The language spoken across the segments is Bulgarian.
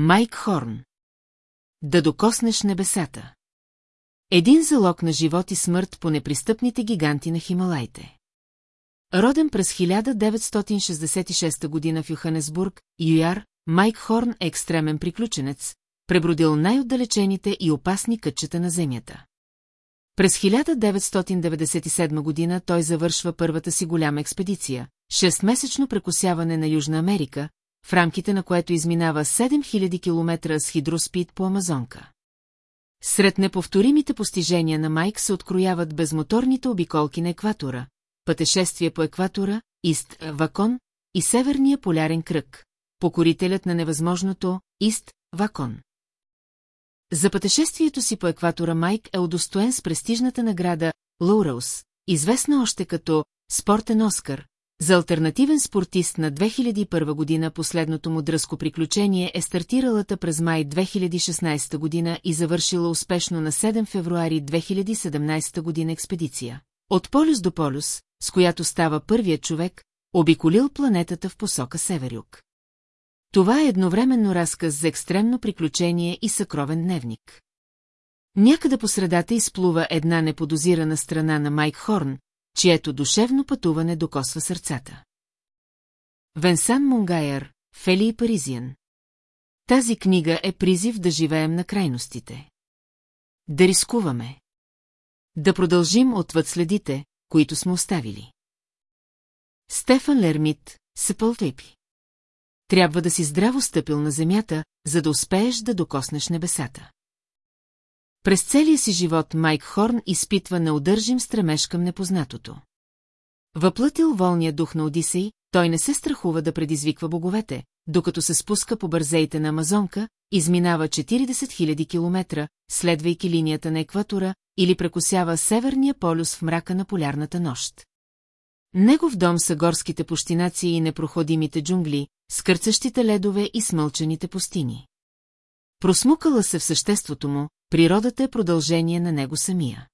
Майк Хорн. Да докоснеш небесата. Един залог на живот и смърт по непристъпните гиганти на Хималайте. Роден през 1966 година в Йоханесбург, ЮЯР, Майк Хорн е екстремен приключенец, пребродил най-отдалечените и опасни кътчета на Земята. През 1997 година той завършва първата си голяма експедиция, шестмесечно прекусяване на Южна Америка, в рамките на което изминава 7000 км с хидроспид по Амазонка. Сред неповторимите постижения на Майк се открояват безмоторните обиколки на екватора, пътешествие по екватора, Ист Вакон и Северния полярен кръг, покорителят на невъзможното Ист Вакон. За пътешествието си по екватора Майк е удостоен с престижната награда Лоураус, известна още като «Спортен Оскар», за альтернативен спортист на 2001 година последното му дръско приключение е стартиралата през май 2016 година и завършила успешно на 7 февруари 2017 година експедиция. От полюс до полюс, с която става първият човек, обиколил планетата в посока север-юг. Това е едновременно разказ за екстремно приключение и съкровен дневник. Някъде по средата изплува една неподозирана страна на Майк Хорн, чието душевно пътуване докосва сърцата. Венсан Мунгайер, Фели и Паризиан. Тази книга е призив да живеем на крайностите. Да рискуваме. Да продължим отвъд следите, които сме оставили. Стефан Лермит, Сепълтейпи. Трябва да си здраво стъпил на земята, за да успееш да докоснеш небесата. През целия си живот Майк Хорн изпитва неудържим стремеж към непознатото. Въплътил волния дух на Одисей, той не се страхува да предизвиква боговете, докато се спуска по бързеите на Амазонка, изминава 40 000 километра, следвайки линията на екватора, или прекусява Северния полюс в мрака на полярната нощ. Негов дом са горските пущинаци и непроходимите джунгли, скърцащите ледове и смълчените пустини. Просмукала се в съществото му, природата е продължение на него самия.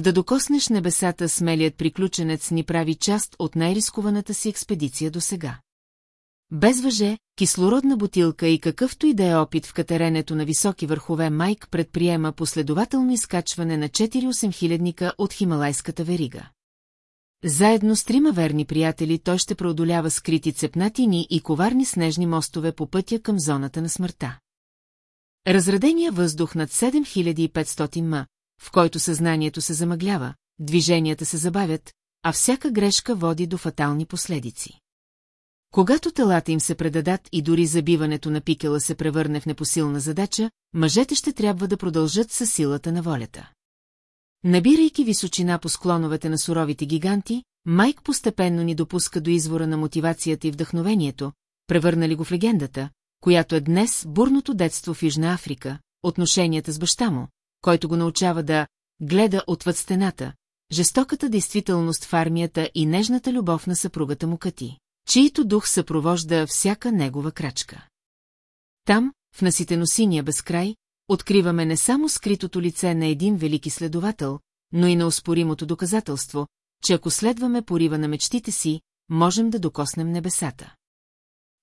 Да докоснеш небесата, смелият приключенец ни прави част от най-рискованата си експедиция до сега. Без въже, кислородна бутилка и какъвто и да е опит в катеренето на високи върхове Майк предприема последователно изкачване на 4-8 хилядника от Хималайската верига. Заедно с трима верни приятели той ще преодолява скрити цепнатини и коварни снежни мостове по пътя към зоната на смъртта. Разредения въздух над 7500 м, в който съзнанието се замъглява, движенията се забавят, а всяка грешка води до фатални последици. Когато телата им се предадат и дори забиването на пикела се превърне в непосилна задача, мъжете ще трябва да продължат със силата на волята. Набирайки височина по склоновете на суровите гиганти, Майк постепенно ни допуска до извора на мотивацията и вдъхновението, превърнали го в легендата, която е днес бурното детство в Южна Африка, отношенията с баща му, който го научава да гледа отвъд стената, жестоката действителност в армията и нежната любов на съпругата му Кати, чието дух съпровожда всяка негова крачка. Там, в наситено-синия безкрай, откриваме не само скритото лице на един велики следовател, но и на успоримото доказателство, че ако следваме порива на мечтите си, можем да докоснем небесата.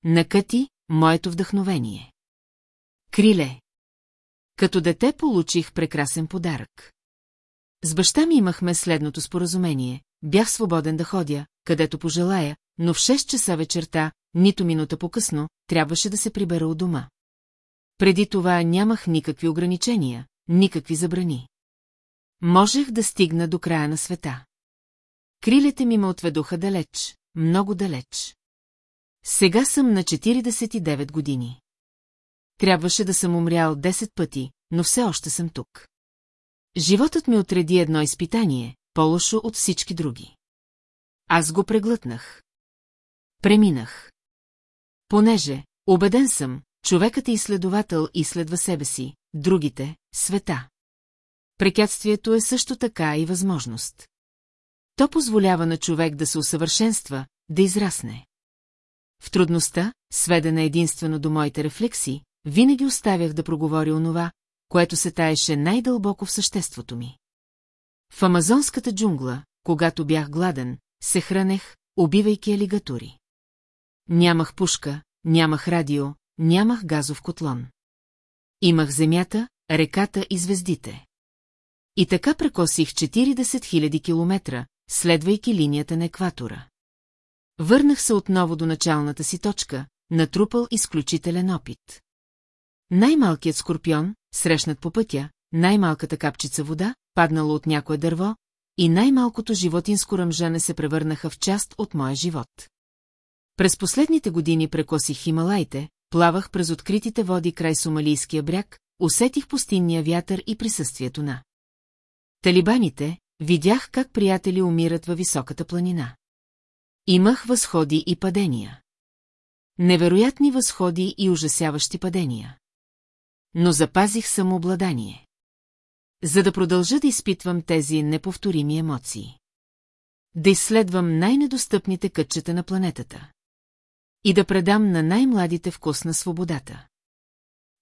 Накъти, моето вдъхновение. Криле. Като дете получих прекрасен подарък. С баща ми имахме следното споразумение. Бях свободен да ходя, където пожелая, но в 6 часа вечерта, нито минута по-късно, трябваше да се прибера от дома. Преди това нямах никакви ограничения, никакви забрани. Можех да стигна до края на света. Крилете ми ме отведоха далеч, много далеч. Сега съм на 49 години. Трябваше да съм умрял 10 пъти, но все още съм тук. Животът ми отреди едно изпитание, по-лошо от всички други. Аз го преглътнах. Преминах. Понеже, убеден съм, човекът е изследовател и следва себе си, другите – света. Прекятствието е също така и възможност. То позволява на човек да се усъвършенства, да израсне. В трудността, сведена единствено до моите рефлекси, винаги оставях да проговори онова, което се таеше най-дълбоко в съществото ми. В амазонската джунгла, когато бях гладен, се хранех, убивайки алигатори. Нямах пушка, нямах радио, нямах газов котлон. Имах земята, реката и звездите. И така прекосих 40 000 километра, следвайки линията на екватора. Върнах се отново до началната си точка, натрупал изключителен опит. Най-малкият скорпион, срещнат по пътя, най-малката капчица вода, паднала от някое дърво, и най-малкото животинско ръмжане се превърнаха в част от моя живот. През последните години прекосих Хималайте, плавах през откритите води край Сомалийския бряг, усетих пустинния вятър и присъствието на. Талибаните, видях как приятели умират във високата планина. Имах възходи и падения. Невероятни възходи и ужасяващи падения. Но запазих самообладание. За да продължа да изпитвам тези неповторими емоции. Да изследвам най-недостъпните кътчета на планетата. И да предам на най-младите вкус на свободата.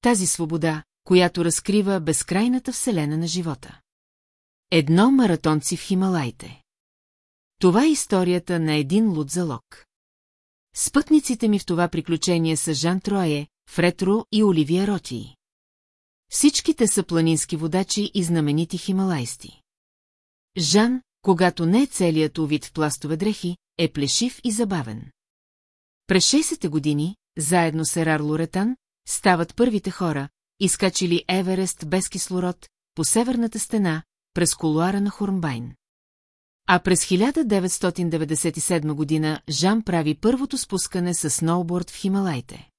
Тази свобода, която разкрива безкрайната вселена на живота. Едно маратонци в Хималайте. Това е историята на един луд залог. Спътниците ми в това приключение са Жан Трое, Фретро и Оливия Ротии. Всичките са планински водачи и знаменити хималайсти. Жан, когато не е целият увид в пластове дрехи, е плешив и забавен. През 60-те години, заедно с Ерар Лоретан, стават първите хора, изкачили Еверест без кислород, по северната стена, през колуара на Хорнбайн. А през 1997 година Жан прави първото спускане с сноуборд в Хималайте.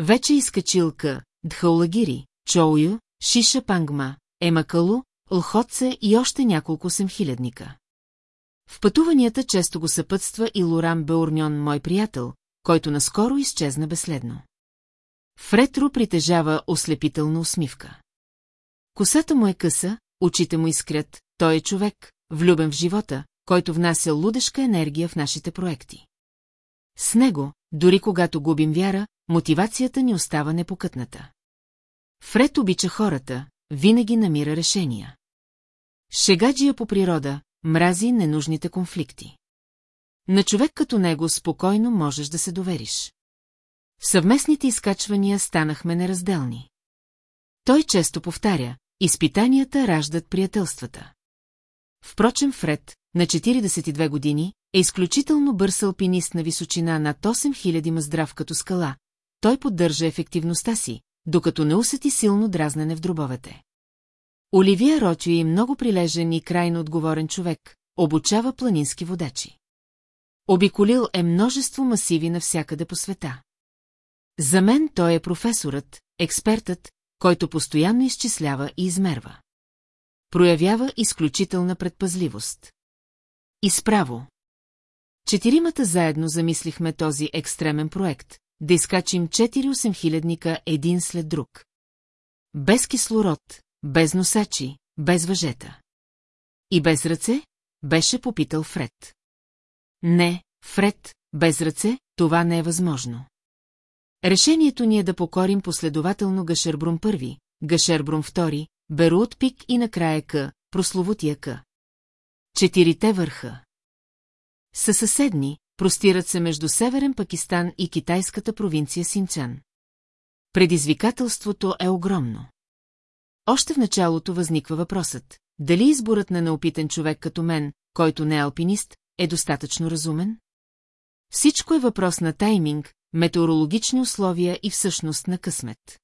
Вече изкачил К, Дхаулагири, Чоую, Шиша Пангма, Емакалу, Лхотце и още няколко семхилядника. В пътуванията често го съпътства и Лоран Беурньон, мой приятел, който наскоро изчезна безследно. Фретро притежава ослепителна усмивка. Косата му е къса, очите му изкрят, той е човек, влюбен в живота, който внася лудешка енергия в нашите проекти. С него, дори когато губим вяра, мотивацията ни остава непокътната. Фред обича хората, винаги намира решения. Шегаджия по природа, мрази ненужните конфликти. На човек като него спокойно можеш да се довериш. В съвместните изкачвания станахме неразделни. Той често повтаря, изпитанията раждат приятелствата. Впрочем Фред, на 42 години, е изключително бърз алпинист на височина над 8000 ма здрав като скала. Той поддържа ефективността си, докато не усети силно дразнене в дробовете. Оливия Рочи е много прилежен и крайно отговорен човек, обучава планински водачи. Обиколил е множество масиви навсякъде по света. За мен той е професорът, експертът, който постоянно изчислява и измерва. Проявява изключителна предпазливост. Изправо. Четиримата заедно замислихме този екстремен проект, да изкачим 4-8 хилядника един след друг. Без кислород, без носачи, без въжета. И без ръце? Беше попитал Фред. Не, Фред, без ръце, това не е възможно. Решението ни е да покорим последователно Гашербрум първи, Гашербрум втори, Берут пик и накрая К, прословутия К. Четирите върха. Са съседни, простират се между Северен Пакистан и китайската провинция Синцан. Предизвикателството е огромно. Още в началото възниква въпросът, дали изборът на неопитен човек като мен, който не е алпинист, е достатъчно разумен? Всичко е въпрос на тайминг, метеорологични условия и всъщност на късмет.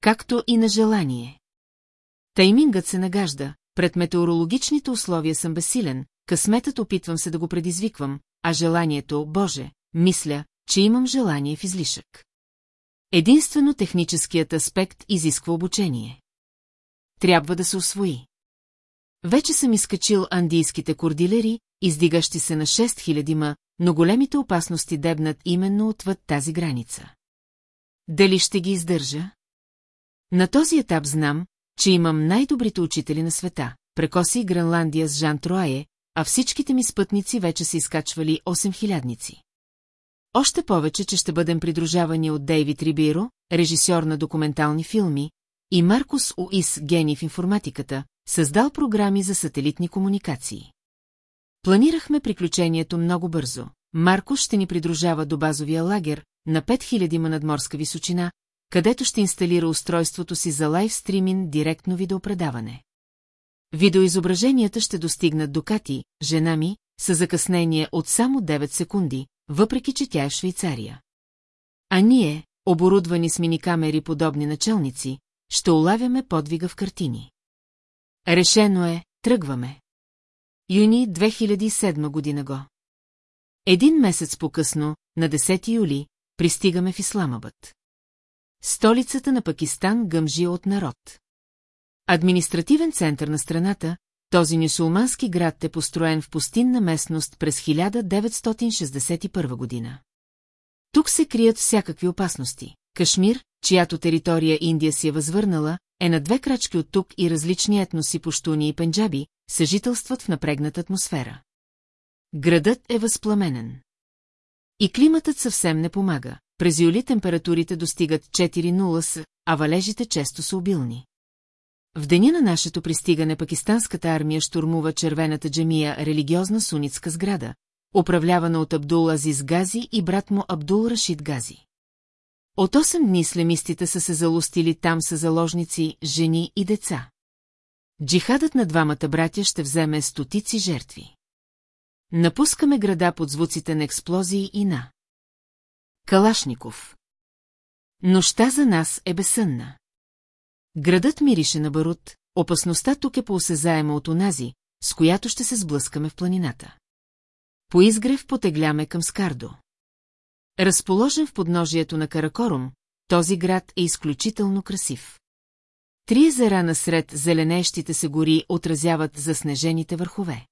Както и на желание. Таймингът се нагажда, пред метеорологичните условия съм безсилен, късметът опитвам се да го предизвиквам, а желанието, Боже, мисля, че имам желание в излишък. Единствено техническият аспект изисква обучение. Трябва да се освои. Вече съм изкачил андийските кордилери, издигащи се на 6000 ма, но големите опасности дебнат именно отвъд тази граница. Дали ще ги издържа? На този етап знам, че имам най-добрите учители на света. Прекоси Гренландия с Жан Троае, а всичките ми спътници вече са изкачвали 8000-ници. Още повече, че ще бъдем придружавани от Дейвид Рибиро, режисьор на документални филми, и Маркус Уис, гений в информатиката, създал програми за сателитни комуникации. Планирахме приключението много бързо. Марко ще ни придружава до базовия лагер на 5000 ма надморска височина, където ще инсталира устройството си за лайв стриминг директно видеопредаване. Видеоизображенията ще достигнат до Кати, жена ми, с закъснение от само 9 секунди, въпреки че тя е в Швейцария. А ние, оборудвани с миникамери подобни началници, ще улавяме подвига в картини. Решено е, тръгваме. Юни 2007 година го. Един месец по-късно, на 10 юли, пристигаме в Исламабад. Столицата на Пакистан гъмжи от народ. Административен център на страната, този нюсулмански град е построен в пустинна местност през 1961 година. Тук се крият всякакви опасности. Кашмир, чиято територия Индия си е възвърнала, е на две крачки от тук и различни етноси пуштуни и пенджаби съжителстват в напрегната атмосфера. Градът е възпламенен. И климатът съвсем не помага. През юли температурите достигат 4-0 с, а валежите често са обилни. В деня на нашето пристигане пакистанската армия штурмува червената джамия религиозна сунитска сграда, управлявана от Абдул Азиз Гази и брат му Абдул Рашид Гази. От 8 дни слемистите са се залустили там са заложници, жени и деца. Джихадът на двамата братя ще вземе стотици жертви. Напускаме града под звуците на експлозии и на. Калашников. Нощта за нас е безсънна. Градът мирише на барут, опасността тук е поосезаема от онази, с която ще се сблъскаме в планината. По изгрев потегляме към Скардо. Разположен в подножието на Каракорум, този град е изключително красив. Три езера насред зеленещите се гори отразяват заснежените върхове.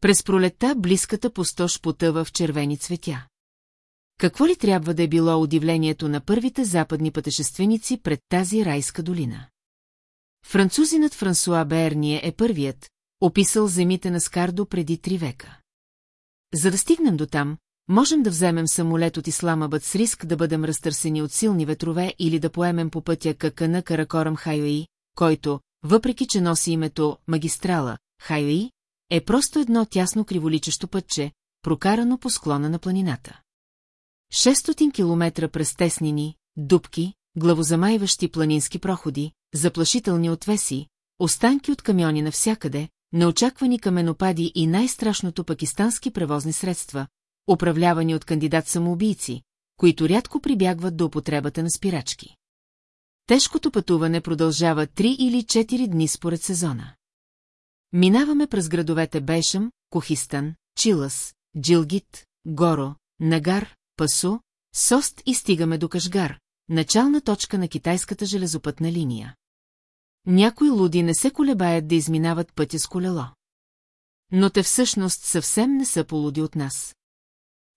През пролетта близката пустош потъва в червени цветя. Какво ли трябва да е било удивлението на първите западни пътешественици пред тази райска долина? Французинът Франсуа Берние е първият, описал земите на Скардо преди три века. За да стигнем до там, можем да вземем самолет от Исламабад с риск да бъдем разтърсени от силни ветрове или да поемем по пътя Какана Каракорам Хайуи, който, въпреки че носи името магистрала Хайуи, е просто едно тясно криволичещо пътче, прокарано по склона на планината. 600 километра през теснини, дубки, главозамайващи планински проходи, заплашителни отвеси, останки от камиони навсякъде, неочаквани каменопади и най-страшното пакистански превозни средства, управлявани от кандидат-самоубийци, които рядко прибягват до употребата на спирачки. Тежкото пътуване продължава 3 или 4 дни според сезона. Минаваме през градовете Бейшам, Кохистан, Чилас, Джилгит, Горо, Нагар, Пасу, Сост и стигаме до Кашгар, начална точка на китайската железопътна линия. Някои луди не се колебаят да изминават пътя с колело. Но те всъщност съвсем не са полуди от нас.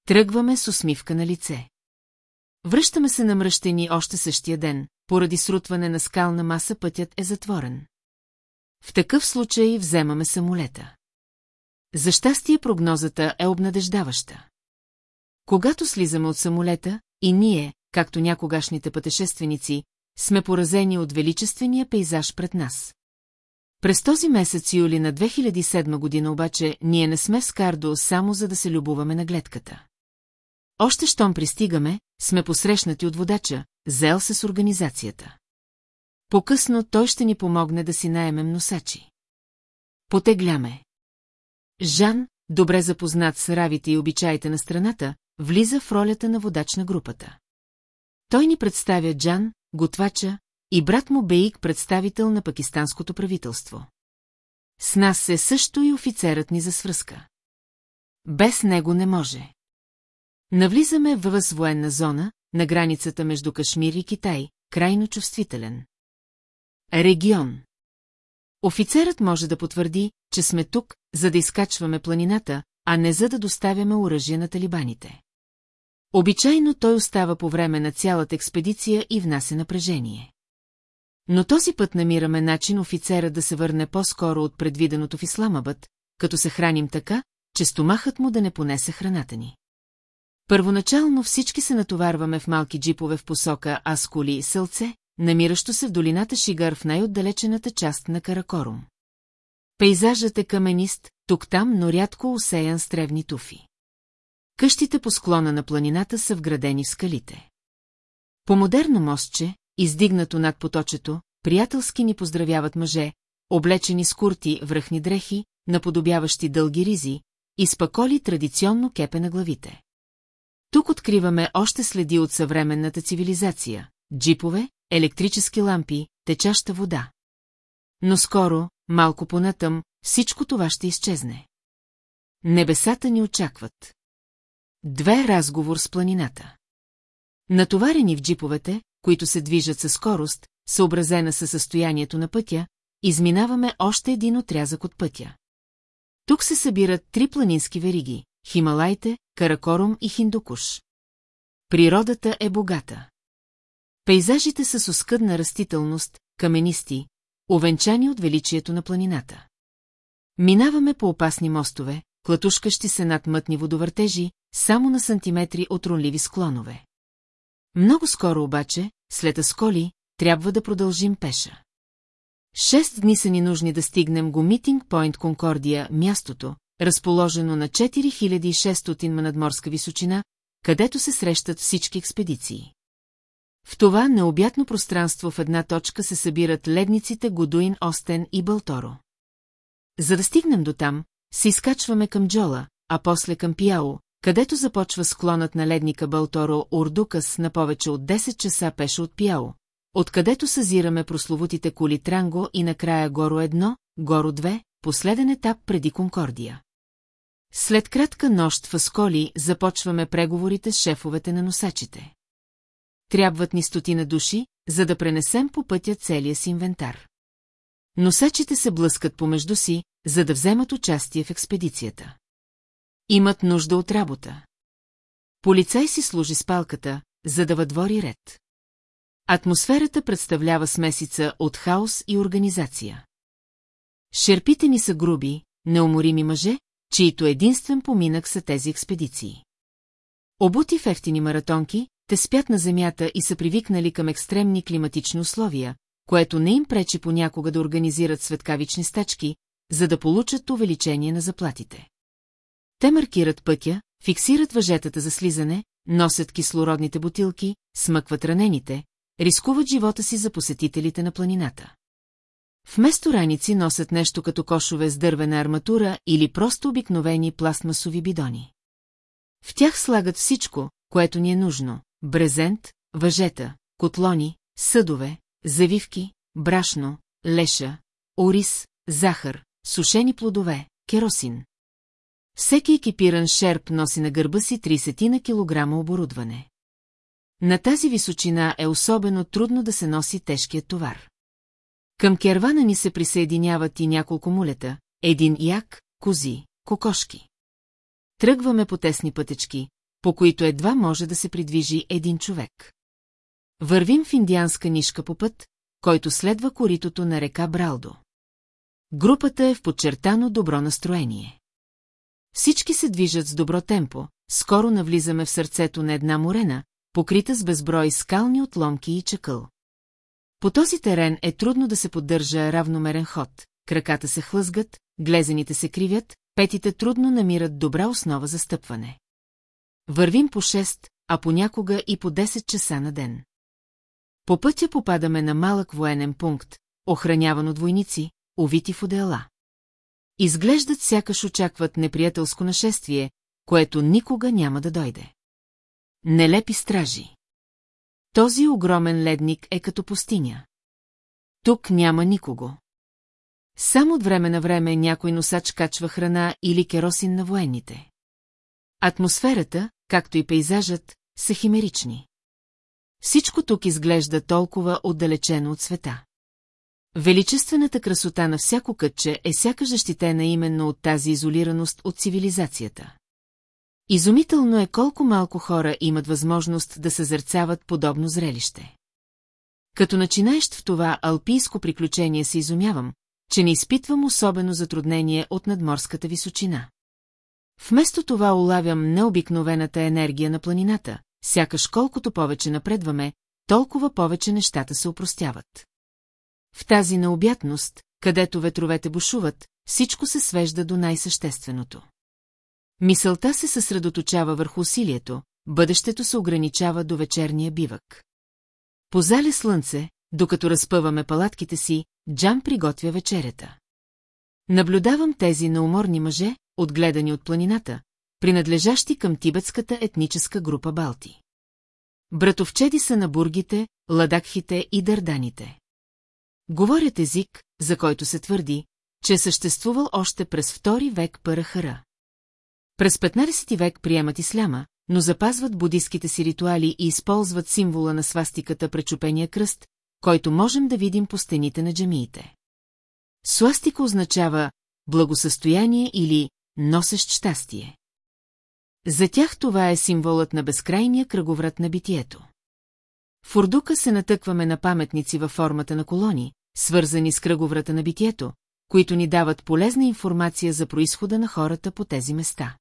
Тръгваме с усмивка на лице. Връщаме се намръщени още същия ден, поради срутване на скална маса пътят е затворен. В такъв случай вземаме самолета. За щастие прогнозата е обнадеждаваща. Когато слизаме от самолета, и ние, както някогашните пътешественици, сме поразени от величествения пейзаж пред нас. През този месец юли на 2007 година обаче ние не сме в Скардо само за да се любуваме на гледката. Още щом пристигаме, сме посрещнати от водача, зел се с организацията. По-късно той ще ни помогне да си наемем носачи. Потегляме. Жан, добре запознат с равите и обичаите на страната, влиза в ролята на водач на групата. Той ни представя Джан, готвача, и брат му Бейк, представител на пакистанското правителство. С нас е също и офицерът ни за свръзка. Без него не може. Навлизаме в военна зона, на границата между Кашмир и Китай, крайно чувствителен. Регион. Офицерът може да потвърди, че сме тук, за да изкачваме планината, а не за да доставяме оръжие на талибаните. Обичайно той остава по време на цялата експедиция и внася напрежение. Но този път намираме начин офицера да се върне по-скоро от предвиденото в Исламабът, като се храним така, че стомахът му да не понесе храната ни. Първоначално всички се натоварваме в малки джипове в посока Асколи и Сълце, намиращо се в долината Шигар в най-отдалечената част на Каракорум. Пейзажът е каменист, тук-там, но рядко усеян с тревни туфи. къщите по склона на планината са вградени в скалите. По модерно мостче, издигнато над поточето, приятелски ни поздравяват мъже, облечени с курти, връхни дрехи, наподобяващи дълги ризи, и спаколи традиционно кепе на главите. Тук откриваме още следи от съвременната цивилизация – джипове, електрически лампи, течаща вода. Но скоро, малко понатъм, всичко това ще изчезне. Небесата ни очакват. Две разговор с планината. Натоварени в джиповете, които се движат със скорост, съобразена със състоянието на пътя, изминаваме още един отрязък от пътя. Тук се събират три планински вериги – Хималайте, Каракорум и Хиндукуш. Природата е богата. Пейзажите са с оскъдна растителност, каменисти, овенчани от величието на планината. Минаваме по опасни мостове, клатушкащи се над мътни водовъртежи, само на сантиметри от рунливи склонове. Много скоро обаче, след Асколи, трябва да продължим пеша. Шест дни са ни нужни да стигнем го Митинг Пойнт Конкордия, мястото, разположено на 4600 надморска височина, където се срещат всички експедиции. В това необятно пространство в една точка се събират ледниците Годуин, Остен и Балторо. За да стигнем до там, се изкачваме към Джола, а после към Пиао, където започва склонът на ледника Балторо Урдукас на повече от 10 часа пеше от Пиао, откъдето съзираме прословутите кули Транго и накрая Горо 1, Горо 2, последен етап преди Конкордия. След кратка нощ в Асколи започваме преговорите с шефовете на носачите. Трябват ни стотина души, за да пренесем по пътя целия си инвентар. Носачите се блъскат помежду си, за да вземат участие в експедицията. Имат нужда от работа. Полицай си служи с палката, за да въдвори ред. Атмосферата представлява смесица от хаос и организация. Шерпите ни са груби, неуморими мъже, чието единствен поминък са тези експедиции. Обути в ефтини маратонки, те спят на земята и са привикнали към екстремни климатични условия, което не им пречи понякога да организират светкавични стачки, за да получат увеличение на заплатите. Те маркират пътя, фиксират въжетата за слизане, носят кислородните бутилки, смъкват ранените, рискуват живота си за посетителите на планината. Вместо раници носят нещо като кошове с дървена арматура или просто обикновени пластмасови бидони. В тях слагат всичко, което ни е нужно – брезент, въжета, котлони, съдове, завивки, брашно, леша, ориз, захар, сушени плодове, керосин. Всеки екипиран шерп носи на гърба си 30 на килограма оборудване. На тази височина е особено трудно да се носи тежкият товар. Към кервана ни се присъединяват и няколко мулета, един як, кози, кокошки. Тръгваме по тесни пътечки, по които едва може да се придвижи един човек. Вървим в индианска нишка по път, който следва коритото на река Бралдо. Групата е в подчертано добро настроение. Всички се движат с добро темпо, скоро навлизаме в сърцето на една морена, покрита с безброй скални отломки и чакъл. По този терен е трудно да се поддържа равномерен ход, краката се хлъзгат, глезените се кривят, петите трудно намират добра основа за стъпване. Вървим по 6, а понякога и по 10 часа на ден. По пътя попадаме на малък военен пункт, охраняван от войници, увити в одеяла. Изглеждат сякаш очакват неприятелско нашествие, което никога няма да дойде. Нелепи стражи. Този огромен ледник е като пустиня. Тук няма никого. Само от време на време някой носач качва храна или керосин на военните. Атмосферата, както и пейзажът, са химерични. Всичко тук изглежда толкова отдалечено от света. Величествената красота на всяко кътче е сяка защитена именно от тази изолираност от цивилизацията. Изумително е колко малко хора имат възможност да съзерцават подобно зрелище. Като начинаещ в това алпийско приключение се изумявам, че не изпитвам особено затруднение от надморската височина. Вместо това улавям необикновената енергия на планината, сякаш колкото повече напредваме, толкова повече нещата се упростяват. В тази необятност, където ветровете бушуват, всичко се свежда до най-същественото. Мисълта се съсредоточава върху усилието, бъдещето се ограничава до вечерния бивък. Позале слънце, докато разпъваме палатките си, Джам приготвя вечерята. Наблюдавам тези науморни мъже, отгледани от планината, принадлежащи към тибетската етническа група Балти. Братовчеди са на бургите, ладакхите и дърданите. Говорят език, за който се твърди, че е съществувал още през втори век Парахара. През 15 век приемат исляма, но запазват будистските си ритуали и използват символа на свастиката пречупения кръст, който можем да видим по стените на джамиите. Свастика означава благосъстояние или носещ щастие. За тях това е символът на безкрайния кръговрат на битието. В Урдука се натъкваме на паметници във формата на колони, свързани с кръговрата на битието, които ни дават полезна информация за происхода на хората по тези места.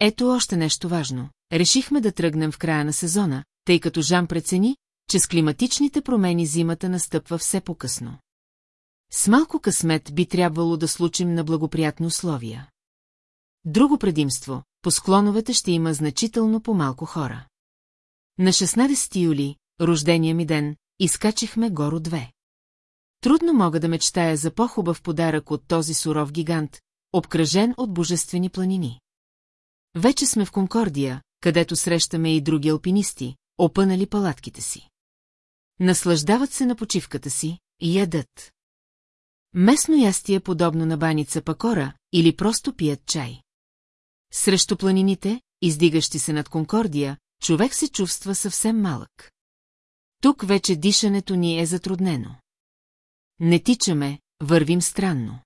Ето още нещо важно. Решихме да тръгнем в края на сезона, тъй като Жан прецени, че с климатичните промени зимата настъпва все по-късно. С малко късмет би трябвало да случим на благоприятни условия. Друго предимство – по склоновете ще има значително по-малко хора. На 16 юли, рождения ми ден, изкачихме горо две. Трудно мога да мечтая за по-хубав подарък от този суров гигант, обкръжен от божествени планини. Вече сме в Конкордия, където срещаме и други алпинисти, опънали палатките си. Наслаждават се на почивката си и ядат. Местно ястие подобно на баница пакора или просто пият чай. Срещу планините, издигащи се над Конкордия, човек се чувства съвсем малък. Тук вече дишането ни е затруднено. Не тичаме, вървим странно.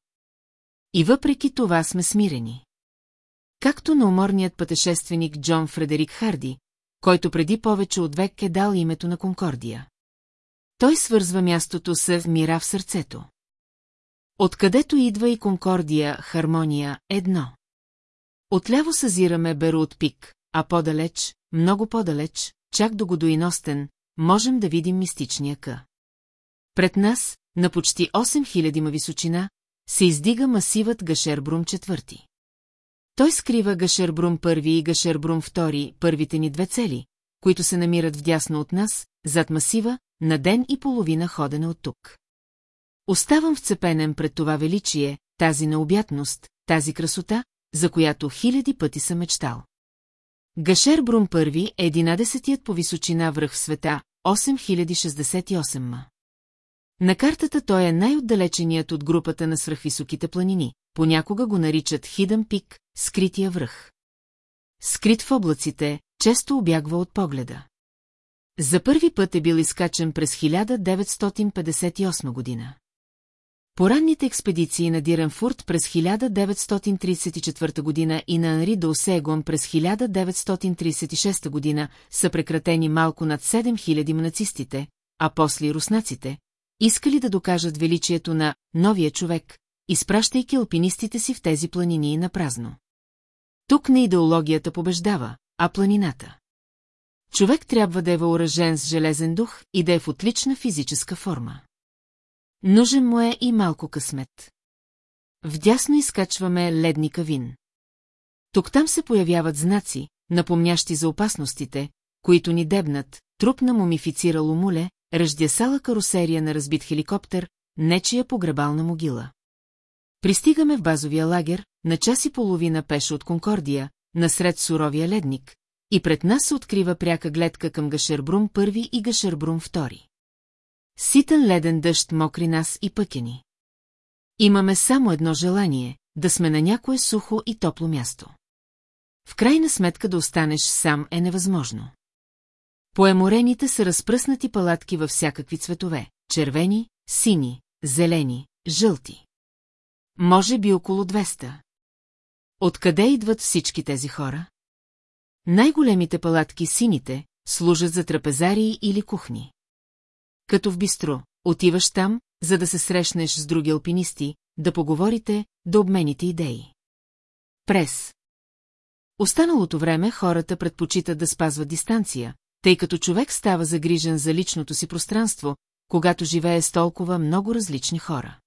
И въпреки това сме смирени. Както на уморният пътешественик Джон Фредерик Харди, който преди повече от век е дал името на Конкордия. Той свързва мястото с мира в сърцето. Откъдето идва и Конкордия, хармония, едно. Отляво съзираме Берут пик, а по-далеч, много по-далеч, чак до Годоиностен, можем да видим мистичния къ. Пред нас, на почти 8000 ма височина, се издига масивът Гашербрум четвърти. Той скрива Гашербрум първи и Гашербрум втори, първите ни две цели, които се намират вдясно от нас, зад масива, на ден и половина ходене от тук. Оставам вцепенен пред това величие, тази необятност, тази красота, за която хиляди пъти съм мечтал. Гашер Брум първи е 11-тият по височина връх в света, 8068 ма. На картата той е най-отдалеченият от групата на свръхвисоките планини, понякога го наричат Хидън пик, скрития връх. Скрит в облаците, често обягва от погледа. За първи път е бил изкачен през 1958 година. По ранните експедиции на Диренфурт през 1934 година и на Анри Доусегон през 1936 година са прекратени малко над 7000 нацистите, а после и руснаците, искали да докажат величието на новия човек, изпращайки алпинистите си в тези планини на празно. Тук не идеологията побеждава, а планината. Човек трябва да е въоръжен с железен дух и да е в отлична физическа форма. Нужен му е и малко късмет. Вдясно изкачваме ледника вин. Тук-там се появяват знаци, напомнящи за опасностите, които ни дебнат, труп на мумифицирало муле, ръждясала карусерия на разбит хеликоптер, нечия погребална могила. Пристигаме в базовия лагер, на час и половина пеше от Конкордия, насред суровия ледник, и пред нас се открива пряка гледка към Гашербрум първи и Гашербрум втори. Ситън леден дъжд мокри нас и пъкени. Имаме само едно желание – да сме на някое сухо и топло място. В крайна сметка да останеш сам е невъзможно. Поеморените са разпръснати палатки във всякакви цветове – червени, сини, зелени, жълти. Може би около 200. Откъде идват всички тези хора? Най-големите палатки, сините, служат за трапезарии или кухни. Като в бистро, отиваш там, за да се срещнеш с други алпинисти, да поговорите, да обмените идеи. Прес. Останалото време хората предпочитат да спазват дистанция, тъй като човек става загрижен за личното си пространство, когато живее с толкова много различни хора.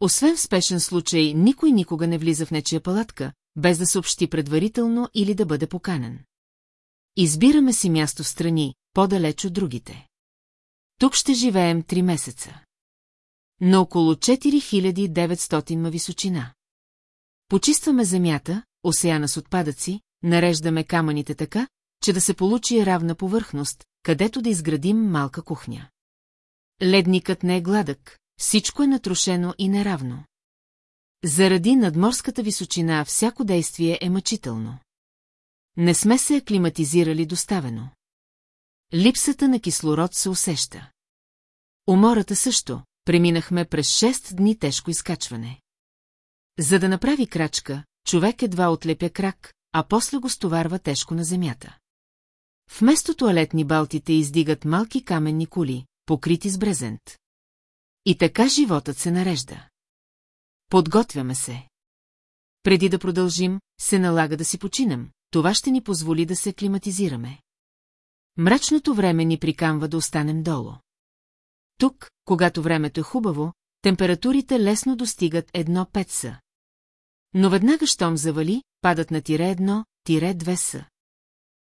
Освен в спешен случай, никой никога не влиза в нечия палатка, без да съобщи предварително или да бъде поканен. Избираме си място в страни, по-далеч от другите. Тук ще живеем три месеца. На около 4900 ма височина. Почистваме земята, осеяна с отпадъци, нареждаме камъните така, че да се получи равна повърхност, където да изградим малка кухня. Ледникът не е гладък, всичко е натрошено и неравно. Заради надморската височина всяко действие е мъчително. Не сме се аклиматизирали доставено. Липсата на кислород се усеща. Умората също, преминахме през 6 дни тежко изкачване. За да направи крачка, човек едва отлепя крак, а после го стоварва тежко на земята. Вместо туалетни балтите издигат малки каменни кули, покрити с брезент. И така животът се нарежда. Подготвяме се. Преди да продължим, се налага да си починем, това ще ни позволи да се климатизираме. Мрачното време ни прикамва да останем долу. Тук, когато времето е хубаво, температурите лесно достигат едно 5 са. Но веднага щом завали, падат на тире едно, тире 2 са.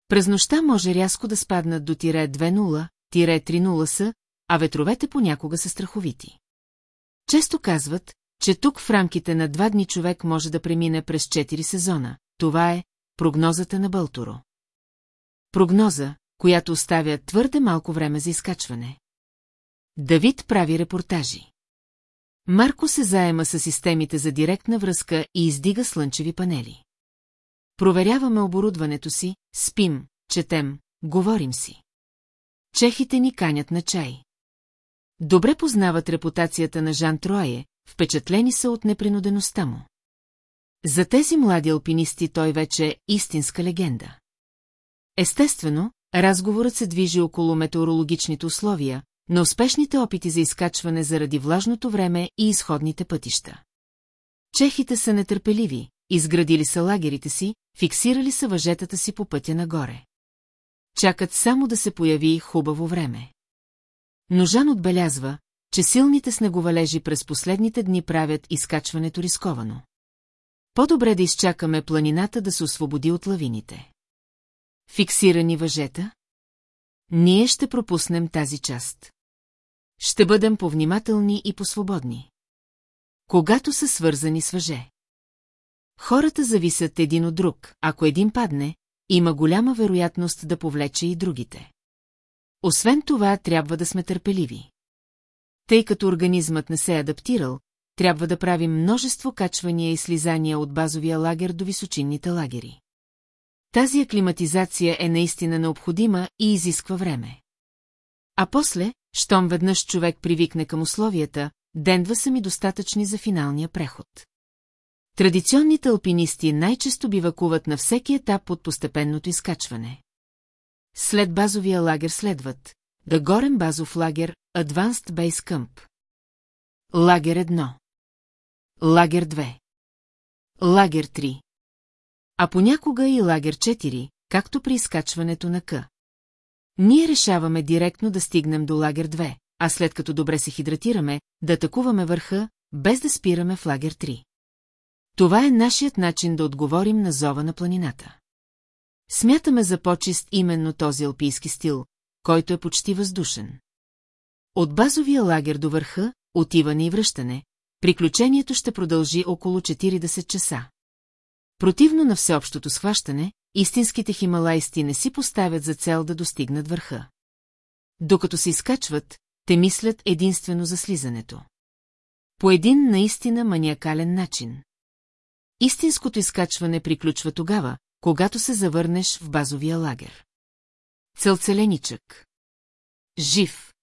През нощта може рязко да спаднат до тире 2-0, тире 3-0 са, а ветровете понякога са страховити. Често казват, че тук в рамките на два дни човек може да премине през 4 сезона. Това е прогнозата на Бълторо. Прогноза, която оставя твърде малко време за изкачване. Давид прави репортажи. Марко се заема с системите за директна връзка и издига слънчеви панели. Проверяваме оборудването си, спим, четем, говорим си. Чехите ни канят на чай. Добре познават репутацията на Жан Трое, впечатлени са от непринудеността му. За тези млади алпинисти той вече е истинска легенда. Естествено, разговорът се движи около метеорологичните условия, на успешните опити за изкачване заради влажното време и изходните пътища. Чехите са нетърпеливи, изградили са лагерите си, фиксирали са въжетата си по пътя нагоре. Чакат само да се появи хубаво време. Но Жан отбелязва, че силните снеговалежи през последните дни правят изкачването рисковано. По-добре да изчакаме планината да се освободи от лавините. Фиксирани въжета? Ние ще пропуснем тази част. Ще бъдем повнимателни и посвободни. Когато са свързани с въже. Хората зависят един от друг, ако един падне, има голяма вероятност да повлече и другите. Освен това, трябва да сме търпеливи. Тъй като организмът не се е адаптирал, трябва да правим множество качвания и слизания от базовия лагер до височинните лагери. Тази аклиматизация е наистина необходима и изисква време. А после, щом веднъж човек привикне към условията, ден-два са ми достатъчни за финалния преход. Традиционните алпинисти най-често бивакуват на всеки етап от постепенното изкачване. След базовия лагер следват да горен базов лагер, Advanced Base Camp. Лагер 1. Лагер 2. Лагер 3. А понякога и лагер 4, както при изкачването на К. Ние решаваме директно да стигнем до лагер 2, а след като добре се хидратираме, да атакуваме върха, без да спираме в лагер 3. Това е нашият начин да отговорим на зова на планината. Смятаме за почист именно този алпийски стил, който е почти въздушен. От базовия лагер до върха, отиване и връщане, приключението ще продължи около 40 часа. Противно на всеобщото схващане, истинските хималайсти не си поставят за цел да достигнат върха. Докато се изкачват, те мислят единствено за слизането. По един наистина маниакален начин. Истинското изкачване приключва тогава, когато се завърнеш в базовия лагер. Целцеленичък. Жив.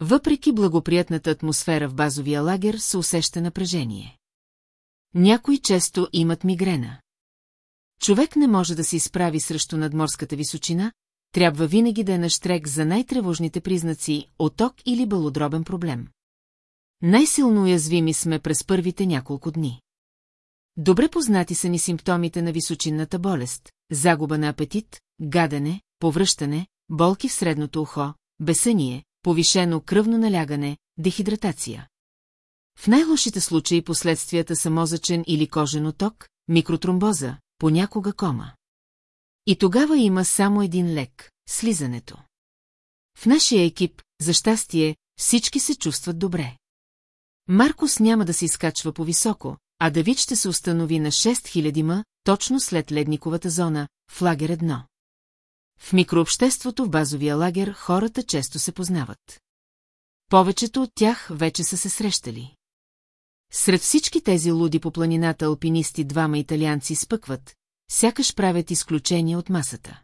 Въпреки благоприятната атмосфера в базовия лагер се усеща напрежение. Някои често имат мигрена. Човек не може да се изправи срещу надморската височина, трябва винаги да е на штрек за най-тревожните признаци, оток или балодробен проблем. Най-силно уязвими сме през първите няколко дни. Добре познати са ни симптомите на височинната болест, загуба на апетит, гадене, повръщане, болки в средното ухо, бесъние, повишено кръвно налягане, дехидратация. В най-лошите случаи последствията са мозъчен или кожен оток, микротромбоза, понякога кома. И тогава има само един лек – слизането. В нашия екип, за щастие, всички се чувстват добре. Маркус няма да се изкачва по-високо, а Давид ще се установи на 6000 м, точно след ледниковата зона, в лагер едно. В микрообществото в базовия лагер хората често се познават. Повечето от тях вече са се срещали. Сред всички тези луди по планината алпинисти двама италианци спъкват, сякаш правят изключение от масата.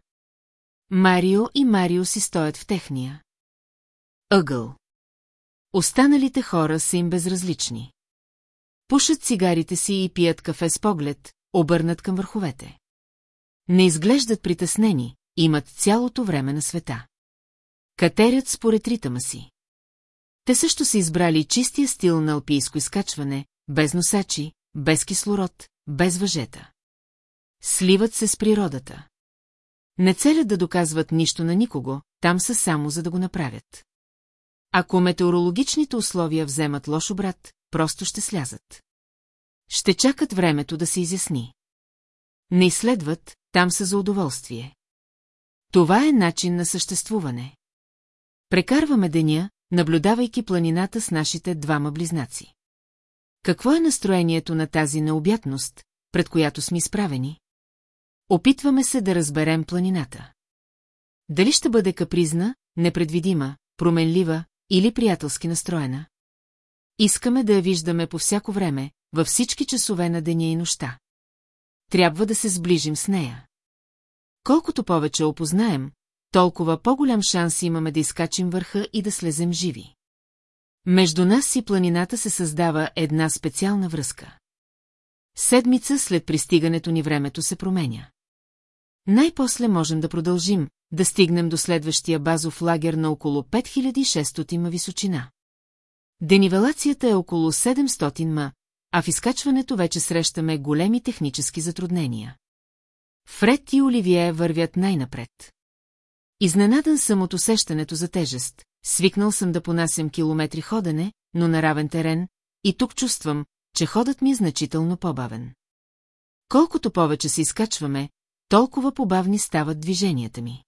Марио и Марио си стоят в техния. Ъгъл. Останалите хора са им безразлични. Пушат цигарите си и пият кафе с поглед, обърнат към върховете. Не изглеждат притеснени, имат цялото време на света. Катерят според ритъма си. Те също са избрали чистия стил на алпийско изкачване, без носачи, без кислород, без въжета. Сливат се с природата. Не целят да доказват нищо на никого, там са само за да го направят. Ако метеорологичните условия вземат лош обрат, просто ще слязат. Ще чакат времето да се изясни. Не изследват, там са за удоволствие. Това е начин на съществуване. Прекарваме деня, наблюдавайки планината с нашите двама близнаци. Какво е настроението на тази необятност, пред която сме изправени? Опитваме се да разберем планината. Дали ще бъде капризна, непредвидима, променлива или приятелски настроена? Искаме да я виждаме по всяко време, във всички часове на деня и нощта. Трябва да се сближим с нея. Колкото повече опознаем, толкова по-голям шанс имаме да изкачим върха и да слезем живи. Между нас и планината се създава една специална връзка. Седмица след пристигането ни времето се променя. Най-после можем да продължим, да стигнем до следващия базов лагер на около 5600 ма височина. Денивелацията е около 700 ма, а в изкачването вече срещаме големи технически затруднения. Фред и Оливие вървят най-напред. Изненадан съм от усещането за тежест, свикнал съм да понасям километри ходене, но на равен терен, и тук чувствам, че ходът ми е значително по-бавен. Колкото повече се изкачваме, толкова побавни стават движенията ми.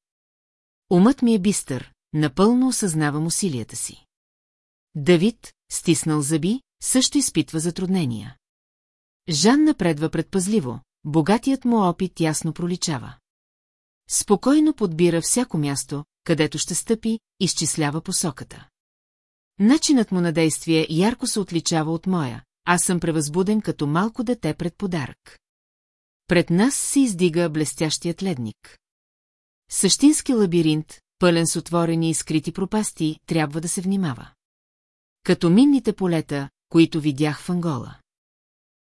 Умът ми е бистър, напълно осъзнавам усилията си. Давид, стиснал зъби, също изпитва затруднения. Жан напредва предпазливо, богатият му опит ясно проличава. Спокойно подбира всяко място, където ще стъпи, изчислява посоката. Начинът му на действие ярко се отличава от моя, аз съм превъзбуден като малко дете пред подарък. Пред нас се издига блестящият ледник. Същински лабиринт, пълен с отворени и скрити пропасти, трябва да се внимава. Като минните полета, които видях в Ангола.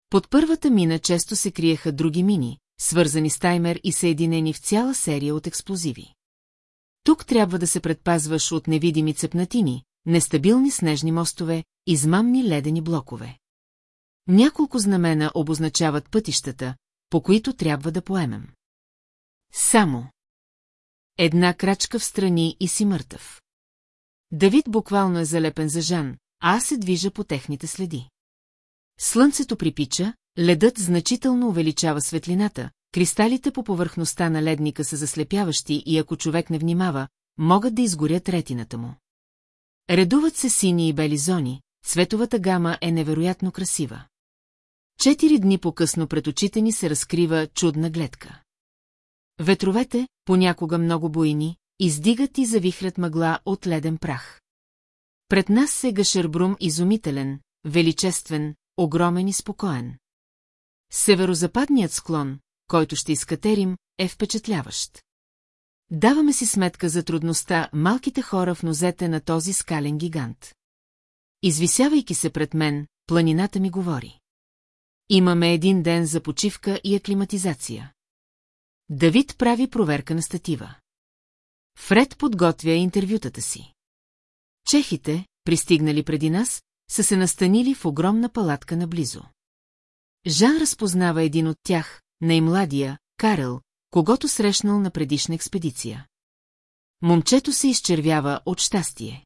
Под първата мина често се криеха други мини, свързани с таймер и съединени в цяла серия от експлозиви. Тук трябва да се предпазваш от невидими цепнатини, нестабилни снежни мостове, измамни ледени блокове. Няколко знамена обозначават пътищата, по които трябва да поемем. Само. Една крачка в страни и си мъртъв. Давид буквално е залепен за Жан, а аз се движа по техните следи. Слънцето припича, ледът значително увеличава светлината, кристалите по повърхността на ледника са заслепяващи и ако човек не внимава, могат да изгорят ретината му. Редуват се сини и бели зони, цветовата гама е невероятно красива. Четири дни по-късно пред очите ни се разкрива чудна гледка. Ветровете, понякога много буйни, издигат и завихрят мъгла от леден прах. Пред нас се Гашербрум изумителен, величествен, огромен и спокоен. Северозападният склон, който ще изкатерим, е впечатляващ. Даваме си сметка за трудността малките хора в нозете на този скален гигант. Извисявайки се пред мен, планината ми говори. Имаме един ден за почивка и аклиматизация. Давид прави проверка на статива. Фред подготвя интервютата си. Чехите, пристигнали преди нас, са се настанили в огромна палатка наблизо. Жан разпознава един от тях, най-младия, Карел, когато срещнал на предишна експедиция. Момчето се изчервява от щастие.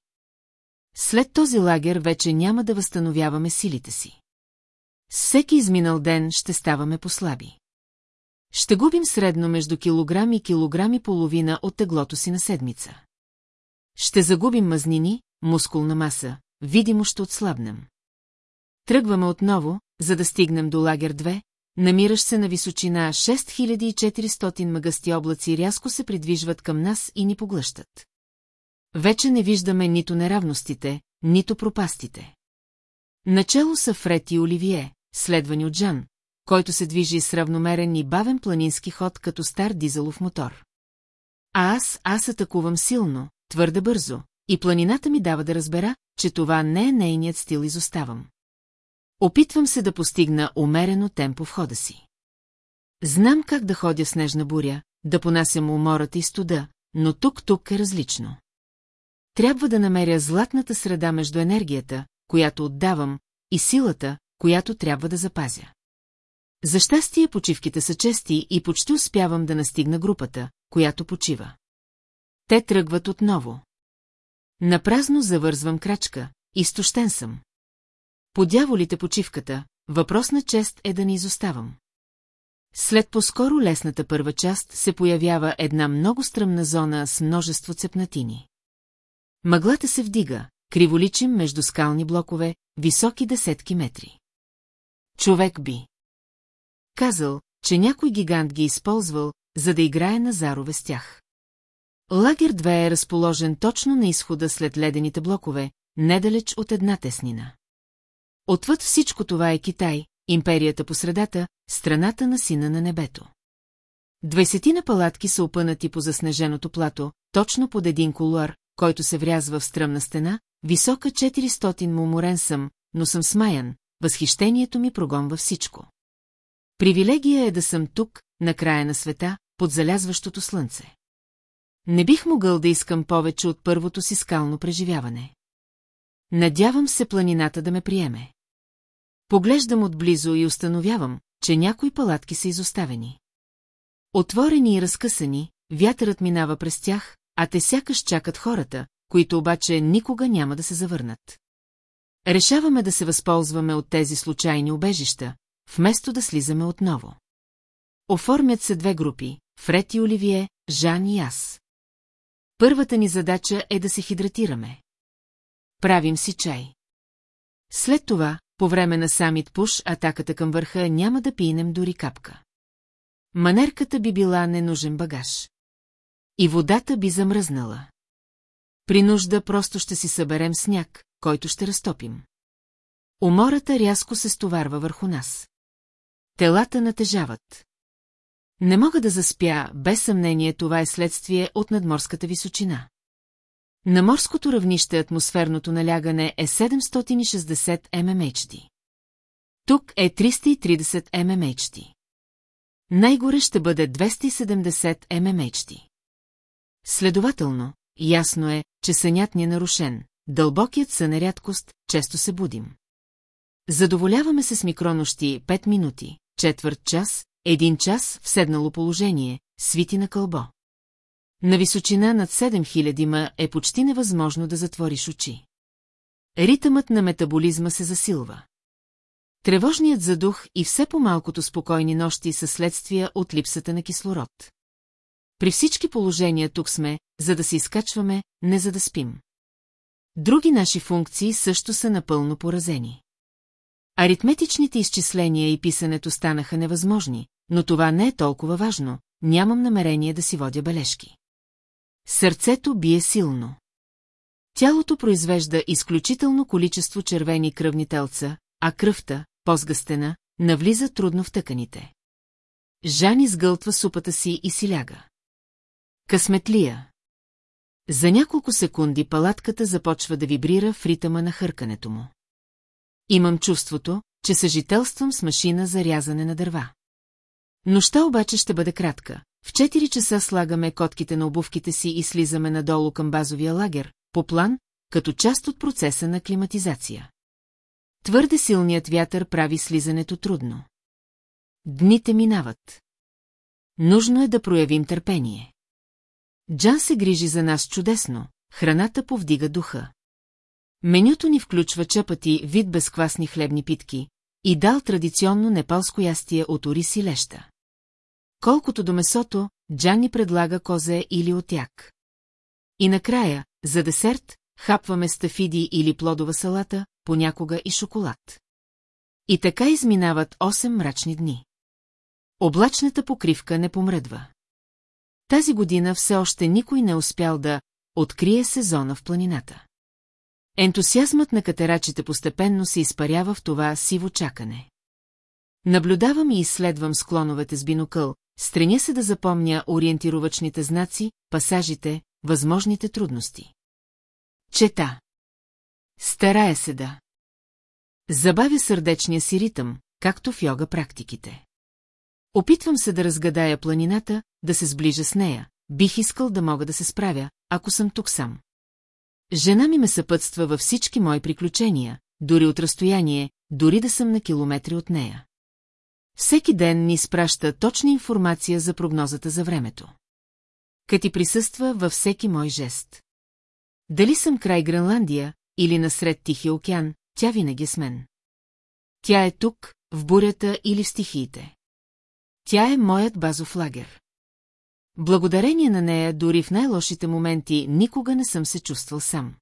След този лагер вече няма да възстановяваме силите си. Всеки изминал ден ще ставаме послаби. Ще губим средно между килограм и килограм и половина от теглото си на седмица. Ще загубим мазнини, мускулна маса, видимо ще отслабнем. Тръгваме отново, за да стигнем до лагер 2, намиращ се на височина 6400 мъгъсти облаци рязко се придвижват към нас и ни поглъщат. Вече не виждаме нито неравностите, нито пропастите. Начало са Фред и Оливие, следвани от Жан, който се движи с равномерен и бавен планински ход като стар дизелов мотор. А аз, аз атакувам силно, твърде бързо, и планината ми дава да разбера, че това не е нейният стил изоставам. Опитвам се да постигна умерено темпо в хода си. Знам как да ходя в снежна буря, да понасям умората и студа, но тук-тук е различно. Трябва да намеря златната среда между енергията, която отдавам, и силата, която трябва да запазя. За щастие почивките са чести и почти успявам да настигна групата, която почива. Те тръгват отново. Напразно завързвам крачка, изтощен съм. Подяволите почивката, въпрос на чест е да не изоставам. След по-скоро лесната първа част се появява една много стръмна зона с множество цепнатини. Мъглата се вдига, криволичим между скални блокове, високи десетки метри. Човек би. Казал, че някой гигант ги използвал, за да играе на зарове с тях. Лагер 2 е разположен точно на изхода след ледените блокове, недалеч от една теснина. Отвъд всичко това е Китай, империята по средата, страната на сина на небето. Двайсетина палатки са опънати по заснеженото плато, точно под един колуар, който се врязва в стръмна стена, висока 400 му уморен съм, но съм смаян, възхищението ми прогонва всичко. Привилегия е да съм тук, на края на света, под залязващото слънце. Не бих могъл да искам повече от първото си скално преживяване. Надявам се планината да ме приеме. Поглеждам отблизо и установявам, че някои палатки са изоставени. Отворени и разкъсани, вятърът минава през тях, а те сякаш чакат хората, които обаче никога няма да се завърнат. Решаваме да се възползваме от тези случайни убежища, вместо да слизаме отново. Оформят се две групи – Фред и Оливие, Жан и аз. Първата ни задача е да се хидратираме. Правим си чай. След това, по време на самит пуш, атаката към върха няма да пинем дори капка. Манерката би била ненужен багаж. И водата би замръзнала. При нужда просто ще си съберем сняг, който ще разтопим. Умората рязко се стоварва върху нас. Телата натежават. Не мога да заспя, без съмнение това е следствие от надморската височина. На морското равнище атмосферното налягане е 760 mmHg. Тук е 330 mmHg. Най-горе ще бъде 270 mmHg. Следователно, ясно е, че сънят ни е нарушен, дълбокият сън е рядкост, често се будим. Задоволяваме се с микронощи 5 минути, четвърт час, един час в седнало положение, свити на кълбо. На височина над 7000 ма е почти невъзможно да затвориш очи. Ритъмът на метаболизма се засилва. Тревожният задух и все по-малкото спокойни нощи са следствия от липсата на кислород. При всички положения тук сме, за да се изкачваме, не за да спим. Други наши функции също са напълно поразени. Аритметичните изчисления и писането станаха невъзможни, но това не е толкова важно, нямам намерение да си водя бележки. Сърцето бие силно. Тялото произвежда изключително количество червени кръвни телца, а кръвта, по-сгъстена, навлиза трудно в тъканите. Жан изгълтва супата си и си ляга. Късметлия. За няколко секунди палатката започва да вибрира в ритъма на хъркането му. Имам чувството, че съжителствам с машина за рязане на дърва. Нощта обаче ще бъде кратка. В 4 часа слагаме котките на обувките си и слизаме надолу към базовия лагер, по план, като част от процеса на климатизация. Твърде силният вятър прави слизането трудно. Дните минават. Нужно е да проявим търпение. Джан се грижи за нас чудесно, храната повдига духа. Менюто ни включва чапати, вид безквасни хлебни питки, и дал традиционно непалско ястие от ориз и леща. Колкото до месото, Джан предлага козе или отяк. И накрая, за десерт, хапваме стафиди или плодова салата, понякога и шоколад. И така изминават 8 мрачни дни. Облачната покривка не помръдва. Тази година все още никой не успял да открие сезона в планината. Ентусиазмът на катерачите постепенно се изпарява в това сиво чакане. Наблюдавам и изследвам склоновете с бинокъл, стреня се да запомня ориентировачните знаци, пасажите, възможните трудности. Чета. Старая се да. Забавя сърдечния си ритъм, както в йога практиките. Опитвам се да разгадая планината, да се сближа с нея. Бих искал да мога да се справя, ако съм тук сам. Жена ми ме съпътства във всички мои приключения, дори от разстояние, дори да съм на километри от нея. Всеки ден ни изпраща точна информация за прогнозата за времето. Кати присъства във всеки мой жест. Дали съм край Гренландия или насред Тихия океан, тя винаги е с мен. Тя е тук, в бурята или в стихиите. Тя е моят базов лагер. Благодарение на нея, дори в най-лошите моменти, никога не съм се чувствал сам.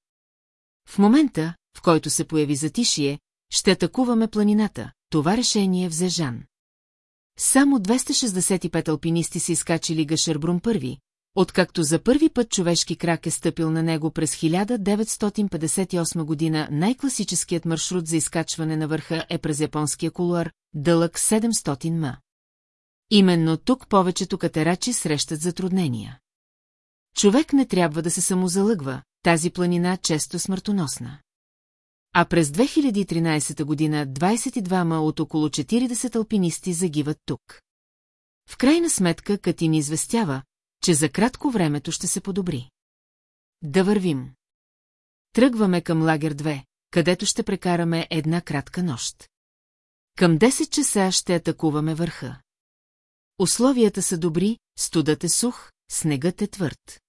В момента, в който се появи затишие, ще атакуваме планината. Това решение взе Жан. Само 265 алпинисти са изкачили Гашербрум първи, откакто за първи път човешки крак е стъпил на него през 1958 година, най-класическият маршрут за изкачване на върха е през японския колуар, дълъг 700 м. Именно тук повечето катерачи срещат затруднения. Човек не трябва да се самозалъгва, тази планина често смъртоносна. А през 2013 година 22 от около 40 алпинисти загиват тук. В крайна сметка Катин известява, че за кратко времето ще се подобри. Да вървим. Тръгваме към лагер 2, където ще прекараме една кратка нощ. Към 10 часа ще атакуваме върха. Условията са добри, студът е сух, снегът е твърд.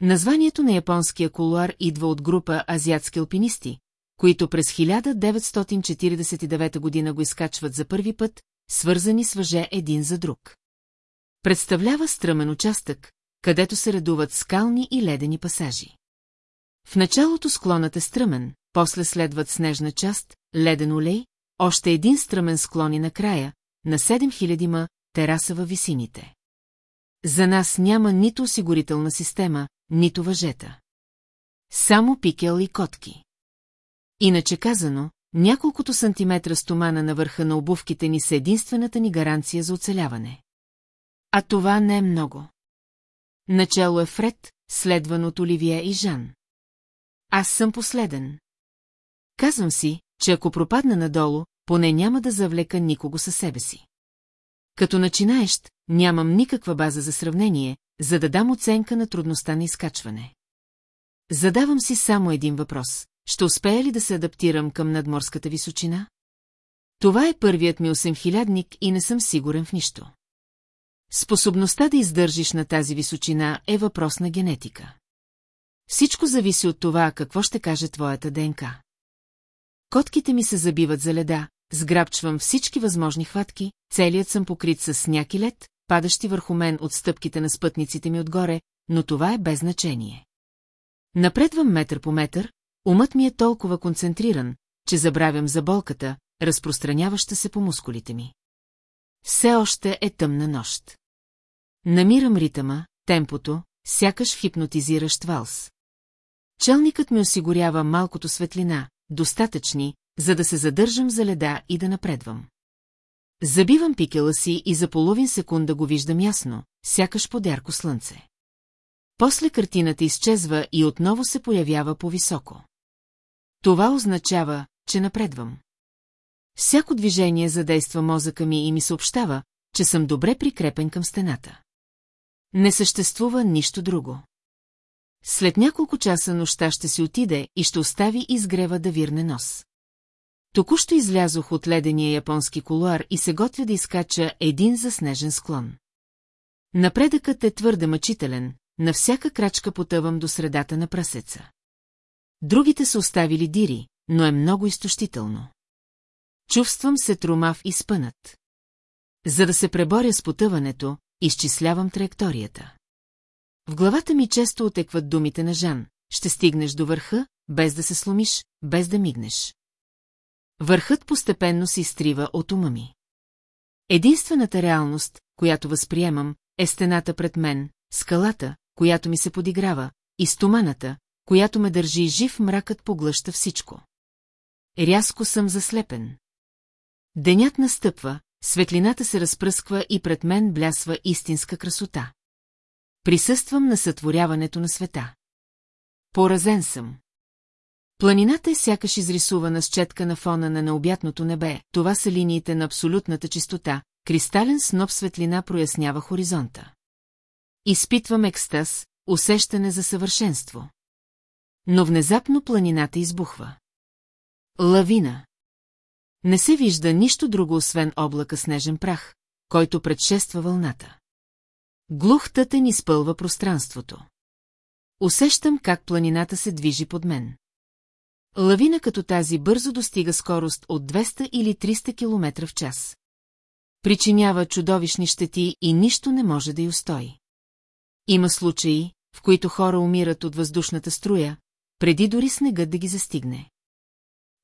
Названието на японския колуар идва от група азиатски алпинисти, които през 1949 година го изкачват за първи път, свързани с въже един за друг. Представлява стръмен участък, където се редуват скални и ледени пасажи. В началото склонът е стръмен, после следват снежна част, леден олей, още един стръмен склон и накрая, на 7000 ма, тераса във висините. За нас няма нито осигурителна система, нито въжета. Само пикел и котки. Иначе казано, няколкото сантиметра стомана на върха на обувките ни са единствената ни гаранция за оцеляване. А това не е много. Начало е Фред, следван от Оливия и Жан. Аз съм последен. Казвам си, че ако пропадна надолу, поне няма да завлека никого със себе си. Като начинаещ, нямам никаква база за сравнение, за да дам оценка на трудността на изкачване. Задавам си само един въпрос. Ще успея ли да се адаптирам към надморската височина? Това е първият ми осемхилядник и не съм сигурен в нищо. Способността да издържиш на тази височина е въпрос на генетика. Всичко зависи от това, какво ще каже твоята ДНК. Котките ми се забиват за леда, сграбчвам всички възможни хватки, целият съм покрит с сняг и лед, падащи върху мен от стъпките на спътниците ми отгоре, но това е без значение. Напредвам метър по метър, умът ми е толкова концентриран, че забравям за болката, разпространяваща се по мускулите ми. Все още е тъмна нощ. Намирам ритъма, темпото, сякаш хипнотизиращ валс. Челникът ми осигурява малкото светлина, достатъчни, за да се задържам за леда и да напредвам. Забивам пикела си и за половин секунда го виждам ясно, сякаш под ярко слънце. После картината изчезва и отново се появява по-високо. Това означава, че напредвам. Всяко движение задейства мозъка ми и ми съобщава, че съм добре прикрепен към стената. Не съществува нищо друго. След няколко часа нощта ще си отиде и ще остави изгрева да вирне нос. Току-що излязох от ледения японски колуар и се готвя да изкача един заснежен склон. Напредъкът е твърде мъчителен, на всяка крачка потъвам до средата на прасеца. Другите са оставили дири, но е много изтощително. Чувствам се тромав и спънат. За да се преборя с потъването, изчислявам траекторията. В главата ми често отекват думите на Жан. Ще стигнеш до върха, без да се сломиш, без да мигнеш. Върхът постепенно се изтрива от ума ми. Единствената реалност, която възприемам, е стената пред мен, скалата, която ми се подиграва, и стоманата, която ме държи жив мракът поглъща всичко. Рязко съм заслепен. Денят настъпва, светлината се разпръсква и пред мен блясва истинска красота. Присъствам на сътворяването на света. Поразен съм. Планината е сякаш изрисувана с четка на фона на необятното небе, това са линиите на абсолютната чистота, кристален сноп светлина прояснява хоризонта. Изпитвам екстаз, усещане за съвършенство. Но внезапно планината избухва. Лавина. Не се вижда нищо друго, освен облака снежен прах, който предшества вълната. Глух тътен изпълва пространството. Усещам как планината се движи под мен. Лавина като тази бързо достига скорост от 200 или 300 км в час. Причинява чудовищни щети и нищо не може да й устои. Има случаи, в които хора умират от въздушната струя, преди дори снегът да ги застигне.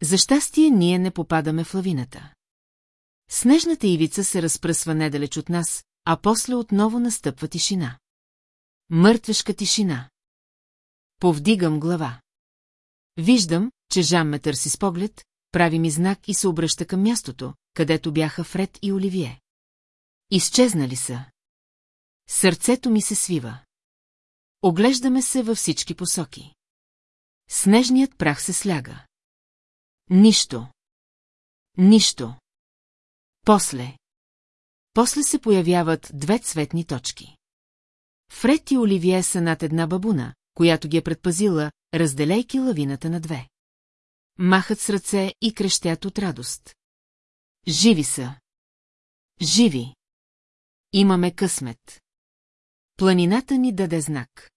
За щастие ние не попадаме в лавината. Снежната ивица се разпръсва недалеч от нас, а после отново настъпва тишина. Мъртвешка тишина. Повдигам глава. Виждам, че Жан ме търси с поглед, прави ми знак и се обръща към мястото, където бяха Фред и Оливие. Изчезнали са. Сърцето ми се свива. Оглеждаме се във всички посоки. Снежният прах се сляга. Нищо. Нищо. После. После се появяват две цветни точки. Фред и Оливие са над една бабуна, която ги е предпазила, разделейки лавината на две. Махат с ръце и крещят от радост. Живи са. Живи. Имаме късмет. Планината ни даде знак.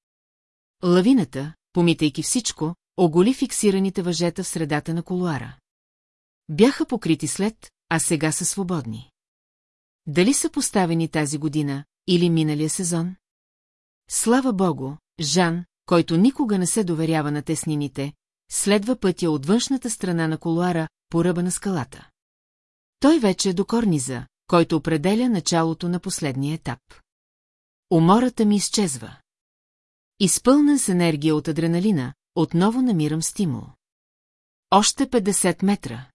Лавината, помитайки всичко, оголи фиксираните въжета в средата на колуара. Бяха покрити след, а сега са свободни. Дали са поставени тази година или миналия сезон? Слава богу, Жан, който никога не се доверява на теснините, следва пътя от външната страна на колуара по ръба на скалата. Той вече е до корниза, който определя началото на последния етап. Умората ми изчезва. Изпълнен с енергия от адреналина, отново намирам стимул. Още 50 метра.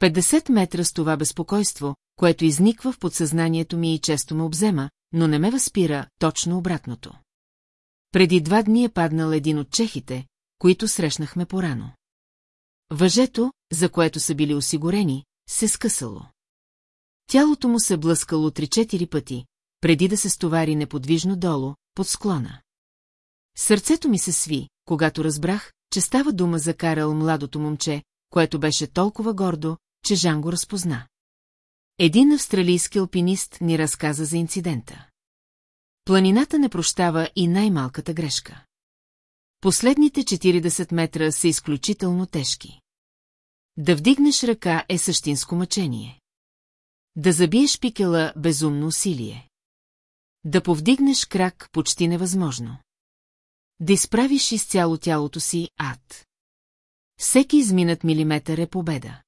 50 метра с това безпокойство, което изниква в подсъзнанието ми и често ме обзема, но не ме възпира точно обратното. Преди два дни е паднал един от чехите, които срещнахме порано. Въжето, за което са били осигурени, се скъсало. Тялото му се блъскало три-четири пъти, преди да се стовари неподвижно долу, под склона. Сърцето ми се сви, когато разбрах, че става дума за Карал младото момче, което беше толкова гордо, че Жан го разпозна. Един австралийски алпинист ни разказа за инцидента. Планината не прощава и най-малката грешка. Последните 40 метра са изключително тежки. Да вдигнеш ръка е същинско мъчение. Да забиеш пикела – безумно усилие. Да повдигнеш крак – почти невъзможно. Да изправиш изцяло тялото си – ад. Всеки изминат милиметър е победа.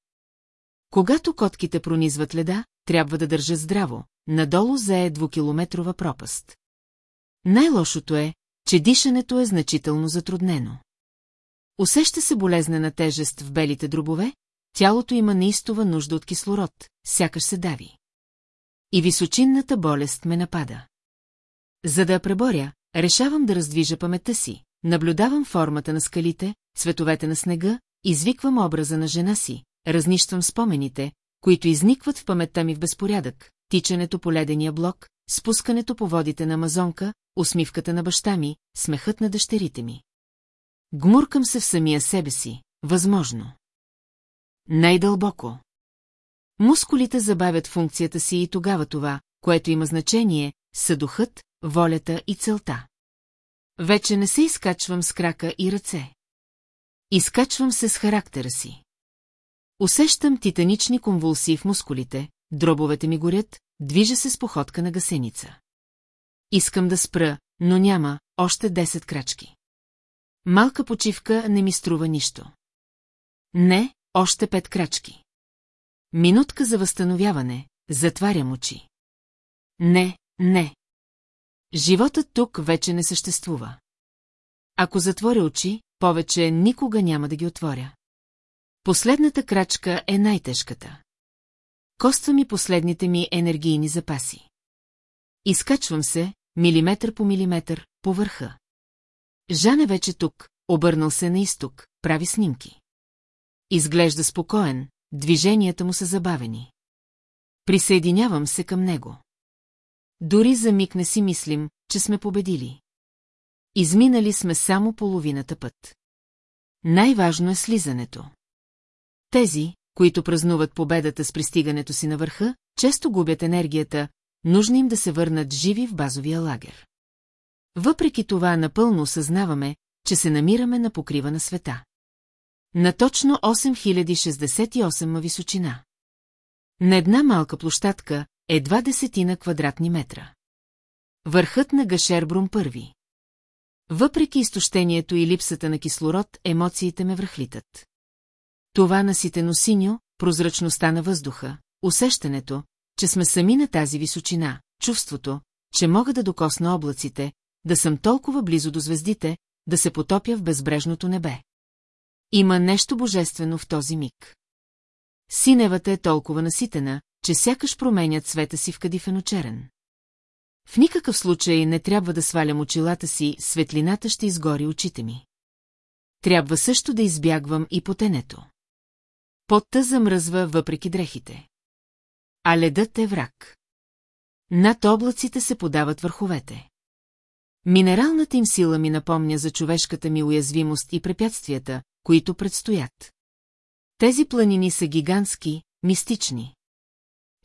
Когато котките пронизват леда, трябва да държат здраво, надолу зае двукилометрова пропаст. Най-лошото е, че дишането е значително затруднено. Усеща се болезнена тежест в белите дробове, тялото има неистова нужда от кислород, сякаш се дави. И височинната болест ме напада. За да я преборя, решавам да раздвижа паметта си, наблюдавам формата на скалите, цветовете на снега, извиквам образа на жена си, разнищвам спомените, които изникват в паметта ми в безпорядък, тичането по ледения блок, спускането по водите на Амазонка, усмивката на баща ми, смехът на дъщерите ми. Гмуркам се в самия себе си, възможно. Най-дълбоко. Мускулите забавят функцията си и тогава това, което има значение, са духът, волята и целта. Вече не се изкачвам с крака и ръце. Изкачвам се с характера си. Усещам титанични конвулсии в мускулите, дробовете ми горят, движа се с походка на гасеница. Искам да спра, но няма, още 10 крачки. Малка почивка не ми струва нищо. Не, още пет крачки. Минутка за възстановяване, затварям очи. Не, не. Животът тук вече не съществува. Ако затворя очи, повече никога няма да ги отворя. Последната крачка е най-тежката. Коства ми последните ми енергийни запаси. Изкачвам се, милиметър по милиметър, по върха. Жан е вече тук, обърнал се на изток, прави снимки. Изглежда спокоен, движенията му са забавени. Присъединявам се към него. Дори за миг не си мислим, че сме победили. Изминали сме само половината път. Най-важно е слизането. Тези, които празнуват победата с пристигането си на върха, често губят енергията, нужно им да се върнат живи в базовия лагер. Въпреки това напълно осъзнаваме, че се намираме на покрива на света. На точно 8068 височина. На една малка площадка, едва десетина квадратни метра. Върхът на Гашербрум първи. Въпреки изтощението и липсата на кислород, емоциите ме връхлитат. Това наситено синьо, прозрачността на въздуха, усещането, че сме сами на тази височина, чувството, че мога да докосна облаците, да съм толкова близо до звездите, да се потопя в безбрежното небе. Има нещо божествено в този миг. Синевата е толкова наситена, че сякаш променят цвета си в кадифеночерен. В никакъв случай не трябва да свалям очилата си, светлината ще изгори очите ми. Трябва също да избягвам и потенето. Потта замръзва въпреки дрехите. А ледът е враг. Над облаците се подават върховете. Минералната им сила ми напомня за човешката ми уязвимост и препятствията, които предстоят. Тези планини са гигантски, мистични.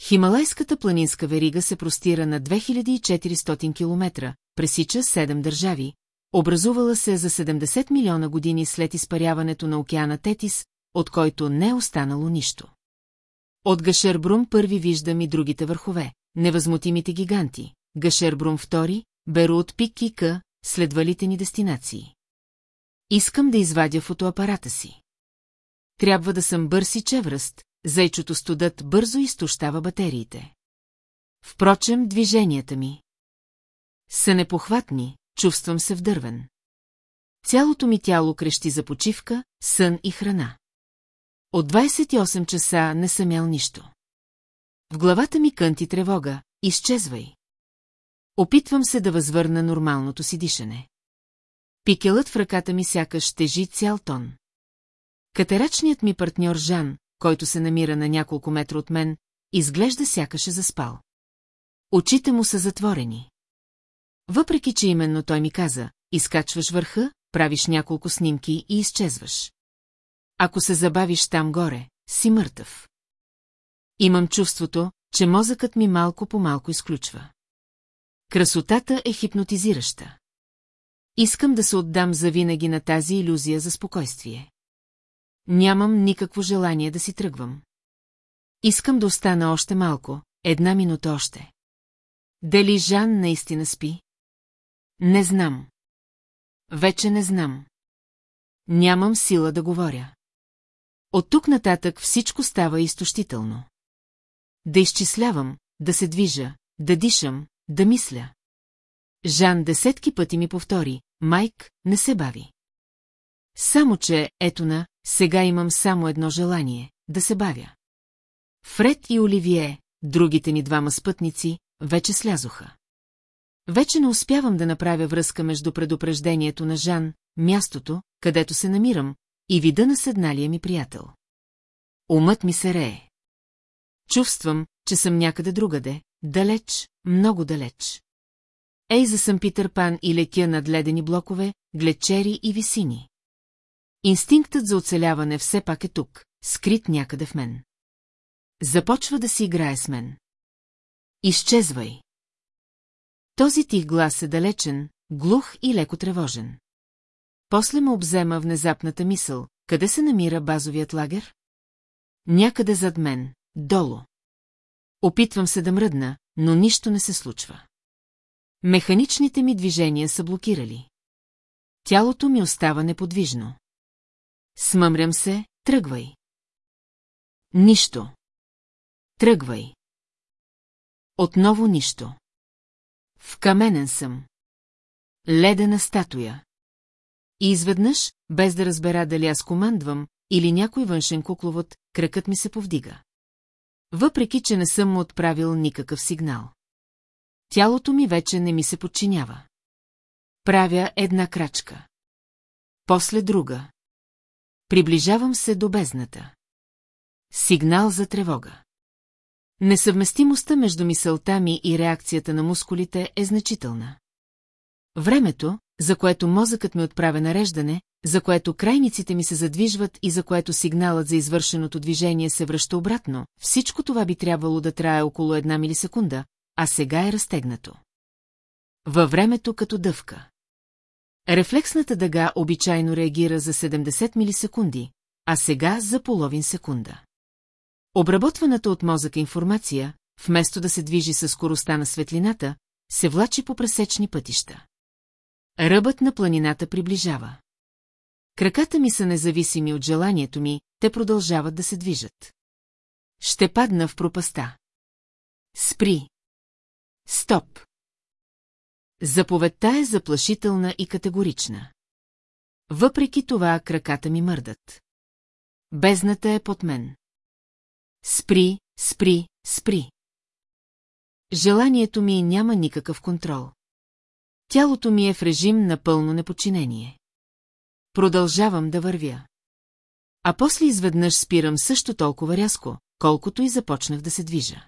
Хималайската планинска верига се простира на 2400 км, пресича 7 държави, образувала се за 70 милиона години след изпаряването на океана Тетис, от който не е останало нищо. От Гашербрум първи виждам и другите върхове, невъзмутимите гиганти, Гашербрум втори, беру от пик и къ, следвалите ни дестинации. Искам да извадя фотоапарата си. Трябва да съм бърз и чевръст, зайчото студът бързо изтощава батериите. Впрочем, движенията ми са непохватни, чувствам се вдървен. Цялото ми тяло крещи за почивка, сън и храна. От 28 часа не съм ял нищо. В главата ми кънти тревога, изчезвай. Опитвам се да възвърна нормалното си дишане. Пикелът в ръката ми сякаш тежи цял тон. Катерачният ми партньор Жан, който се намира на няколко метра от мен, изглежда сякаш е заспал. Очите му са затворени. Въпреки, че именно той ми каза, изкачваш върха, правиш няколко снимки и изчезваш. Ако се забавиш там горе, си мъртъв. Имам чувството, че мозъкът ми малко по малко изключва. Красотата е хипнотизираща. Искам да се отдам завинаги на тази иллюзия за спокойствие. Нямам никакво желание да си тръгвам. Искам да остана още малко, една минута още. Дали Жан наистина спи? Не знам. Вече не знам. Нямам сила да говоря. От тук нататък всичко става изтощително. Да изчислявам, да се движа, да дишам, да мисля. Жан десетки пъти ми повтори, Майк, не се бави. Само, че, ето на, сега имам само едно желание – да се бавя. Фред и Оливие, другите ни двама спътници, вече слязоха. Вече не успявам да направя връзка между предупреждението на Жан, мястото, където се намирам, и вида на седналия ми приятел. Умът ми се рее. Чувствам, че съм някъде другаде, далеч, много далеч. Ей за съм Питър Пан и летя над ледени блокове, глечери и висини. Инстинктът за оцеляване все пак е тук, скрит някъде в мен. Започва да си играе с мен. Изчезвай. Този тих глас е далечен, глух и леко тревожен. После ме обзема внезапната мисъл, къде се намира базовият лагер? Някъде зад мен, долу. Опитвам се да мръдна, но нищо не се случва. Механичните ми движения са блокирали. Тялото ми остава неподвижно. Смъмрям се, тръгвай. Нищо. Тръгвай. Отново нищо. Вкаменен съм. Ледена статуя. И изведнъж, без да разбера дали аз командвам или някой външен кукловод, кракът ми се повдига. Въпреки, че не съм му отправил никакъв сигнал. Тялото ми вече не ми се подчинява. Правя една крачка. После друга. Приближавам се до бездната. Сигнал за тревога. Несъвместимостта между мисълта ми и реакцията на мускулите е значителна. Времето, за което мозъкът ми отправя нареждане, за което крайниците ми се задвижват и за което сигналът за извършеното движение се връща обратно, всичко това би трябвало да трае около една милисекунда, а сега е разтегнато. Във времето като дъвка. Рефлексната дъга обичайно реагира за 70 милисекунди, а сега за половин секунда. Обработваната от мозъка информация, вместо да се движи със скоростта на светлината, се влачи по пресечни пътища. Ръбът на планината приближава. Краката ми са независими от желанието ми, те продължават да се движат. Ще падна в пропаста. Спри. Стоп. Заповедта е заплашителна и категорична. Въпреки това краката ми мърдат. Бездната е под мен. Спри, спри, спри. Желанието ми няма никакъв контрол. Тялото ми е в режим на пълно неподчинение. Продължавам да вървя. А после изведнъж спирам също толкова рязко, колкото и започнах да се движа.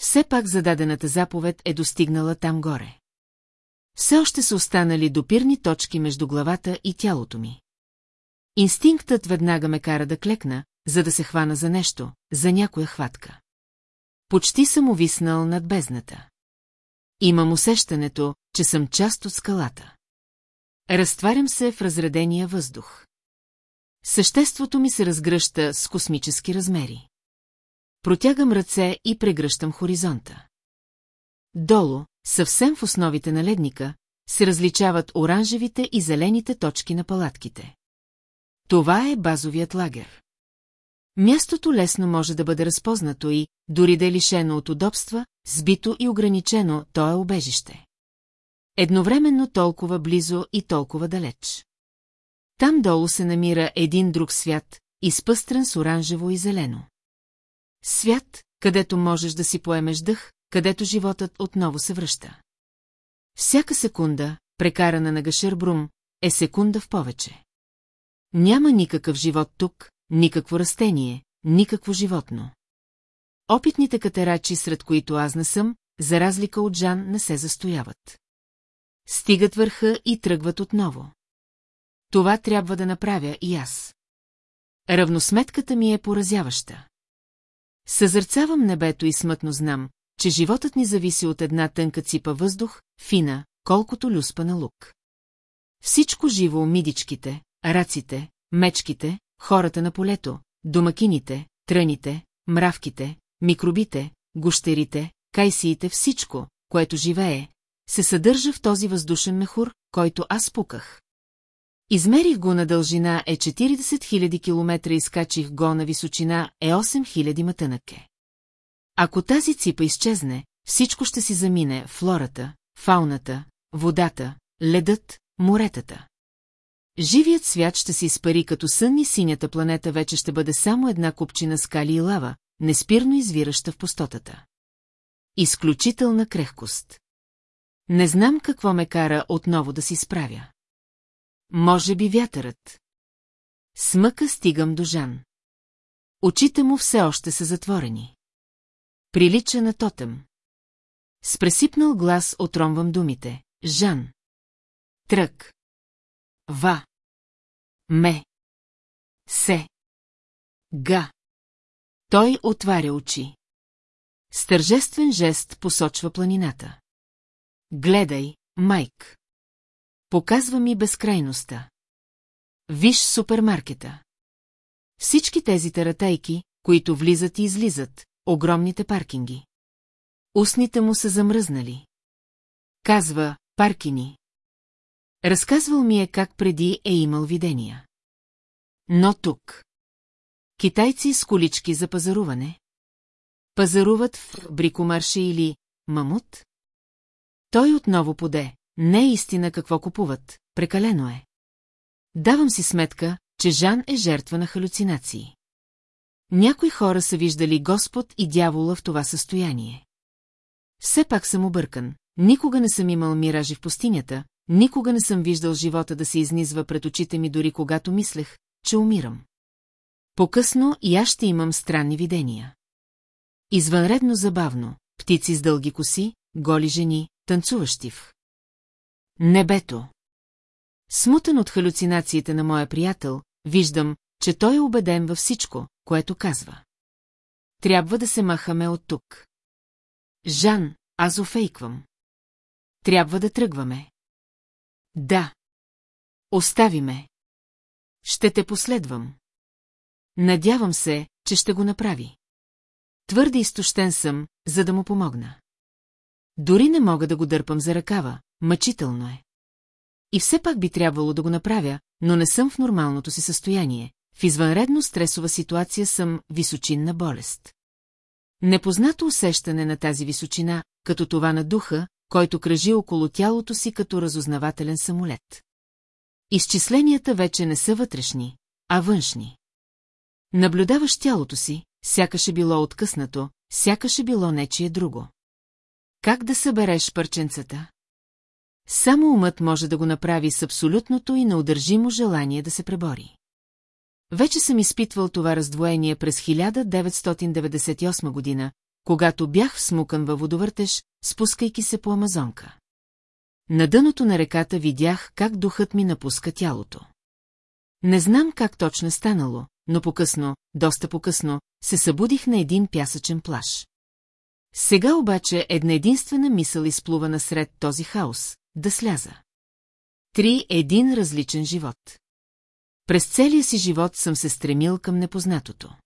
Все пак зададената заповед е достигнала там горе. Все още са останали допирни точки между главата и тялото ми. Инстинктът веднага ме кара да клекна, за да се хвана за нещо, за някоя хватка. Почти съм увиснал над бездната. Имам усещането, че съм част от скалата. Разтварям се в разредения въздух. Съществото ми се разгръща с космически размери. Протягам ръце и прегръщам хоризонта. Долу, съвсем в основите на ледника, се различават оранжевите и зелените точки на палатките. Това е базовият лагер. Мястото лесно може да бъде разпознато и, дори да е лишено от удобства, сбито и ограничено, то е обежище. Едновременно толкова близо и толкова далеч. Там долу се намира един друг свят, изпъстрен с оранжево и зелено. Свят, където можеш да си поемеш дъх, където животът отново се връща. Всяка секунда, прекарана на Гашербрум, е секунда в повече. Няма никакъв живот тук, никакво растение, никакво животно. Опитните катерачи, сред които аз не съм, за разлика от Жан, не се застояват. Стигат върха и тръгват отново. Това трябва да направя и аз. Равносметката ми е поразяваща. Съзърцавам небето и смътно знам, че животът ни зависи от една тънка ципа въздух, фина, колкото люспа на лук. Всичко живо, мидичките, раците, мечките, хората на полето, домакините, тръните, мравките, микробите, гощерите, кайсиите, всичко, което живее, се съдържа в този въздушен мехур, който аз пуках. Измерих го на дължина е 40 000 км и скачих го на височина е 8 000 матънаке. Ако тази ципа изчезне, всичко ще си замине флората, фауната, водата, ледът, моретата. Живият свят ще се изпари като сън и синята планета вече ще бъде само една купчина скали и лава, неспирно извираща в пустотата. Изключителна крехкост. Не знам какво ме кара отново да си справя. Може би вятърът. Смъка стигам до Жан. Очите му все още са затворени. Прилича на тотем. С пресипнал глас отромвам думите. Жан. Трък. Ва. Ме. Се. Га. Той отваря очи. С тържествен жест посочва планината. Гледай, Майк. Показва ми безкрайността. Виж супермаркета. Всички тези таратайки, които влизат и излизат, огромните паркинги. Устните му са замръзнали. Казва, паркини. Разказвал ми е как преди е имал видения. Но тук. Китайци с колички за пазаруване. Пазаруват в брикомарши или мамут? Той отново поде. Не е истина какво купуват, прекалено е. Давам си сметка, че Жан е жертва на халюцинации. Някои хора са виждали Господ и дявола в това състояние. Все пак съм объркан. Никога не съм имал миражи в пустинята, никога не съм виждал живота да се изнизва пред очите ми дори когато мислех, че умирам. По-късно и аз ще имам странни видения. Извънредно забавно, птици с дълги коси, голи жени, танцуващи в. Небето. Смутен от халюцинациите на моя приятел, виждам, че той е убеден във всичко, което казва. Трябва да се махаме от тук. Жан, аз офейквам. Трябва да тръгваме. Да. Остави ме. Ще те последвам. Надявам се, че ще го направи. Твърде изтощен съм, за да му помогна. Дори не мога да го дърпам за ръкава, мъчително е. И все пак би трябвало да го направя, но не съм в нормалното си състояние. В извънредно стресова ситуация съм височинна болест. Непознато усещане на тази височина, като това на духа, който кръжи около тялото си като разузнавателен самолет. Изчисленията вече не са вътрешни, а външни. Наблюдаваш тялото си, сякаше било откъснато, сякаше било нечие друго. Как да събереш парченцата? Само умът може да го направи с абсолютното и неудържимо желание да се пребори. Вече съм изпитвал това раздвоение през 1998 година, когато бях всмукан във водовъртеж, спускайки се по Амазонка. На дъното на реката видях как духът ми напуска тялото. Не знам как точно е станало, но по-късно, доста по-късно, се събудих на един пясъчен плаж. Сега обаче една единствена мисъл изплува насред този хаос – да сляза. Три – един различен живот. През целия си живот съм се стремил към непознатото.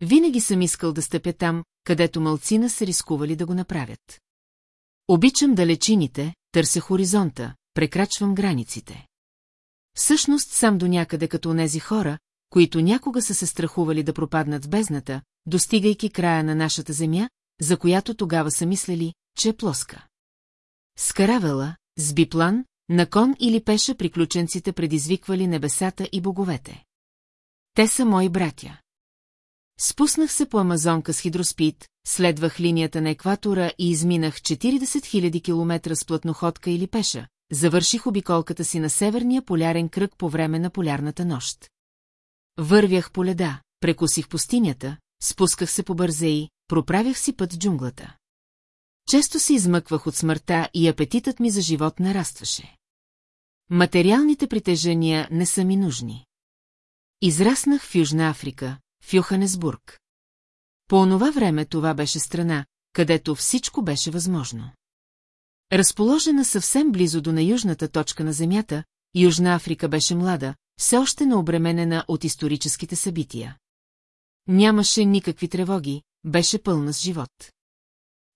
Винаги съм искал да стъпя там, където мълцина са рискували да го направят. Обичам далечините, търся хоризонта, прекрачвам границите. Всъщност сам до някъде като онези хора, които някога са се страхували да пропаднат в бездната, достигайки края на нашата земя, за която тогава са мислели, че е плоска. С каравела, с биплан, на кон или пеша приключенците предизвиквали небесата и боговете. Те са мои братя. Спуснах се по Амазонка с хидроспид, следвах линията на екватора и изминах 40 000 км с плътноходка или пеша, завърших обиколката си на северния полярен кръг по време на полярната нощ. Вървях по леда, прекусих пустинята, спусках се по бързеи, проправях си път в джунглата. Често се измъквах от смъртта и апетитът ми за живот нарастваше. Материалните притежения не са ми нужни. Израснах в Южна Африка, в Йоханесбург. По онова време това беше страна, където всичко беше възможно. Разположена съвсем близо до наюжната точка на Земята, Южна Африка беше млада, все още необременена от историческите събития. Нямаше никакви тревоги, беше пълна с живот.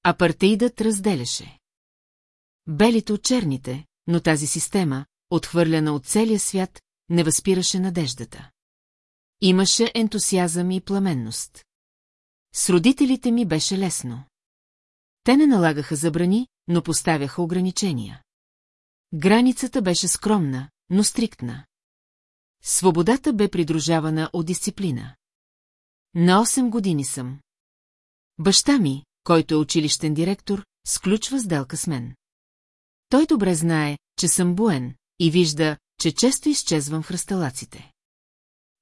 Апартеидът разделяше. Белите от черните, но тази система, отхвърляна от целия свят, не възпираше надеждата. Имаше ентусиазъм и пламенност. С родителите ми беше лесно. Те не налагаха забрани, но поставяха ограничения. Границата беше скромна, но стриктна. Свободата бе придружавана от дисциплина. На 8 години съм. Баща ми, който е училищен директор, сключва сделка с мен. Той добре знае, че съм буен и вижда, че често изчезвам в хръсталаците.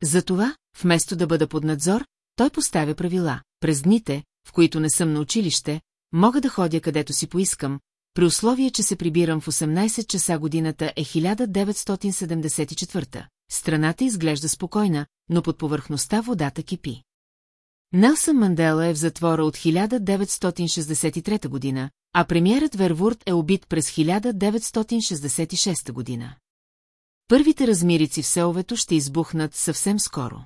Затова, вместо да бъда под надзор, той поставя правила. През дните, в които не съм на училище, мога да ходя където си поискам, при условие, че се прибирам в 18 часа годината е 1974 Страната изглежда спокойна, но под повърхността водата кипи. Нелсън Мандела е в затвора от 1963 година, а премиерът Вервурт е убит през 1966 година. Първите размирици в селовето ще избухнат съвсем скоро.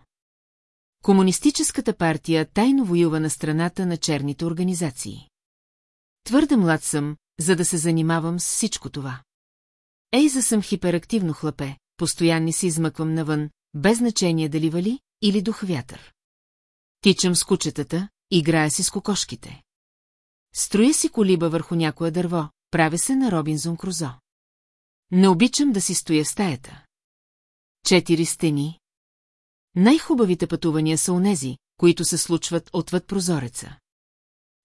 Комунистическата партия тайно воюва на страната на черните организации. Твърде млад съм, за да се занимавам с всичко това. Ейза съм хиперактивно хлапе, постоянни се измъквам навън, без значение дали вали или дух вятър. Тичам с кучетата, играя си с кокошките. Строя си колиба върху някое дърво, правя се на Робинзон Крузо. Не обичам да си стоя в стаята. Четири стени. Най-хубавите пътувания са онези, които се случват отвъд прозореца.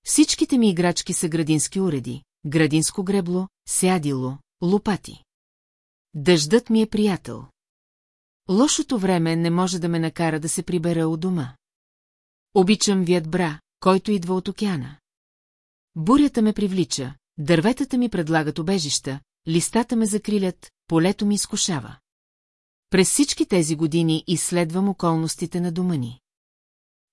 Всичките ми играчки са градински уреди, градинско гребло, сядило, лопати. Дъждът ми е приятел. Лошото време не може да ме накара да се прибера от дома. Обичам вият бра, който идва от океана. Бурята ме привлича, дърветата ми предлагат обежища, листата ме закрилят, полето ми изкушава. През всички тези години изследвам околностите на дома ни.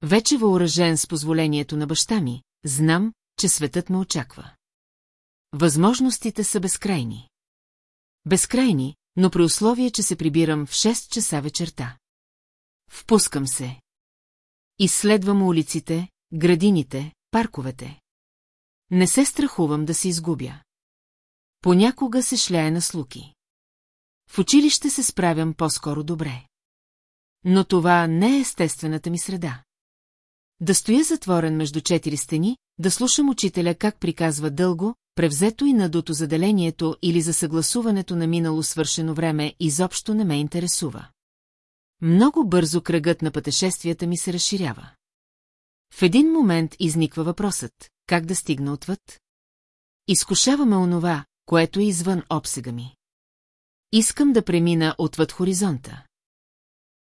Вече въоръжен с позволението на баща ми, знам, че светът ме очаква. Възможностите са безкрайни. Безкрайни, но при условие, че се прибирам в 6 часа вечерта. Впускам се. Изследвам улиците, градините, парковете. Не се страхувам да се изгубя. Понякога се шляя на слуки. В училище се справям по-скоро добре. Но това не е естествената ми среда. Да стоя затворен между четири стени, да слушам учителя как приказва дълго, превзето и надуто заделението или за съгласуването на минало свършено време изобщо не ме интересува. Много бързо кръгът на пътешествията ми се разширява. В един момент изниква въпросът, как да стигна отвъд? Изкушаваме онова, което е извън обсега ми. Искам да премина отвъд хоризонта.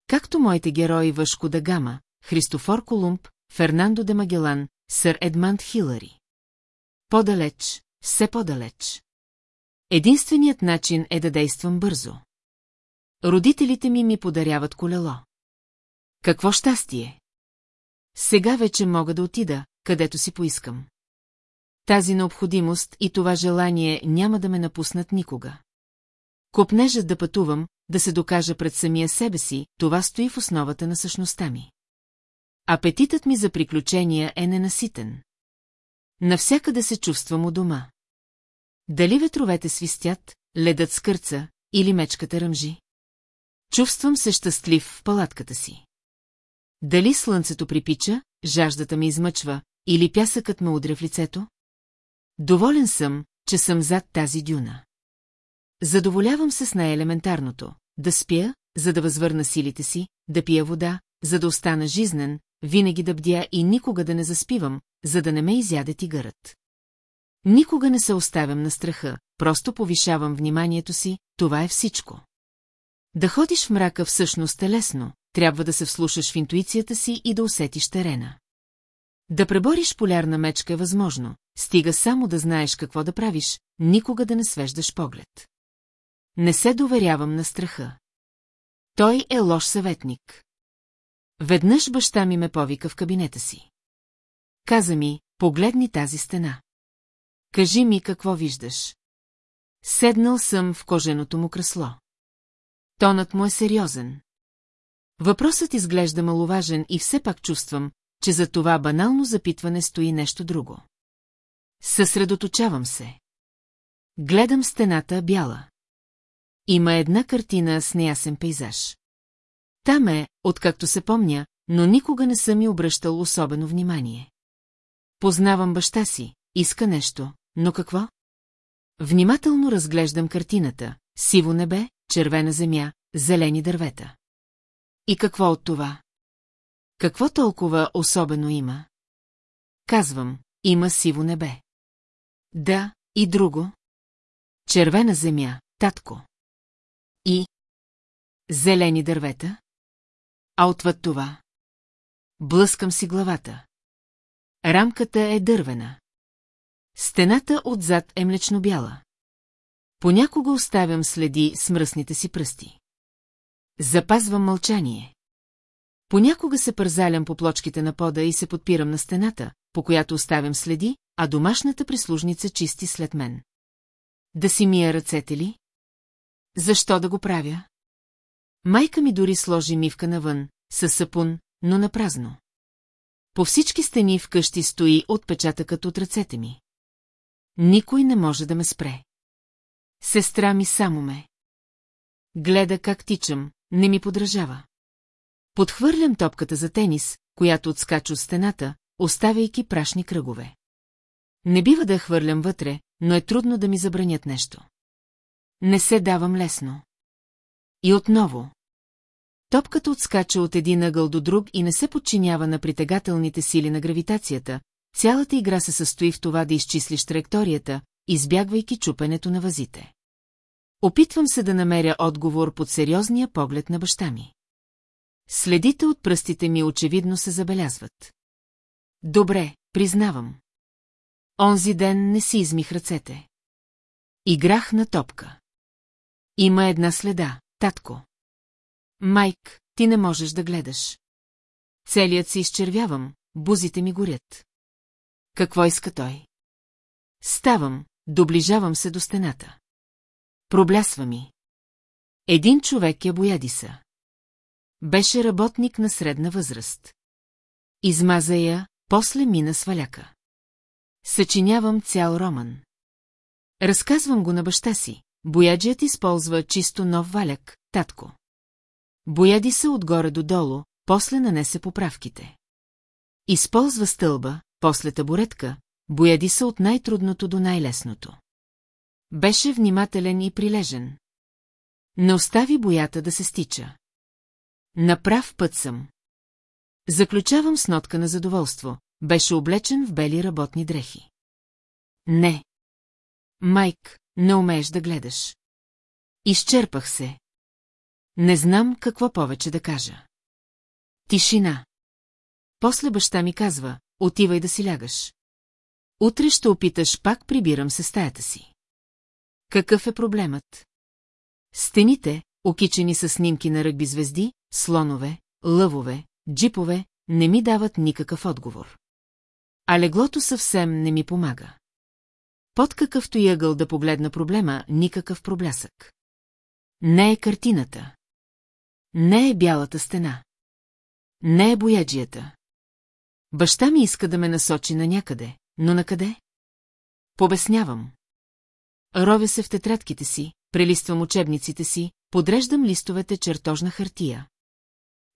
Както моите герои Въшко да Гама, Христофор Колумб, Фернандо де Магелан, сър Едманд Хилари. По-далеч, все по-далеч. Единственият начин е да действам бързо. Родителите ми ми подаряват колело. Какво щастие! Сега вече мога да отида, където си поискам. Тази необходимост и това желание няма да ме напуснат никога. Копнежът да пътувам, да се докажа пред самия себе си, това стои в основата на същността ми. Апетитът ми за приключения е ненаситен. Навсякъде се чувствам у дома. Дали ветровете свистят, ледът скърца или мечката ръмжи? Чувствам се щастлив в палатката си. Дали слънцето припича, жаждата ми измъчва, или пясъкът ме удря в лицето? Доволен съм, че съм зад тази дюна. Задоволявам се с най-елементарното – да спя, за да възвърна силите си, да пия вода, за да остана жизнен, винаги да бдя и никога да не заспивам, за да не ме изяде тигърът. Никога не се оставям на страха, просто повишавам вниманието си, това е всичко. Да ходиш в мрака всъщност е лесно, трябва да се вслушаш в интуицията си и да усетиш терена. Да пребориш полярна мечка е възможно, стига само да знаеш какво да правиш, никога да не свеждаш поглед. Не се доверявам на страха. Той е лош съветник. Веднъж баща ми ме повика в кабинета си. Каза ми, погледни тази стена. Кажи ми какво виждаш. Седнал съм в коженото му кресло. Тонът му е сериозен. Въпросът изглежда маловажен и все пак чувствам, че за това банално запитване стои нещо друго. Съсредоточавам се. Гледам стената бяла. Има една картина с неясен пейзаж. Там е, откакто се помня, но никога не съм ми обръщал особено внимание. Познавам баща си, иска нещо, но какво? Внимателно разглеждам картината. Сиво небе, червена земя, зелени дървета. И какво от това? Какво толкова особено има? Казвам, има сиво небе. Да, и друго. Червена земя, татко. И? Зелени дървета? А отвъд това? Блъскам си главата. Рамката е дървена. Стената отзад е млечно-бяла. Понякога оставям следи с мръсните си пръсти. Запазвам мълчание. Понякога се пързалям по плочките на пода и се подпирам на стената, по която оставям следи, а домашната прислужница чисти след мен. Да си мия ръцете ли? Защо да го правя? Майка ми дори сложи мивка навън, със сапун, но на празно. По всички стени в къщи стои отпечатъкът от ръцете ми. Никой не може да ме спре. Сестра ми само ме. Гледа как тичам, не ми подражава. Подхвърлям топката за тенис, която отскача от стената, оставяйки прашни кръгове. Не бива да я хвърлям вътре, но е трудно да ми забранят нещо. Не се давам лесно. И отново. Топката отскача от един ъгъл до друг и не се подчинява на притегателните сили на гравитацията, цялата игра се състои в това да изчислиш траекторията, избягвайки чупенето на вазите. Опитвам се да намеря отговор под сериозния поглед на баща ми. Следите от пръстите ми очевидно се забелязват. Добре, признавам. Онзи ден не си измих ръцете. Играх на топка. Има една следа, татко. Майк, ти не можеш да гледаш. Целият се изчервявам, бузите ми горят. Какво иска той? Ставам, доближавам се до стената. Проблясва ми. Един човек я боядиса. Беше работник на средна възраст. Измаза я, после мина сваляка. Съчинявам цял роман. Разказвам го на баща си. Бояджият използва чисто нов валяк, татко. Бояди се отгоре до долу, после нанесе поправките. Използва стълба, после табуретка, бояди се от най-трудното до най-лесното. Беше внимателен и прилежен. Не остави боята да се стича. На прав път съм. Заключавам с нотка на задоволство. Беше облечен в бели работни дрехи. Не. Майк, не умееш да гледаш. Изчерпах се. Не знам какво повече да кажа. Тишина. После баща ми казва, отивай да си лягаш. Утре ще опиташ, пак прибирам се стаята си. Какъв е проблемът? Стените, окичени с снимки на ръгби звезди, слонове, лъвове, джипове, не ми дават никакъв отговор. А леглото съвсем не ми помага. Под какъвто и ъгъл да погледна проблема, никакъв проблясък. Не е картината. Не е бялата стена. Не е бояджията. Баща ми иска да ме насочи на някъде, но на къде? Побеснявам. Ровя се в тетрадките си, прелиствам учебниците си, подреждам листовете чертожна хартия.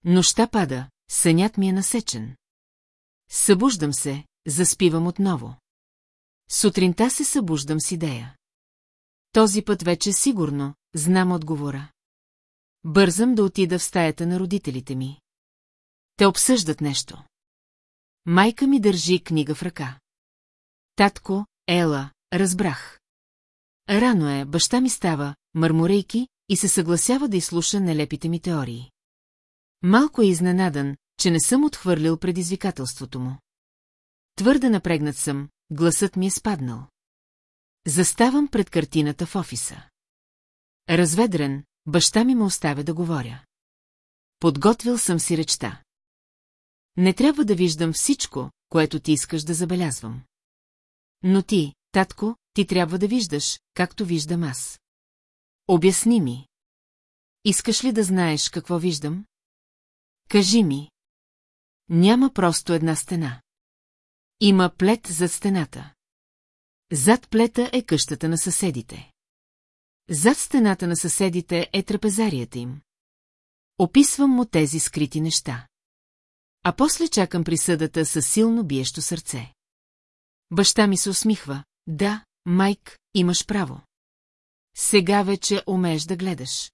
Нощта пада, сънят ми е насечен. Събуждам се, заспивам отново. Сутринта се събуждам с идея. Този път вече сигурно знам отговора. Бързам да отида в стаята на родителите ми. Те обсъждат нещо. Майка ми държи книга в ръка. Татко, ела, разбрах. Рано е, баща ми става, мърморейки, и се съгласява да изслуша нелепите ми теории. Малко е изненадан, че не съм отхвърлил предизвикателството му. Твърде напрегнат съм, гласът ми е спаднал. Заставам пред картината в офиса. Разведрен, баща ми ме оставя да говоря. Подготвил съм си речта. Не трябва да виждам всичко, което ти искаш да забелязвам. Но ти, татко, ти трябва да виждаш, както виждам аз. Обясни ми. Искаш ли да знаеш какво виждам? Кажи ми. Няма просто една стена. Има плет зад стената. Зад плета е къщата на съседите. Зад стената на съседите е трапезарията им. Описвам му тези скрити неща. А после чакам присъдата със силно биещо сърце. Баща ми се усмихва. Да, Майк, имаш право. Сега вече умееш да гледаш.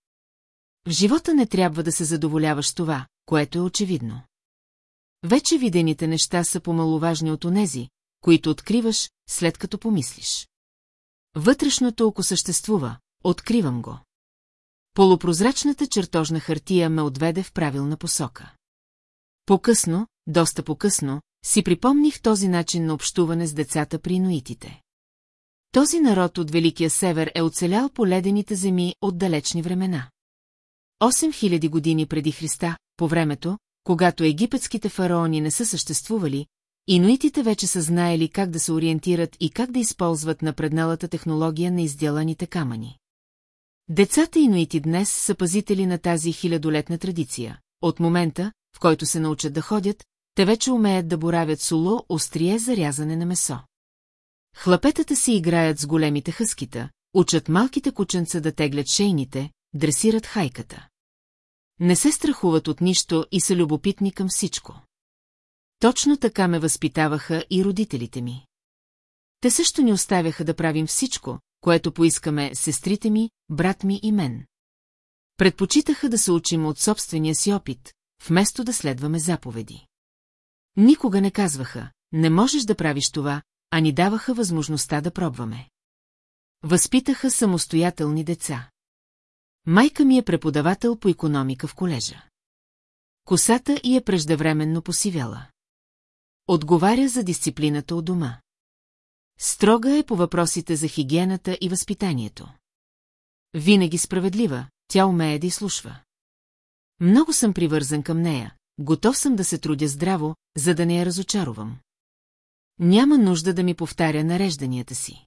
В живота не трябва да се задоволяваш това, което е очевидно. Вече видените неща са помаловажни от онези, които откриваш, след като помислиш. Вътрешното око съществува, откривам го. Полупрозрачната чертожна хартия ме отведе в правилна посока. По-късно, доста по-късно, си припомних този начин на общуване с децата при инуитите. Този народ от Великия Север е оцелял по ледените земи от далечни времена. 8000 години преди Христа, по времето, когато египетските фараони не са съществували, инуитите вече са знаели как да се ориентират и как да използват напредналата технология на изделаните камъни. Децата инуити днес са пазители на тази хилядолетна традиция. от момента, в който се научат да ходят, те вече умеят да боравят соло, острие за рязане на месо. Хлапетата си играят с големите хъскита, учат малките кученца да теглят шейните, дресират хайката. Не се страхуват от нищо и са любопитни към всичко. Точно така ме възпитаваха и родителите ми. Те също ни оставяха да правим всичко, което поискаме сестрите ми, брат ми и мен. Предпочитаха да се учим от собствения си опит, вместо да следваме заповеди. Никога не казваха, не можеш да правиш това, а ни даваха възможността да пробваме. Възпитаха самостоятелни деца. Майка ми е преподавател по економика в колежа. Косата й е преждевременно посивяла. Отговаря за дисциплината от дома. Строга е по въпросите за хигиената и възпитанието. Винаги справедлива, тя умее да изслушва. Много съм привързан към нея, готов съм да се трудя здраво, за да не я разочаровам. Няма нужда да ми повтаря нарежданията си.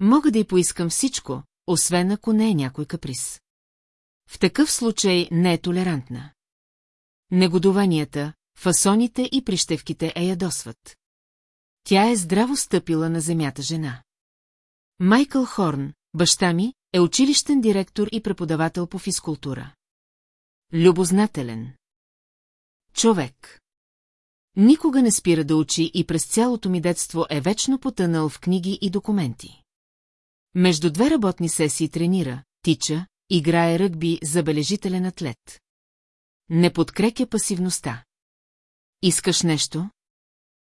Мога да й поискам всичко, освен ако не е някой каприз. В такъв случай не е толерантна. Негодованията, фасоните и прищевките е ядосват. Тя е здраво стъпила на земята жена. Майкъл Хорн, баща ми, е училищен директор и преподавател по физкултура. Любознателен. Човек. Никога не спира да учи и през цялото ми детство е вечно потънал в книги и документи. Между две работни сесии тренира, тича, играе ръгби, забележителен атлет. Не подкрепя пасивността. Искаш нещо?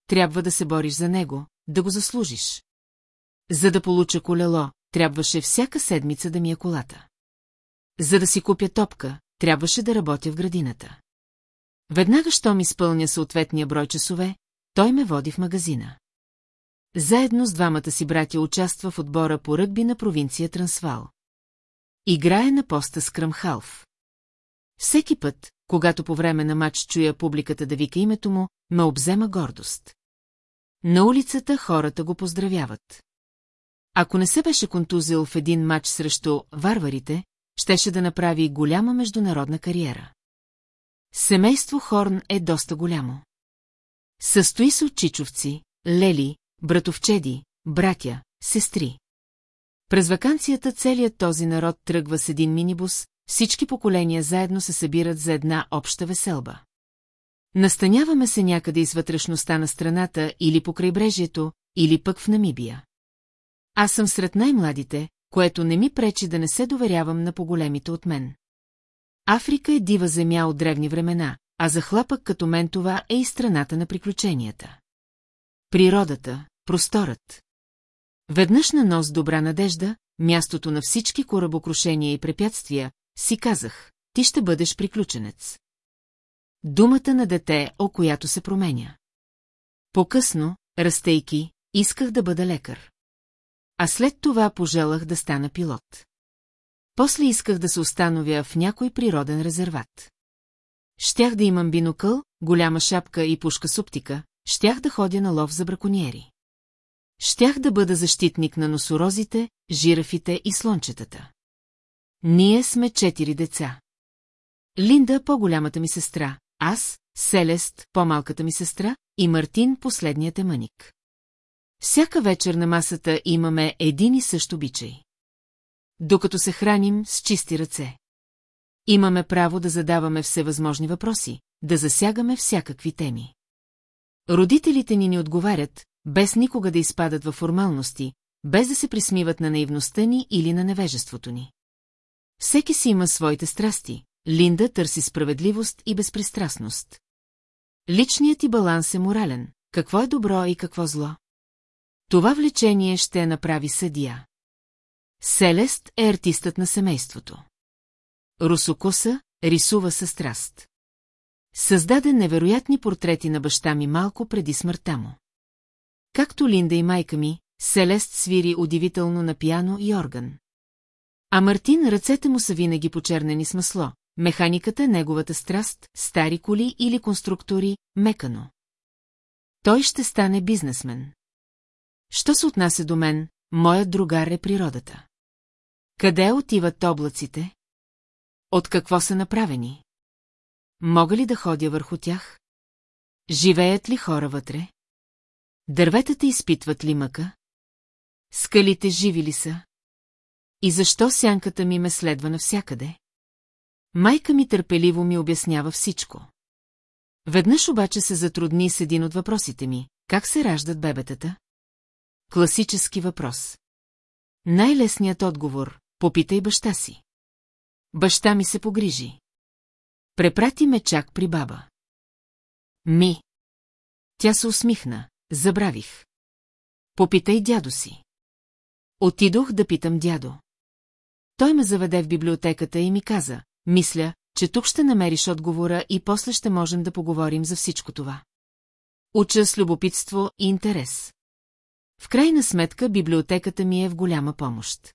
Трябва да се бориш за него, да го заслужиш. За да получа колело, трябваше всяка седмица да ми е колата. За да си купя топка, трябваше да работя в градината. Веднага, що ми изпълня съответния брой часове, той ме води в магазина. Заедно с двамата си братя участва в отбора по ръгби на провинция Трансвал. Играе на поста с Кръмхалф. Всеки път, когато по време на матч чуя публиката да вика името му, ме обзема гордост. На улицата хората го поздравяват. Ако не се беше контузил в един матч срещу варварите, щеше да направи голяма международна кариера. Семейство Хорн е доста голямо. Състои се от чичовци, лели, братовчеди, братя, сестри. През вакансията целият този народ тръгва с един минибус, всички поколения заедно се събират за една обща веселба. Настаняваме се някъде из вътрешността на страната или по крайбрежието, или пък в Намибия. Аз съм сред най-младите, което не ми пречи да не се доверявам на поголемите от мен. Африка е дива земя от древни времена, а за хлапък като мен това е и страната на приключенията. Природата, просторът. Веднъж на нос добра надежда, мястото на всички корабокрушения и препятствия, си казах, ти ще бъдеш приключенец. Думата на дете, о която се променя. По-късно, растейки, исках да бъда лекар. А след това пожелах да стана пилот. После исках да се установя в някой природен резерват. Щях да имам бинокъл, голяма шапка и пушка с оптика, щях да ходя на лов за браконьери. Щях да бъда защитник на носорозите, жирафите и слончетата. Ние сме четири деца. Линда, по-голямата ми сестра, аз, Селест, по-малката ми сестра, и Мартин, последният е мъник. Всяка вечер на масата имаме един и същ обичай. Докато се храним с чисти ръце. Имаме право да задаваме всевъзможни въпроси, да засягаме всякакви теми. Родителите ни ни отговарят, без никога да изпадат във формалности, без да се присмиват на наивността ни или на невежеството ни. Всеки си има своите страсти, Линда търси справедливост и безпристрастност. Личният ти баланс е морален, какво е добро и какво зло. Това влечение ще направи съдия. Селест е артистът на семейството. Русокоса рисува със страст. Създаде невероятни портрети на баща ми малко преди смъртта му. Както Линда и майка ми, Селест свири удивително на пиано и орган. А Мартин ръцете му са винаги почернени с масло, механиката е неговата страст, стари коли или конструктори, мекано. Той ще стане бизнесмен. Що се отнася до мен, моят другар е природата. Къде отиват облаците? От какво са направени? мога ли да ходя върху тях? Живеят ли хора вътре? Дърветата изпитват ли мъка? Скалите живи ли са? И защо сянката ми ме следва навсякъде? Майка ми търпеливо ми обяснява всичко. Веднъж обаче се затрудни с един от въпросите ми. Как се раждат бебетата? Класически въпрос. Най-лесният отговор – попитай баща си. Баща ми се погрижи. Препрати ме чак при баба. Ми. Тя се усмихна. Забравих. Попитай дядо си. Отидох да питам дядо. Той ме заведе в библиотеката и ми каза, мисля, че тук ще намериш отговора и после ще можем да поговорим за всичко това. Уча с любопитство и интерес. В крайна сметка библиотеката ми е в голяма помощ.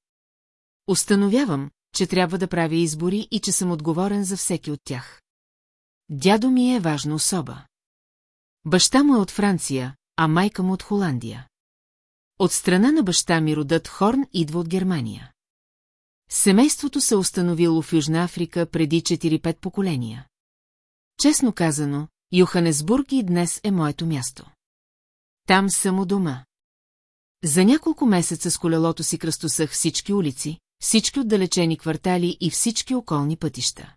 Установявам, че трябва да правя избори и че съм отговорен за всеки от тях. Дядо ми е важна особа. Баща му е от Франция, а майка му от Холандия. От страна на баща ми родът Хорн идва от Германия. Семейството се установило в Южна Африка преди 4-5 поколения. Честно казано, Йоханесбург и днес е моето място. Там съм у дома. За няколко месеца с колелото си кръстосах всички улици, всички отдалечени квартали и всички околни пътища.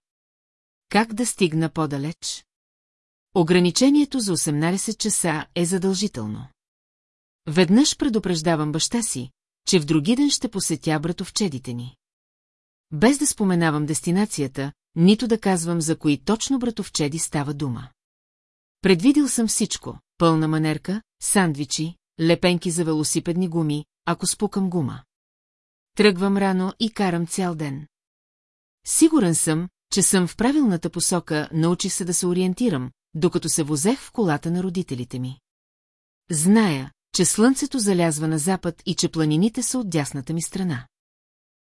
Как да стигна по-далеч? Ограничението за 18 часа е задължително. Веднъж предупреждавам баща си, че в други ден ще посетя братовчедите ни. Без да споменавам дестинацията, нито да казвам за кои точно братовчеди става дума. Предвидил съм всичко – пълна манерка, сандвичи, лепенки за велосипедни гуми, ако спукам гума. Тръгвам рано и карам цял ден. Сигурен съм, че съм в правилната посока, научих се да се ориентирам, докато се возех в колата на родителите ми. Зная, че слънцето залязва на запад и че планините са от дясната ми страна.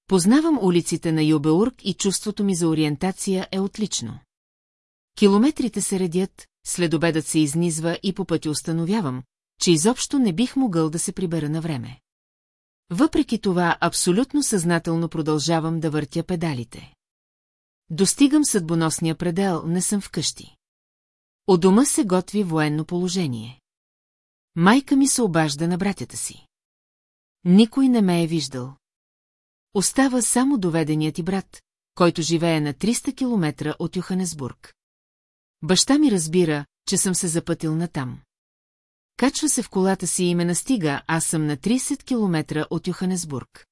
Познавам улиците на Юбеург и чувството ми за ориентация е отлично. Километрите се редят, следобедът се изнизва и по пътя установявам, че изобщо не бих могъл да се прибера на време. Въпреки това, абсолютно съзнателно продължавам да въртя педалите. Достигам съдбоносния предел, не съм вкъщи. О дома се готви военно положение. Майка ми се обажда на братята си. Никой не ме е виждал. Остава само доведеният ти брат, който живее на 300 километра от Йоханесбург. Баща ми разбира, че съм се запътил натам. Качва се в колата си и ме настига, аз съм на 30 километра от Йоханесбург.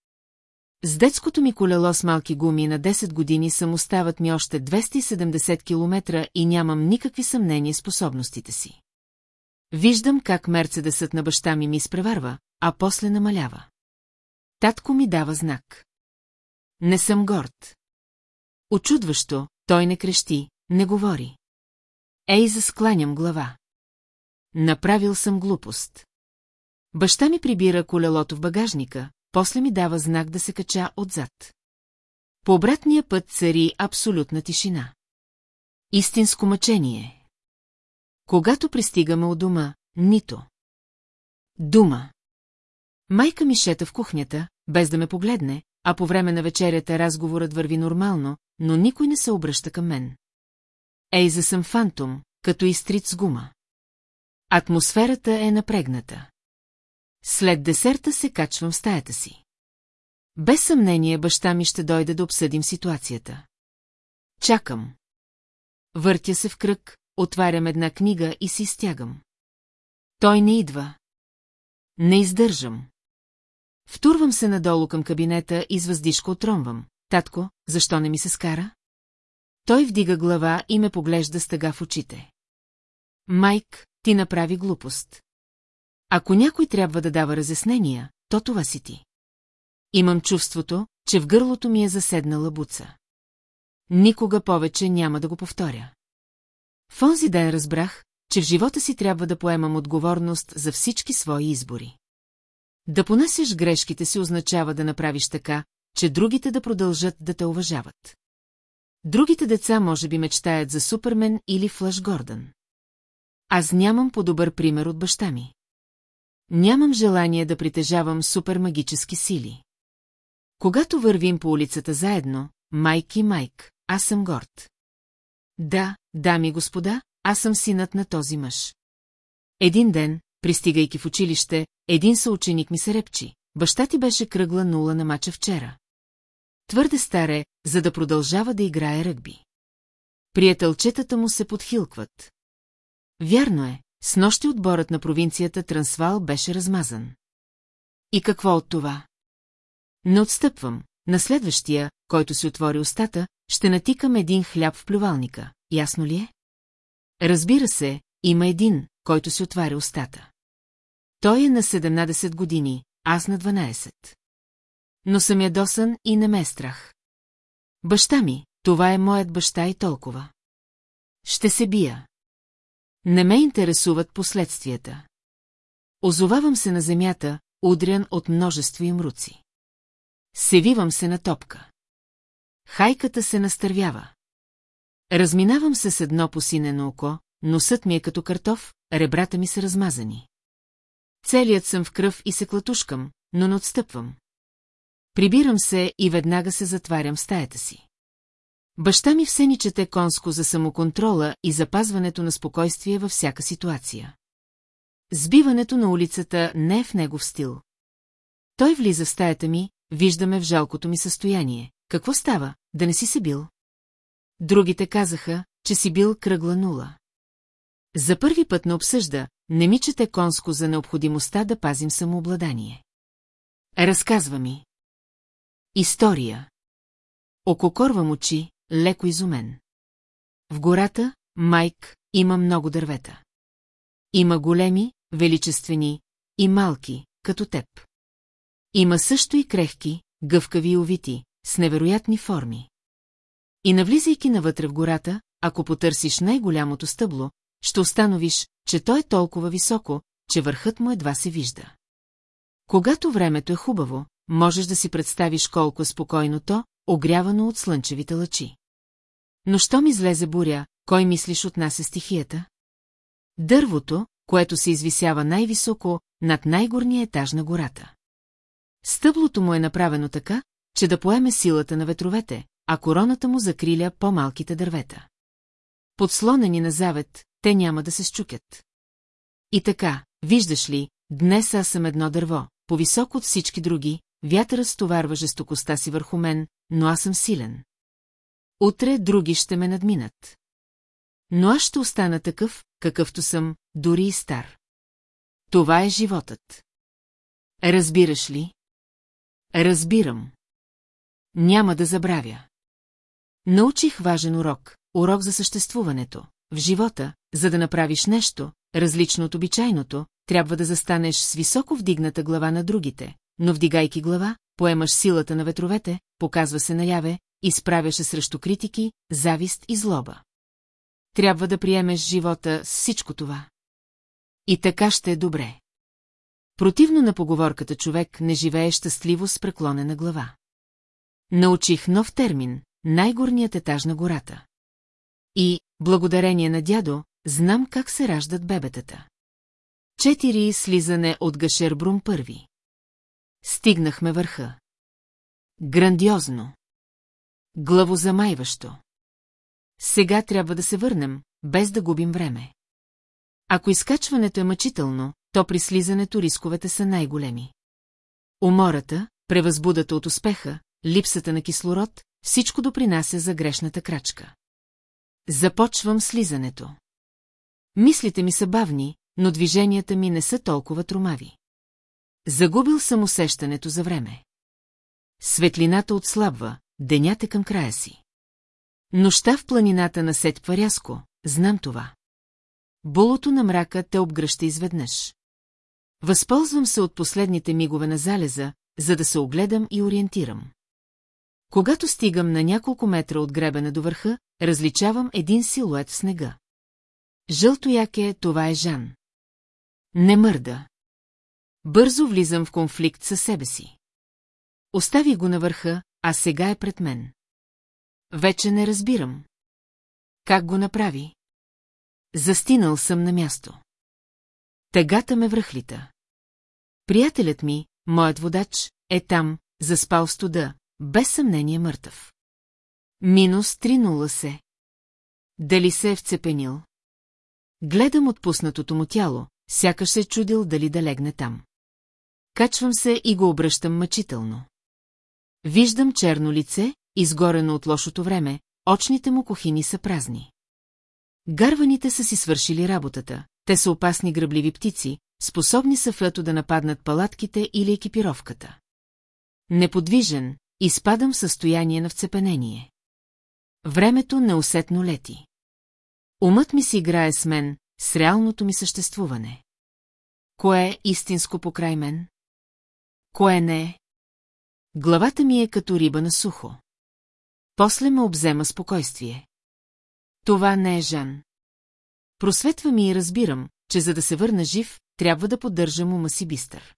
С детското ми колело с малки гуми на 10 години съм остават ми още 270 километра и нямам никакви съмнения способностите си. Виждам как мерцедесът на баща ми ми изпреварва, а после намалява. Татко ми дава знак. Не съм горд. Очудващо, той не крещи, не говори. Ей, заскланям глава. Направил съм глупост. Баща ми прибира колелото в багажника, после ми дава знак да се кача отзад. По обратния път цари абсолютна тишина. Истинско мъчение. Когато пристигаме от дома, нито. Дума. Майка ми шета в кухнята, без да ме погледне, а по време на вечерята разговорът върви нормално, но никой не се обръща към мен. Ейза съм фантом, като изтрит с гума. Атмосферата е напрегната. След десерта се качвам в стаята си. Без съмнение баща ми ще дойде да обсъдим ситуацията. Чакам. Въртя се в кръг, отварям една книга и си стягам. Той не идва. Не издържам. Втурвам се надолу към кабинета и с въздишко отромвам. Татко, защо не ми се скара? Той вдига глава и ме поглежда стъга в очите. Майк, ти направи глупост. Ако някой трябва да дава разяснения, то това си ти. Имам чувството, че в гърлото ми е заседнала буца. Никога повече няма да го повторя. В онзи ден разбрах, че в живота си трябва да поемам отговорност за всички свои избори. Да понасяш грешките си означава да направиш така, че другите да продължат да те уважават. Другите деца може би мечтаят за Супермен или Флаш Гордън. Аз нямам по-добър пример от баща ми. Нямам желание да притежавам супермагически сили. Когато вървим по улицата заедно, майк и майк, аз съм горд. Да, дами и господа, аз съм синът на този мъж. Един ден, пристигайки в училище, един съученик ми се репчи. Баща ти беше кръгла нула на мача вчера. Твърде старе, за да продължава да играе ръгби. Приятелчетата му се подхилкват. Вярно е, с нощи отборът на провинцията Трансвал беше размазан. И какво от това? Не отстъпвам. На следващия, който си отвори устата, ще натикам един хляб в плювалника. Ясно ли е? Разбира се, има един, който си отваря устата. Той е на 17 години, аз на 12. Но съм ядосан и не ме е страх. Баща ми, това е моят баща и толкова. Ще се бия. Не ме интересуват последствията. Озовавам се на земята, удрян от множество имруци. Севивам се на топка. Хайката се настървява. Разминавам се с едно посинено око, носът ми е като картоф, ребрата ми са размазани. Целият съм в кръв и се клатушкам, но не отстъпвам. Прибирам се и веднага се затварям в стаята си. Баща ми все ни чете конско за самоконтрола и запазването на спокойствие във всяка ситуация. Сбиването на улицата не е в негов стил. Той влиза в стаята ми, виждаме в жалкото ми състояние. Какво става, да не си се бил? Другите казаха, че си бил кръгла нула. За първи път не обсъжда, не ми чете конско за необходимостта да пазим самообладание. Разказва ми. История. Ококорвам очи, леко изумен. В гората, Майк, има много дървета. Има големи, величествени и малки, като теб. Има също и крехки, гъвкави и овити, с невероятни форми. И навлизайки навътре в гората, ако потърсиш най-голямото стъбло, ще установиш, че той е толкова високо, че върхът му едва се вижда. Когато времето е хубаво, можеш да си представиш колко е спокойно то, огрявано от слънчевите лъчи. Но що ми излезе буря, кой мислиш от нас е стихията? Дървото, което се извисява най-високо над най-горния етаж на гората. Стъблото му е направено така, че да поеме силата на ветровете, а короната му закриля по-малките дървета. Подслонени на завет, те няма да се щукят. И така, виждаш ли, днес аз съм едно дърво, по-високо от всички други, вятърът стоварва жестокостта си върху мен, но аз съм силен. Утре други ще ме надминат. Но аз ще остана такъв, какъвто съм, дори и стар. Това е животът. Разбираш ли? Разбирам. Няма да забравя. Научих важен урок, урок за съществуването. В живота, за да направиш нещо, различно от обичайното, трябва да застанеш с високо вдигната глава на другите, но вдигайки глава, поемаш силата на ветровете, показва се наяве, изправяше срещу критики, завист и злоба. Трябва да приемеш живота с всичко това. И така ще е добре. Противно на поговорката човек не живее щастливо с преклонена глава. Научих нов термин – най-горният етаж на гората. И, благодарение на дядо, знам как се раждат бебетата. Четири слизане от Гашербрум първи. Стигнахме върха. Грандиозно. Главозамайващо. Сега трябва да се върнем, без да губим време. Ако изкачването е мъчително, то при слизането рисковете са най-големи. Умората, превъзбудата от успеха, липсата на кислород, всичко допринася за грешната крачка. Започвам слизането. Мислите ми са бавни, но движенията ми не са толкова тромави. Загубил съм усещането за време. Светлината отслабва, денят е към края си. Нощта в планината насетпва рязко, знам това. Булото на мрака те обгръща изведнъж. Възползвам се от последните мигове на залеза, за да се огледам и ориентирам. Когато стигам на няколко метра от гребена до върха, различавам един силует в снега. Жълто яке, това е Жан. Не мърда. Бързо влизам в конфликт със себе си. Остави го на върха, а сега е пред мен. Вече не разбирам. Как го направи? Застинал съм на място. Тъгата ме връхлита. Приятелят ми, моят водач, е там, заспал студа, без съмнение мъртъв. Минус 3.0 се. Дали се е вцепенил? Гледам отпуснатото му тяло, сякаш се е чудил дали да легне там. Качвам се и го обръщам мъчително. Виждам черно лице, изгорено от лошото време, очните му кухини са празни. Гарваните са си свършили работата, те са опасни гръбливи птици, способни са в да нападнат палатките или екипировката. Неподвижен, изпадам в състояние на вцепенение. Времето неусетно лети. Умът ми си играе с мен, с реалното ми съществуване. Кое е истинско покрай мен? Кое не е? Главата ми е като риба на сухо. После ме обзема спокойствие. Това не е Жан. Просветва ми и разбирам, че за да се върна жив, трябва да поддържам ума си бистър.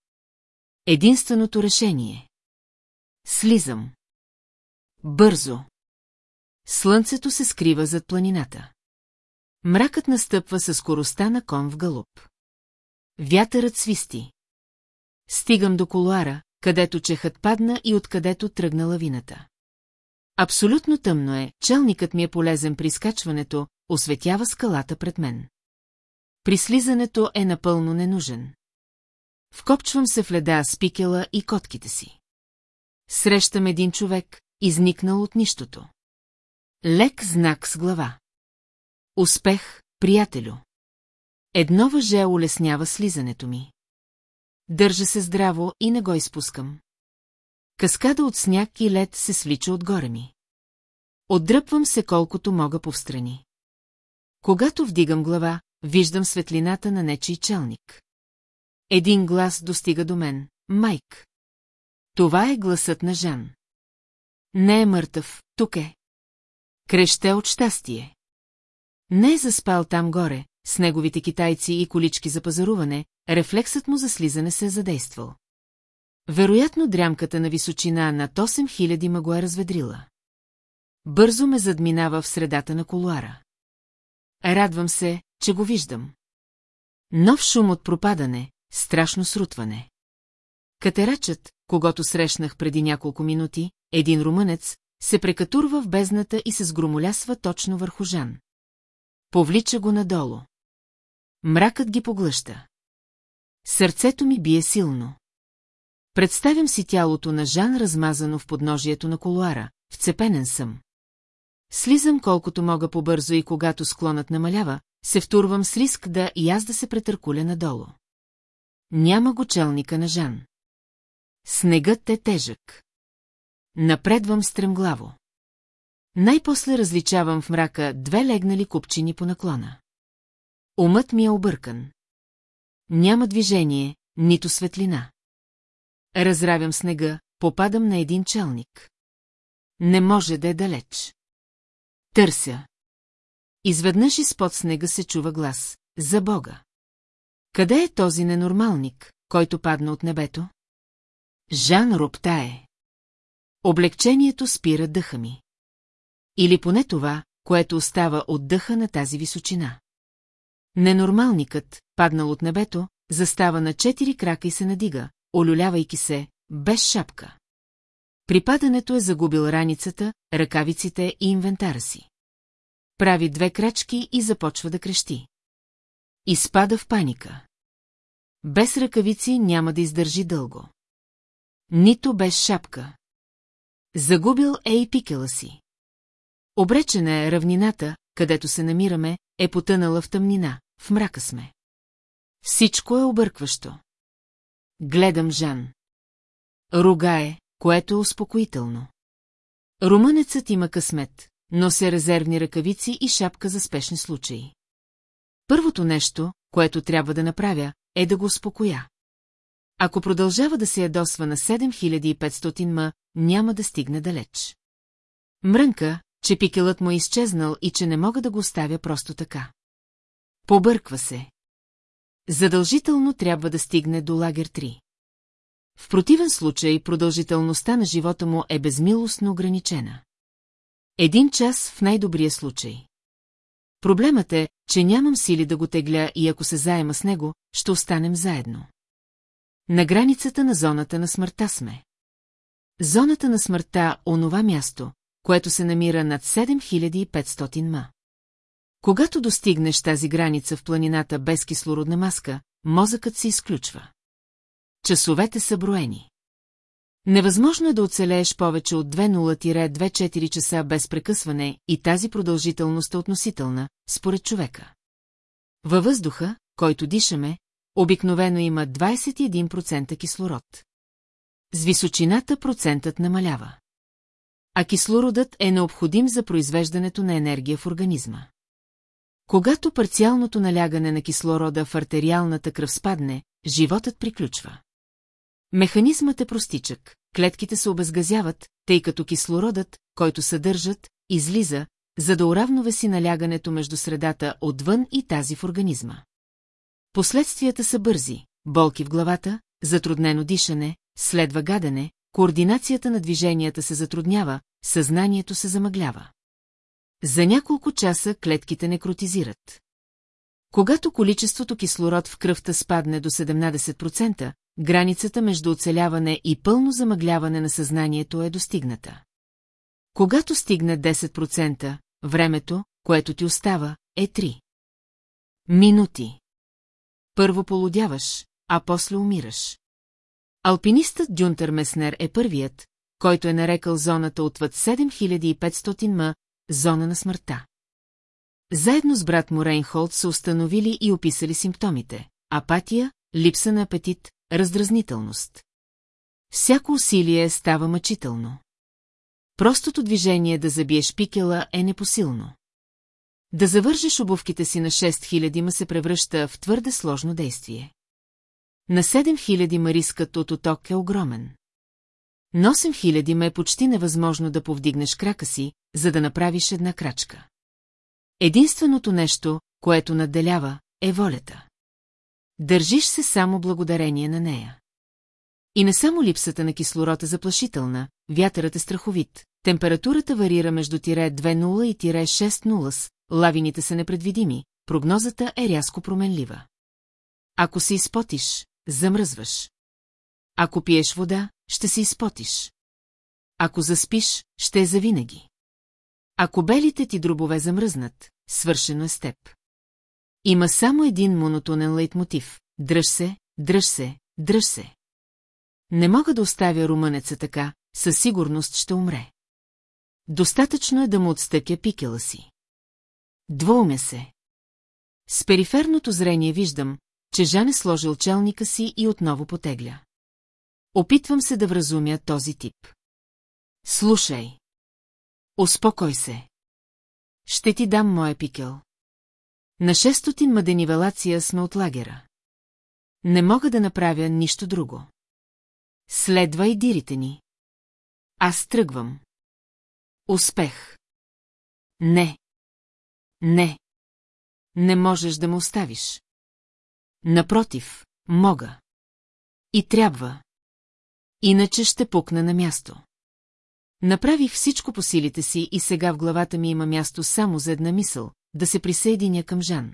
Единственото решение. Слизам. Бързо. Слънцето се скрива зад планината. Мракът настъпва със скоростта на кон в галуп. Вятърът свисти. Стигам до колуара, където чехът падна и откъдето тръгна лавината. Абсолютно тъмно е, челникът ми е полезен при скачването, осветява скалата пред мен. При слизането е напълно ненужен. Вкопчвам се в леда с пикела и котките си. Срещам един човек, изникнал от нищото. Лек знак с глава. Успех, приятелю. Едно въже улеснява слизането ми. Държа се здраво и не го изпускам. Каскада от сняг и лед се свлича отгоре ми. Отдръпвам се колкото мога повстрани. Когато вдигам глава, виждам светлината на нечий челник. Един глас достига до мен. Майк. Това е гласът на Жан. Не е мъртъв, тук е. Креще от щастие. Не е заспал там горе, с неговите китайци и колички за пазаруване, рефлексът му за слизане се е задействал. Вероятно дрямката на височина над 8000 ма го е разведрила. Бързо ме задминава в средата на колуара. Радвам се, че го виждам. Нов шум от пропадане, страшно срутване. Катерачът, когато срещнах преди няколко минути, един румънец, се прекатурва в бездната и се сгромолясва точно върху Жан. Повлича го надолу. Мракът ги поглъща. Сърцето ми бие силно. Представям си тялото на Жан размазано в подножието на колуара, вцепенен съм. Слизам колкото мога по-бързо и когато склонът намалява, се втурвам с риск да и аз да се претъркуля надолу. Няма го челника на Жан. Снегът е тежък. Напредвам стремглаво. Най-после различавам в мрака две легнали купчини по наклона. Умът ми е объркан. Няма движение, нито светлина. Разравям снега, попадам на един челник. Не може да е далеч. Търся. Изведнъж изпод снега се чува глас. За Бога. Къде е този ненормалник, който падна от небето? Жан роптае. Облегчението спира дъха ми. Или поне това, което остава от дъха на тази височина. Ненормалникът, паднал от небето, застава на четири крака и се надига, олюлявайки се, без шапка. При падането е загубил раницата, ръкавиците и инвентара си. Прави две крачки и започва да крещи. Изпада в паника. Без ръкавици няма да издържи дълго. Нито без шапка. Загубил е и пикела си. Обречена е равнината, където се намираме, е потънала в тъмнина, в мрака сме. Всичко е объркващо. Гледам Жан. Руга е, което е успокоително. Румънецът има късмет, нося резервни ръкавици и шапка за спешни случаи. Първото нещо, което трябва да направя, е да го успокоя. Ако продължава да се ядосва на 7500 м, няма да стигне далеч. Мрънка, че пикелът му е изчезнал и че не мога да го оставя просто така. Побърква се. Задължително трябва да стигне до лагер 3. В противен случай продължителността на живота му е безмилостно ограничена. Един час в най-добрия случай. Проблемът е, че нямам сили да го тегля и ако се заема с него, ще останем заедно. На границата на зоната на смъртта сме. Зоната на смъртта – онова място, което се намира над 7500 ма. Когато достигнеш тази граница в планината без кислородна маска, мозъкът се изключва. Часовете са броени. Невъзможно е да оцелееш повече от 2-0-2-4 часа без прекъсване и тази продължителност е относителна, според човека. Във въздуха, който дишаме, обикновено има 21% кислород. С височината процентът намалява. А кислородът е необходим за произвеждането на енергия в организма. Когато парциалното налягане на кислорода в артериалната кръв спадне, животът приключва. Механизмът е простичък. Клетките се обезгазяват, тъй като кислородът, който съдържат, излиза, за да уравновеси налягането между средата отвън и тази в организма. Последствията са бързи. Болки в главата, затруднено дишане, следва гадене, координацията на движенията се затруднява, съзнанието се замъглява. За няколко часа клетките некротизират. Когато количеството кислород в кръвта спадне до 17%, границата между оцеляване и пълно замъгляване на съзнанието е достигната. Когато стигне 10%, времето, което ти остава, е 3. Минути. Първо полудяваш, а после умираш. Алпинистът Дюнтер Меснер е първият, който е нарекал зоната отвъд 7500 м зона на смъртта. Заедно с брат му Рейнхолд са установили и описали симптомите – апатия, липса на апетит, раздразнителност. Всяко усилие става мъчително. Простото движение да забиеш пикела е непосилно. Да завържеш обувките си на 6000 ма се превръща в твърде сложно действие. На 7000 ма рискът от оток е огромен. На 8000 ма е почти невъзможно да повдигнеш крака си, за да направиш една крачка. Единственото нещо, което надделява, е волята. Държиш се само благодарение на нея. И не само липсата на кислород е заплашителна, вятърът е страховит, температурата варира между тире 2.0 и тире 6.0 с, лавините са непредвидими, прогнозата е рязко променлива. Ако се изпотиш, замръзваш. Ако пиеш вода, ще се изпотиш. Ако заспиш, ще е завинаги. Ако белите ти дробове замръзнат, свършено е с теб. Има само един монотонен лейтмотив. Дръж се, дръж се, дръж се. Не мога да оставя румънеца така, със сигурност ще умре. Достатъчно е да му отстъпя пикела си. Двоумя се. С периферното зрение виждам, че Жан е сложил челника си и отново потегля. Опитвам се да вразумя този тип. Слушай. Успокой се. Ще ти дам моя пикел. На шестотин маденивелация сме от лагера. Не мога да направя нищо друго. Следва и дирите ни. Аз тръгвам. Успех. Не. Не. Не можеш да ме оставиш. Напротив, мога. И трябва. Иначе ще пукна на място. Направих всичко по силите си и сега в главата ми има място само за една мисъл, да се присъединя към Жан.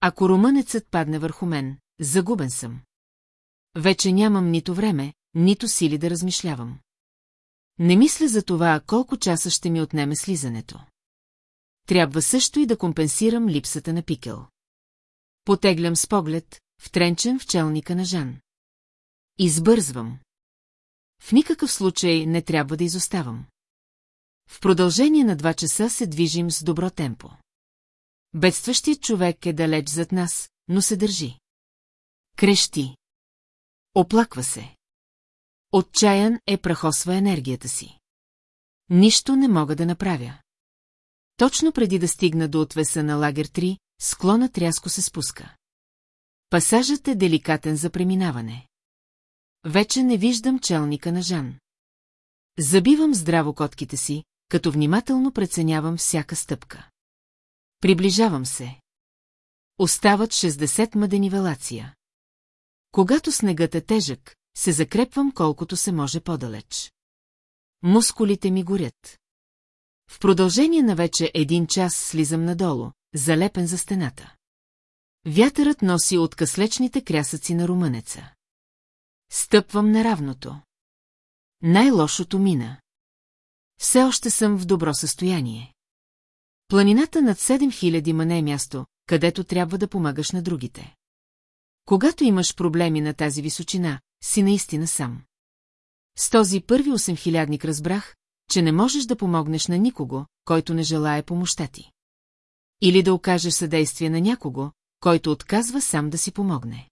Ако румънецът падне върху мен, загубен съм. Вече нямам нито време, нито сили да размишлявам. Не мисля за това колко часа ще ми отнеме слизането. Трябва също и да компенсирам липсата на пикел. Потеглям с поглед, втренчен в челника на Жан. Избързвам. В никакъв случай не трябва да изоставам. В продължение на два часа се движим с добро темпо. Бедстващият човек е далеч зад нас, но се държи. Крещи. Оплаква се. Отчаян е прахосва енергията си. Нищо не мога да направя. Точно преди да стигна до отвеса на лагер 3, склонът рязко се спуска. Пасажът е деликатен за преминаване. Вече не виждам челника на Жан. Забивам здраво котките си, като внимателно преценявам всяка стъпка. Приближавам се. Остават 60 маденивелация. Когато снегът е тежък, се закрепвам колкото се може по-далеч. Мускулите ми горят. В продължение на вече един час слизам надолу, залепен за стената. Вятърът носи от къслечните крясъци на румънеца. Стъпвам на равното. Най-лошото мина. Все още съм в добро състояние. Планината над 7000 ма е място, където трябва да помагаш на другите. Когато имаш проблеми на тази височина, си наистина сам. С този първи осемхилядник разбрах, че не можеш да помогнеш на никого, който не желая помощта ти. Или да окажеш съдействие на някого, който отказва сам да си помогне.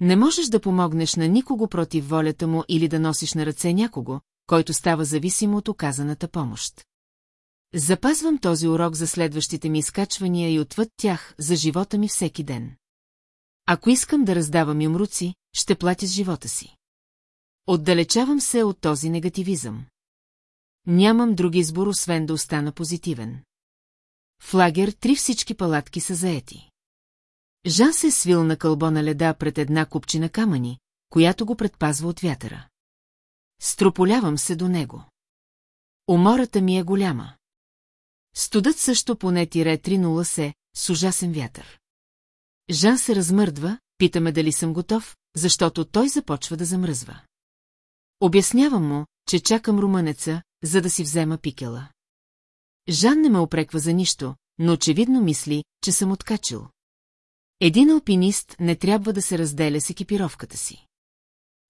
Не можеш да помогнеш на никого против волята му или да носиш на ръце някого, който става зависим от оказаната помощ. Запазвам този урок за следващите ми изкачвания и отвъд тях за живота ми всеки ден. Ако искам да раздавам юмруци, ще платя с живота си. Отдалечавам се от този негативизъм. Нямам друг избор, освен да остана позитивен. В лагер три всички палатки са заети. Жан се е свил на кълбо на леда пред една купчина камъни, която го предпазва от вятъра. Строполявам се до него. Умората ми е голяма. Студът също поне тире 3-0 се, с ужасен вятър. Жан се размърдва, питаме дали съм готов, защото той започва да замръзва. Обяснявам му, че чакам румънеца, за да си взема пикела. Жан не ме опреква за нищо, но очевидно мисли, че съм откачил. Един алпинист не трябва да се разделя с екипировката си.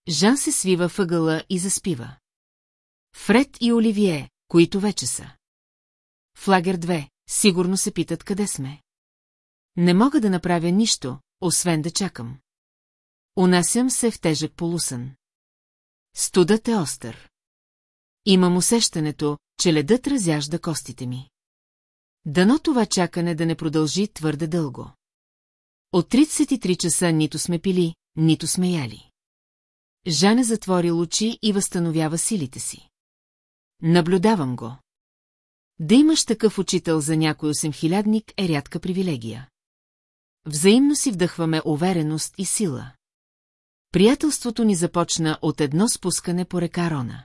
Жан се свива въгъла и заспива. Фред и Оливие, които вече са. Флагер 2, сигурно се питат къде сме. Не мога да направя нищо, освен да чакам. Унасям се в тежък полусън. Студът е остър. Имам усещането, че ледът разяжда костите ми. Дано това чакане да не продължи твърде дълго. От 33 часа нито сме пили, нито сме яли. Жане затвори очи и възстановява силите си. Наблюдавам го. Да имаш такъв учител за някой осемхилядник е рядка привилегия. Взаимно си вдъхваме увереност и сила. Приятелството ни започна от едно спускане по река Рона.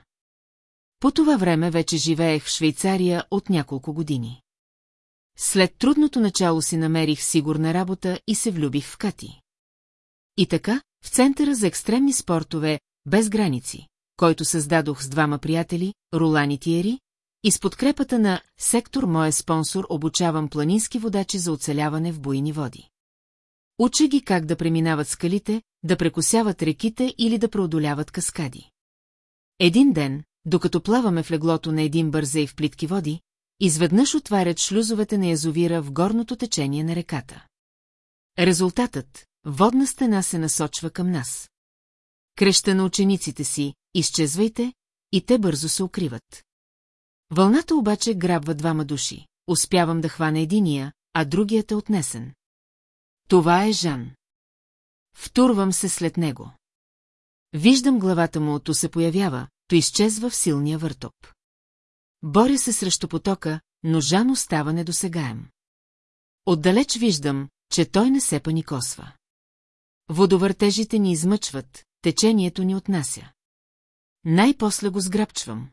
По това време вече живеех в Швейцария от няколко години. След трудното начало си намерих сигурна работа и се влюбих в Кати. И така, в Центъра за екстремни спортове «Без граници», който създадох с двама приятели, Ролани Тиери, и с подкрепата на сектор Моя спонсор обучавам планински водачи за оцеляване в буйни води. Уча ги как да преминават скалите, да прекусяват реките или да преодоляват каскади. Един ден, докато плаваме в леглото на един бързей в плитки води, изведнъж отварят шлюзовете на язовира в горното течение на реката. Резултатът – водна стена се насочва към нас. Креща на учениците си, изчезвайте, и те бързо се укриват. Вълната обаче грабва двама души. Успявам да хвана единия, а другият е отнесен. Това е Жан. Втурвам се след него. Виждам главата му, то се появява, то изчезва в силния въртоп. Боря се срещу потока, но Жан остава недосегаем. Отдалеч виждам, че той не се паникосва. Водовъртежите ни измъчват, течението ни отнася. Най-после го сграбчвам.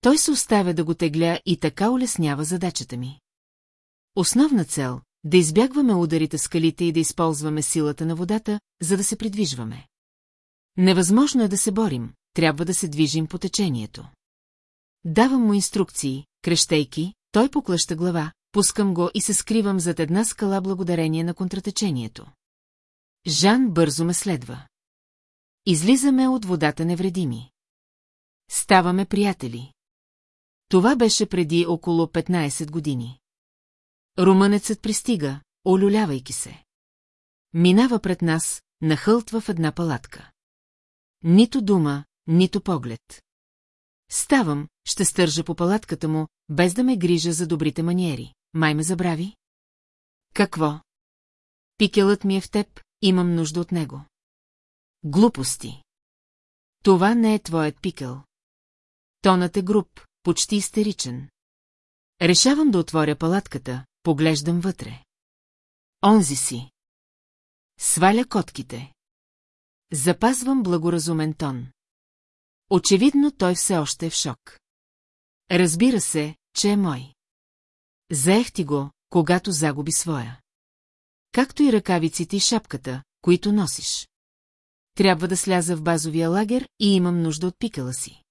Той се оставя да го тегля и така улеснява задачата ми. Основна цел – да избягваме ударите скалите и да използваме силата на водата, за да се придвижваме. Невъзможно е да се борим, трябва да се движим по течението. Давам му инструкции, крещейки, той поклаща глава, пускам го и се скривам зад една скала благодарение на контратечението. Жан бързо ме следва. Излизаме от водата невредими. Ставаме приятели. Това беше преди около 15 години. Румънецът пристига, олюлявайки се. Минава пред нас, нахълтва в една палатка. Нито дума, нито поглед. Ставам, ще стържа по палатката му, без да ме грижа за добрите маниери. Май ме забрави? Какво? Пикелът ми е в теб, имам нужда от него. Глупости. Това не е твоят пикел. Тонът е груб, почти истеричен. Решавам да отворя палатката, поглеждам вътре. Онзи си. Сваля котките. Запазвам благоразумен тон. Очевидно той все още е в шок. Разбира се, че е мой. Заех ти го, когато загуби своя. Както и ръкавиците и шапката, които носиш. Трябва да сляза в базовия лагер и имам нужда от пикала си.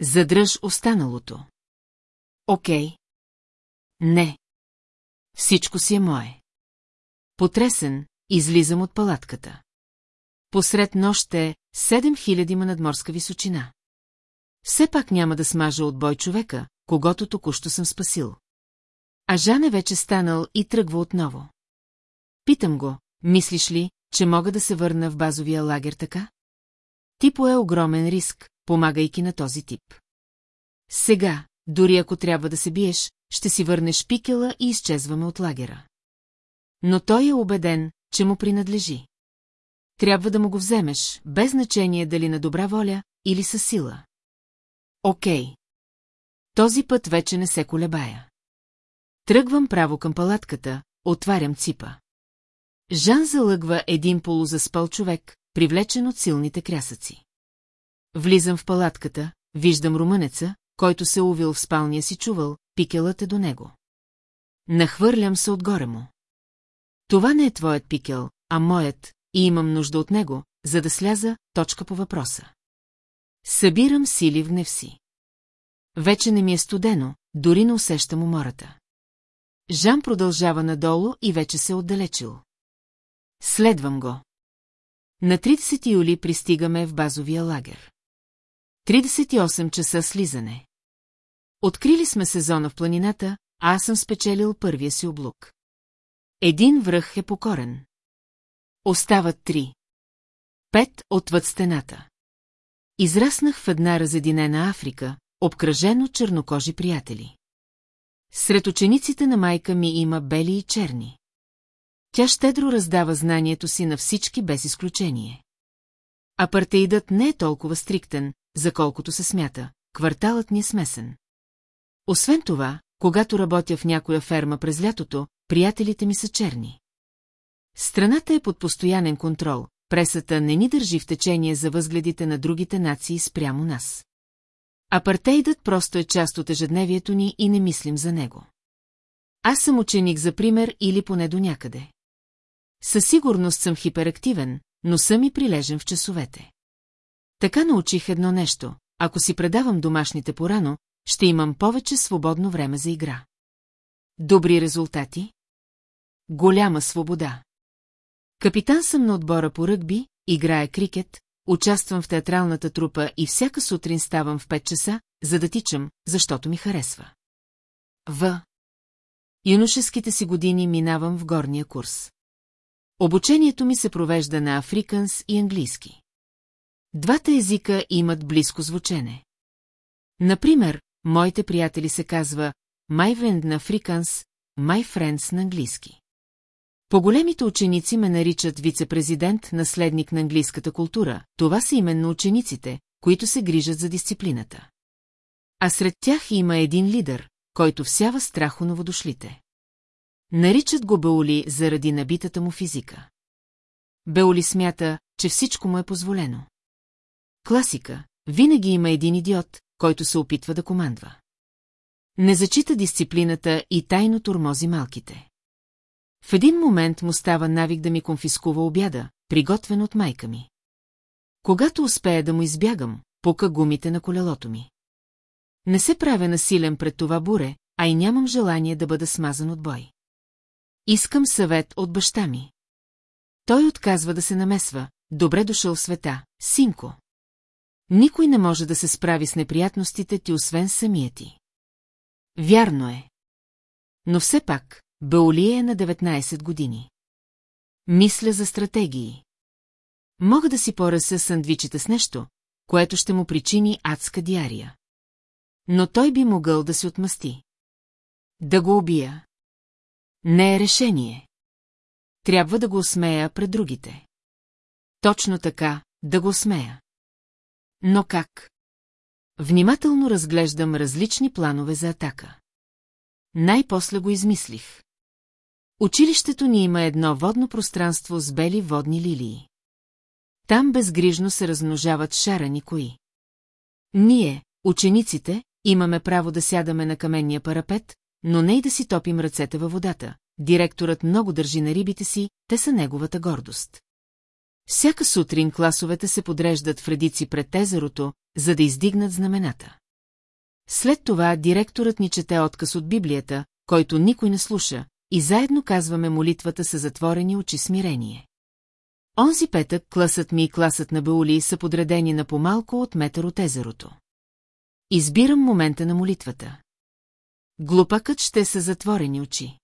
Задръж останалото. Окей. Не. Всичко си е мое. Потресен, излизам от палатката. Посред нощ е 7000 ма надморска височина. Все пак няма да смажа от бой човека, когато току-що съм спасил. А Жан е вече станал и тръгва отново. Питам го, мислиш ли, че мога да се върна в базовия лагер така? Типо е огромен риск, помагайки на този тип. Сега, дори ако трябва да се биеш, ще си върнеш пикела и изчезваме от лагера. Но той е убеден, че му принадлежи. Трябва да му го вземеш, без значение дали на добра воля или със сила. Окей. Този път вече не се колебая. Тръгвам право към палатката, отварям ципа. Жан залъгва един полузаспал човек, привлечен от силните крясъци. Влизам в палатката, виждам румънеца, който се увил в спалния си чувал, пикелът е до него. Нахвърлям се отгоре му. Това не е твоят пикел, а моят, и имам нужда от него, за да сляза точка по въпроса. Събирам сили в гнев си. Вече не ми е студено, дори не усещам умората. Жан продължава надолу и вече се е отдалечил. Следвам го. На 30 юли пристигаме в базовия лагер. 38 часа слизане. Открили сме сезона в планината, а аз съм спечелил първия си облук. Един връх е покорен. Остават три. Пет отвъд стената. Израснах в една разединена Африка, обкръжено чернокожи приятели. Сред учениците на майка ми има бели и черни. Тя щедро раздава знанието си на всички без изключение. Апартеидът не е толкова стриктен, за колкото се смята, кварталът ни е смесен. Освен това, когато работя в някоя ферма през лятото, приятелите ми са черни. Страната е под постоянен контрол, пресата не ни държи в течение за възгледите на другите нации спрямо нас. Апартейдът просто е част от ежедневието ни и не мислим за него. Аз съм ученик за пример или поне до някъде. Със сигурност съм хиперактивен, но съм и прилежен в часовете. Така научих едно нещо. Ако си предавам домашните порано, ще имам повече свободно време за игра. Добри резултати? Голяма свобода. Капитан съм на отбора по ръгби, играя крикет, участвам в театралната трупа и всяка сутрин ставам в 5 часа, за да тичам, защото ми харесва. В. Юношеските си години минавам в горния курс. Обучението ми се провежда на африканс и английски. Двата езика имат близко звучене. Например, моите приятели се казва My friend на африканс, My friends на английски. По-големите ученици ме наричат вице-президент, наследник на английската култура. Това са именно учениците, които се грижат за дисциплината. А сред тях има един лидер, който всява страх у новодошлите. Наричат го Беоли заради набитата му физика. Беоли смята, че всичко му е позволено. Класика. Винаги има един идиот, който се опитва да командва. Не зачита дисциплината и тайно турмози малките. В един момент му става навик да ми конфискува обяда, приготвен от майка ми. Когато успея да му избягам, пука гумите на колелото ми. Не се правя насилен пред това буре, а и нямам желание да бъда смазан от бой. Искам съвет от баща ми. Той отказва да се намесва. Добре дошъл в света, синко. Никой не може да се справи с неприятностите ти, освен самия ти. Вярно е. Но все пак, Баоли е на 19 години. Мисля за стратегии. Мога да си поръса сандвичите с нещо, което ще му причини адска диария. Но той би могъл да се отмъсти. Да го убия. Не е решение. Трябва да го усмея пред другите. Точно така, да го смея. Но как? Внимателно разглеждам различни планове за атака. Най-после го измислих. Училището ни има едно водно пространство с бели водни лилии. Там безгрижно се размножават шарани кои. Ние, учениците, имаме право да сядаме на каменния парапет, но не и да си топим ръцете във водата. Директорът много държи на рибите си, те са неговата гордост. Всяка сутрин класовете се подреждат в редици пред езерото, за да издигнат знамената. След това директорът ни чете отказ от Библията, който никой не слуша, и заедно казваме молитвата с затворени очи смирение. Онзи петък класът ми и класът на Баули са подредени на по-малко от метър от езерото. Избирам момента на молитвата. Глупакът ще са затворени очи.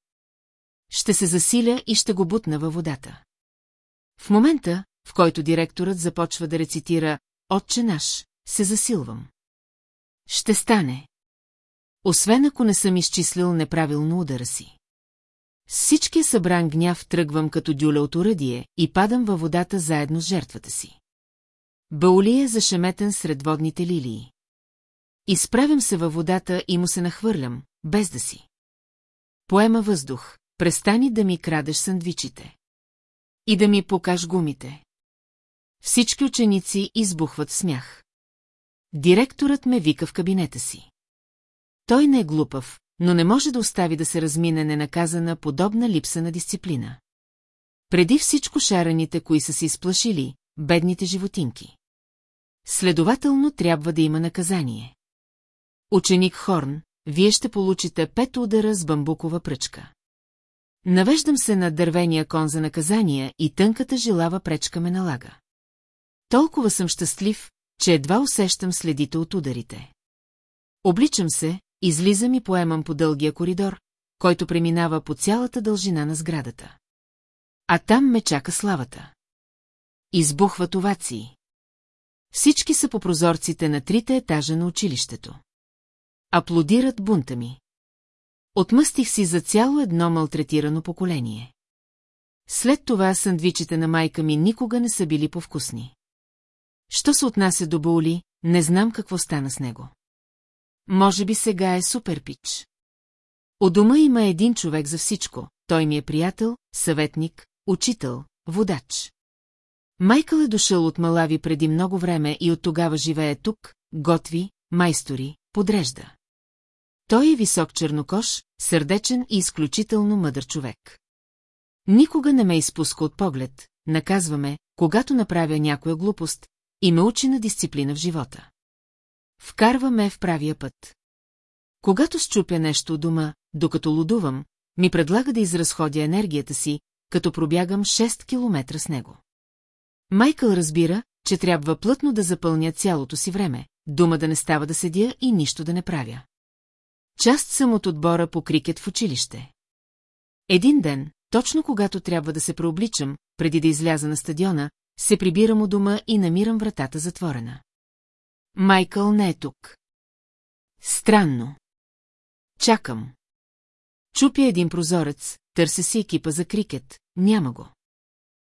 Ще се засиля и ще го бутна във водата. В момента, в който директорът започва да рецитира «Отче наш», се засилвам. Ще стане. Освен ако не съм изчислил неправилно удара си. С всичкия събран гняв тръгвам като дюля от уръдие и падам във водата заедно с жертвата си. Баули е зашеметен сред водните лилии. Изправям се във водата и му се нахвърлям, без да си. Поема въздух, престани да ми крадеш сандвичите. И да ми покаж гумите. Всички ученици избухват смях. Директорът ме вика в кабинета си. Той не е глупав, но не може да остави да се размине ненаказана подобна липса на дисциплина. Преди всичко шараните, кои са се изплашили, бедните животинки. Следователно трябва да има наказание. Ученик Хорн, вие ще получите пет удара с бамбукова пръчка. Навеждам се на дървения кон за наказания и тънката жилава пречка ме налага. Толкова съм щастлив, че едва усещам следите от ударите. Обличам се, излизам и поемам по дългия коридор, който преминава по цялата дължина на сградата. А там ме чака славата. Избухват овации. Всички са по прозорците на трите етажа на училището. Аплодират бунта ми. Отмъстих си за цяло едно малтретирано поколение. След това сандвичите на майка ми никога не са били повкусни. Що се отнася до Баули, не знам какво стана с него. Може би сега е суперпич. У дома има един човек за всичко. Той ми е приятел, съветник, учител, водач. Майкъл е дошъл от Малави преди много време и от тогава живее тук, готви, майстори, подрежда. Той е висок чернокош, сърдечен и изключително мъдър човек. Никога не ме изпуска от поглед, наказваме, когато направя някоя глупост, и ме учи на дисциплина в живота. Вкарва ме в правия път. Когато щупя нещо у дома, докато лудувам, ми предлага да изразходя енергията си, като пробягам 6 километра с него. Майкъл разбира, че трябва плътно да запълня цялото си време, дума да не става да седя и нищо да не правя. Част съм от отбора по крикет в училище. Един ден, точно когато трябва да се преобличам, преди да изляза на стадиона, се прибирам у дома и намирам вратата затворена. Майкъл не е тук. Странно. Чакам. Чупя един прозорец, търся си екипа за крикет, няма го.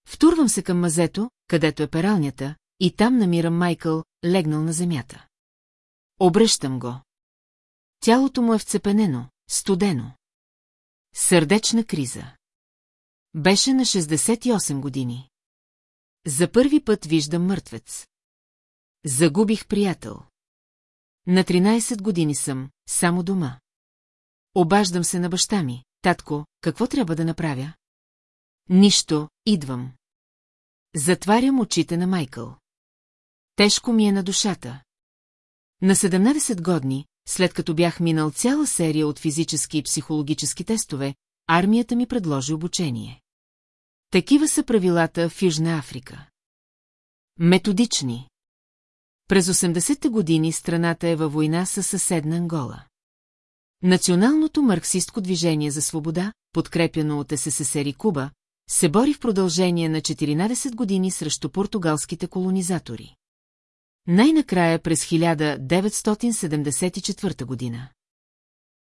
Втурвам се към мазето, където е пералнята, и там намирам Майкъл, легнал на земята. Обръщам го. Тялото му е вцепенено, студено. Сърдечна криза. Беше на 68 години. За първи път виждам мъртвец. Загубих приятел. На 13 години съм, само дома. Обаждам се на баща ми. Татко, какво трябва да направя? Нищо, идвам. Затварям очите на Майкъл. Тежко ми е на душата. На 17 години, след като бях минал цяла серия от физически и психологически тестове, армията ми предложи обучение. Такива са правилата в Южна Африка. Методични. През 80-те години страната е във война с съседна Ангола. Националното марксистко движение за свобода, подкрепяно от СССР и Куба, се бори в продължение на 14 години срещу португалските колонизатори. Най-накрая през 1974 година.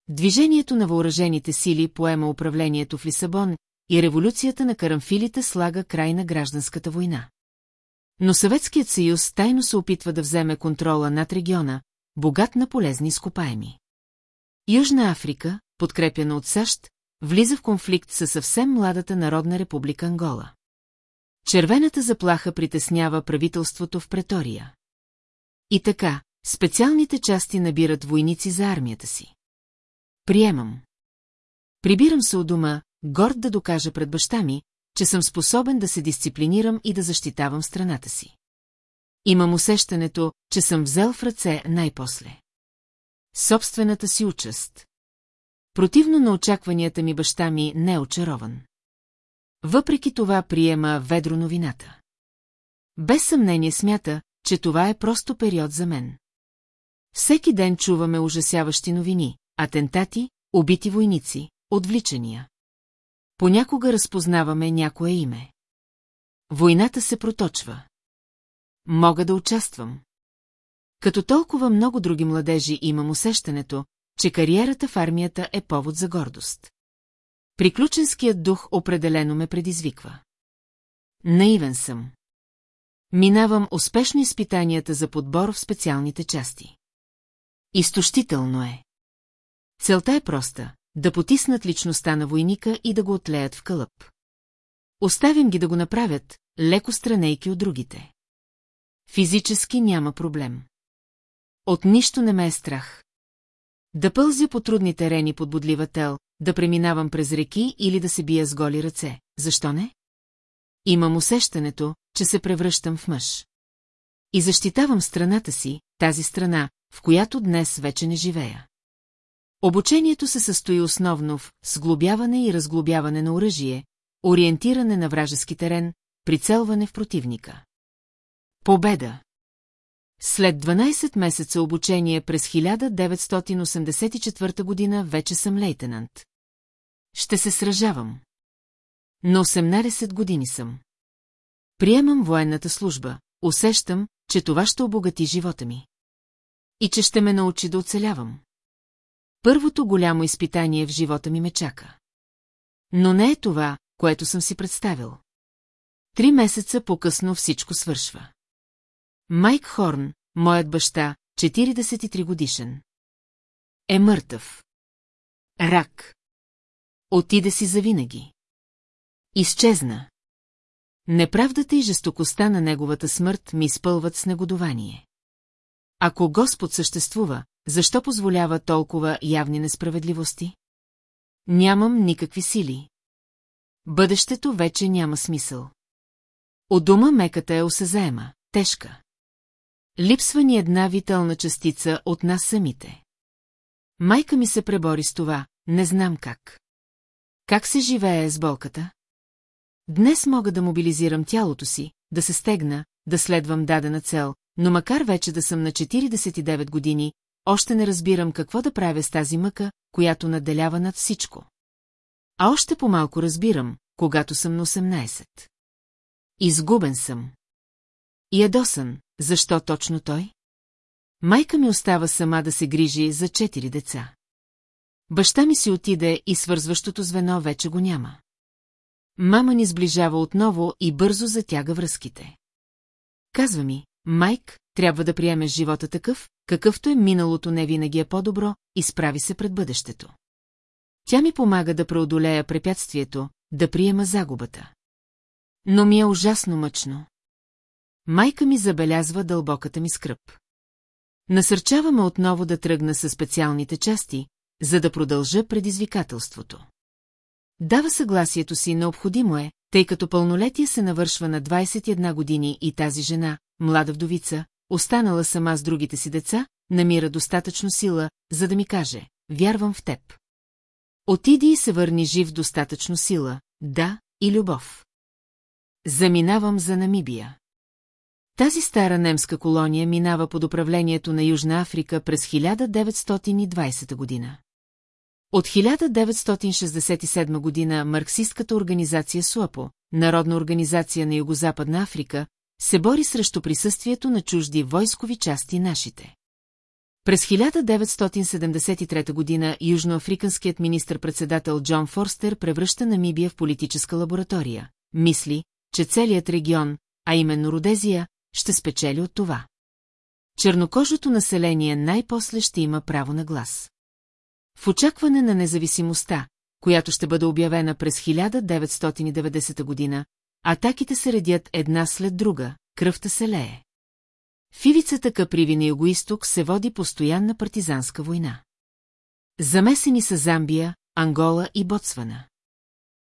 Движението на въоръжените сили поема управлението в Лисабон и революцията на карамфилите слага край на гражданската война. Но Съветският съюз тайно се опитва да вземе контрола над региона, богат на полезни изкопаеми. Южна Африка, подкрепена от САЩ, влиза в конфликт със съвсем младата Народна република Ангола. Червената заплаха притеснява правителството в Претория. И така, специалните части набират войници за армията си. Приемам. Прибирам се у дома, горд да докажа пред баща ми, че съм способен да се дисциплинирам и да защитавам страната си. Имам усещането, че съм взел в ръце най-после. Собствената си участ. Противно на очакванията ми баща ми не е очарован. Въпреки това приема ведро новината. Без съмнение смята, че това е просто период за мен. Всеки ден чуваме ужасяващи новини, атентати, убити войници, отвличания. Понякога разпознаваме някое име. Войната се проточва. Мога да участвам. Като толкова много други младежи имам усещането, че кариерата в армията е повод за гордост. Приключенският дух определено ме предизвиква. Наивен съм. Минавам успешно изпитанията за подбор в специалните части. Изтощително е. Целта е проста – да потиснат личността на войника и да го отлеят в кълъп. Оставим ги да го направят, леко странейки от другите. Физически няма проблем. От нищо не ме е страх. Да пълзя по трудни терени под бодлива тел, да преминавам през реки или да се бия с голи ръце. Защо не? Имам усещането, че се превръщам в мъж. И защитавам страната си, тази страна, в която днес вече не живея. Обучението се състои основно в сглобяване и разглобяване на оръжие, ориентиране на вражески терен, прицелване в противника. Победа! След 12 месеца обучение през 1984 година вече съм лейтенант. Ще се сражавам. На 18 години съм. Приемам военната служба, усещам, че това ще обогати живота ми. И че ще ме научи да оцелявам. Първото голямо изпитание в живота ми ме чака. Но не е това, което съм си представил. Три месеца по-късно всичко свършва. Майк Хорн, моят баща, 43 годишен. Е мъртъв. Рак. Отиде си завинаги. Изчезна. Неправдата и жестокостта на неговата смърт ми изпълват с негодование. Ако Господ съществува, защо позволява толкова явни несправедливости? Нямам никакви сили. Бъдещето вече няма смисъл. От дома меката е осезаема, тежка. Липсва ни една витална частица от нас самите. Майка ми се пребори с това, не знам как. Как се живее с болката? Днес мога да мобилизирам тялото си, да се стегна, да следвам дадена цел, но макар вече да съм на 49 години, още не разбирам какво да правя с тази мъка, която наделява над всичко. А още по-малко разбирам, когато съм на 18. Изгубен съм. Ядосан, защо точно той? Майка ми остава сама да се грижи за четири деца. Баща ми си отиде и свързващото звено вече го няма. Мама ни сближава отново и бързо затяга връзките. Казва ми, Майк, трябва да приемеш живота такъв, какъвто е миналото не винаги е по-добро, и справи се пред бъдещето. Тя ми помага да преодолея препятствието, да приема загубата. Но ми е ужасно мъчно. Майка ми забелязва дълбоката ми скръп. Насърчаваме отново да тръгна със специалните части, за да продължа предизвикателството. Дава съгласието си, необходимо е, тъй като пълнолетие се навършва на 21 години и тази жена, млада вдовица, останала сама с другите си деца, намира достатъчно сила, за да ми каже, вярвам в теб. Отиди и се върни жив достатъчно сила, да, и любов. Заминавам за Намибия. Тази стара немска колония минава под управлението на Южна Африка през 1920 година. От 1967 година марксистката организация СУАПО, Народна организация на Югозападна Африка, се бори срещу присъствието на чужди войскови части нашите. През 1973 година южноафриканският министр-председател Джон Форстер превръща Намибия в политическа лаборатория. Мисли, че целият регион, а именно Родезия, ще спечели от това. Чернокожото население най-после ще има право на глас. В очакване на независимостта, която ще бъде обявена през 1990 година, атаките се редят една след друга, кръвта се лее. В ивицата Каприви на югоисток се води постоянна партизанска война. Замесени са Замбия, Ангола и Ботсвана.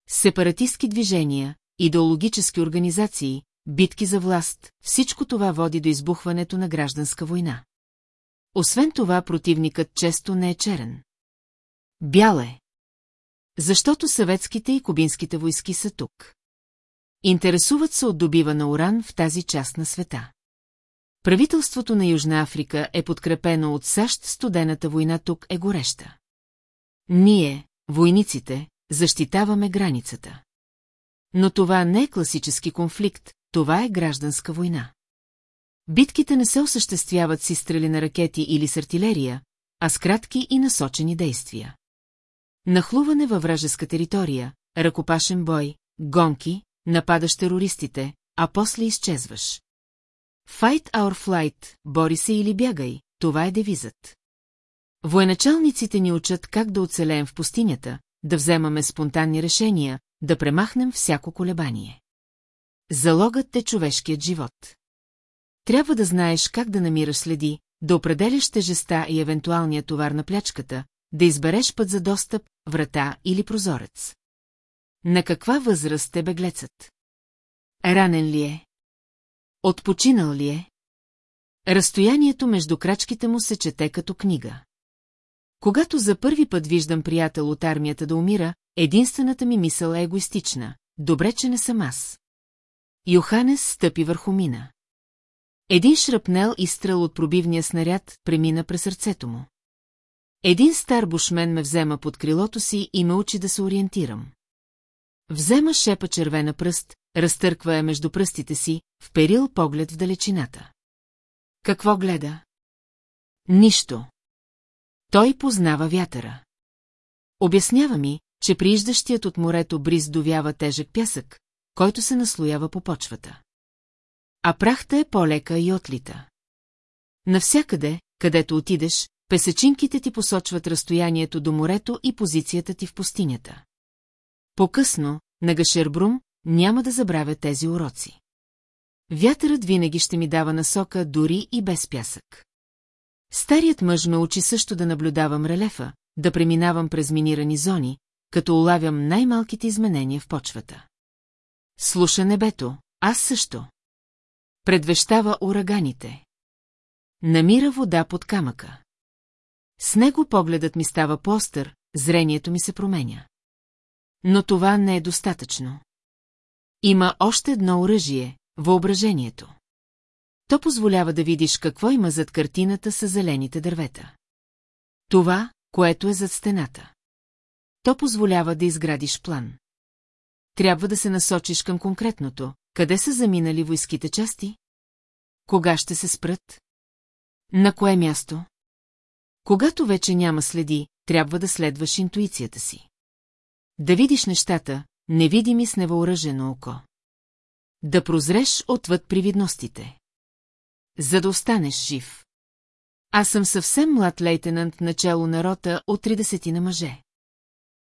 Сепаратистски движения, идеологически организации, битки за власт, всичко това води до избухването на гражданска война. Освен това, противникът често не е черен. Бял е. Защото съветските и кубинските войски са тук. Интересуват се от добива на уран в тази част на света. Правителството на Южна Африка е подкрепено от САЩ, студената война тук е гореща. Ние, войниците, защитаваме границата. Но това не е класически конфликт, това е гражданска война. Битките не се осъществяват с изстрели на ракети или с артилерия, а с кратки и насочени действия. Нахлуване във вражеска територия, ръкопашен бой, гонки, нападаш терористите, а после изчезваш. Fight our flight, бори се или бягай, това е девизът. Военачалниците ни учат как да оцелеем в пустинята, да вземаме спонтанни решения, да премахнем всяко колебание. Залогът е човешкият живот. Трябва да знаеш как да намираш следи, да определяш тежеста и евентуалния товар на плячката, да избереш път за достъп, врата или прозорец. На каква възраст е беглецът? Ранен ли е? Отпочинал ли е? Разстоянието между крачките му се чете като книга. Когато за първи път виждам приятел от армията да умира, единствената ми мисъл е егоистична. Добре, че не съм аз. Йоханес стъпи върху мина. Един шрапнел изстрел от пробивния снаряд премина през сърцето му. Един стар бушмен ме взема под крилото си и ме учи да се ориентирам. Взема шепа червена пръст, разтърква я между пръстите си, вперил поглед в далечината. Какво гледа? Нищо. Той познава вятъра. Обяснява ми, че прииждащият от морето бриз довява тежък пясък, който се наслоява по почвата. А прахта е по-лека и отлита. Навсякъде, където отидеш, песечинките ти посочват разстоянието до морето и позицията ти в пустинята. По-късно, на Гашербрум, няма да забравя тези уроци. Вятърът винаги ще ми дава насока дори и без пясък. Старият мъж ме учи също да наблюдавам релефа, да преминавам през минирани зони, като улавям най-малките изменения в почвата. Слуша небето, аз също. Предвещава ураганите. Намира вода под камъка. С него погледът ми става постър, зрението ми се променя. Но това не е достатъчно. Има още едно оръжие – въображението. То позволява да видиш какво има зад картината с зелените дървета. Това, което е зад стената. То позволява да изградиш план. Трябва да се насочиш към конкретното, къде са заминали войските части? Кога ще се спрат? На кое място? Когато вече няма следи, трябва да следваш интуицията си. Да видиш нещата, невидими с невъоръжено око. Да прозреш отвъд привидностите. За да останеш жив. Аз съм съвсем млад лейтенант начало на рота от 30 на мъже.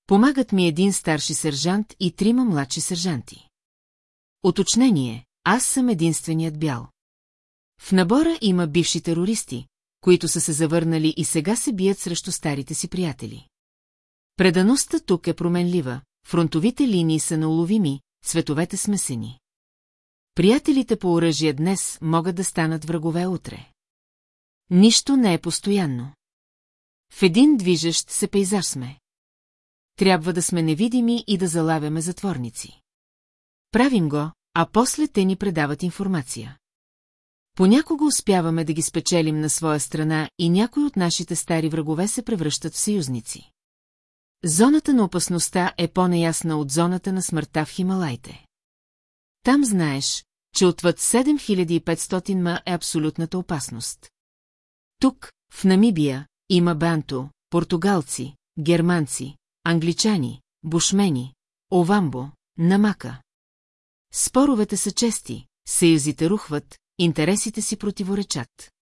Помагат ми един старши сержант и трима младши сержанти. Оточнение, аз съм единственият бял. В набора има бивши терористи, които са се завърнали и сега се бият срещу старите си приятели. Предаността тук е променлива, фронтовите линии са неуловими, цветовете смесени. Приятелите по оръжие днес могат да станат врагове утре. Нищо не е постоянно. В един движещ се пейзаж сме. Трябва да сме невидими и да залавяме затворници. Правим го, а после те ни предават информация. Понякога успяваме да ги спечелим на своя страна и някои от нашите стари врагове се превръщат в съюзници. Зоната на опасността е по-неясна от зоната на смъртта в Хималайте. Там знаеш, че отвъд 7500 ма е абсолютната опасност. Тук, в Намибия, има банто, португалци, германци, англичани, бушмени, овамбо, намака. Споровете са чести, съюзите рухват, интересите си противоречат.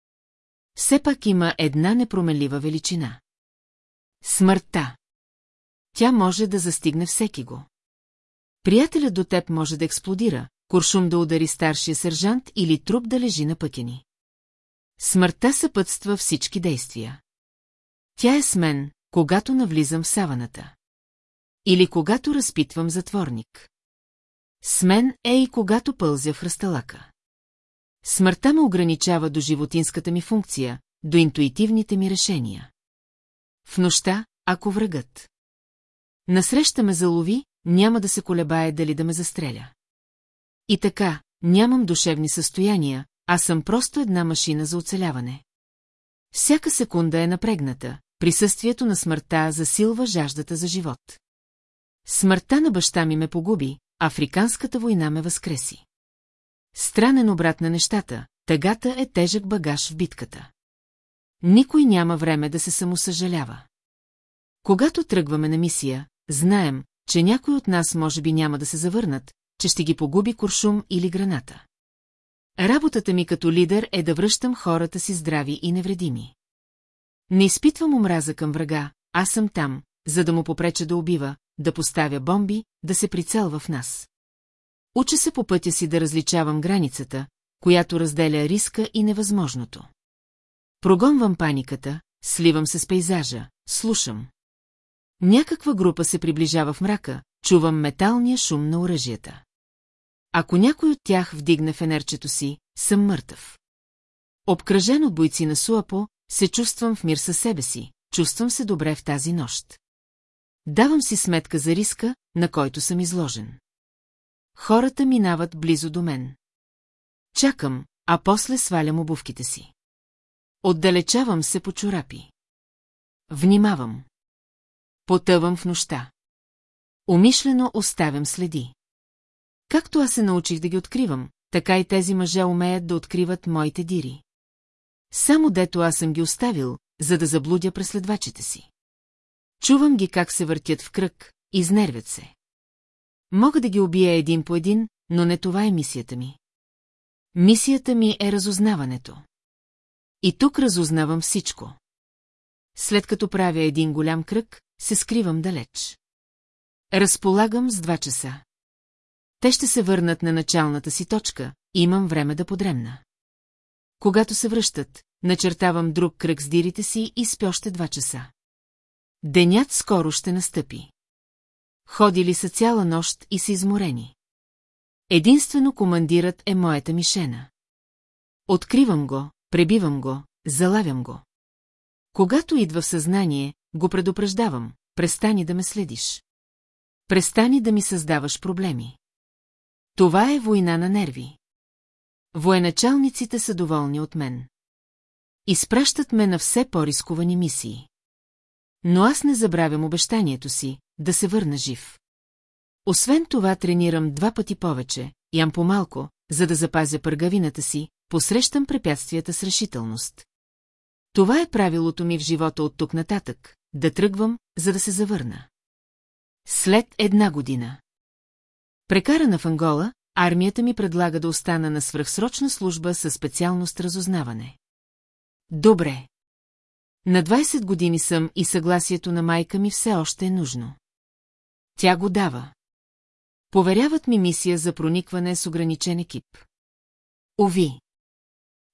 Все пак има една непроменлива величина. Смъртта. Тя може да застигне всеки го. Приятелят до теб може да експлодира, куршум да удари старшия сержант или труп да лежи на пътя ни. Смъртта съпътства всички действия. Тя е с мен, когато навлизам в саваната. Или когато разпитвам затворник. С мен е и когато пълзя в ръсталака. Смъртта ме ограничава до животинската ми функция, до интуитивните ми решения. В нощта, ако врагът. Насреща ме залови, няма да се колебае дали да ме застреля. И така, нямам душевни състояния, аз съм просто една машина за оцеляване. Всяка секунда е напрегната, присъствието на смъртта засилва жаждата за живот. Смъртта на баща ми ме погуби, африканската война ме възкреси. Странен обрат на нещата, тъгата е тежък багаж в битката. Никой няма време да се самосъжалява. Когато тръгваме на мисия, знаем, че някой от нас може би няма да се завърнат, че ще ги погуби куршум или граната. Работата ми като лидер е да връщам хората си здрави и невредими. Не изпитвам омраза към врага, аз съм там, за да му попреча да убива, да поставя бомби, да се прицелва в нас. Уча се по пътя си да различавам границата, която разделя риска и невъзможното. Прогонвам паниката, сливам се с пейзажа, слушам. Някаква група се приближава в мрака, чувам металния шум на оръжията. Ако някой от тях вдигне фенерчето си, съм мъртъв. Обкръжен от бойци на Суапо, се чувствам в мир със себе си, чувствам се добре в тази нощ. Давам си сметка за риска, на който съм изложен. Хората минават близо до мен. Чакам, а после свалям обувките си. Отдалечавам се по чорапи. Внимавам. Потъвам в нощта. Умишлено оставям следи. Както аз се научих да ги откривам, така и тези мъже умеят да откриват моите дири. Само дето аз съм ги оставил, за да заблудя преследвачите си. Чувам ги как се въртят в кръг, изнервят се. Мога да ги убия един по един, но не това е мисията ми. Мисията ми е разузнаването. И тук разузнавам всичко. След като правя един голям кръг, се скривам далеч. Разполагам с два часа. Те ще се върнат на началната си точка, имам време да подремна. Когато се връщат, начертавам друг кръг с дирите си и спя още два часа. Денят скоро ще настъпи. Ходили са цяла нощ и са изморени. Единствено командирът е моята мишена. Откривам го, пребивам го, залавям го. Когато идва в съзнание, го предупреждавам, престани да ме следиш. Престани да ми създаваш проблеми. Това е война на нерви. Военачалниците са доволни от мен. Изпращат ме на все по-рисковани мисии. Но аз не забравям обещанието си, да се върна жив. Освен това тренирам два пъти повече, ям по-малко, за да запазя пъргавината си, посрещам препятствията с решителност. Това е правилото ми в живота от тук нататък, да тръгвам, за да се завърна. След една година. Прекарана в Ангола, армията ми предлага да остана на свръхсрочна служба със специалност разузнаване. Добре. На 20 години съм и съгласието на майка ми все още е нужно. Тя го дава. Поверяват ми мисия за проникване с ограничен екип. Ови.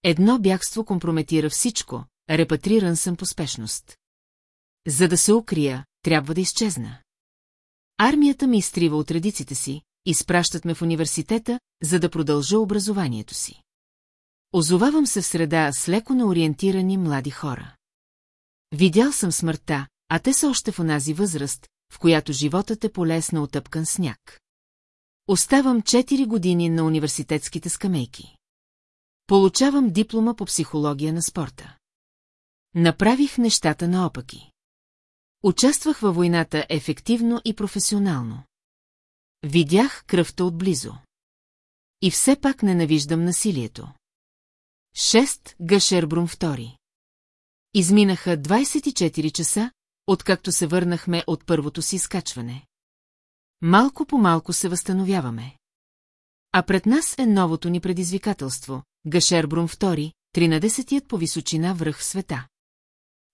Едно бягство компрометира всичко, репатриран съм по спешност. За да се укрия, трябва да изчезна. Армията ми изтрива от редиците си, изпращат ме в университета, за да продължа образованието си. Озовавам се в среда с леко наориентирани млади хора. Видял съм смъртта, а те са още в онази възраст, в която животът е полесна отъпкан сняг. Оставам 4 години на университетските скамейки. Получавам диплома по психология на спорта. Направих нещата наопаки. Участвах във войната ефективно и професионално. Видях кръвта отблизо. И все пак ненавиждам насилието. 6. Гашербрум втори. Изминаха 24 часа, откакто се върнахме от първото си изкачване. Малко по малко се възстановяваме. А пред нас е новото ни предизвикателство – Гашербрум II, 13-тият по височина връх в света.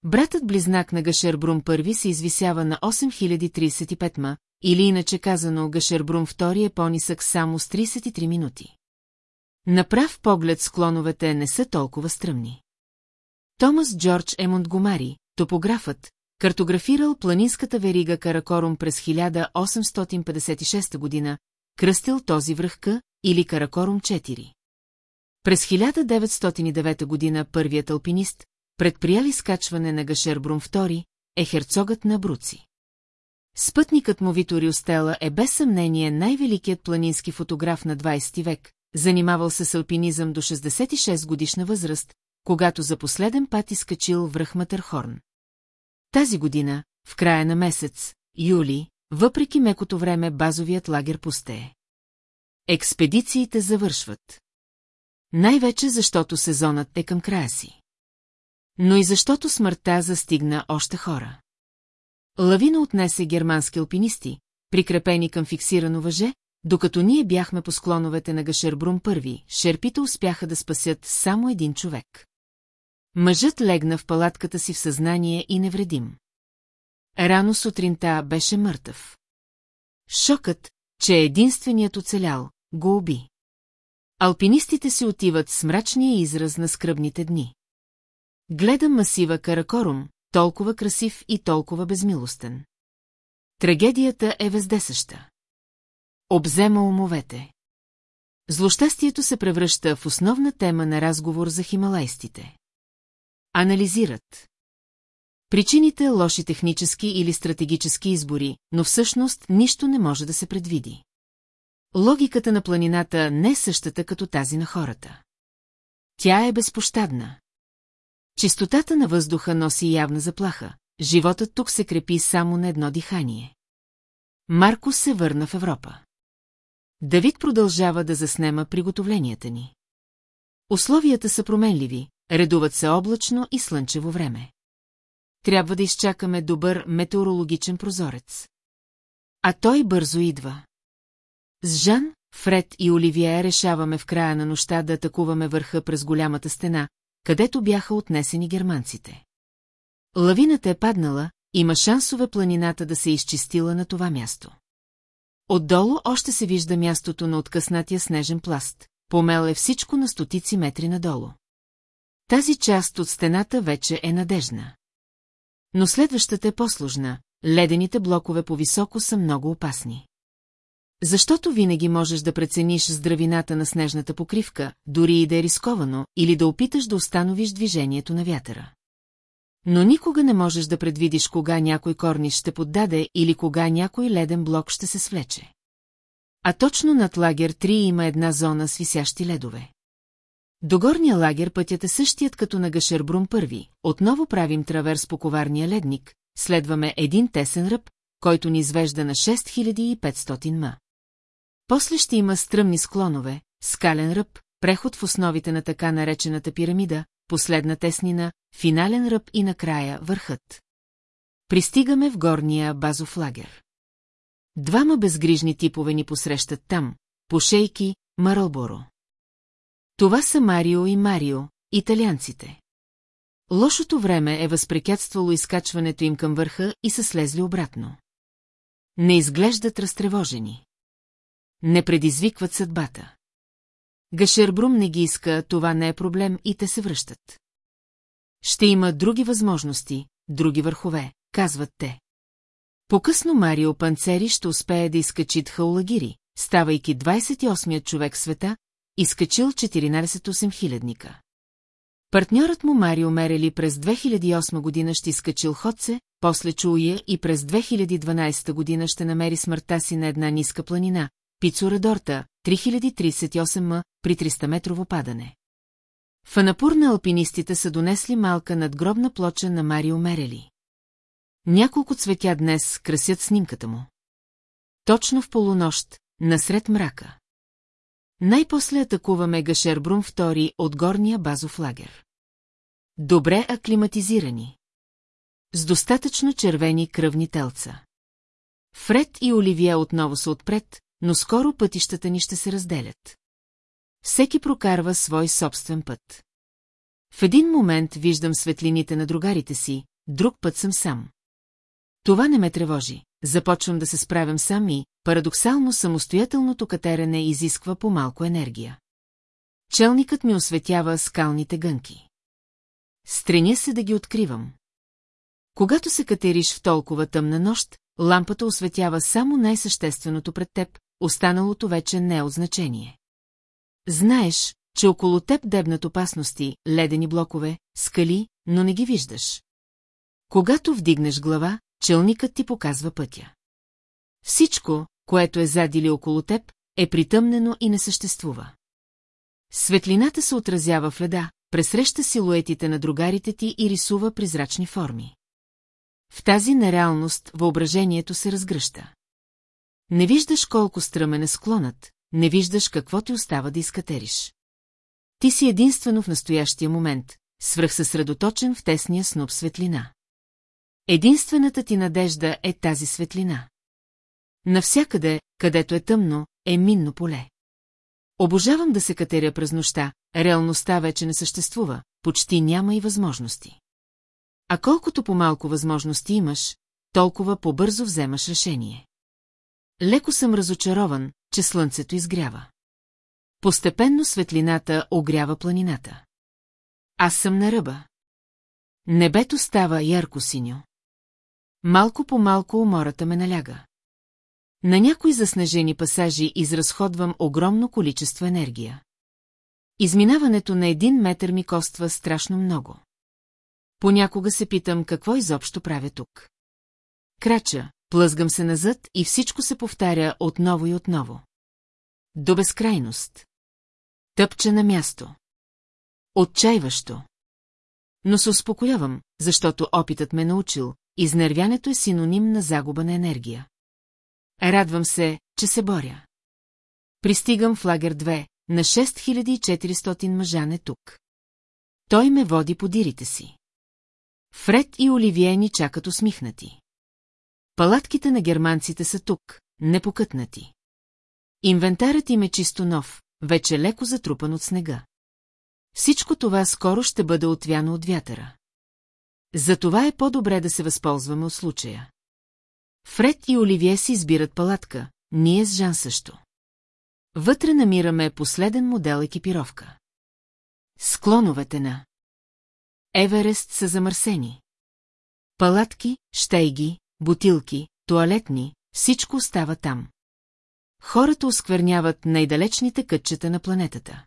Братът-близнак на Гашербрум I се извисява на 8035 ма, или иначе казано Гашербрум II е по-нисък само с 33 минути. На прав поглед склоновете не са толкова стръмни. Томас Джордж е Монтгомари, топографът, картографирал планинската верига Каракорум през 1856 година, кръстил този връхка или Каракорум 4. През 1909 година първият алпинист, предприяли скачване на Гашербрум II, е херцогът на Бруци. Спътникът му Виторио Стела е без съмнение най-великият планински фотограф на 20 век, занимавал се с алпинизъм до 66 годишна възраст, когато за последен път изкачил връх Матерхорн. Тази година, в края на месец, юли, въпреки мекото време базовият лагер пустее. Експедициите завършват. Най-вече защото сезонът е към края си. Но и защото смъртта застигна още хора. Лавина отнесе германски алпинисти, прикрепени към фиксирано въже, докато ние бяхме по склоновете на Гашербрум първи, шерпите успяха да спасят само един човек. Мъжът легна в палатката си в съзнание и невредим. Рано сутринта беше мъртъв. Шокът, че е единственият оцелял, го уби. Алпинистите си отиват с мрачния израз на скръбните дни. Гледам масива Каракорум, толкова красив и толкова безмилостен. Трагедията е вездесъща. Обзема умовете. Злощастието се превръща в основна тема на разговор за хималайстите. Анализират. Причините – лоши технически или стратегически избори, но всъщност нищо не може да се предвиди. Логиката на планината не е същата като тази на хората. Тя е безпощадна. Чистотата на въздуха носи явна заплаха. Животът тук се крепи само на едно дихание. Маркус се върна в Европа. Давид продължава да заснема приготовленията ни. Условията са променливи, редуват се облачно и слънчево време. Трябва да изчакаме добър метеорологичен прозорец. А той бързо идва. С Жан, Фред и Оливия решаваме в края на нощта да атакуваме върха през голямата стена, където бяха отнесени германците. Лавината е паднала, има шансове планината да се е изчистила на това място. Отдолу още се вижда мястото на откъснатия снежен пласт. Помел е всичко на стотици метри надолу. Тази част от стената вече е надежна. Но следващата е по-сложна. Ледените блокове по-високо са много опасни. Защото винаги можеш да прецениш здравината на снежната покривка, дори и да е рисковано, или да опиташ да установиш движението на вятъра. Но никога не можеш да предвидиш кога някой корниш ще поддаде или кога някой леден блок ще се свлече. А точно над лагер 3 има една зона с висящи ледове. До горния лагер пътят е същият като на Гашербрум първи. Отново правим траверс по коварния ледник, следваме един тесен ръб, който ни извежда на 6500 м. После ще има стръмни склонове, скален ръб, преход в основите на така наречената пирамида, последна теснина, финален ръб и накрая върхът. Пристигаме в горния базов лагер. Двама безгрижни типове ни посрещат там, по шейки, Марълборо. Това са Марио и Марио, италианците. Лошото време е възпрекятствало изкачването им към върха и са слезли обратно. Не изглеждат разтревожени. Не предизвикват съдбата. Гашербрум не ги иска, това не е проблем и те се връщат. Ще има други възможности, други върхове, казват те. По-късно Марио Панцери ще успее да изкачи Тхаулагири, ставайки 28-ят човек света, изкачил 14 хилядника. Партньорът му Марио Мерели през 2008 година ще изкачил Ходце, после Чуя и през 2012 година ще намери смъртта си на една ниска планина, Пицура Дорта, 3038 м, при 300-метрово падане. В Анапур на алпинистите са донесли малка надгробна плоча на Марио Мерели. Няколко цветя днес красят снимката му. Точно в полунощ, насред мрака. Най-после атакуваме Гашербрум втори от горния базов лагер. Добре аклиматизирани. С достатъчно червени кръвни телца. Фред и Оливия отново са отпред, но скоро пътищата ни ще се разделят. Всеки прокарва свой собствен път. В един момент виждам светлините на другарите си, друг път съм сам. Това не ме тревожи. Започвам да се справям сам и, парадоксално самостоятелното катерене изисква по-малко енергия. Челникът ми осветява скалните гънки. Стреня се да ги откривам. Когато се катериш в толкова тъмна нощ, лампата осветява само най-същественото пред теб, останалото вече не е от значение. Знаеш, че около теб дебнат опасности, ледени блокове, скали, но не ги виждаш. Когато вдигнеш глава, челникът ти показва пътя. Всичко, което е зад или около теб, е притъмнено и не съществува. Светлината се отразява в леда, пресреща силуетите на другарите ти и рисува призрачни форми. В тази нереалност въображението се разгръща. Не виждаш колко стръмен е склонът, не виждаш какво ти остава да изкатериш. Ти си единствено в настоящия момент, свръхсъсредоточен в тесния сноп светлина. Единствената ти надежда е тази светлина. Навсякъде, където е тъмно, е минно поле. Обожавам да се катеря през нощта, реалността вече не съществува, почти няма и възможности. А колкото по-малко възможности имаш, толкова по-бързо вземаш решение. Леко съм разочарован, че слънцето изгрява. Постепенно светлината огрява планината. Аз съм на ръба. Небето става ярко синьо. Малко по малко умората ме наляга. На някои заснежени пасажи изразходвам огромно количество енергия. Изминаването на един метър ми коства страшно много. Понякога се питам какво изобщо правя тук. Крача, плъзгам се назад и всичко се повтаря отново и отново. До безкрайност. Тъпче на място. Отчаиващо. Но се успокоявам, защото опитът ме научил, изнервянето е синоним на загуба на енергия. Радвам се, че се боря. Пристигам в лагер 2, на 6400 мъжа не тук. Той ме води по дирите си. Фред и Оливие ни чакат усмихнати. Палатките на германците са тук, непокътнати. Инвентарът им е чисто нов, вече леко затрупан от снега. Всичко това скоро ще бъде отвяно от вятъра. Затова е по-добре да се възползваме от случая. Фред и Оливие си избират палатка, ние с Жан също. Вътре намираме последен модел екипировка. Склоновете на Еверест са замърсени. Палатки, щейги, бутилки, туалетни, всичко остава там. Хората оскверняват най-далечните кътчета на планетата.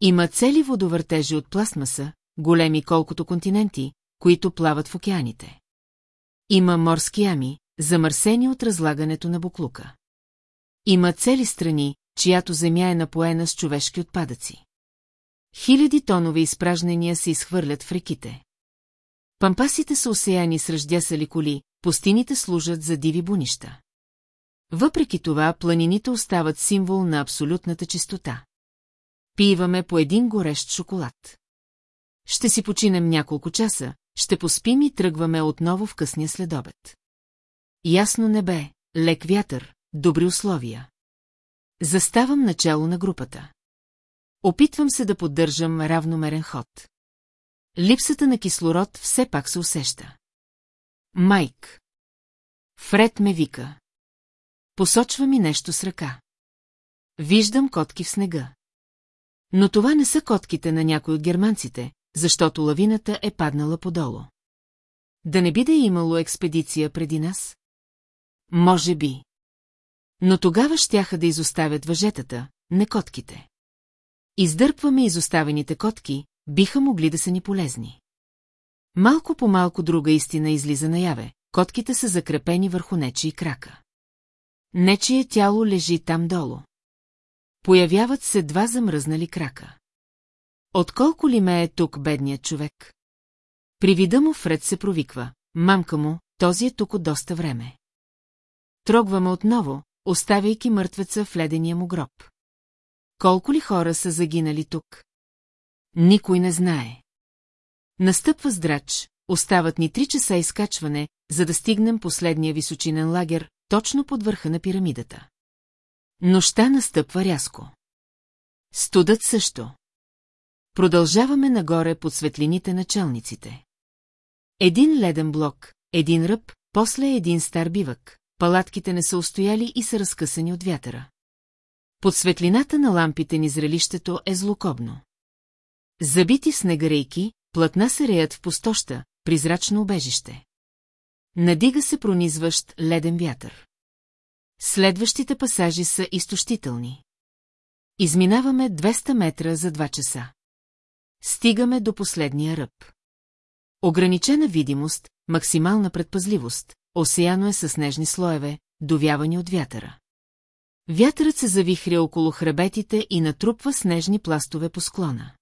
Има цели водовъртежи от пластмаса, големи колкото континенти, които плават в океаните. Има морски ями, замърсени от разлагането на буклука. Има цели страни, чиято земя е напоена с човешки отпадъци. Хиляди тонове изпражнения се изхвърлят в реките. Пампасите са осеяни с ръждясали коли, пустините служат за диви бунища. Въпреки това, планините остават символ на абсолютната чистота. Пиваме по един горещ шоколад. Ще си починем няколко часа, ще поспим и тръгваме отново в късния следобед. Ясно небе, лек вятър, добри условия. Заставам начало на групата. Опитвам се да поддържам равномерен ход. Липсата на кислород все пак се усеща. Майк. Фред ме вика. Посочва ми нещо с ръка. Виждам котки в снега. Но това не са котките на някой от германците, защото лавината е паднала подолу. Да не би да е имало експедиция преди нас? Може би. Но тогава щяха да изоставят въжетата, не котките. Издърпваме изоставените котки, биха могли да са ни полезни. Малко по малко друга истина излиза наяве. Котките са закрепени върху нечи и крака. Нечие тяло лежи там долу. Появяват се два замръзнали крака. Отколко ли ме е тук бедният човек? При вида му Фред се провиква. Мамка му, този е тук от доста време. Трогваме отново, оставяйки мъртвеца в ледения му гроб. Колко ли хора са загинали тук? Никой не знае. Настъпва здрач, остават ни три часа изкачване, за да стигнем последния височинен лагер, точно под върха на пирамидата. Нощта настъпва рязко. Студът също. Продължаваме нагоре под светлините на челниците. Един леден блок, един ръб, после един стар бивък. Палатките не са устояли и са разкъсани от вятъра. Под светлината на лампите ни зрелището е злокобно. Забити снегарейки, платна се реят в пустоща, призрачно обежище. Надига се пронизващ леден вятър. Следващите пасажи са изтощителни. Изминаваме 200 метра за 2 часа. Стигаме до последния ръб. Ограничена видимост, максимална предпазливост, осеяно е със снежни слоеве, довявани от вятъра. Вятърът се завихря около хребетите и натрупва снежни пластове по склона.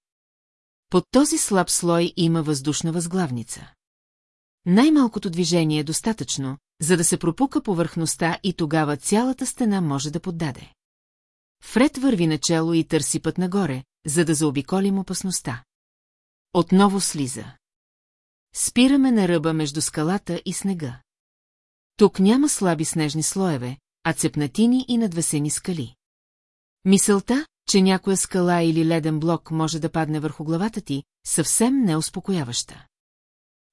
Под този слаб слой има въздушна възглавница. Най-малкото движение е достатъчно, за да се пропука повърхността и тогава цялата стена може да поддаде. Фред върви начало и търси път нагоре, за да заобиколим опасността. Отново слиза. Спираме на ръба между скалата и снега. Тук няма слаби снежни слоеве, а цепнатини и надвесени скали. Мисълта, че някоя скала или леден блок може да падне върху главата ти, съвсем не успокояваща.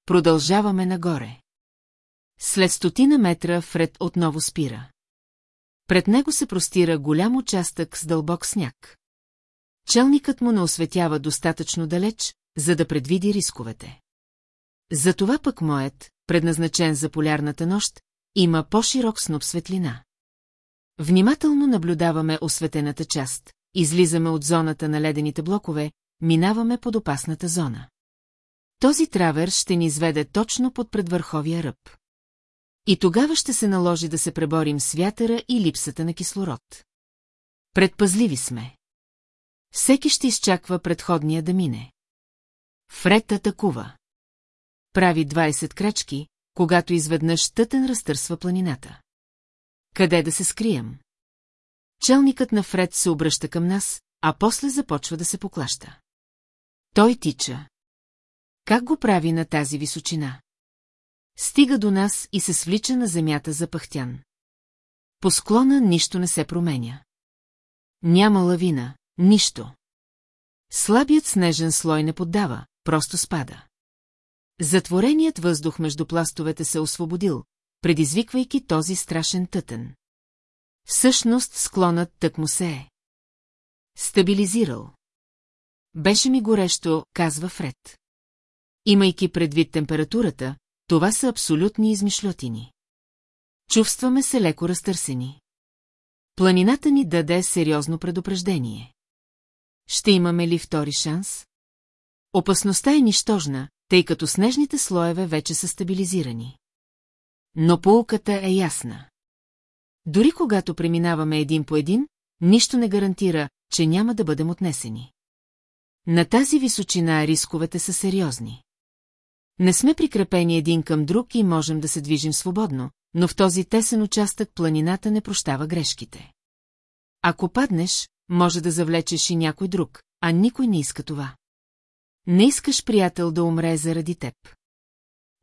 Продължаваме нагоре. След стотина метра Фред отново спира. Пред него се простира голям участък с дълбок сняг. Челникът му не осветява достатъчно далеч, за да предвиди рисковете. Затова пък моят, предназначен за полярната нощ, има по-широк сноп светлина. Внимателно наблюдаваме осветената част, излизаме от зоната на ледените блокове, минаваме под опасната зона. Този травер ще ни изведе точно под предвърховия ръб. И тогава ще се наложи да се преборим с вятъра и липсата на кислород. Предпазливи сме. Всеки ще изчаква предходния да мине. Фред атакува. Прави 20 крачки, когато изведнъж тътен разтърсва планината. Къде да се скрием? Челникът на Фред се обръща към нас, а после започва да се поклаща. Той тича. Как го прави на тази височина? Стига до нас и се свлича на земята за пахтян. По склона нищо не се променя. Няма лавина, нищо. Слабият снежен слой не поддава, просто спада. Затвореният въздух между пластовете се освободил, предизвиквайки този страшен тътен. Всъщност склонът тък му се е. Стабилизирал. Беше ми горещо, казва Фред. Имайки предвид температурата, това са абсолютни измишлетини. Чувстваме се леко разтърсени. Планината ни даде сериозно предупреждение. Ще имаме ли втори шанс? Опасността е нищожна, тъй като снежните слоеве вече са стабилизирани. Но полуката е ясна. Дори когато преминаваме един по един, нищо не гарантира, че няма да бъдем отнесени. На тази височина рисковете са сериозни. Не сме прикрепени един към друг и можем да се движим свободно, но в този тесен участък планината не прощава грешките. Ако паднеш, може да завлечеш и някой друг, а никой не иска това. Не искаш приятел да умре заради теб.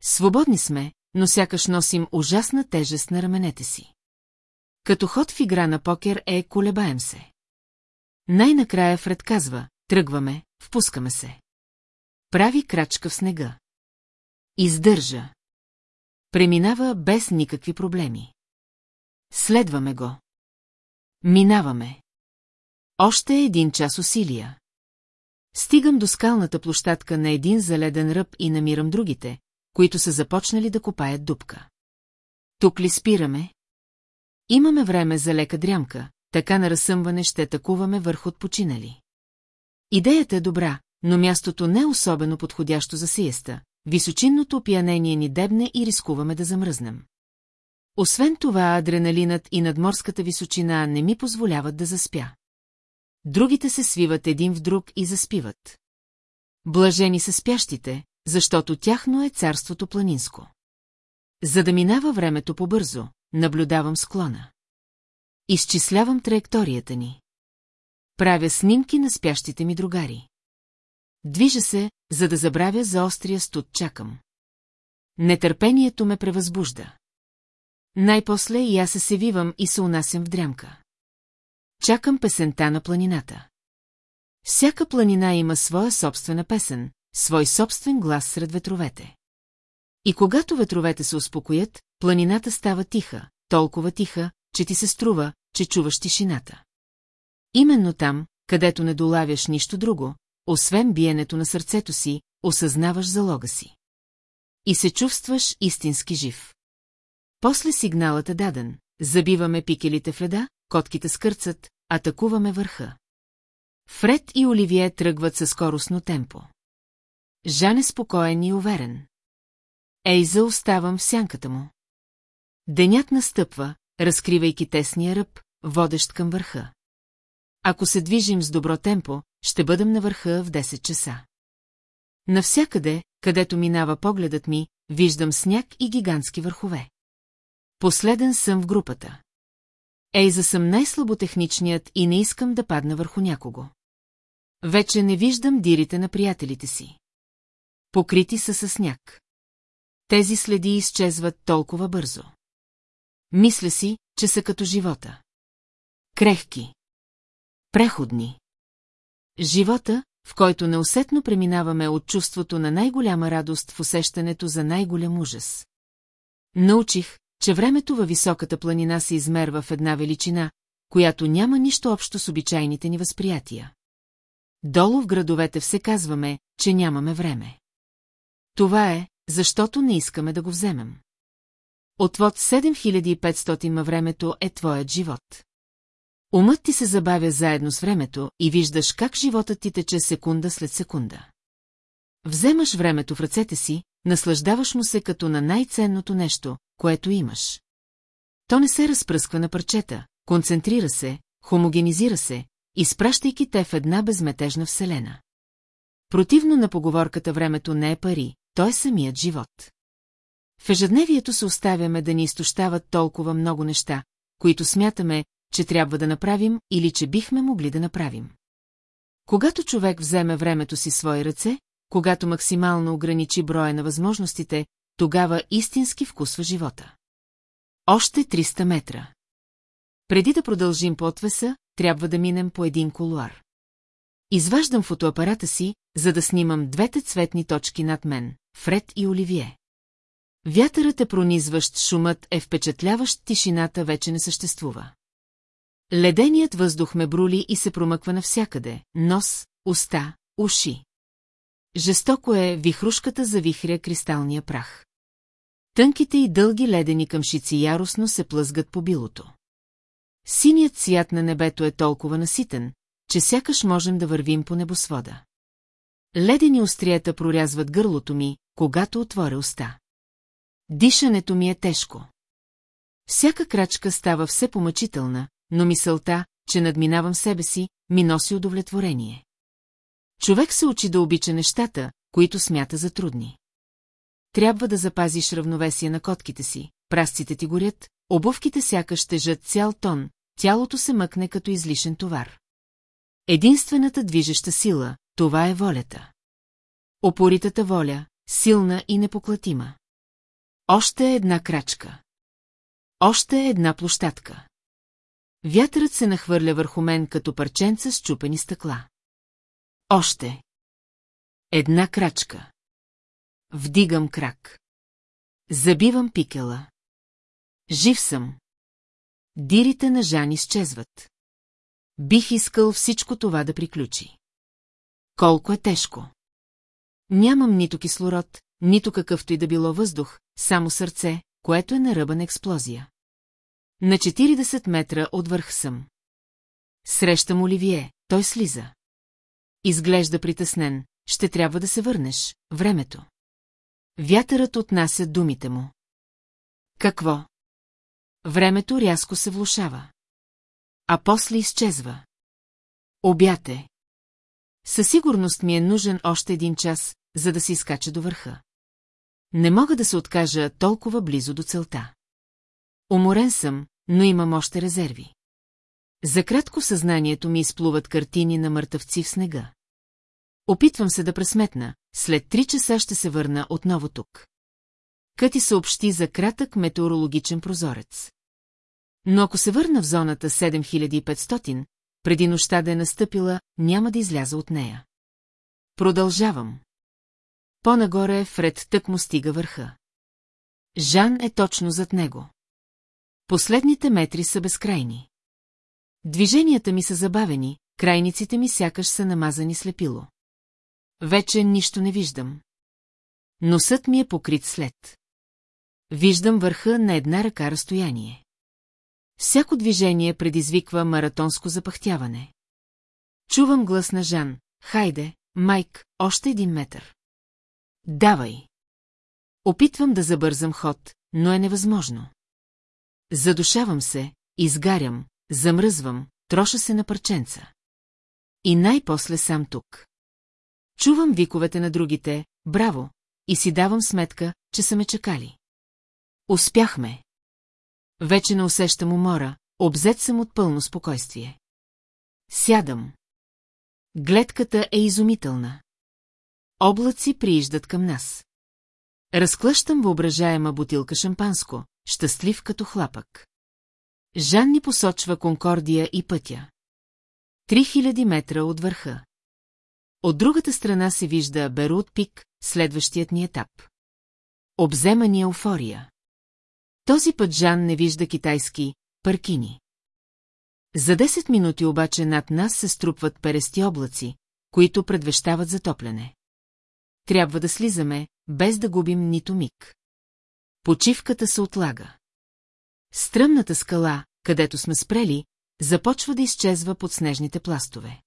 Свободни сме, но сякаш носим ужасна тежест на раменете си. Като ход в игра на покер е колебаем се. Най-накрая Фред казва, тръгваме, впускаме се. Прави крачка в снега. Издържа. Преминава без никакви проблеми. Следваме го. Минаваме. Още един час усилия. Стигам до скалната площадка на един заледен ръб и намирам другите, които са започнали да копаят дупка. Тук ли спираме? Имаме време за лека дрямка, така на разсъмване ще атакуваме върху отпочинали. Идеята е добра, но мястото не е особено подходящо за сиеста. Височинното опиянение ни дебне и рискуваме да замръзнем. Освен това, адреналинът и надморската височина не ми позволяват да заспя. Другите се свиват един в друг и заспиват. Блажени са спящите, защото тяхно е царството планинско. За да минава времето побързо, наблюдавам склона. Изчислявам траекторията ни. Правя снимки на спящите ми другари. Движа се, за да забравя за острия студ чакам. Нетърпението ме превъзбужда. Най-после и аз се севивам и се унасям в дрямка. Чакам песента на планината. Всяка планина има своя собствена песен, свой собствен глас сред ветровете. И когато ветровете се успокоят, планината става тиха, толкова тиха, че ти се струва, че чуваш тишината. Именно там, където не долавяш нищо друго, освен биенето на сърцето си, осъзнаваш залога си. И се чувстваш истински жив. После сигналът е даден, забиваме пикелите в леда, котките скърцат, атакуваме върха. Фред и Оливие тръгват със скоростно темпо. Жан е спокоен и уверен. Ейза оставам в сянката му. Денят настъпва, разкривайки тесния ръб, водещ към върха. Ако се движим с добро темпо, ще бъдем на върха в 10 часа. Навсякъде, където минава погледът ми, виждам сняг и гигантски върхове. Последен съм в групата. Ейза съм най-слаботехничният и не искам да падна върху някого. Вече не виждам дирите на приятелите си. Покрити са със сняг. Тези следи изчезват толкова бързо. Мисля си, че са като живота. Крехки. Преходни. Живота, в който неусетно преминаваме от чувството на най-голяма радост в усещането за най-голям ужас. Научих, че времето във високата планина се измерва в една величина, която няма нищо общо с обичайните ни възприятия. Долу в градовете все казваме, че нямаме време. Това е, защото не искаме да го вземем. Отвод 7500 ма времето е твоят живот. Умът ти се забавя заедно с времето и виждаш как животът ти тече секунда след секунда. Вземаш времето в ръцете си, наслаждаваш му се като на най-ценното нещо, което имаш. То не се разпръсква на парчета, концентрира се, хомогенизира се, изпращайки те в една безметежна вселена. Противно на поговорката времето не е пари, то е самият живот. В ежедневието се оставяме да ни изтощават толкова много неща, които смятаме, че трябва да направим или че бихме могли да направим. Когато човек вземе времето си свои ръце, когато максимално ограничи броя на възможностите, тогава истински вкусва живота. Още 300 метра. Преди да продължим по отвеса, трябва да минем по един колуар. Изваждам фотоапарата си, за да снимам двете цветни точки над мен, Фред и Оливие. Вятърът е пронизващ, шумът е впечатляващ, тишината вече не съществува. Леденият въздух ме брули и се промъква навсякъде – нос, уста, уши. Жестоко е вихрушката завихря кристалния прах. Тънките и дълги ледени къмшици яростно се плъзгат по билото. Синият цвят на небето е толкова наситен, че сякаш можем да вървим по небосвода. Ледени острията прорязват гърлото ми, когато отворя уста. Дишането ми е тежко. Всяка крачка става все помъчителна, но мисълта, че надминавам себе си, ми носи удовлетворение. Човек се учи да обича нещата, които смята за трудни. Трябва да запазиш равновесие на котките си, прасците ти горят, обувките сякаш тежат цял тон, тялото се мъкне като излишен товар. Единствената движеща сила, това е волята. Опоритата воля, силна и непоклатима. Още една крачка. Още една площадка. Вятърът се нахвърля върху мен като парченца с чупени стъкла. Още. Една крачка. Вдигам крак. Забивам пикела. Жив съм. Дирите на Жан изчезват. Бих искал всичко това да приключи. Колко е тежко. Нямам нито кислород, нито какъвто и да било въздух, само сърце, което е на ръба на експлозия. На 40 метра от върх съм. Срещам Оливие, той слиза. Изглежда притеснен, ще трябва да се върнеш, времето. Вятърът отнася думите му. Какво? Времето рязко се влушава. А после изчезва. Обяте. Със сигурност ми е нужен още един час, за да се изкача до върха. Не мога да се откажа толкова близо до целта. Уморен съм, но имам още резерви. За кратко съзнанието ми изплуват картини на мъртъвци в снега. Опитвам се да пресметна, след три часа ще се върна отново тук. Къти съобщи за кратък метеорологичен прозорец. Но ако се върна в зоната 7500, преди нощта да е настъпила, няма да изляза от нея. Продължавам. По-нагоре Фред тък му стига върха. Жан е точно зад него. Последните метри са безкрайни. Движенията ми са забавени, крайниците ми сякаш са намазани слепило. Вече нищо не виждам. Носът ми е покрит след. Виждам върха на една ръка разстояние. Всяко движение предизвиква маратонско запахтяване. Чувам глас на Жан. Хайде, Майк, още един метър. Давай. Опитвам да забързам ход, но е невъзможно. Задушавам се, изгарям, замръзвам, троша се на парченца. И най-после сам тук. Чувам виковете на другите, браво, и си давам сметка, че са ме чекали. Успяхме. Вече не усещам умора, обзет съм от пълно спокойствие. Сядам. Гледката е изумителна. Облаци прииждат към нас. Разклъщам въображаема бутилка шампанско, щастлив като хлапък. Жан ни посочва Конкордия и пътя. Три хиляди метра от върха. От другата страна се вижда Берут Пик, следващият ни етап. Обзема ни еуфория. Този път Жан не вижда китайски паркини. За 10 минути обаче над нас се струпват перести облаци, които предвещават затопляне. Трябва да слизаме, без да губим нито миг. Почивката се отлага. Стръмната скала, където сме спрели, започва да изчезва под снежните пластове.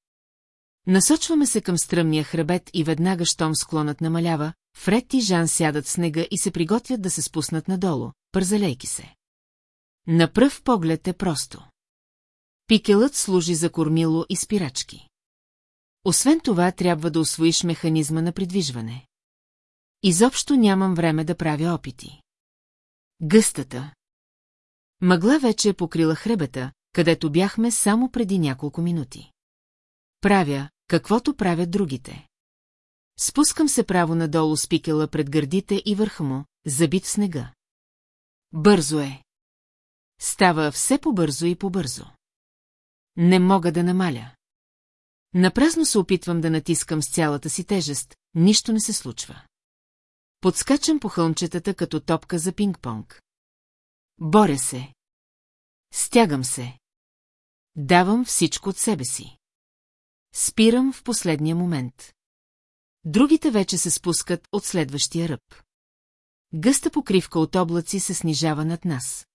Насочваме се към стръмния хребет и веднага, щом склонът намалява, Фред и Жан сядат в снега и се приготвят да се спуснат надолу, пързалейки се. На пръв поглед е просто. Пикелът служи за кормило и спирачки. Освен това, трябва да освоиш механизма на придвижване. Изобщо нямам време да правя опити. Гъстата. Мъгла вече е покрила хребета, където бяхме само преди няколко минути. Правя, каквото правят другите. Спускам се право надолу с пикела пред гърдите и върха му, забит в снега. Бързо е. Става все по-бързо и по-бързо. Не мога да намаля. Напразно се опитвам да натискам с цялата си тежест, нищо не се случва. Подскачам по хълмчетата като топка за пинг-понг. Боря се. Стягам се. Давам всичко от себе си. Спирам в последния момент. Другите вече се спускат от следващия ръб. Гъста покривка от облаци се снижава над нас.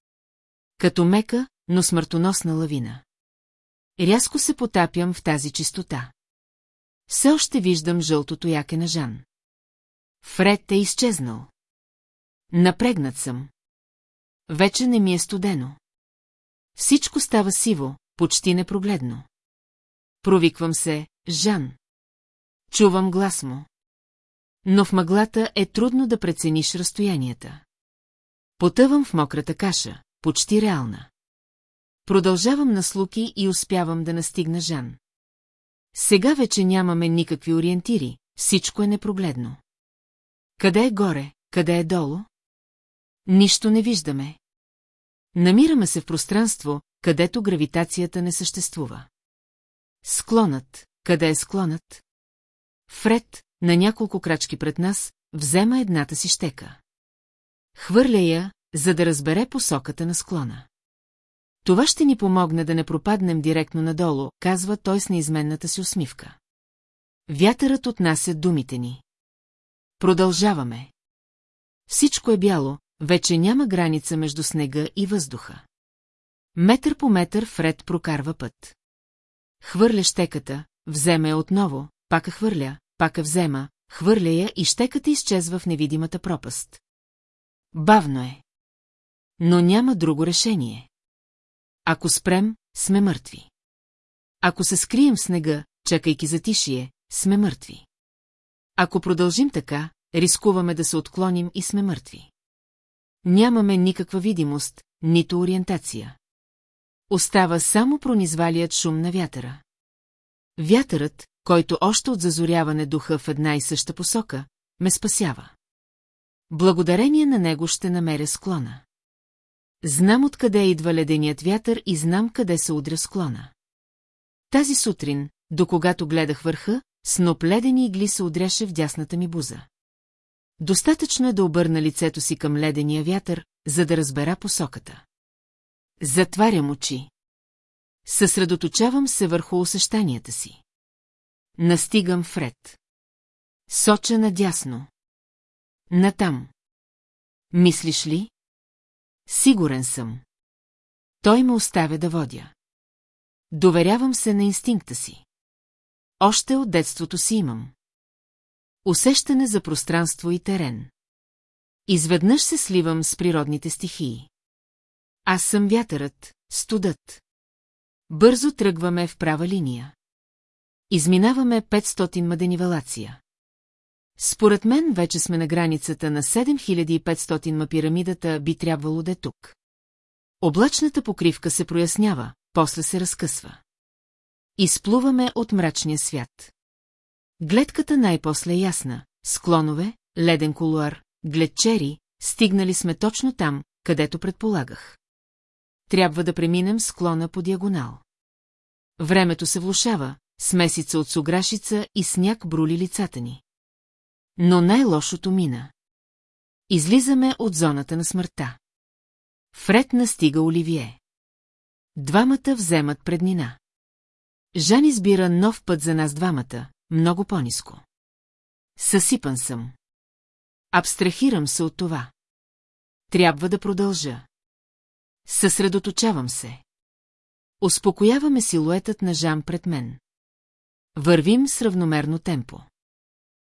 Като мека, но смъртоносна лавина. Рязко се потапям в тази чистота. Все още виждам жълтото яке на Жан. Фред е изчезнал. Напрегнат съм. Вече не ми е студено. Всичко става сиво, почти непрогледно. Провиквам се, Жан. Чувам глас му. Но в мъглата е трудно да прецениш разстоянията. Потъвам в мократа каша, почти реална. Продължавам на слуки и успявам да настигна Жан. Сега вече нямаме никакви ориентири, всичко е непрогледно. Къде е горе, къде е долу? Нищо не виждаме. Намираме се в пространство, където гравитацията не съществува. Склонът, къде е склонът? Фред, на няколко крачки пред нас, взема едната си щека. Хвърля я, за да разбере посоката на склона. Това ще ни помогне да не пропаднем директно надолу, казва той с неизменната си усмивка. Вятърът отнася думите ни. Продължаваме. Всичко е бяло, вече няма граница между снега и въздуха. Метър по метър Фред прокарва път. Хвърля щеката, вземе я отново, пак я хвърля, пак я взема, хвърля я и щеката изчезва в невидимата пропаст. Бавно е. Но няма друго решение. Ако спрем, сме мъртви. Ако се скрием в снега, чакайки затишие, сме мъртви. Ако продължим така, рискуваме да се отклоним и сме мъртви. Нямаме никаква видимост, нито ориентация. Остава само пронизвалият шум на вятъра. Вятърът, който още от зазоряване духа в една и съща посока, ме спасява. Благодарение на него ще намеря склона. Знам откъде идва леденият вятър и знам къде се удря склона. Тази сутрин, до когато гледах върха, сноп ледени игли се удряше в дясната ми буза. Достатъчно е да обърна лицето си към ледения вятър, за да разбера посоката. Затварям очи. Съсредоточавам се върху усещанията си. Настигам Фред. Соча надясно. Натам. Мислиш ли? Сигурен съм. Той ме оставя да водя. Доверявам се на инстинкта си. Още от детството си имам. Усещане за пространство и терен. Изведнъж се сливам с природните стихии. Аз съм вятърът, студът. Бързо тръгваме в права линия. Изминаваме 500 маденивалация. Според мен вече сме на границата на 7500 ма пирамидата би трябвало да е тук. Облачната покривка се прояснява, после се разкъсва. Изплуваме от мрачния свят. Гледката най-после е ясна. Склонове, леден колуар, гледчери, стигнали сме точно там, където предполагах. Трябва да преминем склона по диагонал. Времето се влушава, смесица от суграшица и сняг брули лицата ни. Но най-лошото мина. Излизаме от зоната на смъртта. Фред настига Оливие. Двамата вземат преднина. Жан избира нов път за нас двамата, много по-ниско. Съсипан съм. Абстрахирам се от това. Трябва да продължа. Съсредоточавам се. Успокояваме силуетът на Жан пред мен. Вървим с равномерно темпо.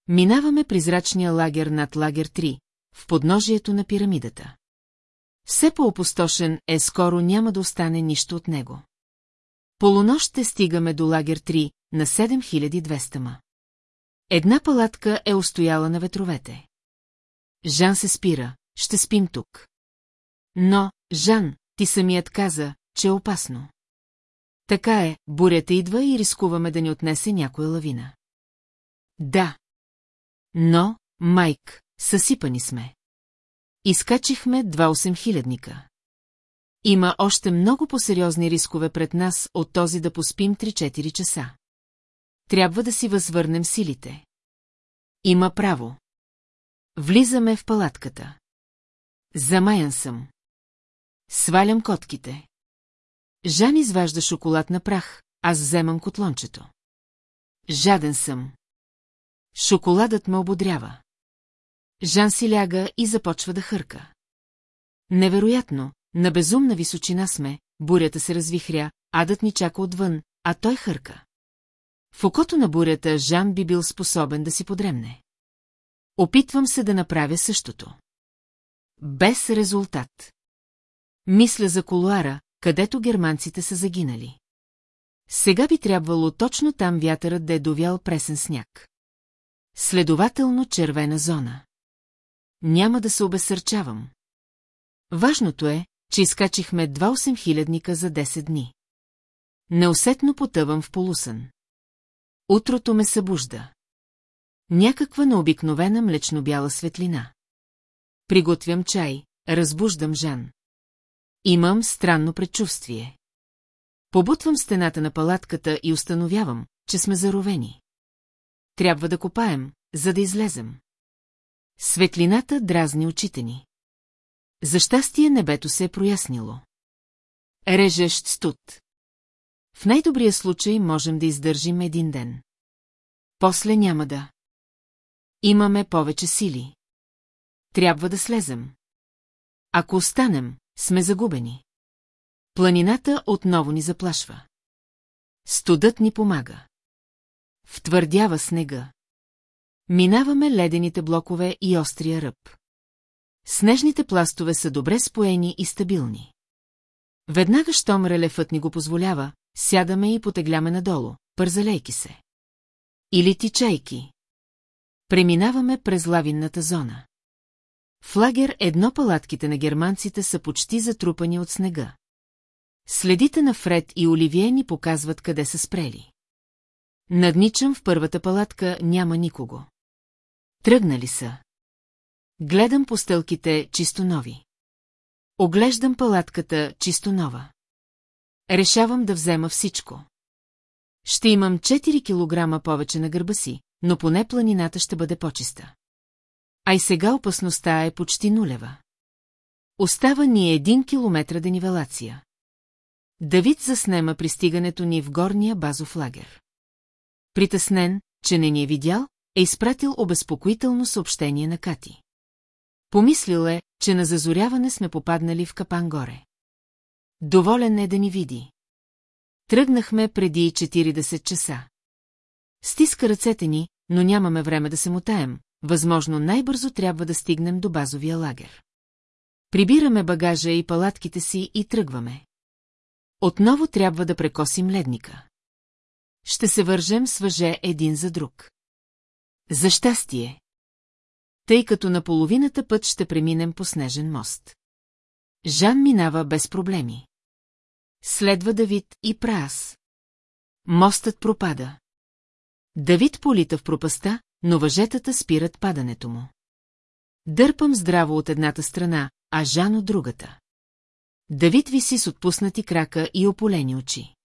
Минаваме призрачния лагер над лагер 3, в подножието на пирамидата. Все по-опустошен е, скоро няма да остане нищо от него. Полунощ ще стигаме до лагер 3 на 7200 ма. Една палатка е устояла на ветровете. Жан се спира, ще спим тук. Но, Жан, ти самият каза, че е опасно. Така е, бурята идва и рискуваме да ни отнесе някоя лавина. Да. Но, Майк, съсипани сме. Изкачихме два осемхилядника. Има още много по-сериозни рискове пред нас от този да поспим 3-4 часа. Трябва да си възвърнем силите. Има право. Влизаме в палатката. Замаян съм. Свалям котките. Жан изважда шоколад на прах, аз вземам котлончето. Жаден съм. Шоколадът ме ободрява. Жан си ляга и започва да хърка. Невероятно, на безумна височина сме, бурята се развихря, адът ни чака отвън, а той хърка. В окото на бурята Жан би бил способен да си подремне. Опитвам се да направя същото. Без резултат. Мисля за колуара, където германците са загинали. Сега би трябвало точно там вятърът да е довял пресен сняг. Следователно червена зона. Няма да се обесърчавам. Важното е, че изкачихме два осемхилядника за 10 дни. Неусетно потъвам в полусън. Утрото ме събужда. Някаква необикновена млечно-бяла светлина. Приготвям чай, разбуждам Жан. Имам странно предчувствие. Побутвам стената на палатката и установявам, че сме заровени. Трябва да копаем, за да излезем. Светлината дразни очите ни. За щастие небето се е прояснило. Режещ студ. В най-добрия случай можем да издържим един ден. После няма да. Имаме повече сили. Трябва да слезем. Ако останем, сме загубени. Планината отново ни заплашва. Студът ни помага. Втвърдява снега. Минаваме ледените блокове и острия ръб. Снежните пластове са добре споени и стабилни. Веднага, щом релефът ни го позволява, сядаме и потегляме надолу, пързалейки се. Или тичайки. Преминаваме през лавинната зона. В лагер едно палатките на германците са почти затрупани от снега. Следите на Фред и Оливие ни показват къде са спрели. Надничам в първата палатка няма никого. Тръгнали са. Гледам постелките чисто нови. Оглеждам палатката чисто нова. Решавам да взема всичко. Ще имам 4 килограма повече на гърба си, но поне планината ще бъде почиста. А и сега опасността е почти нулева. Остава ни един километра денивелация. Давид заснема пристигането ни в горния базов лагер. Притеснен, че не ни е видял, е изпратил обезпокоително съобщение на Кати. Помислил е, че на зазоряване сме попаднали в капан горе. Доволен е да ни види. Тръгнахме преди 40 часа. Стиска ръцете ни, но нямаме време да се мутаем, възможно най-бързо трябва да стигнем до базовия лагер. Прибираме багажа и палатките си и тръгваме. Отново трябва да прекосим ледника. Ще се вържем с въже един за друг. За щастие! Тъй като на половината път ще преминем по снежен мост. Жан минава без проблеми. Следва Давид и Праас. Мостът пропада. Давид полита в пропаста, но въжетата спират падането му. Дърпам здраво от едната страна, а Жан от другата. Давид виси с отпуснати крака и ополени очи.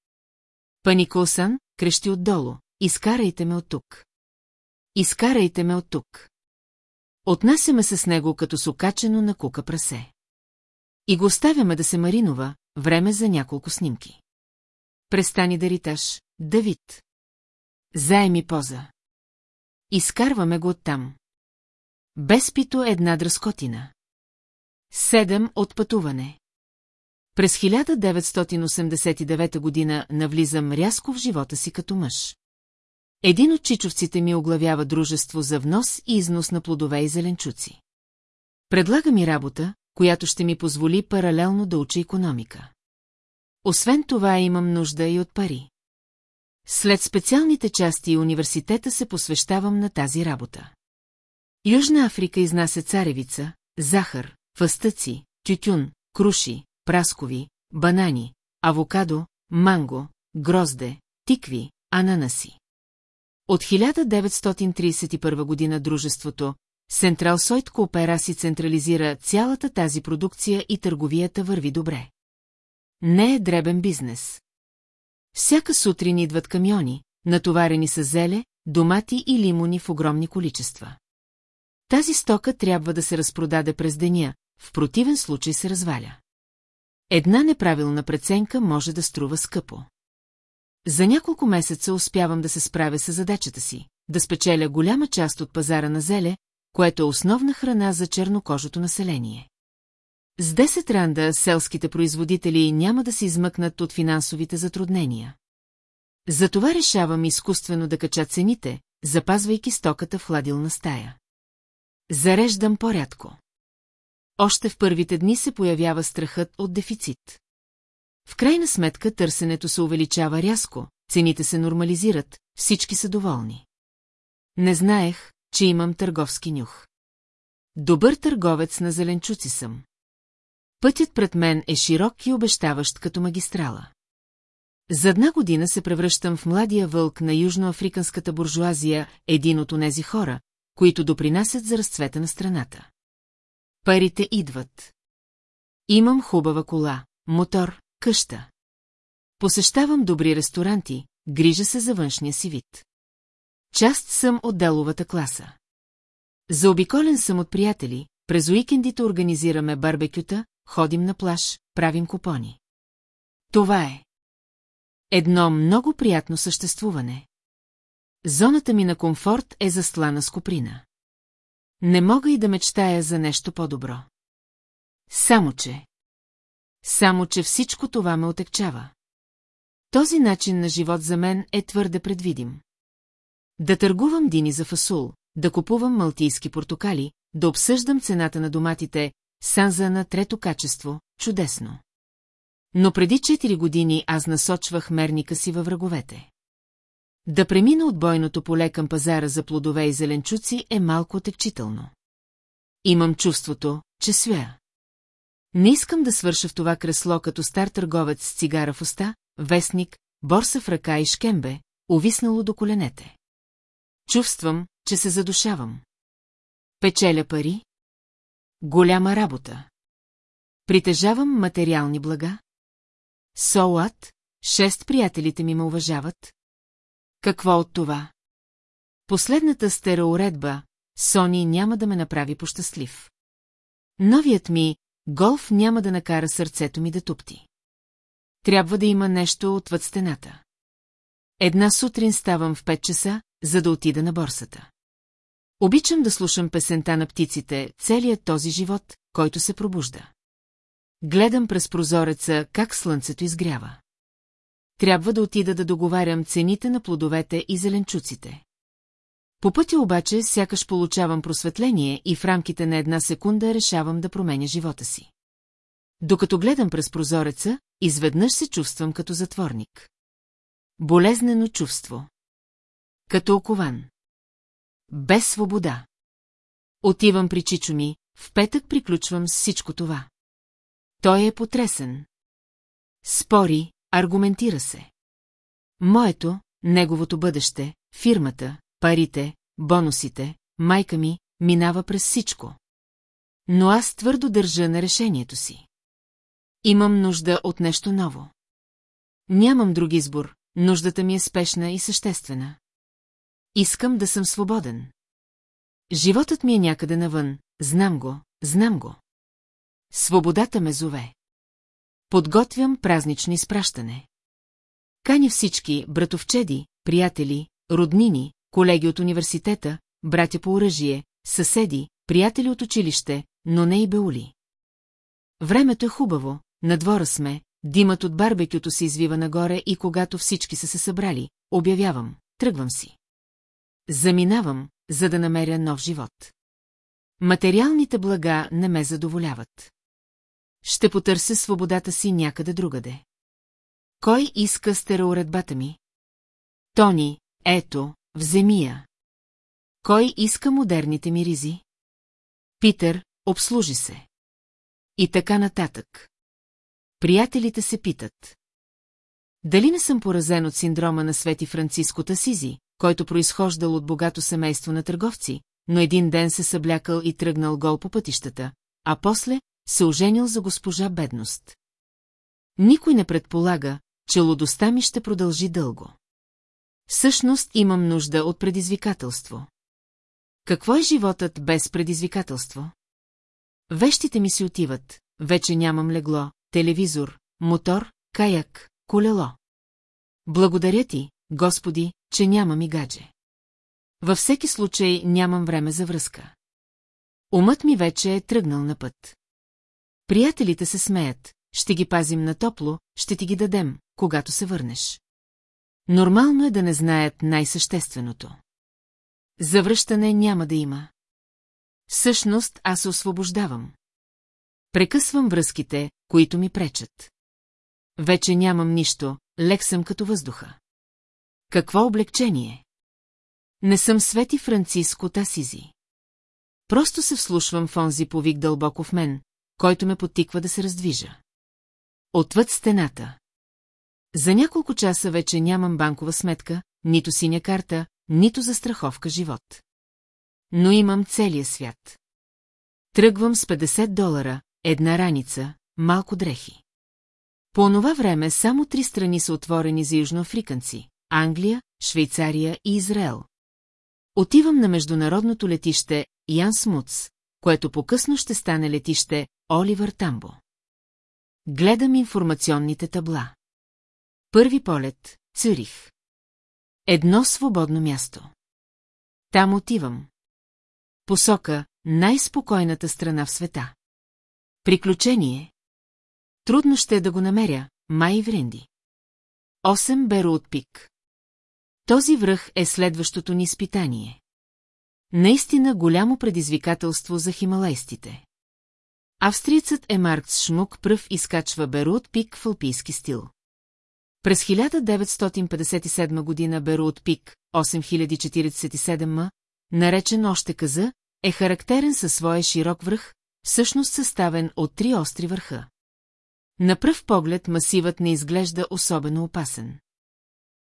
Паниколсън крещи отдолу. Изкарайте ме от тук. Изкарайте ме от тук. Отнасяме се с него като сокачено на кука прасе. И го оставяме да се маринува, време за няколко снимки. Престани да риташ, Давид. Заеми поза. Изкарваме го оттам. Безпито една дръскотина. Седем от пътуване. През 1989 година навлизам рязко в живота си като мъж. Един от чичовците ми оглавява дружество за внос и износ на плодове и зеленчуци. Предлага ми работа, която ще ми позволи паралелно да уча економика. Освен това имам нужда и от пари. След специалните части и университета се посвещавам на тази работа. Южна Африка изнася царевица, захар, фъстъци, тютюн, круши, праскови, банани, авокадо, манго, грозде, тикви, ананаси. От 1931 година дружеството Сентрал Сойт Коопераси централизира цялата тази продукция и търговията върви добре. Не е дребен бизнес. Всяка сутрин идват камиони, натоварени с зеле, домати и лимони в огромни количества. Тази стока трябва да се разпродаде през деня, в противен случай се разваля. Една неправилна преценка може да струва скъпо. За няколко месеца успявам да се справя с задачата си, да спечеля голяма част от пазара на зеле, което е основна храна за чернокожото население. С 10 ранда селските производители няма да се измъкнат от финансовите затруднения. Затова решавам изкуствено да кача цените, запазвайки стоката в хладилна стая. Зареждам по-рядко. Още в първите дни се появява страхът от дефицит. В крайна сметка търсенето се увеличава рязко, цените се нормализират, всички са доволни. Не знаех, че имам търговски нюх. Добър търговец на зеленчуци съм. Пътят пред мен е широк и обещаващ като магистрала. За една година се превръщам в младия вълк на южноафриканската буржуазия, един от онези хора, които допринасят за разцвета на страната. Парите идват. Имам хубава кола, мотор, къща. Посещавам добри ресторанти, грижа се за външния си вид. Част съм от деловата класа. Заобиколен съм от приятели, през уикендите организираме барбекюта, ходим на плаж, правим купони. Това е. Едно много приятно съществуване. Зоната ми на комфорт е заслана с куприна. Не мога и да мечтая за нещо по-добро. Само че... Само че всичко това ме отекчава. Този начин на живот за мен е твърде предвидим. Да търгувам дини за фасул, да купувам малтийски портокали, да обсъждам цената на доматите, санза на трето качество, чудесно. Но преди 4 години аз насочвах мерника си във враговете. Да премина от бойното поле към пазара за плодове и зеленчуци е малко отекчително. Имам чувството, че свя. Не искам да свърша в това кресло като стар търговец с цигара в уста, вестник, борса в ръка и шкембе, увиснало до коленете. Чувствам, че се задушавам. Печеля пари? Голяма работа. Притежавам материални блага? Соуат, шест приятелите ми ме уважават. Какво от това? Последната стереоредба, Сони няма да ме направи пощастлив. Новият ми, голф няма да накара сърцето ми да тупти. Трябва да има нещо отвъд стената. Една сутрин ставам в 5 часа, за да отида на борсата. Обичам да слушам песента на птиците, целият този живот, който се пробужда. Гледам през прозореца как слънцето изгрява. Трябва да отида да договарям цените на плодовете и зеленчуците. По пътя обаче сякаш получавам просветление и в рамките на една секунда решавам да променя живота си. Докато гледам през прозореца, изведнъж се чувствам като затворник. Болезнено чувство. Като окован. Без свобода. Отивам при Чичо ми, в петък приключвам с всичко това. Той е потресен. Спори, аргументира се. Моето, неговото бъдеще, фирмата, парите, бонусите, майка ми, минава през всичко. Но аз твърдо държа на решението си. Имам нужда от нещо ново. Нямам друг избор, нуждата ми е спешна и съществена. Искам да съм свободен. Животът ми е някъде навън, знам го, знам го. Свободата ме зове. Подготвям празнично изпращане. Кани всички братовчеди, приятели, роднини, колеги от университета, братя по оръжие, съседи, приятели от училище, но не и беули. Времето е хубаво, на двора сме, димът от барбекюто се извива нагоре и когато всички са се събрали, обявявам, тръгвам си. Заминавам, за да намеря нов живот. Материалните блага не ме задоволяват. Ще потърся свободата си някъде другаде. Кой иска стереоредбата ми? Тони, ето, вземи я. Кой иска модерните ми ризи? Питър, обслужи се. И така нататък. Приятелите се питат. Дали не съм поразен от синдрома на Свети Франциско Тасизи, който произхождал от богато семейство на търговци, но един ден се съблякал и тръгнал гол по пътищата, а после се оженил за госпожа бедност. Никой не предполага, че лудостта ми ще продължи дълго. Всъщност имам нужда от предизвикателство. Какво е животът без предизвикателство? Вещите ми си отиват, вече нямам легло, телевизор, мотор, каяк, колело. Благодаря ти, Господи, че нямам и гадже. Във всеки случай нямам време за връзка. Умът ми вече е тръгнал на път. Приятелите се смеят, ще ги пазим на топло, ще ти ги дадем, когато се върнеш. Нормално е да не знаят най-същественото. Завръщане няма да има. Всъщност аз се освобождавам. Прекъсвам връзките, които ми пречат. Вече нямам нищо, лек съм като въздуха. Какво облегчение? Не съм Свети Франциско Тасизи. Просто се вслушвам в онзи повик дълбоко в мен, който ме потиква да се раздвижа. Отвъд стената. За няколко часа вече нямам банкова сметка, нито синя карта, нито за страховка живот. Но имам целия свят. Тръгвам с 50 долара, една раница, малко дрехи. По онова време само три страни са отворени за южноафриканци – Англия, Швейцария и Израел. Отивам на международното летище Ян Смутс, което по-късно ще стане летище Оливър Тамбо. Гледам информационните табла. Първи полет – Цюрих. Едно свободно място. Там отивам. Посока – най-спокойната страна в света. Приключение. Трудно ще е да го намеря, май Вренди. Осем беру от пик. Този връх е следващото ни изпитание. Наистина голямо предизвикателство за хималайстите. Австрийцът е Маркс Шмук пръв изкачва Берут пик в алпийски стил. През 1957 година Берут пик, 8047 м, наречен още каза, е характерен със своя широк връх, всъщност съставен от три остри върха. На пръв поглед масивът не изглежда особено опасен.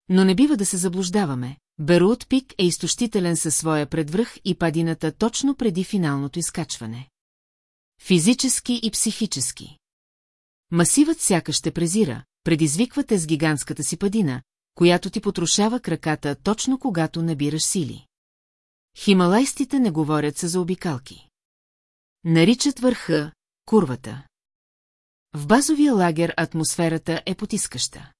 Но не бива да се заблуждаваме. Берут пик е изтощителен със своя предвръх и падината точно преди финалното изкачване. Физически и психически. Масивът сякаш ще презира, предизвиква те с гигантската си падина, която ти потрошава краката точно когато набираш сили. Хималайстите не говорят за заобикалки. Наричат върха курвата. В базовия лагер атмосферата е потискаща.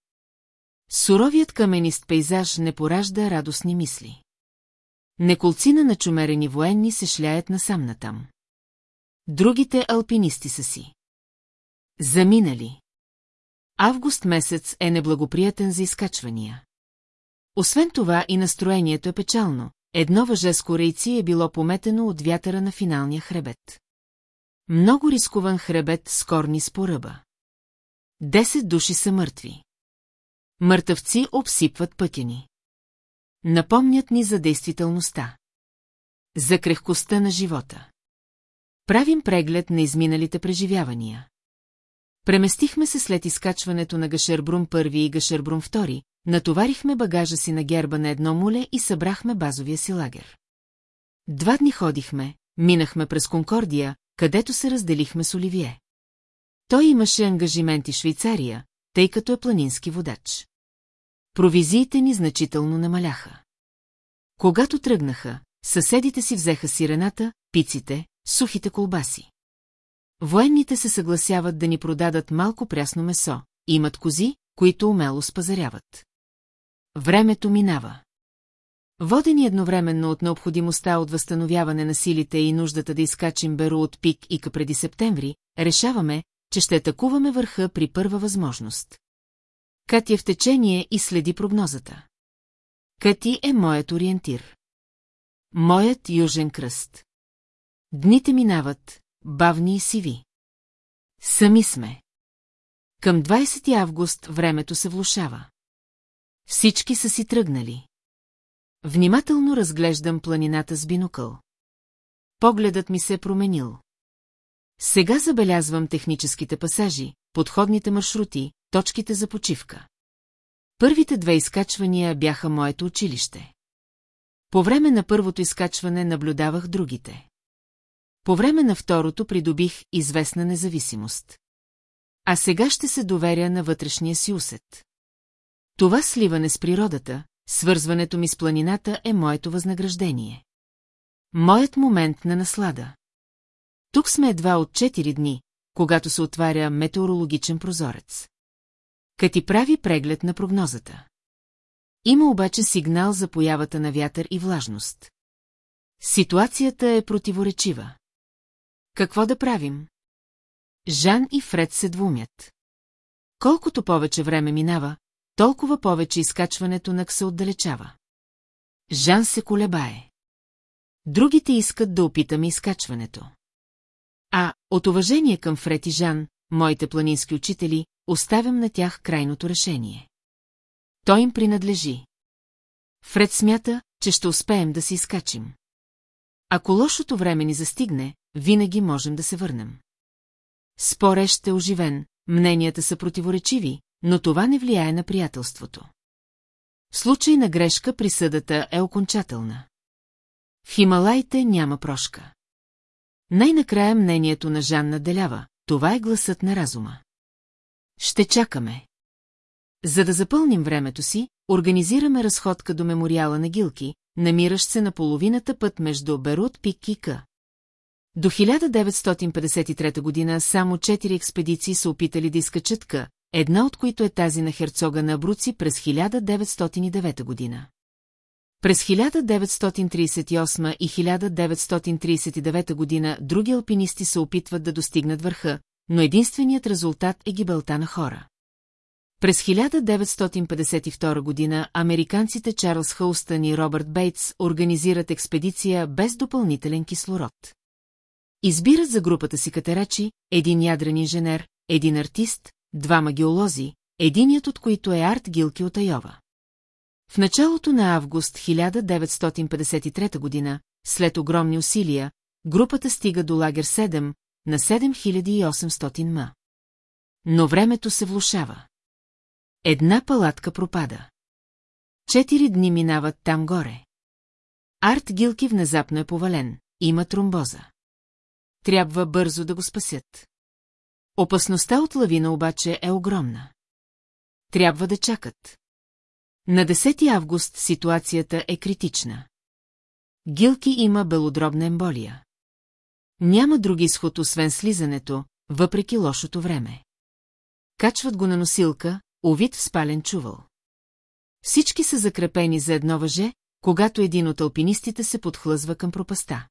Суровият каменист пейзаж не поражда радостни мисли. Неколцина на чумерени военни се шляят насам натам. Другите алпинисти са си. Заминали. Август месец е неблагоприятен за изкачвания. Освен това и настроението е печално, едно въже с корейци е било пометено от вятъра на финалния хребет. Много рискован хребет с корни с поръба. Десет души са мъртви. Мъртъвци обсипват пътя ни. Напомнят ни за действителността. За крехкостта на живота. Правим преглед на изминалите преживявания. Преместихме се след изкачването на Гашербрум първи и Гашербрум втори, натоварихме багажа си на герба на едно муле и събрахме базовия си лагер. Два дни ходихме, минахме през Конкордия, където се разделихме с Оливие. Той имаше ангажименти Швейцария, тъй като е планински водач. Провизиите ни значително намаляха. Когато тръгнаха, съседите си взеха сирената, пиците, сухите колбаси. Военните се съгласяват да ни продадат малко прясно месо, имат кози, които умело спазаряват. Времето минава. Водени едновременно от необходимостта от възстановяване на силите и нуждата да изкачим Беру от пик и преди септември, решаваме, че ще атакуваме върха при първа възможност. Кати е в течение и следи прогнозата. Кати е моят ориентир. Моят южен кръст. Дните минават, бавни и сиви. Сами сме. Към 20 август времето се влушава. Всички са си тръгнали. Внимателно разглеждам планината с бинокъл. Погледът ми се е променил. Сега забелязвам техническите пасажи, подходните маршрути, точките за почивка. Първите две изкачвания бяха моето училище. По време на първото изкачване наблюдавах другите. По време на второто придобих известна независимост. А сега ще се доверя на вътрешния си усет. Това сливане с природата, свързването ми с планината е моето възнаграждение. Моят момент на наслада. Тук сме едва от 4 дни, когато се отваря метеорологичен прозорец. Кати прави преглед на прогнозата. Има обаче сигнал за появата на вятър и влажност. Ситуацията е противоречива. Какво да правим? Жан и Фред се двумят. Колкото повече време минава, толкова повече изкачването на се отдалечава. Жан се колебае. Другите искат да опитаме изкачването. А, от уважение към Фред и Жан, моите планински учители, оставям на тях крайното решение. Той им принадлежи. Фред смята, че ще успеем да се изкачим. Ако лошото време ни застигне, винаги можем да се върнем. Спорещ е оживен, мненията са противоречиви, но това не влияе на приятелството. В случай на грешка присъдата е окончателна. В Хималайте няма прошка. Най-накрая мнението на Жан наделява, това е гласът на разума. Ще чакаме. За да запълним времето си, организираме разходка до мемориала на Гилки, намиращ се на половината път между Берут, Пик и К. До 1953 година само четири експедиции са опитали да изкачат К, една от които е тази на херцога на Бруци през 1909 година. През 1938 и 1939 година други алпинисти се опитват да достигнат върха, но единственият резултат е гибелта на хора. През 1952 година американците Чарлз Хълстън и Робърт Бейтс организират експедиция без допълнителен кислород. Избират за групата си катерачи, един ядрен инженер, един артист, двама геолози, единият от които е Арт Гилки от Айова. В началото на август 1953 година, след огромни усилия, групата стига до лагер 7 на 7800 м. Но времето се влушава. Една палатка пропада. Четири дни минават там горе. Арт Гилки внезапно е повален, има тромбоза. Трябва бързо да го спасят. Опасността от лавина обаче е огромна. Трябва да чакат. На 10 август ситуацията е критична. Гилки има белодробна емболия. Няма друг изход освен слизането, въпреки лошото време. Качват го на носилка, овид в спален чувал. Всички са закрепени за едно въже, когато един от алпинистите се подхлъзва към пропаста.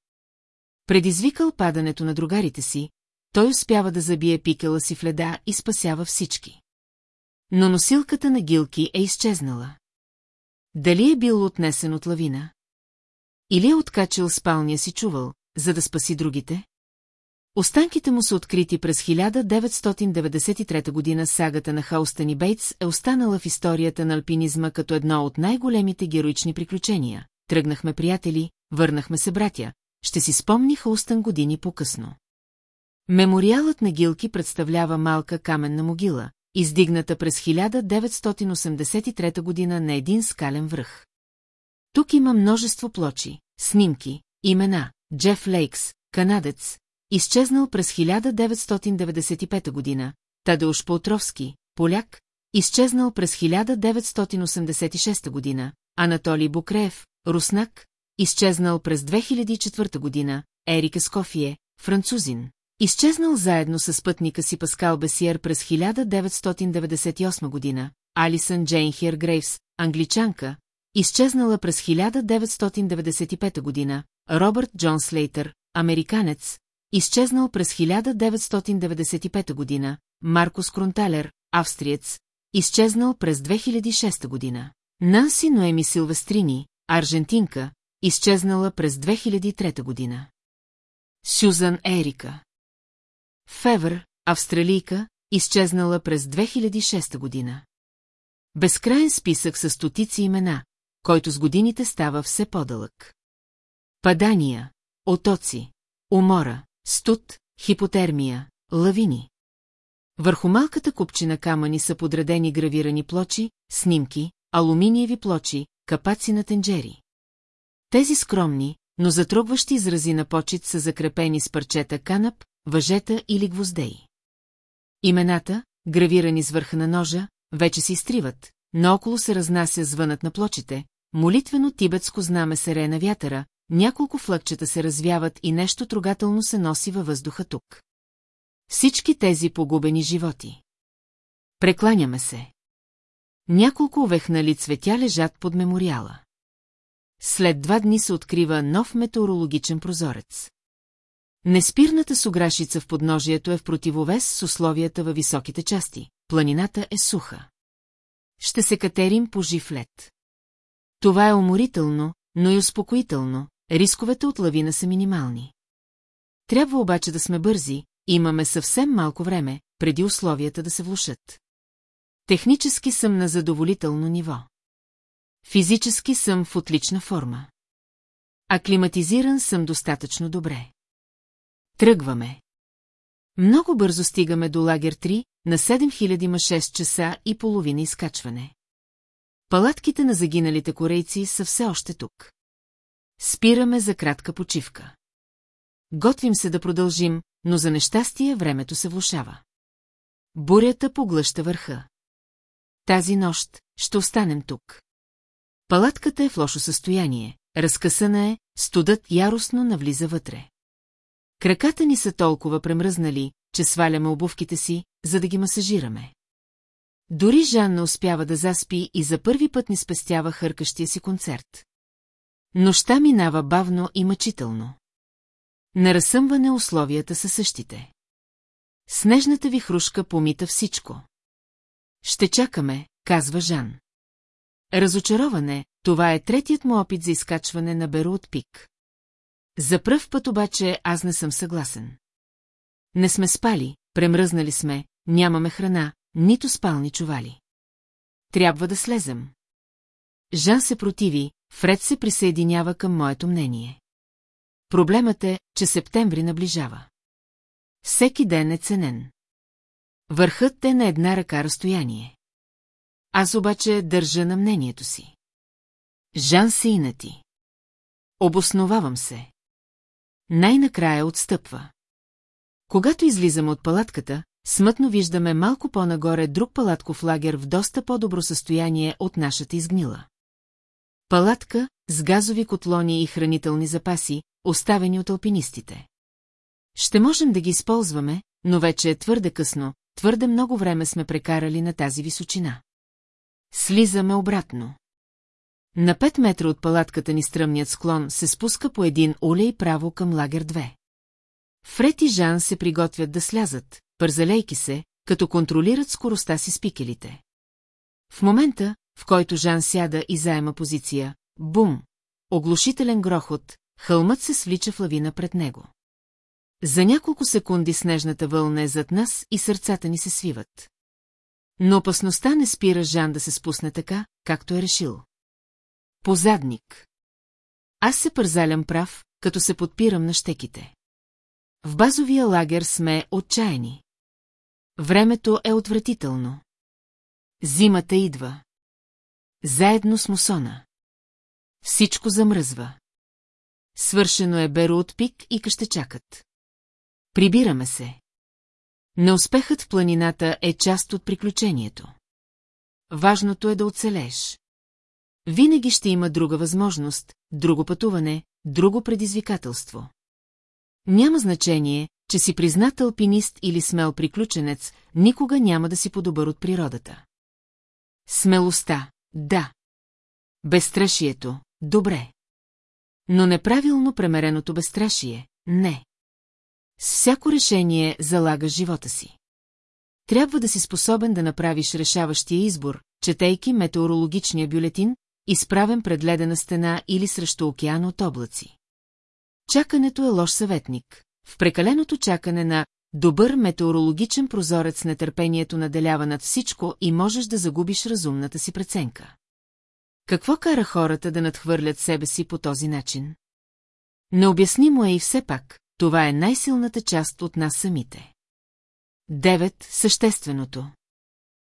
Предизвикал падането на другарите си, той успява да забие пикела си в леда и спасява всички. Но носилката на Гилки е изчезнала. Дали е бил отнесен от лавина? Или е откачил спалния си чувал, за да спаси другите? Останките му са открити през 1993 година сагата на Хаустън и Бейтс е останала в историята на алпинизма като едно от най-големите героични приключения. Тръгнахме приятели, върнахме се братя, ще си спомни Хаустън години по-късно. Мемориалът на Гилки представлява малка каменна могила, издигната през 1983 година на един скален връх. Тук има множество плочи, снимки, имена, Джеф Лейкс, канадец, изчезнал през 1995 година, Тадеуш Полтровски, поляк, изчезнал през 1986 година, Анатолий Букреев, руснак, изчезнал през 2004 година, Ерика Скофие, французин, изчезнал заедно с пътника си Паскал Бесиер през 1998 година, Алисън Джейн Хир Грейвс, англичанка, изчезнала през 1995 година, Робърт Джон Слейтър, американец, изчезнал през 1995 година, Маркус Кронталер, австриец, изчезнал през 2006 година. Нанси Ноеми Силвестрини, аржентинка, изчезнала през 2003 година. Сюзан Ерика. Февър, австралийка, изчезнала през 2006 година. Безкрайен списък с стотици имена, който с годините става все по-дълъг. Падания, отоци, умора, студ, хипотермия, лавини. Върху малката купчина камъни са подредени гравирани плочи, снимки, алуминиеви плочи, капаци на тенджери. Тези скромни, но затрогващи изрази на почет са закрепени с парчета канап, въжета или гвоздеи. Имената, гравирани с върха на ножа, вече се изтриват, но около се разнася звънът на плочите, молитвено тибетско знаме се на вятъра, няколко флъкчета се развяват и нещо трогателно се носи във въздуха тук. Всички тези погубени животи. Прекланяме се. Няколко увехнали цветя лежат под мемориала. След два дни се открива нов метеорологичен прозорец. Неспирната суграшица в подножието е в противовес с условията във високите части. Планината е суха. Ще се катерим по жив лед. Това е уморително, но и успокоително, рисковете от лавина са минимални. Трябва обаче да сме бързи, имаме съвсем малко време, преди условията да се влушат. Технически съм на задоволително ниво. Физически съм в отлична форма. Аклиматизиран съм достатъчно добре. Тръгваме. Много бързо стигаме до лагер 3, на 7000 ма 6 часа и половина изкачване. Палатките на загиналите корейци са все още тук. Спираме за кратка почивка. Готвим се да продължим, но за нещастие времето се влушава. Бурята поглъща върха. Тази нощ ще останем тук. Палатката е в лошо състояние, разкъсана е, студът яростно навлиза вътре. Краката ни са толкова премръзнали, че сваляме обувките си, за да ги масажираме. Дори Жан не успява да заспи и за първи път ни спестява хъркащия си концерт. Нощта минава бавно и мъчително. На разсъмване условията са същите. Снежната ви хрушка помита всичко. Ще чакаме, казва Жан. Разочароване, това е третият му опит за изкачване на Беру от пик. За пръв път обаче аз не съм съгласен. Не сме спали, премръзнали сме, нямаме храна, нито спални чували. Трябва да слезем. Жан се противи, Фред се присъединява към моето мнение. Проблемът е, че септември наближава. Всеки ден е ценен. Върхът е на една ръка разстояние. Аз обаче държа на мнението си. Жан се инати. Обосновавам се. Най-накрая отстъпва. Когато излизаме от палатката, смътно виждаме малко по-нагоре друг палатков лагер в доста по-добро състояние от нашата изгнила. Палатка с газови котлони и хранителни запаси, оставени от алпинистите. Ще можем да ги използваме, но вече е твърде късно, твърде много време сме прекарали на тази височина. Слизаме обратно. На 5 метра от палатката ни стръмният склон се спуска по един улей право към лагер 2. Фред и Жан се приготвят да слязат, пързалейки се, като контролират скоростта си с пикелите. В момента, в който Жан сяда и заема позиция, бум, оглушителен грохот, хълмът се свлича в лавина пред него. За няколко секунди снежната вълна е зад нас и сърцата ни се свиват. Но опасността не спира Жан да се спусне така, както е решил. Позадник. Аз се пързалям прав, като се подпирам на щеките. В базовия лагер сме отчаяни. Времето е отвратително. Зимата идва. Заедно с мусона. Всичко замръзва. Свършено е беро от пик и къще чакат. Прибираме се. Неуспехът в планината е част от приключението. Важното е да оцелееш. Винаги ще има друга възможност, друго пътуване, друго предизвикателство. Няма значение, че си признат алпинист или смел приключенец, никога няма да си подобър от природата. Смелостта, да. Безстрашието, добре. Но неправилно премереното безстрашие, не. С всяко решение залагаш живота си. Трябва да си способен да направиш решаващия избор, четейки метеорологичния бюлетин, изправен пред ледена стена или срещу океан от облаци. Чакането е лош съветник. В прекаленото чакане на добър метеорологичен прозорец нетърпението наделява над всичко и можеш да загубиш разумната си преценка. Какво кара хората да надхвърлят себе си по този начин? Необяснимо е и все пак, това е най-силната част от нас самите. Девет Същественото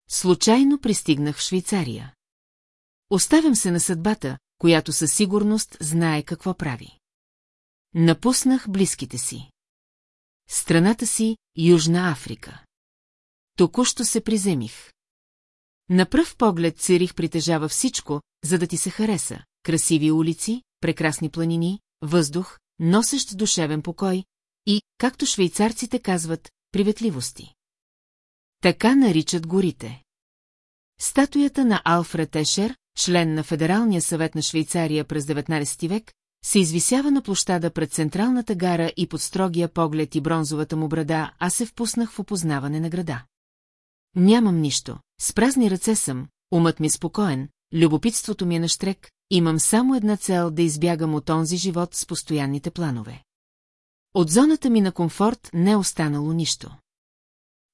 Случайно пристигнах в Швейцария. Оставям се на съдбата, която със сигурност знае какво прави. Напуснах близките си. Страната си – Южна Африка. Току-що се приземих. На пръв поглед Цирих притежава всичко, за да ти се хареса. Красиви улици, прекрасни планини, въздух, носещ душевен покой и, както швейцарците казват, приветливости. Така наричат горите. Статуята на Алфред Ешер, член на Федералния съвет на Швейцария през 19 век, се извисява на площада пред централната гара и под строгия поглед и бронзовата му брада, аз се впуснах в опознаване на града. Нямам нищо, с празни ръце съм, умът ми е спокоен, любопитството ми е на штрек, имам само една цел да избягам от онзи живот с постоянните планове. От зоната ми на комфорт не е останало нищо.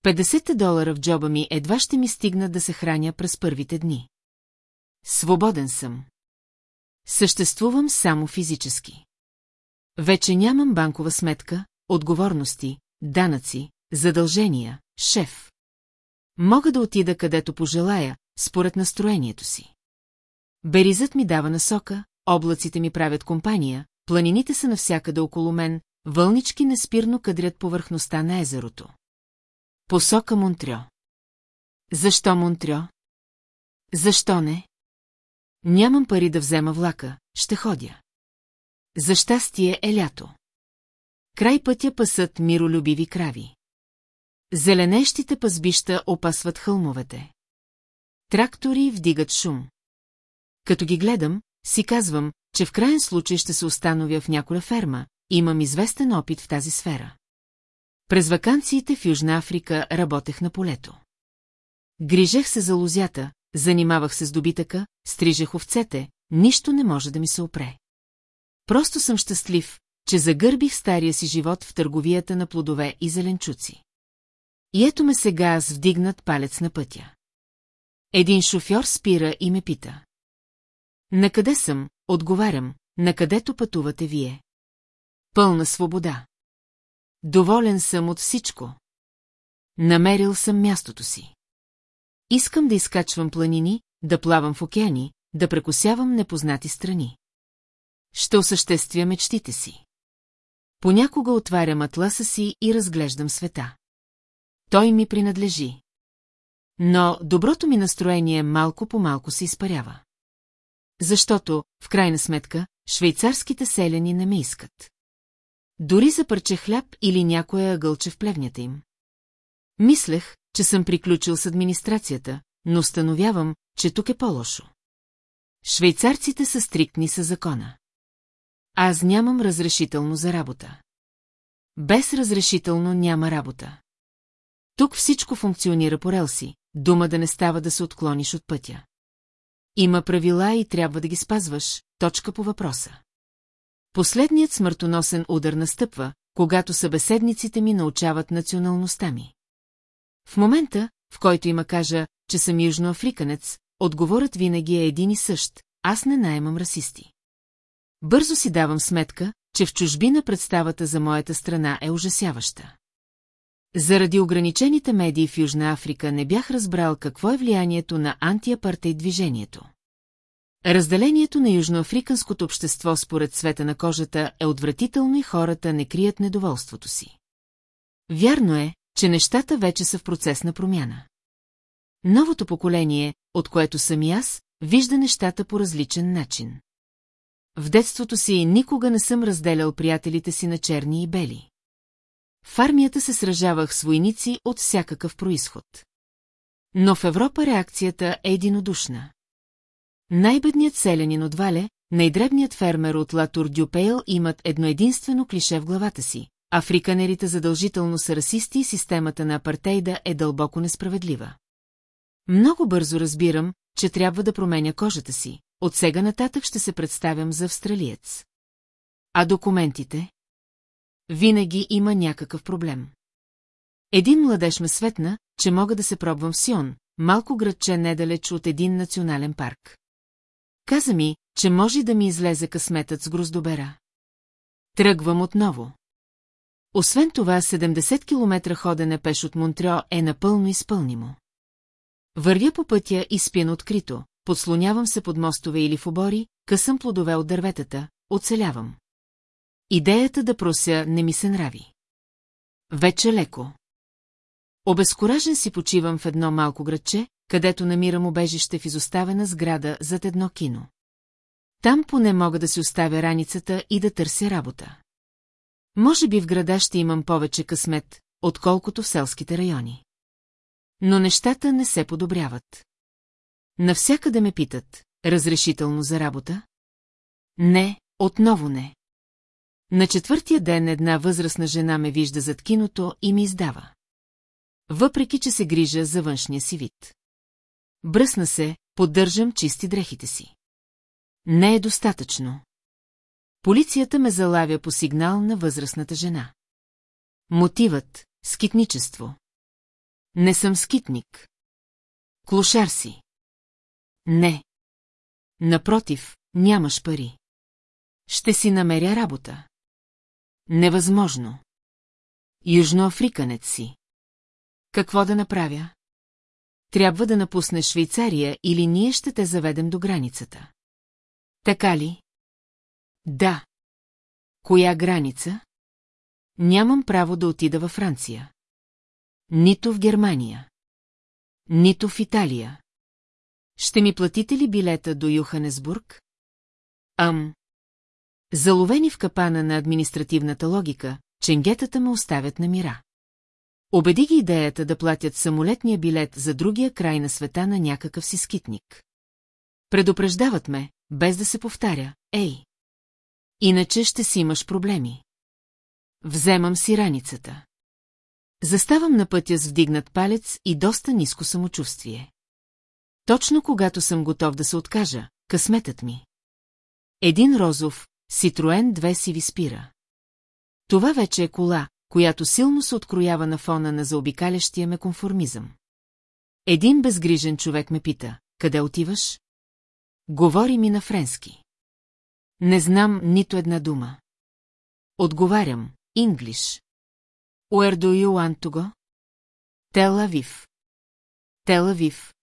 50 долара в джоба ми едва ще ми стигна да се храня през първите дни. Свободен съм. Съществувам само физически. Вече нямам банкова сметка, отговорности, данъци, задължения, шеф. Мога да отида където пожелая, според настроението си. Беризът ми дава насока, облаците ми правят компания, планините са навсякъде около мен, вълнички неспирно кадрят повърхността на езерото. Посока Монтрьо. Защо Монтрьо? Защо не? Нямам пари да взема влака, ще ходя. За щастие е лято. Край пътя пасат миролюбиви крави. Зеленещите пазбища опасват хълмовете. Трактори вдигат шум. Като ги гледам, си казвам, че в крайен случай ще се установя в някоя ферма, имам известен опит в тази сфера. През вакансиите в Южна Африка работех на полето. Грижех се за лозята, занимавах се с добитъка, стрижех овцете, нищо не може да ми се опре. Просто съм щастлив, че загърбих стария си живот в търговията на плодове и зеленчуци. И ето ме сега аз вдигнат палец на пътя. Един шофьор спира и ме пита. Накъде съм, отговарям, накъдето пътувате вие? Пълна свобода. Доволен съм от всичко. Намерил съм мястото си. Искам да изкачвам планини, да плавам в океани, да прекусявам непознати страни. Ще осъществя мечтите си. Понякога отварям атласа си и разглеждам света. Той ми принадлежи. Но доброто ми настроение малко по малко се изпарява. Защото, в крайна сметка, швейцарските селяни не ме искат. Дори за парче хляб или някоя ъгълче в плевнята им. Мислех, че съм приключил с администрацията, но установявам, че тук е по-лошо. Швейцарците са стриктни със закона. Аз нямам разрешително за работа. Без разрешително няма работа. Тук всичко функционира по релси, дума да не става да се отклониш от пътя. Има правила и трябва да ги спазваш, точка по въпроса. Последният смъртоносен удар настъпва, когато събеседниците ми научават националността ми. В момента, в който има кажа, че съм южноафриканец, отговорът винаги е един и същ, аз не наемам расисти. Бързо си давам сметка, че в чужбина представата за моята страна е ужасяваща. Заради ограничените медии в Южна Африка не бях разбрал какво е влиянието на антиапартейт движението. Разделението на южноафриканското общество според цвета на кожата е отвратително и хората не крият недоволството си. Вярно е, че нещата вече са в процес на промяна. Новото поколение, от което съм и аз, вижда нещата по различен начин. В детството си никога не съм разделял приятелите си на черни и бели. В армията се сражавах с войници от всякакъв происход. Но в Европа реакцията е единодушна. Най-бедният селянин от Вале, най-дребният фермер от Латур Дюпейл имат едно единствено клише в главата си. Африканерите задължително са расисти и системата на апартейда е дълбоко несправедлива. Много бързо разбирам, че трябва да променя кожата си. От сега нататък ще се представям за австралиец. А документите? Винаги има някакъв проблем. Един младеж ме светна, че мога да се пробвам в Сион, малко градче недалеч от един национален парк. Каза ми, че може да ми излезе късметът с гроздобера. Тръгвам отново. Освен това, 70 км ходене пеш от Монтрео е напълно изпълнимо. Вървя по пътя и спин открито, подслонявам се под мостове или в обори, късам плодове от дърветата, оцелявам. Идеята да прося не ми се нрави. Вече леко. Обезкуражен си почивам в едно малко градче, където намирам убежище в изоставена сграда зад едно кино. Там поне мога да си оставя раницата и да търся работа. Може би в града ще имам повече късмет, отколкото в селските райони. Но нещата не се подобряват. Навсякъде ме питат, разрешително за работа? Не, отново не. На четвъртия ден една възрастна жена ме вижда зад киното и ми издава. Въпреки, че се грижа за външния си вид. Бръсна се, поддържам чисти дрехите си. Не е достатъчно. Полицията ме залавя по сигнал на възрастната жена. Мотивът – скитничество. Не съм скитник. Клошар си. Не. Напротив, нямаш пари. Ще си намеря работа. Невъзможно. Южноафриканец си. Какво да направя? Трябва да напуснеш Швейцария или ние ще те заведем до границата. Така ли? Да. Коя граница? Нямам право да отида във Франция. Нито в Германия. Нито в Италия. Ще ми платите ли билета до Юханесбург? Ам. Заловени в капана на административната логика, ченгетата ме оставят на мира. Обеди ги идеята да платят самолетния билет за другия край на света на някакъв си скитник. Предупреждават ме, без да се повтаря, ей. Иначе ще си имаш проблеми. Вземам си раницата. Заставам на пътя с вдигнат палец и доста ниско самочувствие. Точно когато съм готов да се откажа, късметът ми. Един розов, Ситроен 2 си ви спира. Това вече е кола, която силно се откроява на фона на заобикалящия ме конформизъм. Един безгрижен човек ме пита, къде отиваш? Говори ми на френски. Не знам нито една дума. Отговарям, инглиш. Where do you want to go? Телавив. Телавив.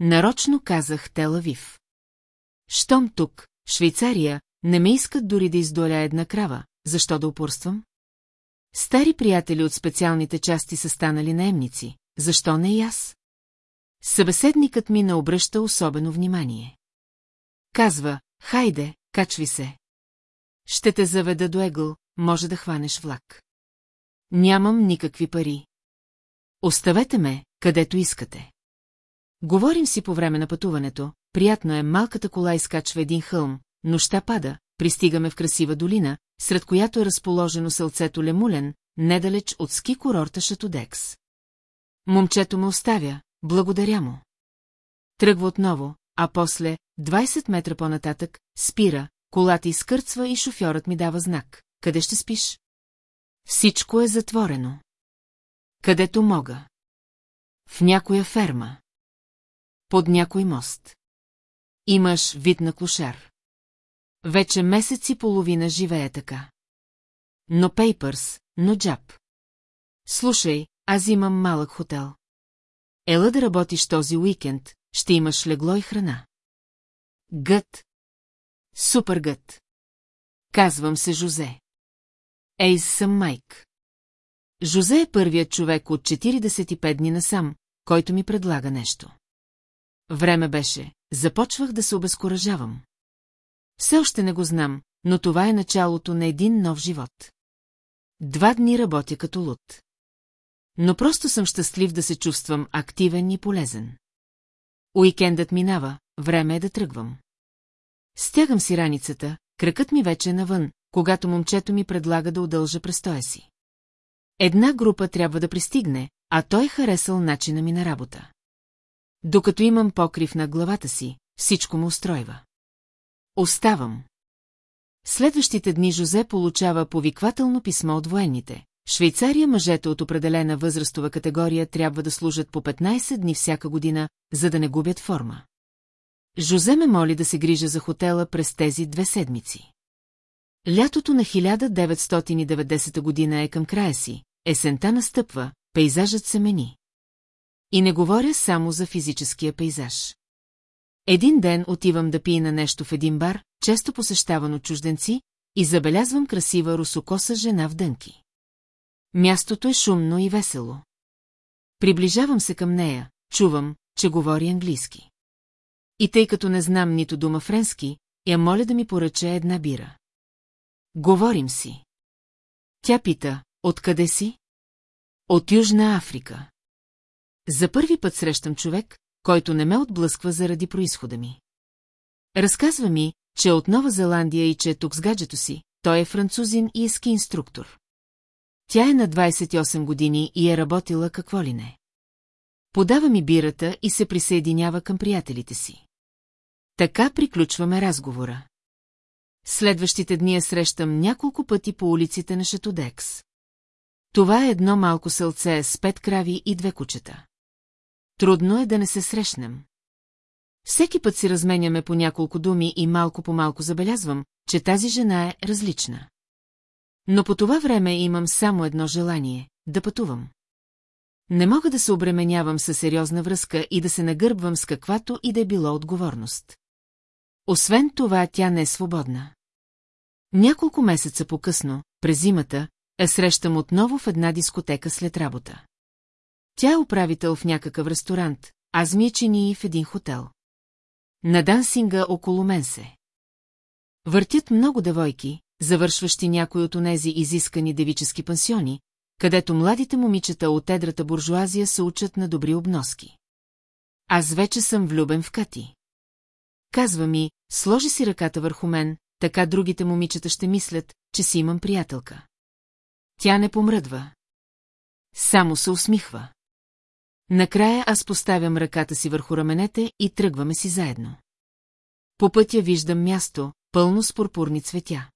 Нарочно казах Телавив. Щом тук, Швейцария, не ме искат дори да издоля една крава, защо да упорствам? Стари приятели от специалните части са станали наемници, защо не и аз? Събеседникът ми не обръща особено внимание. Казва, хайде, качви се. Ще те заведа до егъл, може да хванеш влак. Нямам никакви пари. Оставете ме, където искате. Говорим си по време на пътуването, приятно е малката кола изкачва един хълм, нощта пада, пристигаме в красива долина, сред която е разположено сълцето Лемулен, недалеч от ски курорта Шатодекс. Момчето ме оставя, благодаря му. Тръгва отново, а после, 20 метра по-нататък, спира, колата изкърцва и шофьорът ми дава знак. Къде ще спиш? Всичко е затворено. Където мога. В някоя ферма. Под някой мост. Имаш вид на клошар. Вече месец и половина живее така. Но пейпърс, но джаб. Слушай, аз имам малък хотел. Ела да работиш този уикенд, ще имаш легло и храна. Гът. Супер гът. Казвам се Жозе. Ейз съм майк. Жозе е първият човек от 45 дни насам, който ми предлага нещо. Време беше, започвах да се обезкуражавам. Все още не го знам, но това е началото на един нов живот. Два дни работя като луд. Но просто съм щастлив да се чувствам активен и полезен. Уикендът минава, време е да тръгвам. Стягам си раницата, кракът ми вече е навън, когато момчето ми предлага да удължа престоя си. Една група трябва да пристигне, а той е харесал начина ми на работа. Докато имам покрив на главата си, всичко му устройва. Оставам. Следващите дни Жозе получава повиквателно писмо от военните. Швейцария мъжете от определена възрастова категория трябва да служат по 15 дни всяка година, за да не губят форма. Жозе ме моли да се грижа за хотела през тези две седмици. Лятото на 1990 година е към края си, есента настъпва, пейзажът се мени. И не говоря само за физическия пейзаж. Един ден отивам да пия на нещо в един бар, често посещаван от чужденци, и забелязвам красива русокоса жена в дънки. Мястото е шумно и весело. Приближавам се към нея, чувам, че говори английски. И тъй като не знам нито дума френски, я моля да ми поръча една бира. Говорим си. Тя пита, откъде си? От Южна Африка. За първи път срещам човек, който не ме отблъсква заради происхода ми. Разказва ми, че е от Нова Зеландия и че е тук с гаджето си, той е французин и е ски инструктор. Тя е на 28 години и е работила какво ли не. Подава ми бирата и се присъединява към приятелите си. Така приключваме разговора. Следващите дни я срещам няколко пъти по улиците на Шатодекс. Това е едно малко селце с пет крави и две кучета. Трудно е да не се срещнем. Всеки път си разменяме по няколко думи и малко по малко забелязвам, че тази жена е различна. Но по това време имам само едно желание – да пътувам. Не мога да се обременявам със сериозна връзка и да се нагърбвам с каквато и да е било отговорност. Освен това, тя не е свободна. Няколко месеца по-късно, през зимата, я срещам отново в една дискотека след работа. Тя е управител в някакъв ресторант, аз ми е чини в един хотел. На дансинга около мен се. Въртят много девойки, завършващи някои от онези изискани девически пансиони, където младите момичета от едрата буржуазия се учат на добри обноски. Аз вече съм влюбен в Кати. Казва ми, сложи си ръката върху мен, така другите момичета ще мислят, че си имам приятелка. Тя не помръдва. Само се усмихва. Накрая аз поставям ръката си върху раменете и тръгваме си заедно. По пътя виждам място, пълно с пурпурни цветя.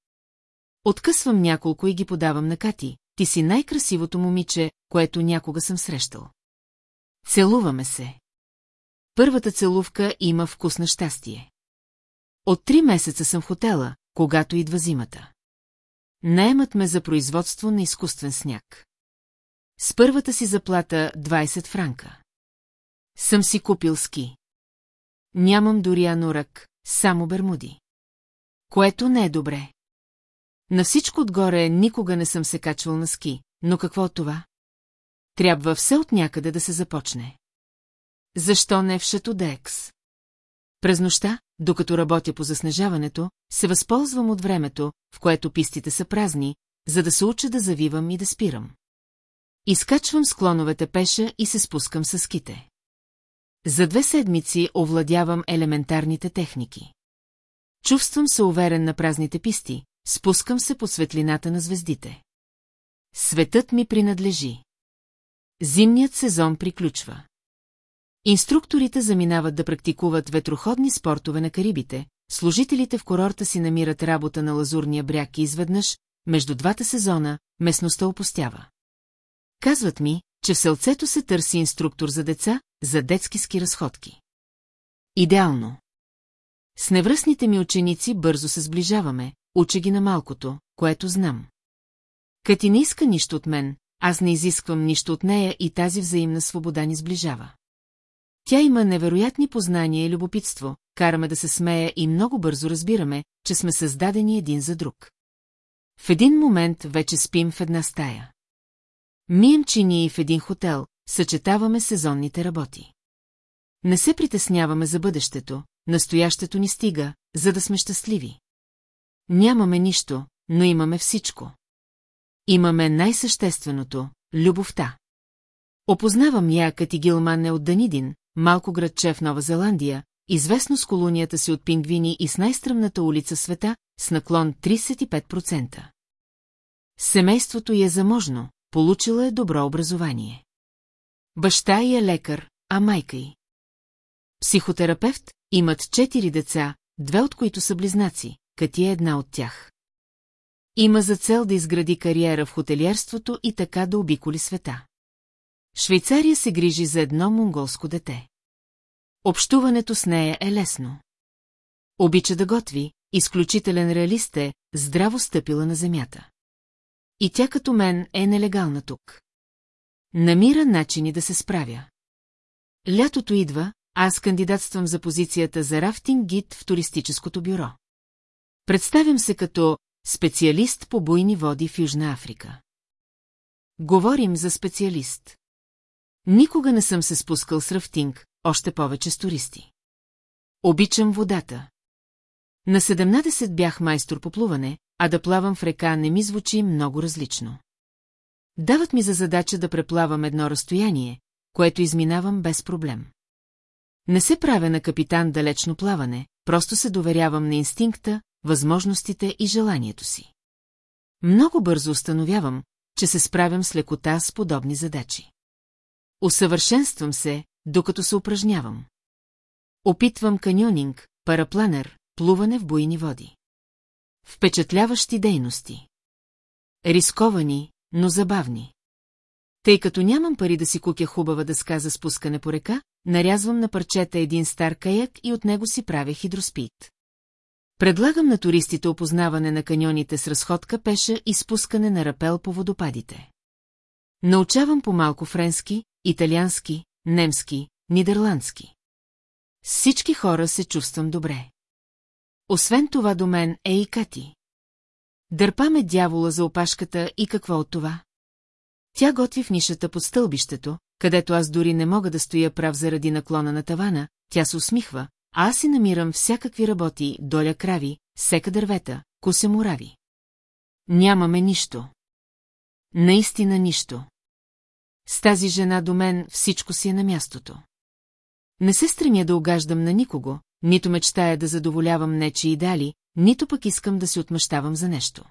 Откъсвам няколко и ги подавам на Кати. Ти си най-красивото момиче, което някога съм срещал. Целуваме се. Първата целувка има вкус на щастие. От три месеца съм в хотела, когато идва зимата. Наемат ме за производство на изкуствен сняг. С първата си заплата 20 франка. Съм си купил ски. Нямам дори анурак, само бермуди. Което не е добре. На всичко отгоре никога не съм се качвал на ски, но какво от това? Трябва все от някъде да се започне. Защо не в Шатодекс? През нощта, докато работя по заснежаването, се възползвам от времето, в което пистите са празни, за да се уча да завивам и да спирам. Изкачвам склоновете пеша и се спускам с ските. За две седмици овладявам елементарните техники. Чувствам се уверен на празните писти, спускам се по светлината на звездите. Светът ми принадлежи. Зимният сезон приключва. Инструкторите заминават да практикуват ветроходни спортове на Карибите, служителите в курорта си намират работа на Лазурния бряг и изведнъж, между двата сезона, местността опустява. Казват ми, че в селцето се търси инструктор за деца, за детски ски разходки. Идеално. С невръстните ми ученици бързо се сближаваме, уча ги на малкото, което знам. Кати не иска нищо от мен, аз не изисквам нищо от нея и тази взаимна свобода ни сближава. Тя има невероятни познания и любопитство, караме да се смея и много бързо разбираме, че сме създадени един за друг. В един момент вече спим в една стая. Мием чини и в един хотел, съчетаваме сезонните работи. Не се притесняваме за бъдещето, настоящето ни стига, за да сме щастливи. Нямаме нищо, но имаме всичко. Имаме най-същественото – любовта. Опознавам я Кати Гилман е от Данидин, малко градче в Нова Зеландия, известно с колонията си от пингвини и с най-стръмната улица света, с наклон 35%. Семейството й е заможно, получила е добро образование. Баща й е лекар, а майка й. Психотерапевт, имат четири деца, две от които са близнаци, Кати е една от тях. Има за цел да изгради кариера в хотелиерството и така да обиколи света. Швейцария се грижи за едно монголско дете. Общуването с нея е лесно. Обича да готви, изключителен реалист е, здраво стъпила на земята. И тя като мен е нелегална тук. Намира начини да се справя. Лятото идва, аз кандидатствам за позицията за рафтинг гид в туристическото бюро. Представям се като специалист по буйни води в Южна Африка. Говорим за специалист. Никога не съм се спускал с рафтинг, още повече с туристи. Обичам водата. На 17 бях майстор по плуване, а да плавам в река не ми звучи много различно. Дават ми за задача да преплавам едно разстояние, което изминавам без проблем. Не се правя на капитан далечно плаване, просто се доверявам на инстинкта, възможностите и желанието си. Много бързо установявам, че се справям с лекота с подобни задачи. Усъвършенствам се, докато се упражнявам. Опитвам каньонинг, парапланер, плуване в буйни води. Впечатляващи дейности. Рисковани, но забавни. Тъй като нямам пари да си купя хубава дъска за спускане по река, нарязвам на парчета един стар каяк и от него си правя хидроспит. Предлагам на туристите опознаване на каньоните с разходка пеша и спускане на рапел по водопадите. Научавам по-малко френски, италиански, немски, нидерландски. Всички хора се чувствам добре. Освен това до мен е и Кати. Дърпаме дявола за опашката и какво от това? Тя готви в нишата под стълбището, където аз дори не мога да стоя прав заради наклона на тавана, тя се усмихва, а аз си намирам всякакви работи, доля крави, сека дървета, косе мурави. Нямаме нищо. Наистина нищо. С тази жена до мен всичко си е на мястото. Не се стремя да огаждам на никого, нито мечтая да задоволявам нечи идеали, нито пък искам да се отмъщавам за нещо.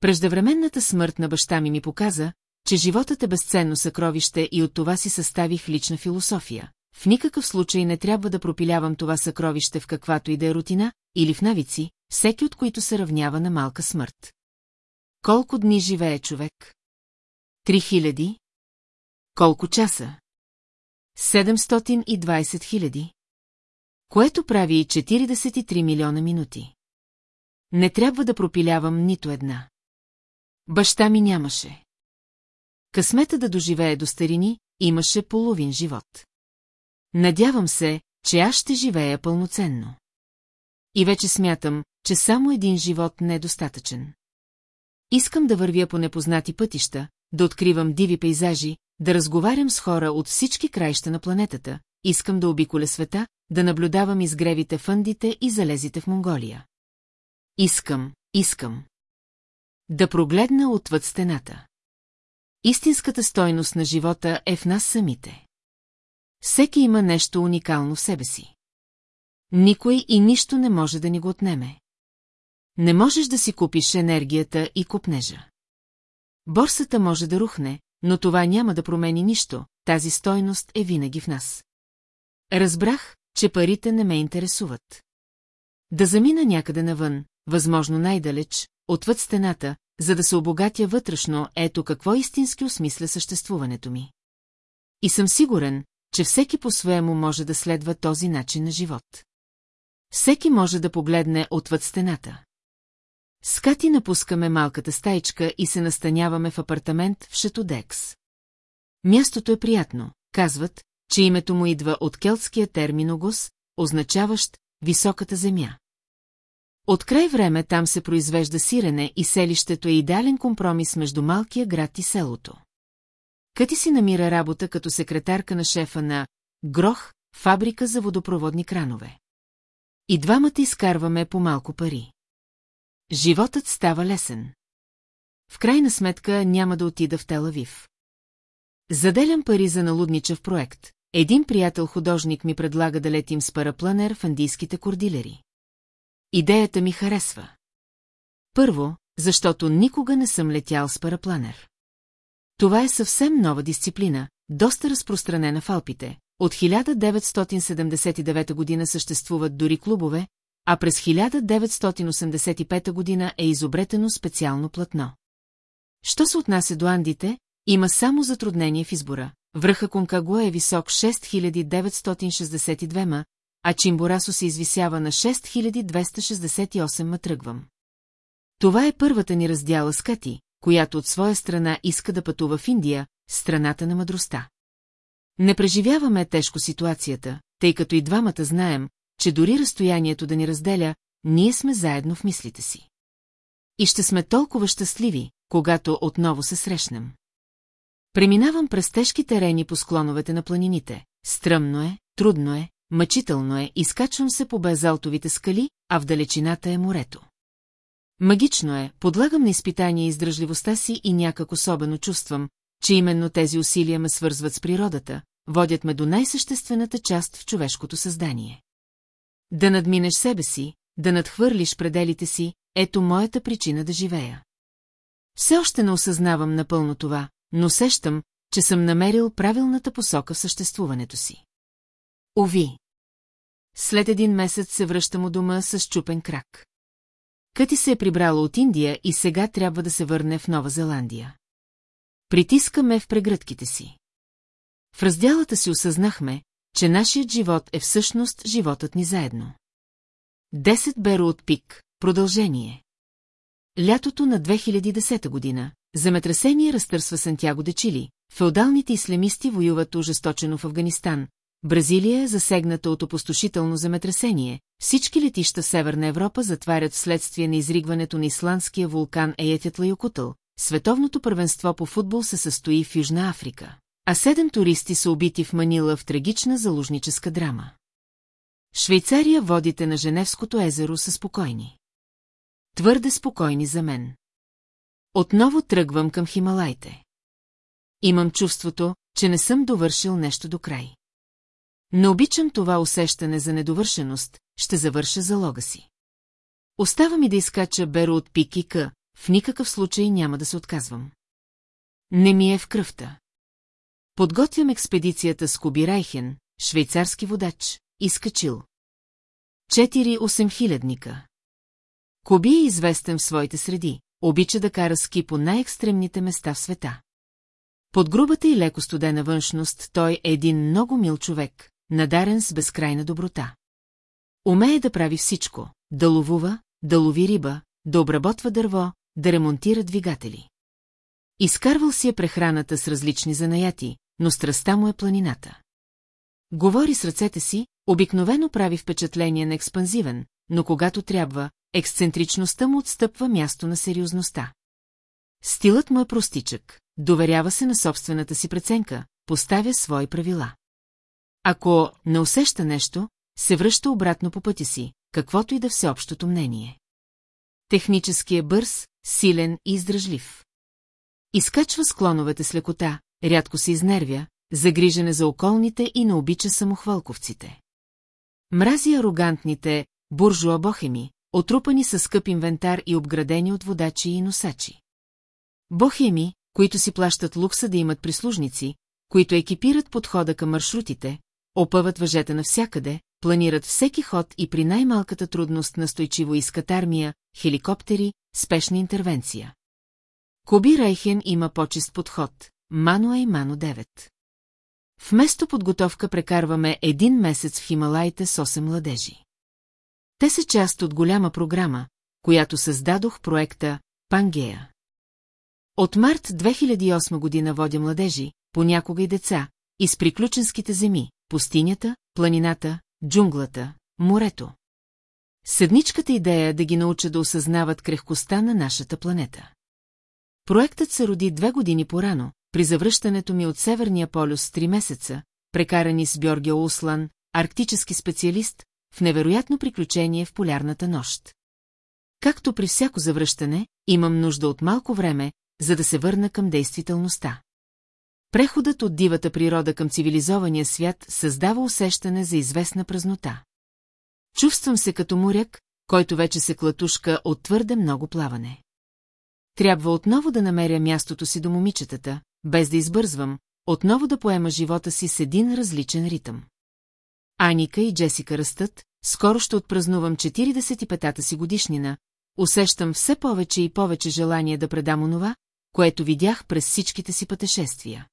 Преждевременната смърт на баща ми ми показа, че животът е безценно съкровище и от това си съставих лична философия. В никакъв случай не трябва да пропилявам това съкровище в каквато и да е рутина, или в навици, всеки от които се равнява на малка смърт. Колко дни живее човек? Три хиляди? Колко часа? 720 хиляди. Което прави и 43 милиона минути. Не трябва да пропилявам нито една. Баща ми нямаше. Късмета да доживее до старини, имаше половин живот. Надявам се, че аз ще живея пълноценно. И вече смятам, че само един живот не е достатъчен. Искам да вървя по непознати пътища, да откривам диви пейзажи, да разговарям с хора от всички краища на планетата, искам да обиколя света, да наблюдавам изгревите фъндите и залезите в Монголия. Искам, искам. Да прогледна отвъд стената. Истинската стойност на живота е в нас самите. Всеки има нещо уникално в себе си. Никой и нищо не може да ни го отнеме. Не можеш да си купиш енергията и купнежа. Борсата може да рухне, но това няма да промени нищо, тази стойност е винаги в нас. Разбрах, че парите не ме интересуват. Да замина някъде навън, възможно най-далеч, отвъд стената, за да се обогатя вътрешно, ето какво истински осмисля съществуването ми. И съм сигурен, че всеки по-своему може да следва този начин на живот. Всеки може да погледне отвъд стената. С Кати напускаме малката стаичка и се настаняваме в апартамент в Шетодекс. Мястото е приятно, казват, че името му идва от келтския термин огус, означаващ високата земя. От край време там се произвежда сирене и селището е идеален компромис между малкия град и селото. Къти си намира работа като секретарка на шефа на Грох, фабрика за водопроводни кранове. И двамата изкарваме по малко пари. Животът става лесен. В крайна сметка няма да отида в Телавив. Заделям пари за налудничав проект. Един приятел-художник ми предлага да летим с парапланер в андийските кордилери. Идеята ми харесва. Първо, защото никога не съм летял с парапланер. Това е съвсем нова дисциплина, доста разпространена в Алпите. От 1979 година съществуват дори клубове, а през 1985 година е изобретено специално платно. Що се отнася до Андите, има само затруднение в избора. Връха Конкагуа е висок 6962 ма, а Чимборасо се извисява на 6268 ма тръгвам. Това е първата ни раздяла с Кати, която от своя страна иска да пътува в Индия, страната на мъдростта. Не преживяваме тежко ситуацията, тъй като и двамата знаем, че дори разстоянието да ни разделя, ние сме заедно в мислите си. И ще сме толкова щастливи, когато отново се срещнем. Преминавам през тежки терени по склоновете на планините. Стръмно е, трудно е, мъчително е, изкачвам се по безалтовите скали, а в далечината е морето. Магично е, подлагам на изпитание издръжливостта си и някак особено чувствам, че именно тези усилия ме свързват с природата, водят ме до най-съществената част в човешкото създание. Да надминеш себе си, да надхвърлиш пределите си, ето моята причина да живея. Все още не осъзнавам напълно това, но сещам, че съм намерил правилната посока в съществуването си. Ови! След един месец се връщам у дома с чупен крак. Къти се е прибрала от Индия и сега трябва да се върне в Нова Зеландия. Притискаме в прегръдките си. В разделата си осъзнахме, че нашият живот е всъщност животът ни заедно. Десет беро от пик, продължение. Лятото на 2010 година, земетресение разтърсва Сантяго де Чили, феодалните ислемисти воюват ожесточено в Афганистан, Бразилия е засегната от опустошително земетресение, всички летища в Северна Европа затварят вследствие на изригването на исландския вулкан Еятетла Юкутъл, световното първенство по футбол се състои в Южна Африка а седем туристи са убити в Манила в трагична заложническа драма. Швейцария водите на Женевското езеро са спокойни. Твърде спокойни за мен. Отново тръгвам към Хималайте. Имам чувството, че не съм довършил нещо до край. Не обичам това усещане за недовършеност, ще завърша залога си. Остава ми да изкача Беро от пик и къ, в никакъв случай няма да се отказвам. Не ми е в кръвта. Подготвям експедицията с Коби Райхен, швейцарски водач, изкачил. 4-8 хилядника. Коби е известен в своите среди, обича да кара ски по най-екстремните места в света. Под грубата и леко студена външност той е един много мил човек, надарен с безкрайна доброта. Умее да прави всичко, да ловува, да лови риба, да обработва дърво, да ремонтира двигатели. Изкарвал си е прехраната с различни занаяти, но страстта му е планината. Говори с ръцете си, обикновено прави впечатление на експанзивен, но когато трябва, ексцентричността му отстъпва място на сериозността. Стилът му е простичък, доверява се на собствената си преценка, поставя свои правила. Ако не усеща нещо, се връща обратно по пътя си, каквото и да всеобщото мнение. Технически е бърз, силен и издръжлив. Изкачва склоновете с лекота, рядко се изнервя, загрижене за околните и не обича самохвалковците. Мрази арогантните буржуа бохеми, отрупани със скъп инвентар и обградени от водачи и носачи. Бохеми, които си плащат лукса да имат прислужници, които екипират подхода към маршрутите, опъват въжета навсякъде, планират всеки ход и при най-малката трудност настойчиво искат армия, хеликоптери, спешна интервенция. Коби Райхен има почист подход, Мано и Мано 9. Вместо подготовка прекарваме един месец в Хималайте с 8 младежи. Те са част от голяма програма, която създадох проекта Пангея. От март 2008 година водя младежи, понякога и деца, из приключенските земи, пустинята, планината, джунглата, морето. Седничката идея е да ги науча да осъзнават крехкостта на нашата планета. Проектът се роди две години по-рано, при завръщането ми от Северния полюс с три месеца, прекарани с Бьоргия Услан, арктически специалист, в невероятно приключение в полярната нощ. Както при всяко завръщане, имам нужда от малко време, за да се върна към действителността. Преходът от дивата природа към цивилизования свят създава усещане за известна празнота. Чувствам се като моряк, който вече се клатушка от твърде много плаване. Трябва отново да намеря мястото си до момичетата, без да избързвам, отново да поема живота си с един различен ритъм. Аника и Джесика растат, скоро ще отпразнувам 45-та си годишнина, усещам все повече и повече желание да предам онова, което видях през всичките си пътешествия.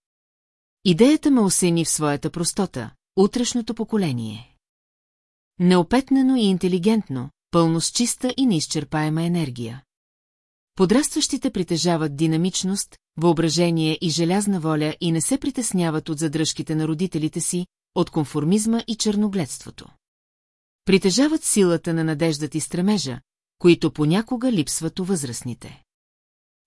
Идеята ме осени в своята простота, утрешното поколение. Неопетнено и интелигентно, пълно с чиста и неизчерпаема енергия. Подрастващите притежават динамичност, въображение и желязна воля и не се притесняват от задръжките на родителите си, от конформизма и черногледството. Притежават силата на надеждата и стремежа, които понякога липсват у възрастните.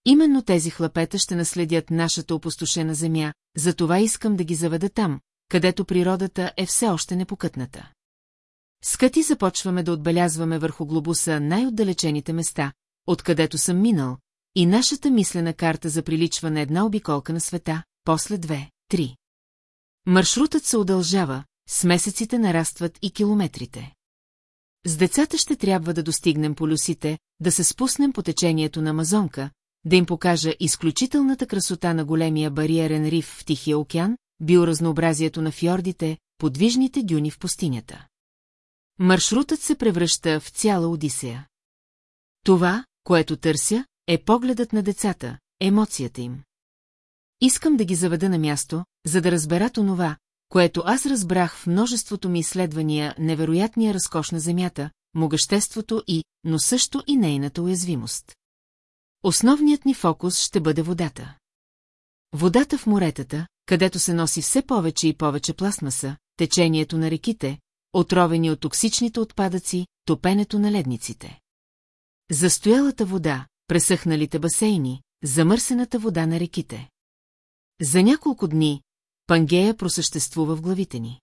Именно тези хлапета ще наследят нашата опустошена земя, затова искам да ги заведа там, където природата е все още непокътната. Скъти започваме да отбелязваме върху глобуса най-отдалечените места, откъдето съм минал, и нашата мислена карта заприличва на една обиколка на света, после две, три. Маршрутът се удължава, с месеците нарастват и километрите. С децата ще трябва да достигнем полюсите, да се спуснем по течението на Амазонка, да им покажа изключителната красота на големия бариерен риф в Тихия океан, биоразнообразието на фьордите, подвижните дюни в пустинята. Маршрутът се превръща в цяла Одисея. Това, което търся, е погледът на децата, емоцията им. Искам да ги заведа на място, за да разберат онова, което аз разбрах в множеството ми изследвания невероятния разкош на земята, могъществото и, но също и нейната уязвимост. Основният ни фокус ще бъде водата. Водата в моретата, където се носи все повече и повече пластмаса, течението на реките, отровени от токсичните отпадъци, топенето на ледниците. Застоялата вода, пресъхналите басейни, замърсената вода на реките. За няколко дни Пангея просъществува в главите ни.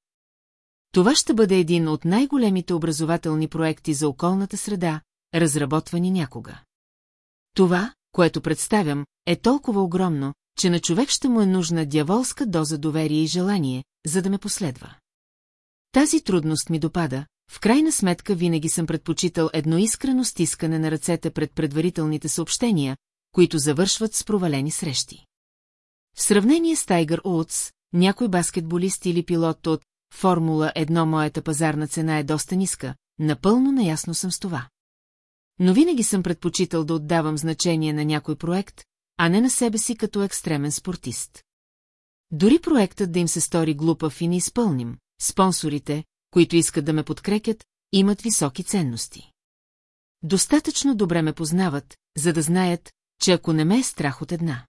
Това ще бъде един от най-големите образователни проекти за околната среда, разработвани някога. Това, което представям, е толкова огромно, че на човек ще му е нужна дяволска доза доверие и желание, за да ме последва. Тази трудност ми допада, в крайна сметка винаги съм предпочитал едно искрено стискане на ръцете пред предварителните съобщения, които завършват с провалени срещи. В сравнение с Тайгър Уотс, някой баскетболист или пилот от Формула 1 моята пазарна цена е доста ниска, напълно наясно съм с това. Но винаги съм предпочитал да отдавам значение на някой проект, а не на себе си като екстремен спортист. Дори проектът да им се стори глупав и неизпълним, спонсорите, които искат да ме подкрепят, имат високи ценности. Достатъчно добре ме познават, за да знаят, че ако не ме е страх от една.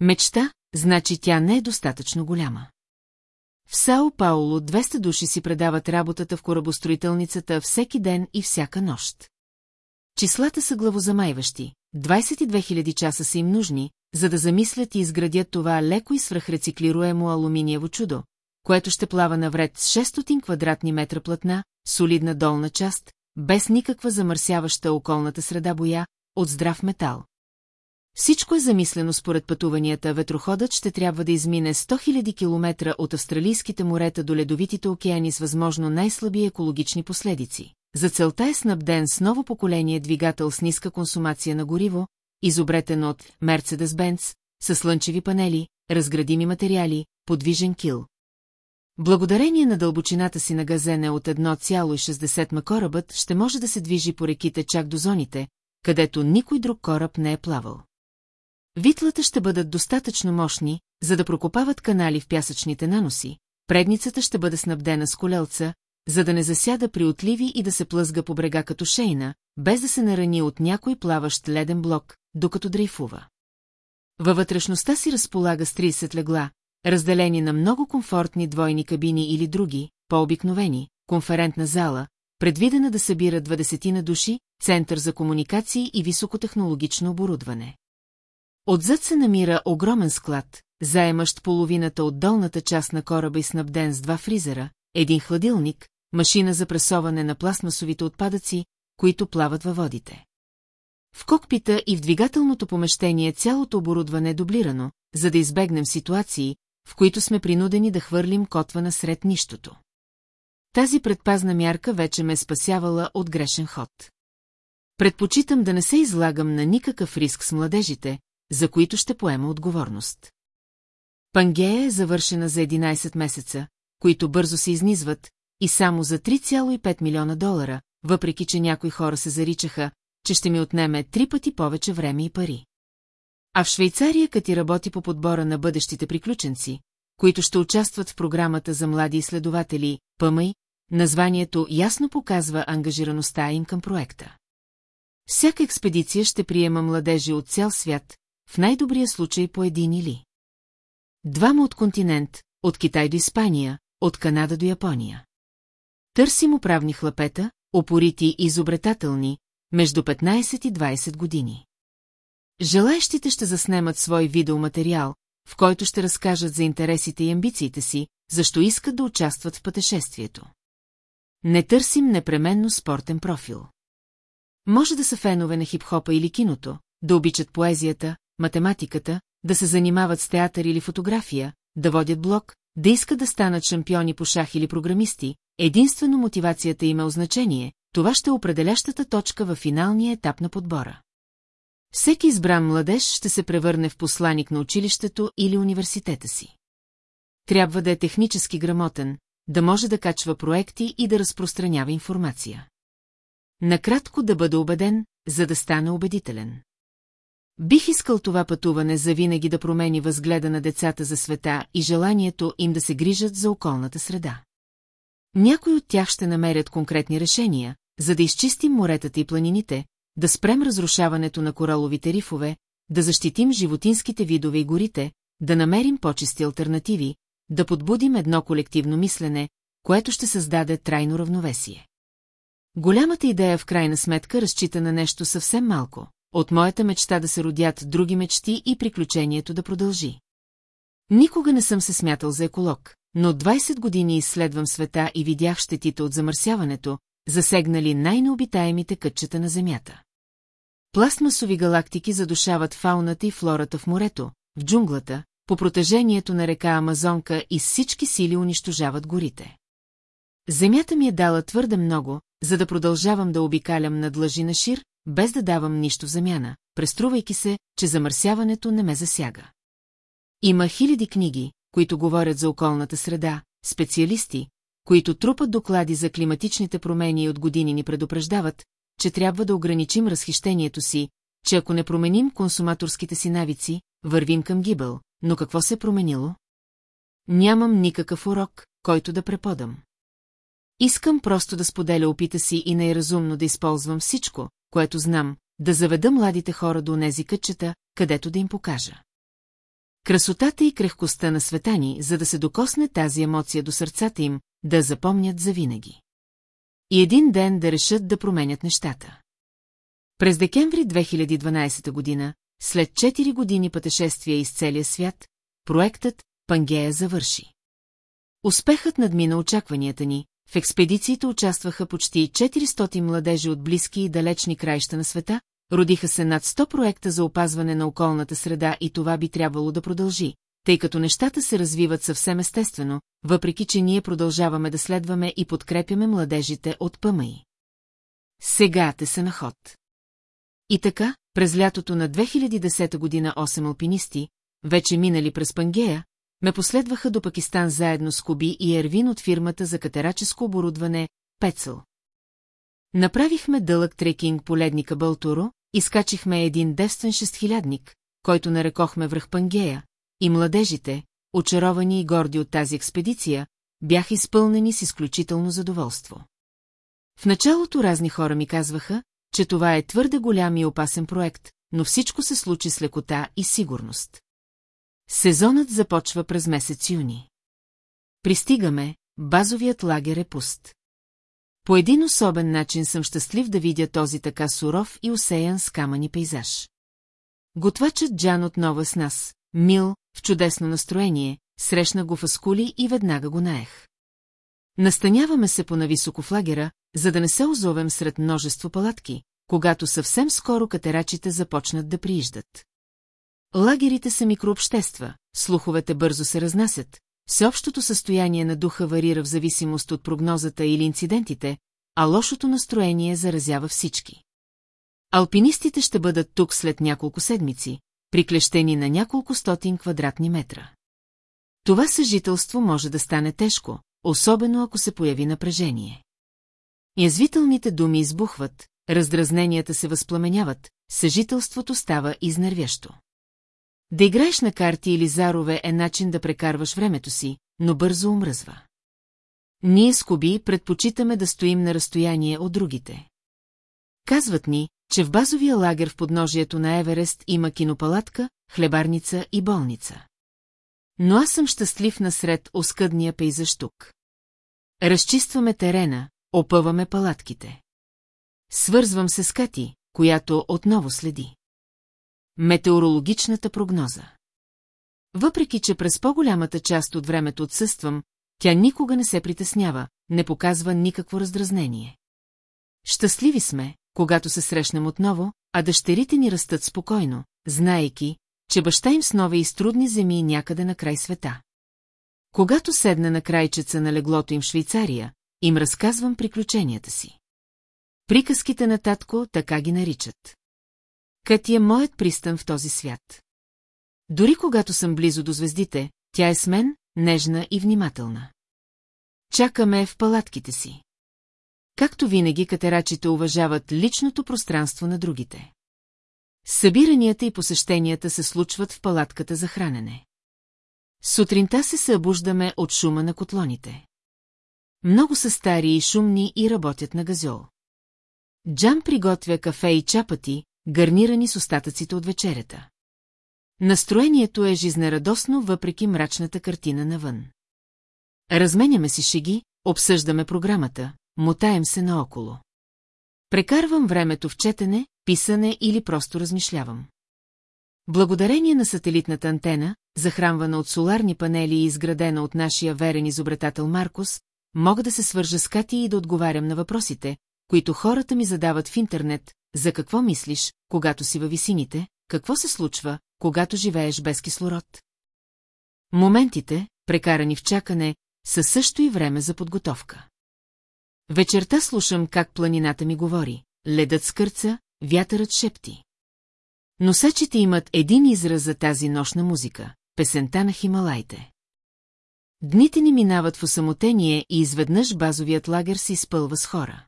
Мечта, значи тя не е достатъчно голяма. В Сао Пауло 200 души си предават работата в корабостроителницата всеки ден и всяка нощ. Числата са главозамайващи, 22 000 часа са им нужни, за да замислят и изградят това леко и свръхрециклируемо алуминиево чудо, което ще плава навред с 600 квадратни метра платна, солидна долна част, без никаква замърсяваща околната среда боя, от здрав метал. Всичко е замислено според пътуванията, ветроходът ще трябва да измине 100 000 км от австралийските морета до ледовитите океани с възможно най-слаби екологични последици. За целта е снабден с ново поколение двигател с ниска консумация на гориво, изобретен от Mercedes-Benz, с слънчеви панели, разградими материали, подвижен кил. Благодарение на дълбочината си на газене от 1,60 ма корабът ще може да се движи по реките чак до зоните, където никой друг кораб не е плавал. Витлата ще бъдат достатъчно мощни, за да прокопават канали в пясъчните наноси, предницата ще бъде снабдена с колелца, за да не засяда при отливи и да се плъзга по брега като шейна, без да се нарани от някой плаващ леден блок, докато дрейфува. Във вътрешността си разполага с 30 легла, разделени на много комфортни двойни кабини или други, по-обикновени, конферентна зала, предвидена да събира 20 на души, център за комуникации и високотехнологично оборудване. Отзад се намира огромен склад, заемащ половината от долната част на кораба и снабден с два фризера, един хладилник, машина за пресоване на пластмасовите отпадъци, които плават във водите. В кокпита и в двигателното помещение цялото оборудване е дублирано, за да избегнем ситуации, в които сме принудени да хвърлим котва насред нищото. Тази предпазна мярка вече ме е спасявала от грешен ход. Предпочитам да не се излагам на никакъв риск с младежите, за които ще поема отговорност. Пангея е завършена за 11 месеца, които бързо се изнизват, и само за 3,5 милиона долара, въпреки че някои хора се заричаха, че ще ми отнеме три пъти повече време и пари. А в Швейцария Кати работи по подбора на бъдещите приключенци, които ще участват в програмата за млади изследователи, ПМИ, названието ясно показва ангажираността им към проекта. Всяка експедиция ще приема младежи от цял свят, в най-добрия случай по един или. Двама от континент, от Китай до Испания, от Канада до Япония. Търсим управни хлапета, опорити и изобретателни, между 15 и 20 години. Желаещите ще заснемат свой видеоматериал, в който ще разкажат за интересите и амбициите си, защо искат да участват в пътешествието. Не търсим непременно спортен профил. Може да са фенове на хип-хопа или киното, да обичат поезията, математиката, да се занимават с театър или фотография, да водят блог, да искат да станат шампиони по шах или програмисти, единствено мотивацията им е означение, това ще е определящата точка във финалния етап на подбора. Всеки избран младеж ще се превърне в посланик на училището или университета си. Трябва да е технически грамотен, да може да качва проекти и да разпространява информация. Накратко да бъде убеден, за да стане убедителен. Бих искал това пътуване за винаги да промени възгледа на децата за света и желанието им да се грижат за околната среда. Някои от тях ще намерят конкретни решения, за да изчистим моретата и планините, да спрем разрушаването на кораловите рифове, да защитим животинските видове и горите, да намерим по-чисти альтернативи, да подбудим едно колективно мислене, което ще създаде трайно равновесие. Голямата идея в крайна сметка разчита на нещо съвсем малко, от моята мечта да се родят други мечти и приключението да продължи. Никога не съм се смятал за еколог, но 20 години изследвам света и видях щетите от замърсяването, засегнали най-необитаемите кътчета на Земята. Пластмасови галактики задушават фауната и флората в морето, в джунглата, по протежението на река Амазонка и всички сили унищожават горите. Земята ми е дала твърде много, за да продължавам да обикалям над лъжи на шир, без да давам нищо в замяна, преструвайки се, че замърсяването не ме засяга. Има хиляди книги, които говорят за околната среда, специалисти, които трупат доклади за климатичните промени и от години ни предупреждават, че трябва да ограничим разхищението си, че ако не променим консуматорските си навици, вървим към гибел, но какво се е променило? Нямам никакъв урок, който да преподам. Искам просто да споделя опита си и най-разумно да използвам всичко, което знам, да заведа младите хора до нези кътчета, където да им покажа. Красотата и крехкостта на света ни, за да се докосне тази емоция до сърцата им, да запомнят завинаги. И един ден да решат да променят нещата. През декември 2012 година, след 4 години пътешествия из целия свят, проектът Пангея завърши. Успехът надмина очакванията ни, в експедициите участваха почти 400 младежи от близки и далечни краища на света, родиха се над 100 проекта за опазване на околната среда и това би трябвало да продължи, тъй като нещата се развиват съвсем естествено, въпреки че ние продължаваме да следваме и подкрепяме младежите от ПМИ. Сега те са на ход. И така, през лятото на 2010 година 8 алпинисти, вече минали през Пангея, ме последваха до Пакистан заедно с Коби и Ервин от фирмата за катераческо оборудване Пецъл. Направихме дълъг трекинг по ледника Бълтуро, изкачихме един девствен шестхилядник, който нарекохме връх Пангея, и младежите, очаровани и горди от тази експедиция, бяха изпълнени с изключително задоволство. В началото разни хора ми казваха, че това е твърде голям и опасен проект, но всичко се случи с лекота и сигурност. Сезонът започва през месец юни. Пристигаме, базовият лагер е пуст. По един особен начин съм щастлив да видя този така суров и усеян с камъни пейзаж. Готвачът Джан отново с нас, мил, в чудесно настроение, срещна го в Аскули и веднага го наех. Настаняваме се по нависоко в лагера, за да не се озовем сред множество палатки, когато съвсем скоро катерачите започнат да прииждат. Лагерите са микрообщества, слуховете бързо се разнасят, всеобщото състояние на духа варира в зависимост от прогнозата или инцидентите, а лошото настроение заразява всички. Алпинистите ще бъдат тук след няколко седмици, приклещени на няколко стотин квадратни метра. Това съжителство може да стане тежко, особено ако се появи напрежение. Язвителните думи избухват, раздразненията се възпламеняват, съжителството става изнервящо. Да играеш на карти или зарове е начин да прекарваш времето си, но бързо умръзва. Ние с Коби предпочитаме да стоим на разстояние от другите. Казват ни, че в базовия лагер в подножието на Еверест има кинопалатка, хлебарница и болница. Но аз съм щастлив насред оскъдния пейзаж тук. Разчистваме терена, опъваме палатките. Свързвам се с Кати, която отново следи. Метеорологичната прогноза. Въпреки, че през по-голямата част от времето отсъствам, тя никога не се притеснява, не показва никакво раздразнение. Щастливи сме, когато се срещнем отново, а дъщерите ни растат спокойно, знаейки, че баща им с нови и трудни земи някъде на край света. Когато седна на крайчеца на леглото им в Швейцария, им разказвам приключенията си. Приказките на татко така ги наричат. Кати е моят пристан в този свят. Дори когато съм близо до звездите, тя е с мен, нежна и внимателна. Чакаме в палатките си. Както винаги катерачите уважават личното пространство на другите. Събиранията и посещенията се случват в палатката за хранене. Сутринта се събуждаме от шума на котлоните. Много са стари и шумни и работят на газол. Джам приготвя кафе и чапати, гарнирани с остатъците от вечерята. Настроението е жизнерадосно, въпреки мрачната картина навън. Разменяме си шеги, обсъждаме програмата, мотаем се наоколо. Прекарвам времето в четене, писане или просто размишлявам. Благодарение на сателитната антена, захранвана от соларни панели и изградена от нашия верен изобретател Маркус, мога да се свържа с Кати и да отговарям на въпросите, които хората ми задават в интернет, за какво мислиш, когато си във висините, какво се случва, когато живееш без кислород. Моментите, прекарани в чакане, са също и време за подготовка. Вечерта слушам как планината ми говори, ледът скърца, вятърът шепти. Носачите имат един израз за тази нощна музика – песента на Хималайте. Дните ни минават в осамотение и изведнъж базовият лагер се изпълва с хора.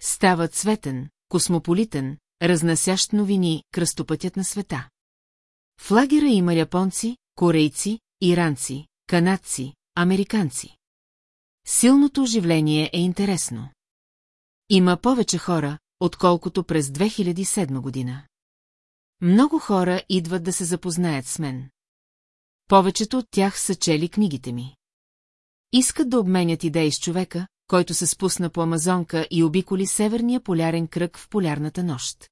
Става цветен, космополитен, разнасящ новини, кръстопътят на света. В лагера има японци, корейци, иранци, канадци, американци. Силното оживление е интересно. Има повече хора, отколкото през 2007 година. Много хора идват да се запознаят с мен. Повечето от тях са чели книгите ми. Искат да обменят идеи с човека, който се спусна по Амазонка и обиколи северния полярен кръг в полярната нощ.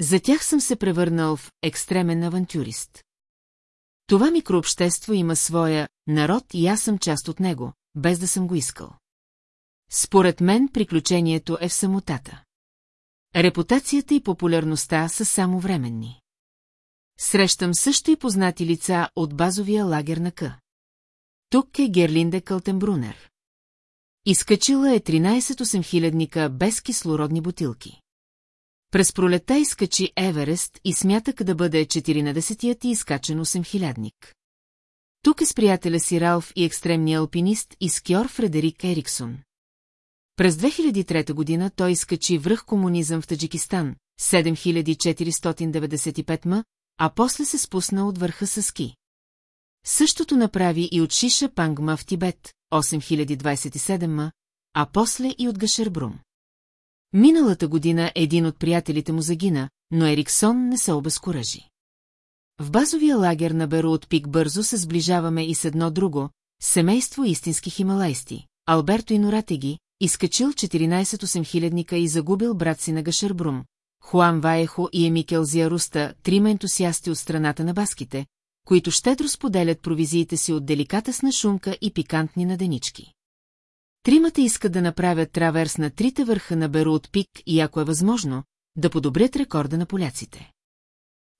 За тях съм се превърнал в екстремен авантюрист. Това микрообщество има своя народ и аз съм част от него, без да съм го искал. Според мен приключението е в самотата. Репутацията и популярността са само временни. Срещам също и познати лица от базовия лагер на К. Тук е Герлинде Кълтенбрунер. Изкачила е 13 хилядника без кислородни бутилки. През пролета изкачи Еверест и смята да бъде 14-тият и изкачен 8 хилядник. Тук е с приятеля си Ралф и екстремния алпинист и скиор Фредерик Ериксон. През 2003 година той изкачи връх комунизъм в Таджикистан, 7495 м, а после се спусна от върха с ски. Същото направи и от Шиша Пангма в Тибет, 8027 м, а после и от Гашербрум. Миналата година един от приятелите му загина, но Ериксон не се обезкуражи. В базовия лагер на Беру от Пик бързо се сближаваме и с едно друго, семейство истински хималайсти, Алберто и Норатеги, изкачил 14 хилядника и загубил брат си на Гашербрум, Хуан Ваехо и Емикел Зиаруста, трима ентусиасти от страната на баските, които щедро споделят провизиите си от деликатесна шумка и пикантни наденички. Тримата искат да направят траверс на трите върха на Беру от Пик и, ако е възможно, да подобрят рекорда на поляците.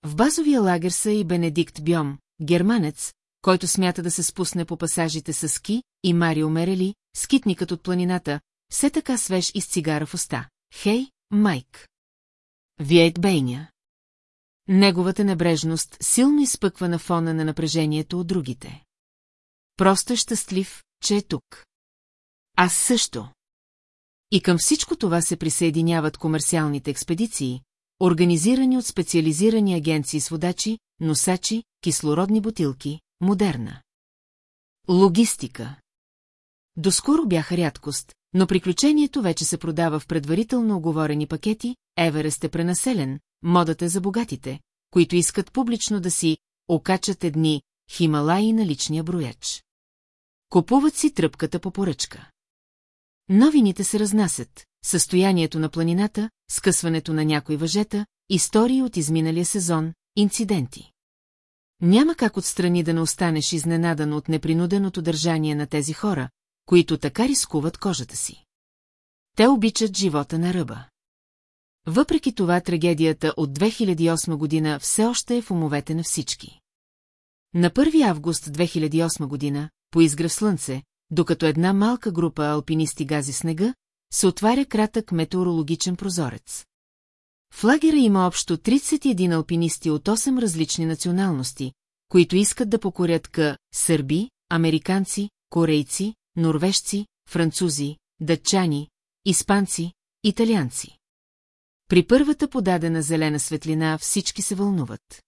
В базовия лагер са и Бенедикт Бьом, германец, който смята да се спусне по пасажите с ски, и Марио Мерели, скитникът от планината, все така свеж и с цигара в уста. Хей, Майк! Виейт Бейня. Неговата небрежност силно изпъква на фона на напрежението от другите. Просто е щастлив, че е тук. Аз също. И към всичко това се присъединяват комерциалните експедиции, организирани от специализирани агенции с водачи, носачи, кислородни бутилки, модерна. Логистика Доскоро бяха рядкост, но приключението вече се продава в предварително оговорени пакети, Еверест е пренаселен, модата за богатите, които искат публично да си окачат едни Хималаи на личния брояч. Купуват си тръпката по поръчка. Новините се разнасят, състоянието на планината, скъсването на някои въжета, истории от изминалия сезон, инциденти. Няма как отстрани да не останеш изненадан от непринуденото държание на тези хора, които така рискуват кожата си. Те обичат живота на ръба. Въпреки това трагедията от 2008 година все още е в умовете на всички. На 1 август 2008 година, по изгръв слънце, докато една малка група алпинисти гази снега, се отваря кратък метеорологичен прозорец. В лагера има общо 31 алпинисти от 8 различни националности, които искат да покорят к сърби, американци, корейци, норвежци, французи, датчани, испанци, италианци. При първата подадена зелена светлина всички се вълнуват.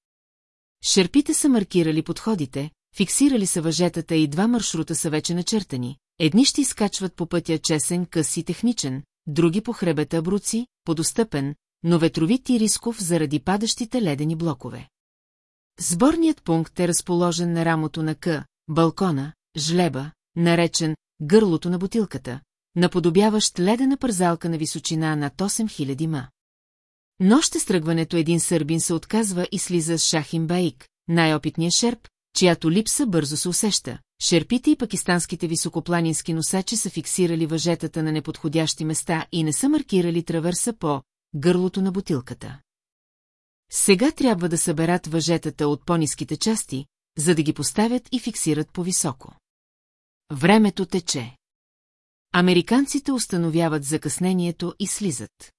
Шерпите са маркирали подходите, фиксирали са въжетата и два маршрута са вече начертани. Едни ще изкачват по пътя чесен, къс и техничен, други по хребета бруци, подостъпен, но ветровит и рисков заради падащите ледени блокове. Сборният пункт е разположен на рамото на К, балкона, жлеба, наречен гърлото на бутилката, наподобяващ ледена пързалка на височина над 8000 ма. Но още стръгването един сърбин се отказва и слиза с Шахим Баик, най-опитният шерп, чиято липса бързо се усеща. Шерпите и пакистанските високопланински носачи са фиксирали въжетата на неподходящи места и не са маркирали траверса по гърлото на бутилката. Сега трябва да съберат въжетата от по-низките части, за да ги поставят и фиксират по-високо. Времето тече. Американците установяват закъснението и слизат.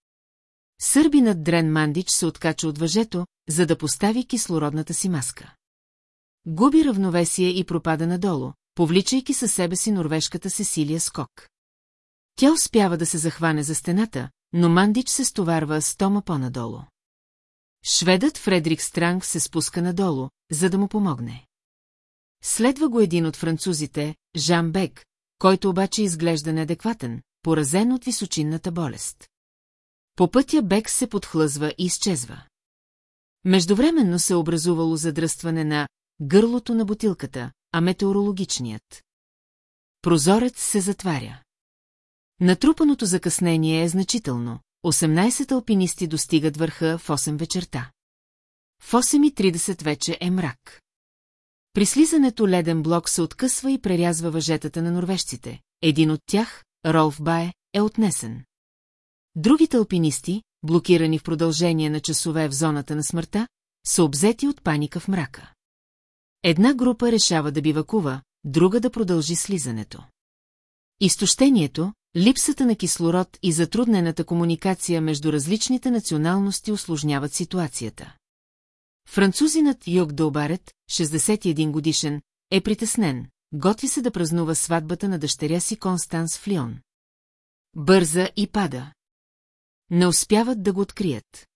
Сърбинът Дрен Мандич се откача от въжето, за да постави кислородната си маска. Губи равновесие и пропада надолу, повличайки със себе си норвежката Сесилия Скок. Тя успява да се захване за стената, но Мандич се стоварва с тома по-надолу. Шведът Фредрик Странг се спуска надолу, за да му помогне. Следва го един от французите, Жан Бек, който обаче изглежда неадекватен, поразен от височинната болест. По пътя Бек се подхлъзва и изчезва. Междувременно се образувало задръстване на гърлото на бутилката, а метеорологичният. Прозорец се затваря. Натрупаното закъснение е значително. 18 алпинисти достигат върха в 8 вечерта. В 8.30 вече е мрак. При слизането леден блок се откъсва и прерязва въжетата на норвежците. Един от тях, Ролф Бае, е отнесен. Другите алпинисти, блокирани в продължение на часове в зоната на смъртта, са обзети от паника в мрака. Една група решава да бивакува, друга да продължи слизането. Изтощението, липсата на кислород и затруднената комуникация между различните националности осложняват ситуацията. Французинът Йог Дълбарет, 61 годишен, е притеснен. Готви се да празнува сватбата на дъщеря си Констанс в Лион. Бърза и пада. Не успяват да го открият.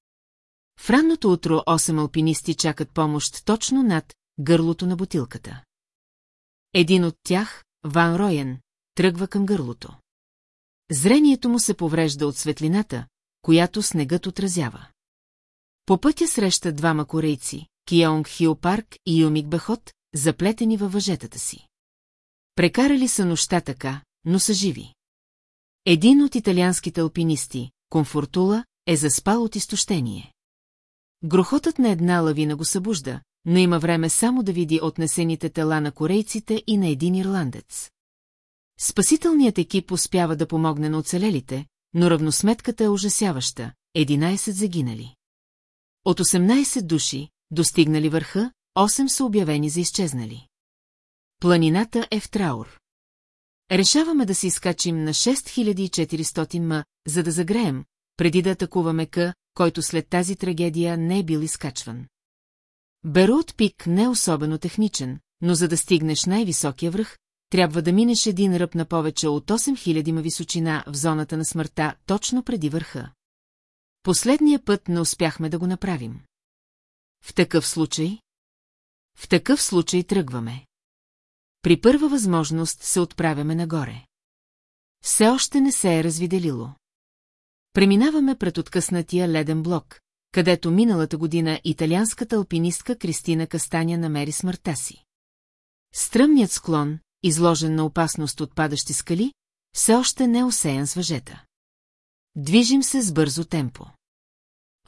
В ранното утро 8 алпинисти чакат помощ точно над гърлото на бутилката. Един от тях, Ван Роен, тръгва към гърлото. Зрението му се поврежда от светлината, която снегът отразява. По пътя среща двама корейци, Кионг Хил Парк и Юмик Бахот, заплетени във въжетата си. Прекарали са нощта така, но са живи. Един от италианските алпинисти, Комфортула, е заспал от изтощение. Грохотът на една лавина го събужда, но има време само да види отнесените тела на корейците и на един ирландец. Спасителният екип успява да помогне на оцелелите, но равносметката е ужасяваща – 11 загинали. От 18 души, достигнали върха, 8 са обявени за изчезнали. Планината е в траур. Решаваме да се изкачим на 6400 м, за да загреем, преди да атакуваме К, който след тази трагедия не е бил изкачван. Берут пик не е особено техничен, но за да стигнеш най-високия връх, трябва да минеш един ръб на повече от 8000 ма височина в зоната на смъртта, точно преди върха. Последния път не успяхме да го направим. В такъв случай? В такъв случай тръгваме. При първа възможност се отправяме нагоре. Все още не се е развиделило. Преминаваме пред откъснатия леден блок, където миналата година италианската алпинистка Кристина Кастаня намери смъртта си. Стръмният склон, изложен на опасност от падащи скали, все още не е осеян с въжета. Движим се с бързо темпо.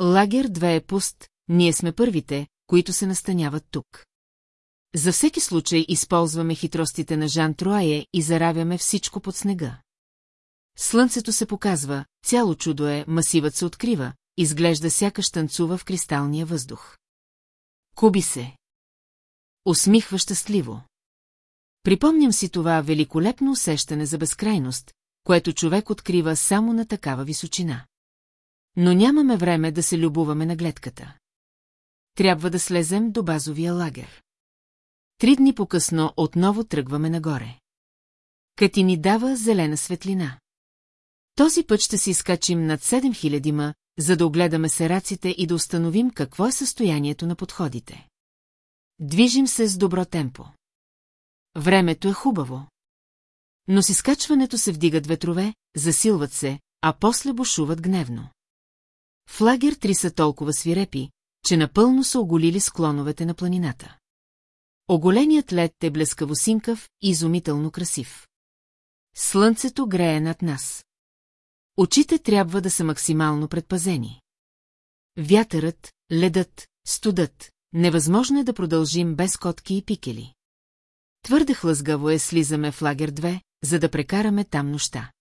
Лагер 2 е пуст, ние сме първите, които се настаняват тук. За всеки случай използваме хитростите на Жан Труае и заравяме всичко под снега. Слънцето се показва, цяло чудо е, масивът се открива, изглежда сякаш танцува в кристалния въздух. Куби се. Усмихва щастливо. Припомням си това великолепно усещане за безкрайност, което човек открива само на такава височина. Но нямаме време да се любуваме на гледката. Трябва да слезем до базовия лагер. Три дни по-късно отново тръгваме нагоре. Кати ни дава зелена светлина. Този път ще си изкачим над 7000 ма, за да огледаме сераците и да установим какво е състоянието на подходите. Движим се с добро темпо. Времето е хубаво. Но с изкачването се вдигат ветрове, засилват се, а после бушуват гневно. В лагер три са толкова свирепи, че напълно са оголили склоновете на планината. Оголеният лед е блескаво синкав и изумително красив. Слънцето грее над нас. Очите трябва да са максимално предпазени. Вятърът, ледът, студът, невъзможно е да продължим без котки и пикели. Твърде хлъзгаво е слизаме в лагер 2, за да прекараме там нощта.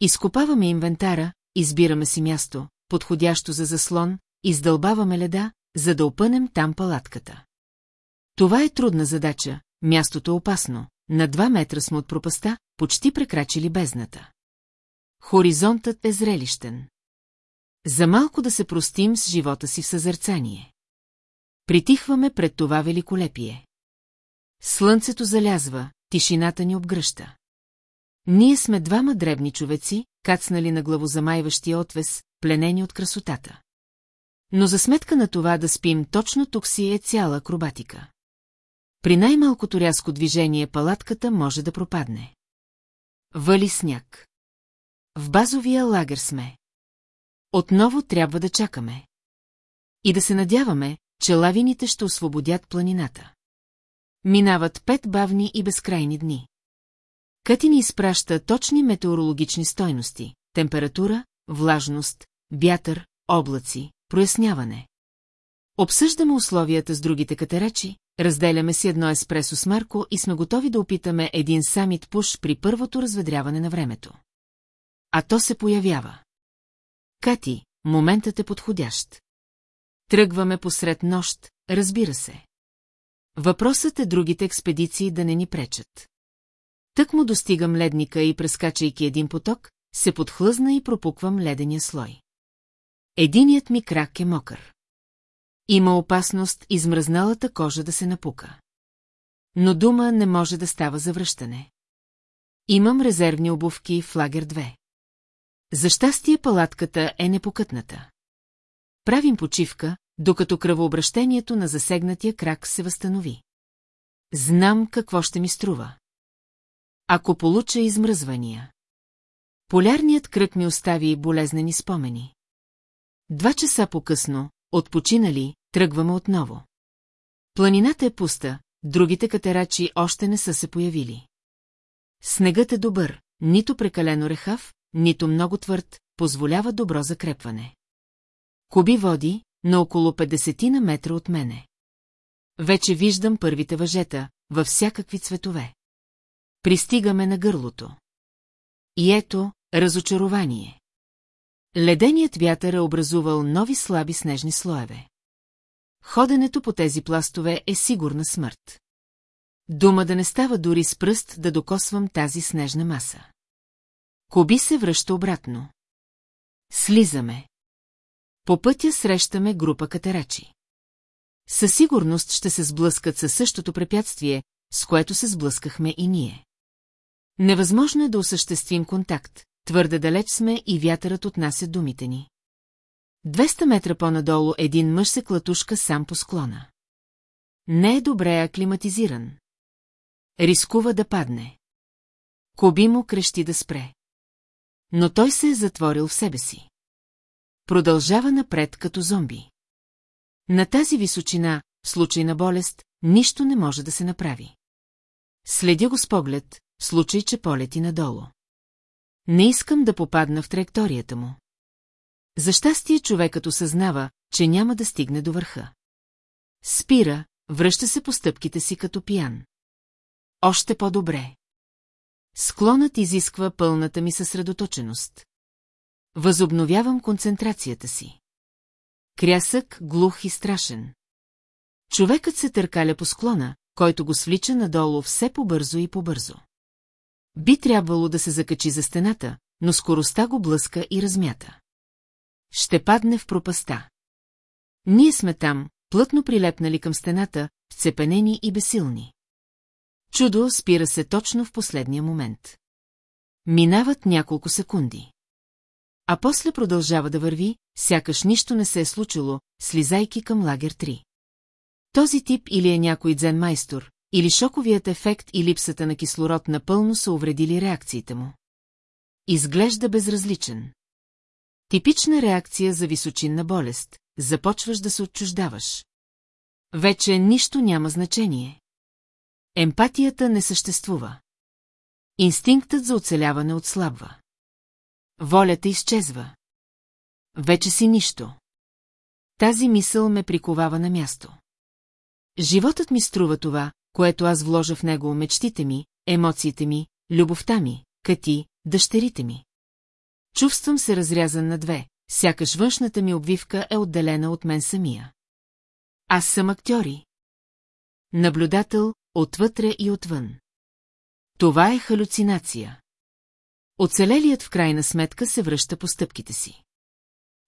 Изкопаваме инвентара, избираме си място, подходящо за заслон, издълбаваме леда, за да опънем там палатката. Това е трудна задача, мястото е опасно. На два метра сме от пропаста, почти прекрачили бездната. Хоризонтът е зрелищен. За малко да се простим с живота си в съзърцание. Притихваме пред това великолепие. Слънцето залязва, тишината ни обгръща. Ние сме двама дребни човеци, кацнали на главозамайващия отвес, пленени от красотата. Но за сметка на това да спим точно тук си е цяла акробатика. При най-малкото рязко движение палатката може да пропадне. Вали сняг. В базовия лагер сме. Отново трябва да чакаме. И да се надяваме, че лавините ще освободят планината. Минават пет бавни и безкрайни дни. Къти ни изпраща точни метеорологични стойности – температура, влажност, вятър, облаци, проясняване. Обсъждаме условията с другите катерачи, разделяме си едно еспресо с Марко и сме готови да опитаме един самит пуш при първото разведряване на времето. А то се появява. Кати, моментът е подходящ. Тръгваме посред нощ, разбира се. Въпросът е другите експедиции да не ни пречат. Тък му достигам ледника и прескачайки един поток, се подхлъзна и пропуквам ледения слой. Единият ми крак е мокър. Има опасност измръзналата кожа да се напука. Но дума не може да става за връщане. Имам резервни обувки в лагер 2. За щастие палатката е непокътната. Правим почивка, докато кръвообращението на засегнатия крак се възстанови. Знам какво ще ми струва. Ако получа измръзвания. Полярният кръг ми остави болезнени спомени. Два часа по-късно, отпочинали, тръгваме отново. Планината е пуста, другите катерачи още не са се появили. Снегът е добър, нито прекалено рехав, нито много твърд, позволява добро закрепване. Коби води на около 50 на метра от мене. Вече виждам първите въжета, във всякакви цветове. Пристигаме на гърлото. И ето, разочарование. Леденият вятър е образувал нови слаби снежни слоеве. Ходенето по тези пластове е сигурна смърт. Дума да не става дори с пръст да докосвам тази снежна маса. Коби се връща обратно. Слизаме. По пътя срещаме група катерачи. Със сигурност ще се сблъскат със същото препятствие, с което се сблъскахме и ние. Невъзможно е да осъществим контакт, твърде далеч сме и вятърът отнася думите ни. 200 метра по-надолу един мъж се клатушка сам по склона. Не е добре аклиматизиран. Рискува да падне. Коби му крещи да спре. Но той се е затворил в себе си. Продължава напред като зомби. На тази височина, в случай на болест, нищо не може да се направи. Следя го с поглед, случай, че полети надолу. Не искам да попадна в траекторията му. За щастие човекът осъзнава, че няма да стигне до върха. Спира, връща се по стъпките си като пиян. Още по-добре. Склонът изисква пълната ми съсредоточеност. Възобновявам концентрацията си. Крясък, глух и страшен. Човекът се търкаля по склона, който го свлича надолу все по-бързо и по-бързо. Би трябвало да се закачи за стената, но скоростта го блъска и размята. Ще падне в пропаста. Ние сме там, плътно прилепнали към стената, вцепенени и бесилни. Чудо спира се точно в последния момент. Минават няколко секунди. А после продължава да върви, сякаш нищо не се е случило, слизайки към лагер 3. Този тип или е някой дзен майстор, или шоковият ефект и липсата на кислород напълно са увредили реакциите му. Изглежда безразличен. Типична реакция за височинна болест, започваш да се отчуждаваш. Вече нищо няма значение. Емпатията не съществува. Инстинктът за оцеляване отслабва. Волята изчезва. Вече си нищо. Тази мисъл ме приковава на място. Животът ми струва това, което аз вложа в него мечтите ми, емоциите ми, любовта ми, кати, дъщерите ми. Чувствам се разрязан на две, сякаш външната ми обвивка е отделена от мен самия. Аз съм актьори. Наблюдател, отвътре и отвън. Това е халюцинация. Оцелелият в крайна сметка се връща по стъпките си.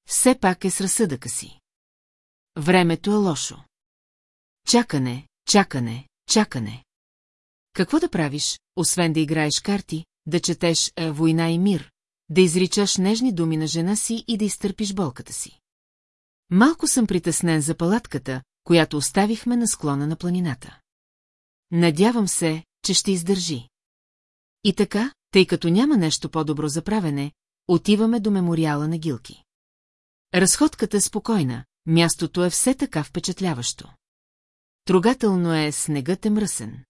Все пак е с разсъдъка си. Времето е лошо. Чакане, чакане, чакане. Какво да правиш, освен да играеш карти, да четеш е, «Война и мир», да изричаш нежни думи на жена си и да изтърпиш болката си? Малко съм притеснен за палатката, която оставихме на склона на планината. Надявам се, че ще издържи. И така, тъй като няма нещо по-добро за правене, отиваме до мемориала на Гилки. Разходката е спокойна, мястото е все така впечатляващо. Трогателно е, снегът е мръсен.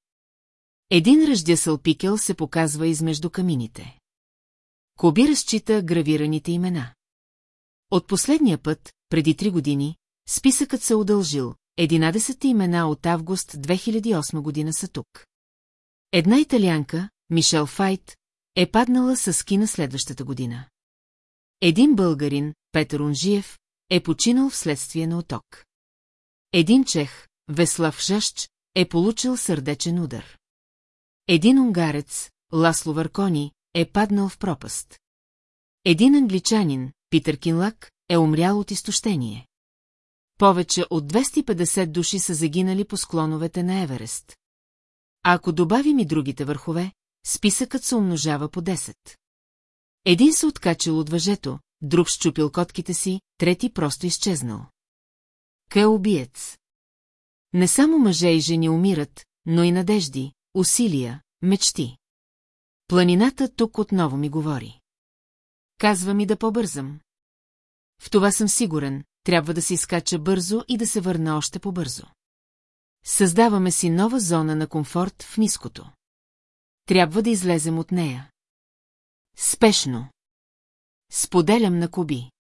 Един ръждясъл пикел се показва измежду камините. Коби разчита гравираните имена. От последния път, преди три години, списъкът се удължил, 11 имена от август 2008 година са тук. Една италианка, Мишел Файт, е паднала с ски на следващата година. Един българин, Петър Унжиев, е починал вследствие на оток. Един чех, Веслав Жащ, е получил сърдечен удар. Един унгарец, Ласло Варкони, е паднал в пропаст. Един англичанин, Питър Кинлак, е умрял от изтощение. Повече от 250 души са загинали по склоновете на Еверест. а ако добавим и другите върхове, списъкът се умножава по 10. Един се откачил от въжето, друг щупил котките си, трети просто изчезнал. Къ убиец. Не само мъже и жени умират, но и надежди, усилия, мечти. Планината тук отново ми говори. Казва ми да побързам. В това съм сигурен, трябва да се изкача бързо и да се върна още по-бързо. Създаваме си нова зона на комфорт в ниското. Трябва да излезем от нея. Спешно. Споделям на Коби.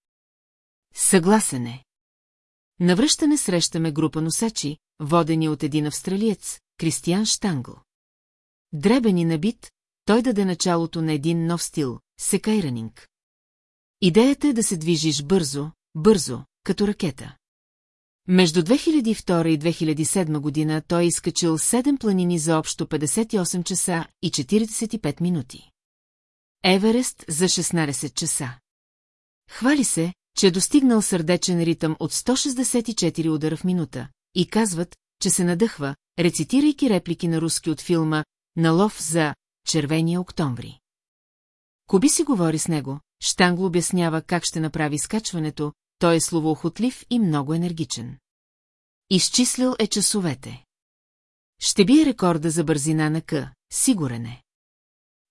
Съгласен е. Навръщане срещаме група носачи, водени от един австралиец, Кристиан Штангл. Дребен и набит, той даде началото на един нов стил – секайранинг. Идеята е да се движиш бързо, бързо, като ракета. Между 2002 и 2007 година той е изкачил 7 планини за общо 58 часа и 45 минути. Еверест за 16 часа. Хвали се, че е достигнал сърдечен ритъм от 164 удара в минута и казват, че се надъхва, рецитирайки реплики на руски от филма «На лов за червения октомври». Коби си говори с него, Штангло обяснява как ще направи скачването, той е словоохотлив и много енергичен. Изчислил е часовете. Ще бие рекорда за бързина на К, сигурен е.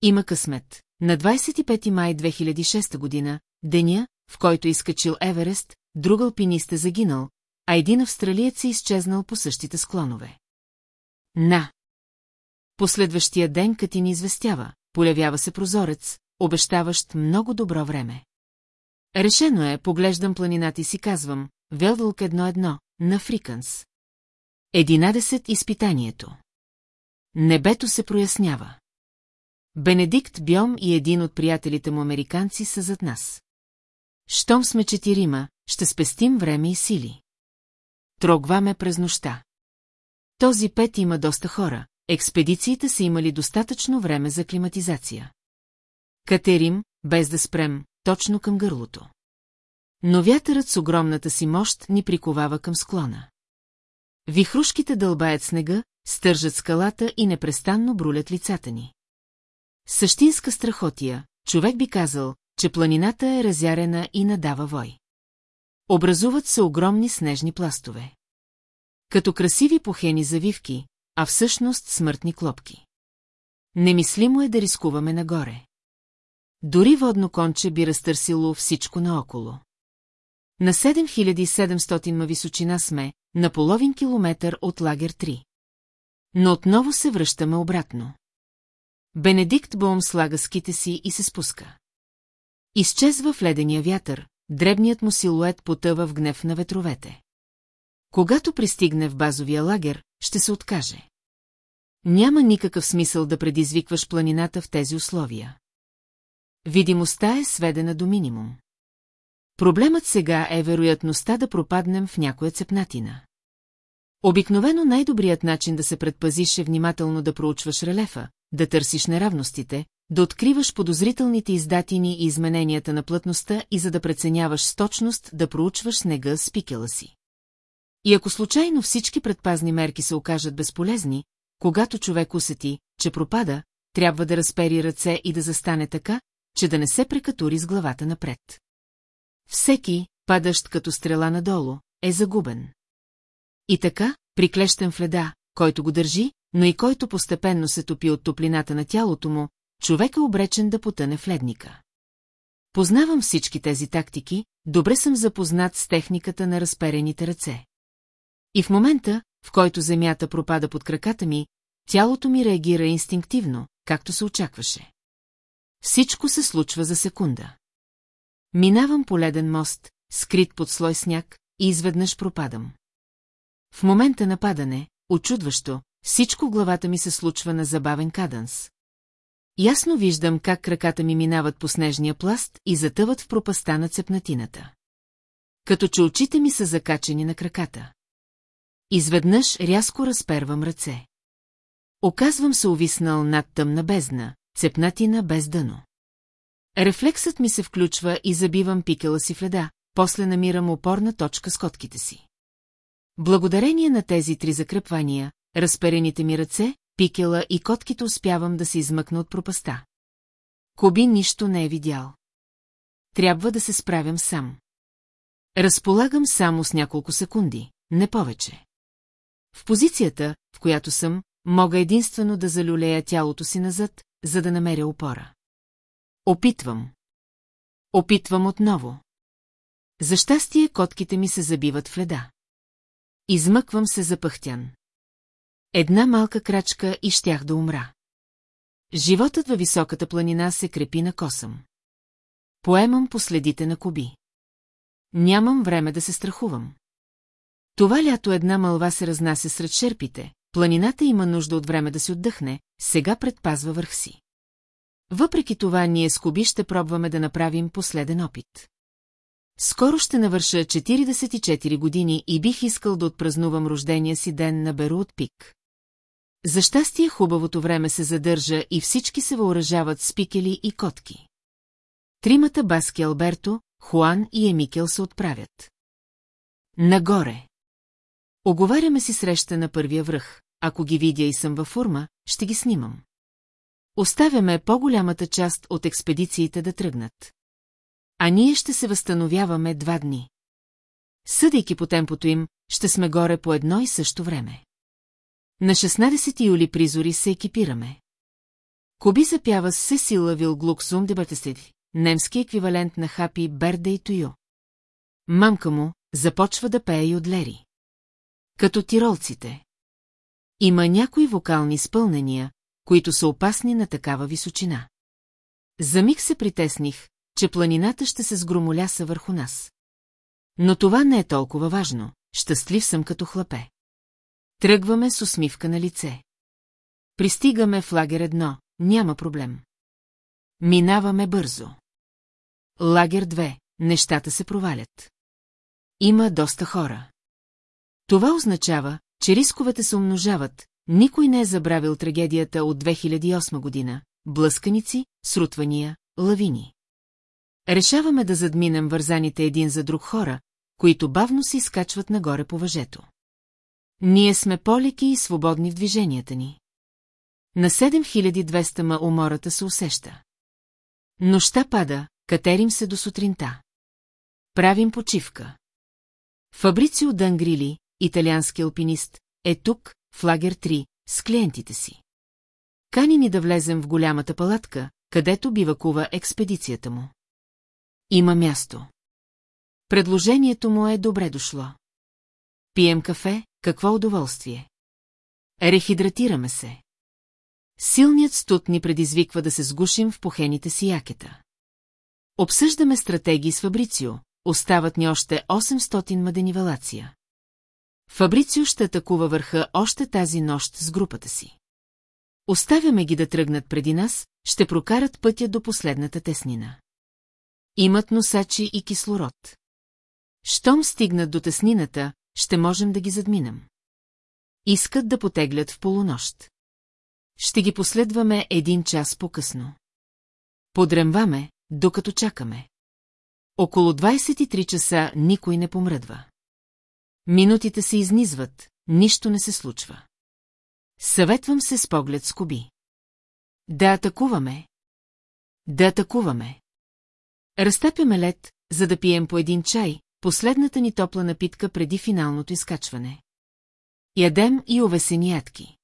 Има късмет. На 25 май 2006 година, деня, в който изкачил Еверест, друг алпинист е загинал, а един австралиец е изчезнал по същите склонове. На! Последващия ден Кати ни известява, полявява се прозорец, обещаващ много добро време. Решено е, поглеждам планината и си казвам, Велвълк едно-едно, на Фрикънс. Единадесет изпитанието. Небето се прояснява. Бенедикт Бьом и един от приятелите му американци са зад нас. Щом сме четирима, ще спестим време и сили. Трогваме през нощта. Този пет има доста хора, експедициите са имали достатъчно време за климатизация. Катерим, без да спрем, точно към гърлото. Но вятърът с огромната си мощ ни приковава към склона. Вихрушките дълбаят снега, стържат скалата и непрестанно брулят лицата ни. Същинска страхотия, човек би казал, че планината е разярена и надава вой. Образуват се огромни снежни пластове. Като красиви похени завивки, а всъщност смъртни клопки. Немислимо е да рискуваме нагоре. Дори водно конче би разтърсило всичко наоколо. На 7700 ма височина сме, на половин километър от лагер 3. Но отново се връщаме обратно. Бенедикт Боум слага ските си и се спуска. Изчезва в ледения вятър, дребният му силует потъва в гнев на ветровете. Когато пристигне в базовия лагер, ще се откаже. Няма никакъв смисъл да предизвикваш планината в тези условия. Видимостта е сведена до минимум. Проблемът сега е вероятността да пропаднем в някоя цепнатина. Обикновено най-добрият начин да се предпазиш е внимателно да проучваш релефа, да търсиш неравностите, да откриваш подозрителните издатини и измененията на плътността и за да преценяваш с точност да проучваш снега с пикела си. И ако случайно всички предпазни мерки се окажат безполезни, когато човек усети, че пропада, трябва да разпери ръце и да застане така, че да не се прекатури с главата напред. Всеки, падащ като стрела надолу, е загубен. И така, приклещен в леда, който го държи, но и който постепенно се топи от топлината на тялото му, човек е обречен да потъне в ледника. Познавам всички тези тактики, добре съм запознат с техниката на разперените ръце. И в момента, в който земята пропада под краката ми, тялото ми реагира инстинктивно, както се очакваше. Всичко се случва за секунда. Минавам по леден мост, скрит под слой сняг, и изведнъж пропадам. В момента на падане, очудващо, всичко главата ми се случва на забавен каданс. Ясно виждам как краката ми минават по снежния пласт и затъват в пропаста на цепнатината. Като че очите ми са закачени на краката. Изведнъж рязко разпервам ръце. Оказвам се увиснал над тъмна бездна, цепнатина без дъно. Рефлексът ми се включва и забивам пикела си в леда, после намирам опорна точка с котките си. Благодарение на тези три закръпвания, разперените ми ръце, пикела и котките успявам да се измъкна от пропаста. Коби нищо не е видял. Трябва да се справям сам. Разполагам само с няколко секунди, не повече. В позицията, в която съм, мога единствено да залюлея тялото си назад, за да намеря опора. Опитвам. Опитвам отново. За щастие котките ми се забиват в леда. Измъквам се запъхтян. Една малка крачка и щях да умра. Животът във високата планина се крепи на косъм. Поемам последите на Коби. Нямам време да се страхувам. Това лято една мълва се разнася сред шерпите, планината има нужда от време да се отдъхне, сега предпазва върх си. Въпреки това, ние с Коби ще пробваме да направим последен опит. Скоро ще навърша 44 години и бих искал да отпразнувам рождения си ден на Беру от Пик. За щастие хубавото време се задържа и всички се въоръжават с пикели и котки. Тримата баски Алберто, Хуан и Емикел се отправят. Нагоре. Оговаряме си среща на първия връх. Ако ги видя и съм във форма, ще ги снимам. Оставяме по-голямата част от експедициите да тръгнат. А ние ще се възстановяваме два дни. Съдейки по темпото им, ще сме горе по едно и също време. На 16 юли призори се екипираме. Коби запява с все сила Вилглуксум дебатестит, немски еквивалент на Хапи Берде и Тую. Мамка му започва да пее и от Лери. Като тиролците. Има някои вокални изпълнения, които са опасни на такава височина. За миг се притесних, че планината ще се сгромоляса върху нас. Но това не е толкова важно, щастлив съм като хлапе. Тръгваме с усмивка на лице. Пристигаме в лагер едно, няма проблем. Минаваме бързо. Лагер 2, нещата се провалят. Има доста хора. Това означава, че рисковете се умножават, никой не е забравил трагедията от 2008 година, блъсканици, срутвания, лавини. Решаваме да задминем вързаните един за друг хора, които бавно се изкачват нагоре по въжето. Ние сме полеки и свободни в движенията ни. На 7200 ма умората се усеща. Нощта пада, катерим се до сутринта. Правим почивка. Фабрицио Дангрили, италиански алпинист, е тук, в лагер 3, с клиентите си. Кани ни да влезем в голямата палатка, където бивакува експедицията му. Има място. Предложението му е добре дошло. Пием кафе, какво удоволствие. Рехидратираме се. Силният студ ни предизвиква да се сгушим в похените си якета. Обсъждаме стратегии с Фабрицио, остават ни още 800 маденивалация. Фабрицио ще атакува върха още тази нощ с групата си. Оставяме ги да тръгнат преди нас, ще прокарат пътя до последната теснина. Имат носачи и кислород. Щом стигнат до теснината, ще можем да ги задминем. Искат да потеглят в полунощ. Ще ги последваме един час по-късно. Подремваме, докато чакаме. Около 23 часа никой не помръдва. Минутите се изнизват, нищо не се случва. Съветвам се с поглед с Коби. Да атакуваме. Да атакуваме. Разтапяме лед, за да пием по един чай, последната ни топла напитка преди финалното изкачване. Ядем и овесени ядки.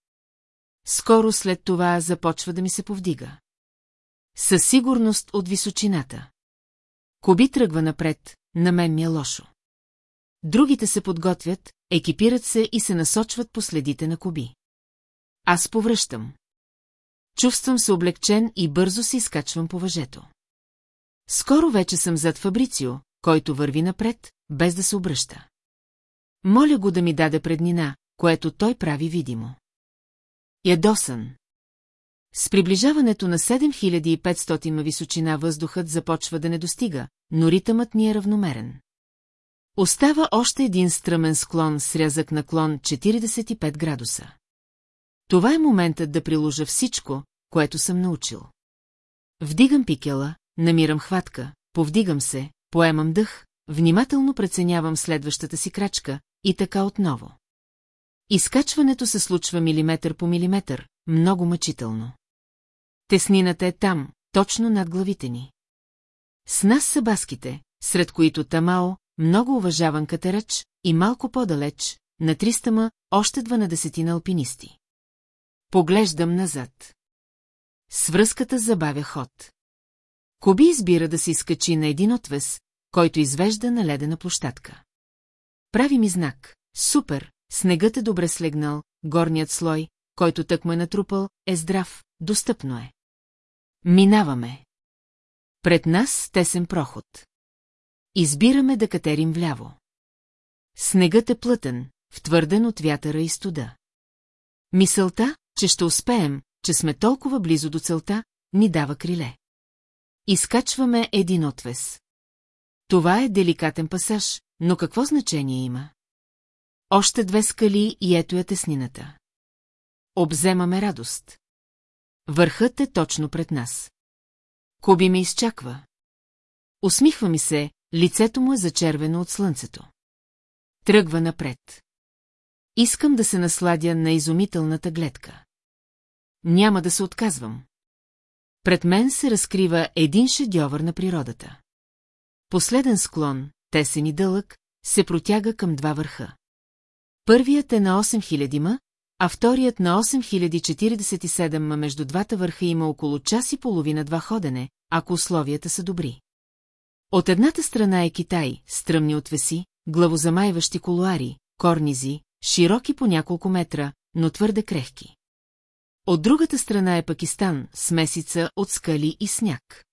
Скоро след това започва да ми се повдига. Със сигурност от височината. Коби тръгва напред, на мен ми е лошо. Другите се подготвят, екипират се и се насочват по следите на Коби. Аз повръщам. Чувствам се облегчен и бързо се изкачвам по въжето. Скоро вече съм зад Фабрицио, който върви напред, без да се обръща. Моля го да ми даде преднина, което той прави видимо. Ядосан. С приближаването на 7500 ма височина въздухът започва да не достига, но ритъмът ни е равномерен. Остава още един стръмен склон с рязък наклон 45 градуса. Това е моментът да приложа всичко, което съм научил. Вдигам пикела, намирам хватка, повдигам се, поемам дъх, внимателно преценявам следващата си крачка и така отново. Изкачването се случва милиметър по милиметър, много мъчително. Теснината е там, точно над главите ни. С нас са баските, сред които Тамао, много уважаван катерач, и малко по-далеч, на тристама, още дванадесетина алпинисти. Поглеждам назад. Свръзката забавя ход. Коби избира да се изкачи на един отвес, който извежда на ледена площадка. Прави ми знак. Супер, снегът е добре слегнал, горният слой, който тък му е натрупал, е здрав, достъпно е. Минаваме. Пред нас тесен проход. Избираме да катерим вляво. Снегът е плътен, втвърден от вятъра и студа. Мисълта, че ще успеем, че сме толкова близо до целта, ни дава криле. Изкачваме един отвес. Това е деликатен пасаж, но какво значение има? Още две скали и ето е теснината. Обземаме радост. Върхът е точно пред нас. Коби ме изчаква. Усмихва ми се, лицето му е зачервено от слънцето. Тръгва напред. Искам да се насладя на изумителната гледка. Няма да се отказвам. Пред мен се разкрива един шедьовър на природата. Последен склон, тесен и дълъг, се протяга към два върха. Първият е на 8000 ма, а вторият на 8047 ма между двата върха има около час и половина-два ходене, ако условията са добри. От едната страна е Китай, стръмни отвеси, главозамайващи колуари, корнизи, широки по няколко метра, но твърде крехки. От другата страна е Пакистан, смесица от скали и сняг.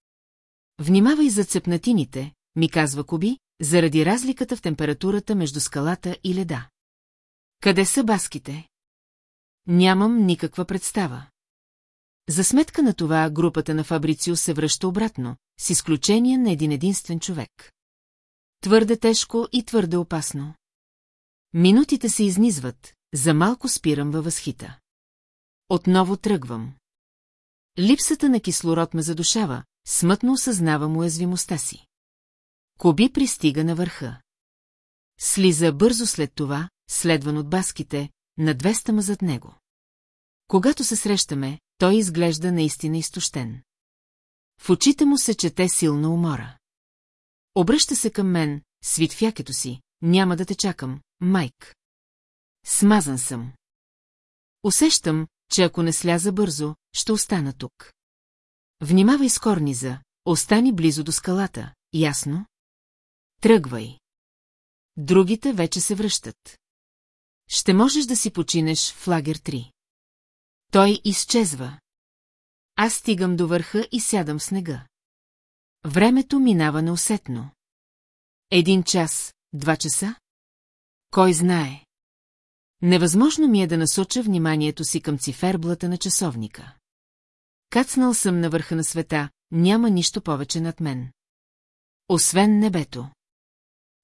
Внимавай за цепнатините, ми казва Коби, заради разликата в температурата между скалата и леда. Къде са баските? Нямам никаква представа. За сметка на това групата на Фабрицио се връща обратно, с изключение на един единствен човек. Твърде тежко и твърде опасно. Минутите се изнизват, за малко спирам във възхита. Отново тръгвам. Липсата на кислород ме задушава, смътно осъзнавам уязвимостта си. Коби пристига на върха. Слиза бързо след това, следван от баските, на 200 ма зад него. Когато се срещаме, той изглежда наистина изтощен. В очите му се чете силна умора. Обръща се към мен, свит в якето си, няма да те чакам, Майк. Смазан съм. Усещам, че ако не сляза бързо, ще остана тук. Внимавай с корниза, остани близо до скалата, ясно? Тръгвай. Другите вече се връщат. Ще можеш да си починеш в лагер 3. Той изчезва. Аз стигам до върха и сядам в снега. Времето минава неусетно. Един час, два часа? Кой знае? Невъзможно ми е да насоча вниманието си към циферблата на часовника. Кацнал съм на върха на света, няма нищо повече над мен. Освен небето.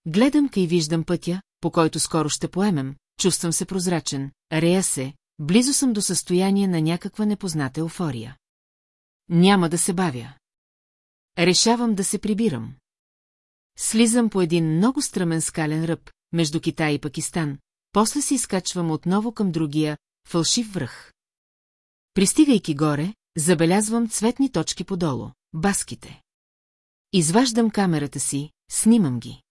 Гледам и виждам пътя, по който скоро ще поемем, чувствам се прозрачен, рея се, близо съм до състояние на някаква непозната еуфория. Няма да се бавя. Решавам да се прибирам. Слизам по един много стръмен скален ръб, между Китай и Пакистан, после се изкачвам отново към другия, фалшив връх. Пристигайки горе, забелязвам цветни точки подолу, баските. Изваждам камерата си, снимам ги.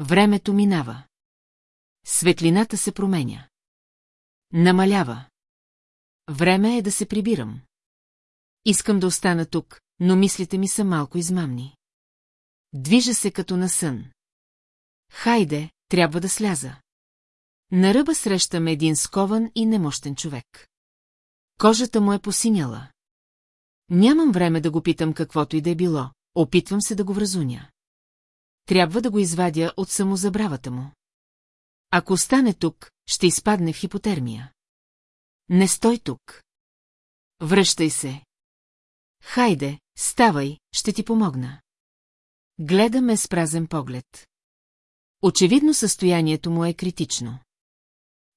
Времето минава. Светлината се променя. Намалява. Време е да се прибирам. Искам да остана тук, но мислите ми са малко измамни. Движа се като на сън. Хайде, трябва да сляза. На ръба срещам един скован и немощен човек. Кожата му е посиняла. Нямам време да го питам каквото и да е било, опитвам се да го вразуня. Трябва да го извадя от самозабравата му. Ако остане тук, ще изпадне в хипотермия. Не стой тук. Връщай се. Хайде, ставай, ще ти помогна. Гледаме с празен поглед. Очевидно състоянието му е критично.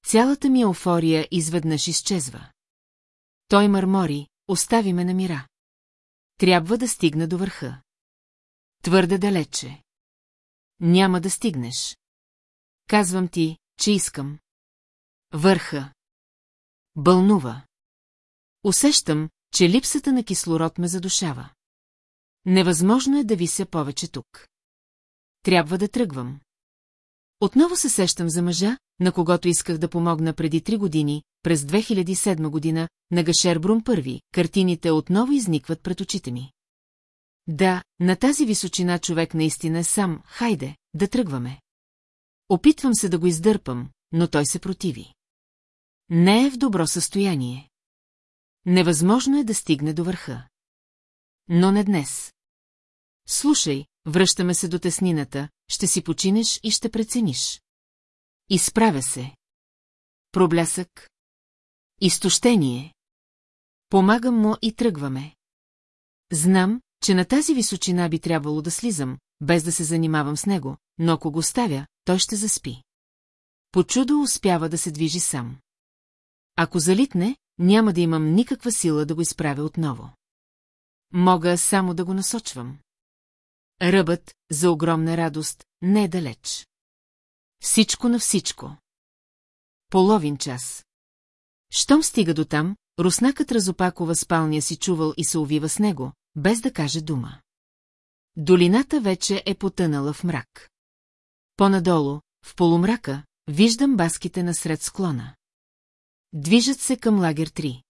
Цялата ми еуфория изведнъж изчезва. Той мърмори, остави ме на мира. Трябва да стигна до върха. Твърде далече. Няма да стигнеш. Казвам ти, че искам. Върха. Бълнува. Усещам, че липсата на кислород ме задушава. Невъзможно е да вися повече тук. Трябва да тръгвам. Отново се сещам за мъжа, на когото исках да помогна преди три години, през 2007 година, на Гашербрум първи, картините отново изникват пред очите ми. Да, на тази височина човек наистина е сам, хайде, да тръгваме. Опитвам се да го издърпам, но той се противи. Не е в добро състояние. Невъзможно е да стигне до върха. Но не днес. Слушай, връщаме се до теснината, ще си починеш и ще прецениш. Изправя се. Проблясък. Изтощение. Помагам му и тръгваме. Знам, че на тази височина би трябвало да слизам, без да се занимавам с него, но ако го ставя, той ще заспи. По чудо успява да се движи сам. Ако залитне, няма да имам никаква сила да го изправя отново. Мога само да го насочвам. Ръбът, за огромна радост, не е далеч. Всичко на всичко. Половин час. Щом стига до там, руснакът разопакова спалния си чувал и се увива с него, без да каже дума. Долината вече е потънала в мрак. По-надолу, в полумрака, виждам баските насред склона. Движат се към лагер 3.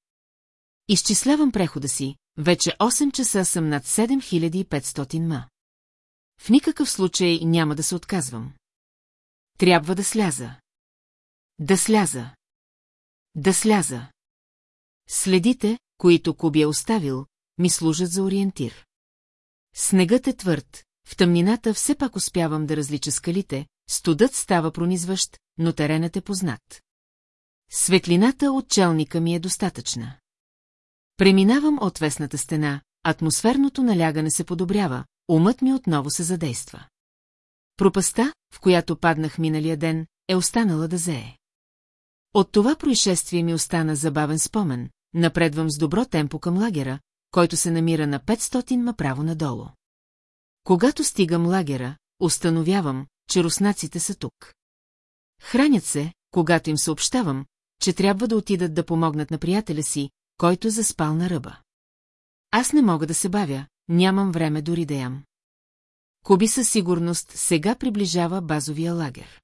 Изчислявам прехода си, вече 8 часа съм над 7500 ма. В никакъв случай няма да се отказвам. Трябва да сляза. Да сляза. Да сляза. Следите, които Куби е оставил, ми служат за ориентир. Снегът е твърд, в тъмнината все пак успявам да различа скалите, студът става пронизващ, но теренът е познат. Светлината от челника ми е достатъчна. Преминавам от вестната стена, атмосферното налягане се подобрява, умът ми отново се задейства. Пропаста, в която паднах миналия ден, е останала да зее. От това происшествие ми остана забавен спомен, напредвам с добро темпо към лагера, който се намира на 500 ма право надолу. Когато стигам лагера, установявам, че руснаците са тук. Хранят се, когато им съобщавам, че трябва да отидат да помогнат на приятеля си, който заспал на ръба. Аз не мога да се бавя, нямам време дори да ям. Коби със сигурност сега приближава базовия лагер.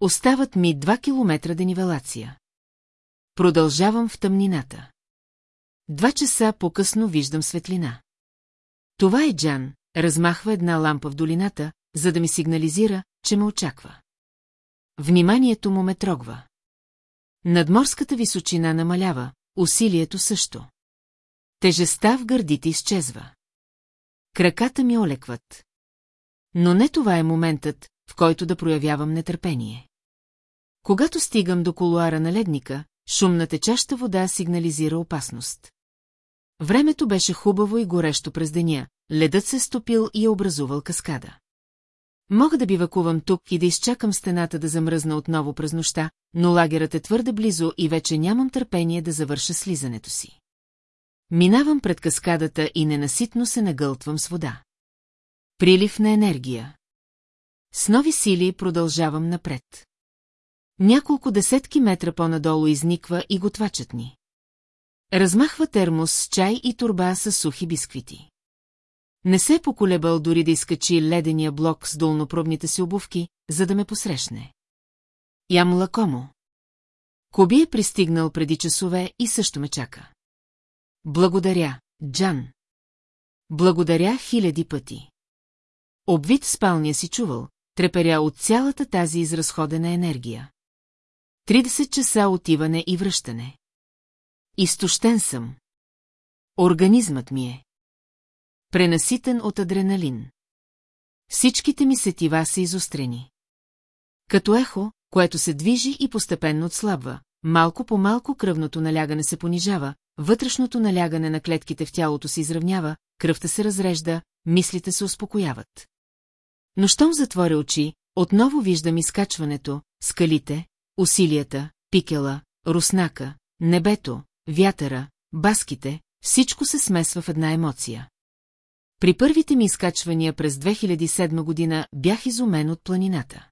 Остават ми 2 километра денивелация. Продължавам в тъмнината. Два часа по-късно виждам светлина. Това е Джан, размахва една лампа в долината, за да ми сигнализира, че ме очаква. Вниманието му ме трогва. Надморската височина намалява, усилието също. Тежестта в гърдите изчезва. Краката ми олекват. Но не това е моментът, в който да проявявам нетърпение. Когато стигам до колуара на ледника, шумна течаща вода сигнализира опасност. Времето беше хубаво и горещо през деня, ледът се стопил и е образувал каскада. Мога да бивакувам тук и да изчакам стената да замръзна отново през нощта, но лагерът е твърде близо и вече нямам търпение да завърша слизането си. Минавам пред каскадата и ненаситно се нагълтвам с вода. Прилив на енергия. С нови сили продължавам напред. Няколко десетки метра по-надолу изниква и готвачът ни. Размахва термос с чай и турба с сухи бисквити. Не се е поколебал дори да изкачи ледения блок с долнопробните си обувки, за да ме посрещне. Ям лакомо. Коби е пристигнал преди часове и също ме чака. Благодаря, Джан. Благодаря хиляди пъти. Обвит спалния си чувал, треперя от цялата тази изразходена енергия. 30 часа отиване и връщане. Изтощен съм. Организмът ми е. Пренаситен от адреналин. Всичките ми сетива са изострени. Като ехо, което се движи и постепенно отслабва, малко по малко кръвното налягане се понижава, вътрешното налягане на клетките в тялото се изравнява, кръвта се разрежда, мислите се успокояват. Но щом затворя очи, отново виждам изкачването, скалите, усилията, пикела, руснака, небето, вятъра, баските, всичко се смесва в една емоция. При първите ми изкачвания през 2007 година бях изумен от планината.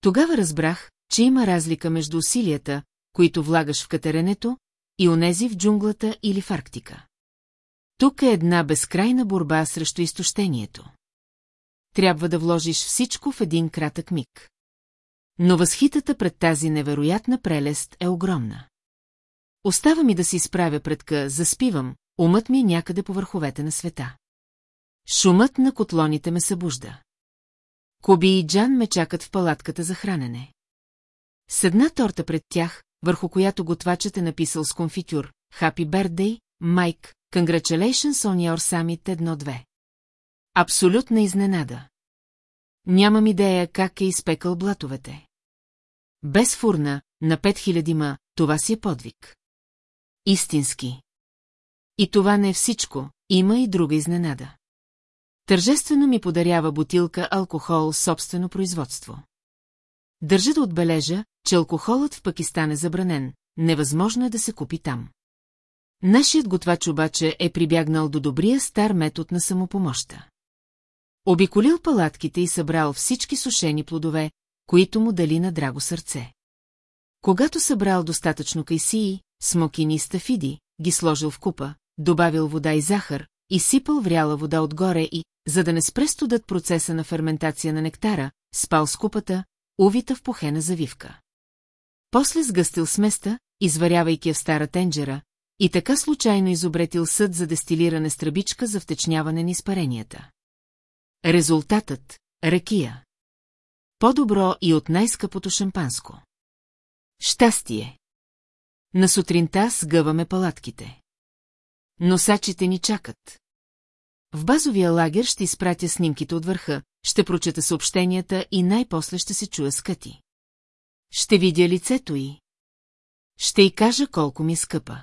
Тогава разбрах, че има разлика между усилията, които влагаш в катеренето, и онези в джунглата или в Арктика. Тук е една безкрайна борба срещу изтощението. Трябва да вложиш всичко в един кратък миг. Но възхитата пред тази невероятна прелест е огромна. Остава ми да се изправя пред къ, заспивам, умът ми е някъде по върховете на света. Шумът на котлоните ме събужда. Коби и Джан ме чакат в палатката за хранене. Седна торта пред тях, върху която готвачът е написал с конфитюр «Happy Birthday, Mike, Congratulations on your summit 1-2». Абсолютна изненада. Нямам идея как е изпекал блатовете. Без фурна, на 5000 ма, това си е подвиг. Истински. И това не е всичко, има и друга изненада. Тържествено ми подарява бутилка алкохол собствено производство. Държа да отбележа, че алкохолът в Пакистан е забранен, невъзможно е да се купи там. Нашият готвач обаче е прибягнал до добрия стар метод на самопомощта. Обиколил палатките и събрал всички сушени плодове, които му дали на драго сърце. Когато събрал достатъчно кайсии, смокини и стафиди, ги сложил в купа, добавил вода и захар, изсипал вряла вода отгоре и, за да не спре студът процеса на ферментация на нектара, спал с купата, увита в похена завивка. После сгъстил сместа, изварявайки я в стара тенджера, и така случайно изобретил съд за дестилиране с тръбичка за втечняване на изпаренията. Резултатът – ракия. По-добро и от най-скъпото шампанско. Щастие. На сутринта сгъваме палатките. Носачите ни чакат. В базовия лагер ще изпратя снимките от върха, ще прочета съобщенията и най-после ще се чуя скъти. Ще видя лицето й. Ще й кажа колко ми е скъпа.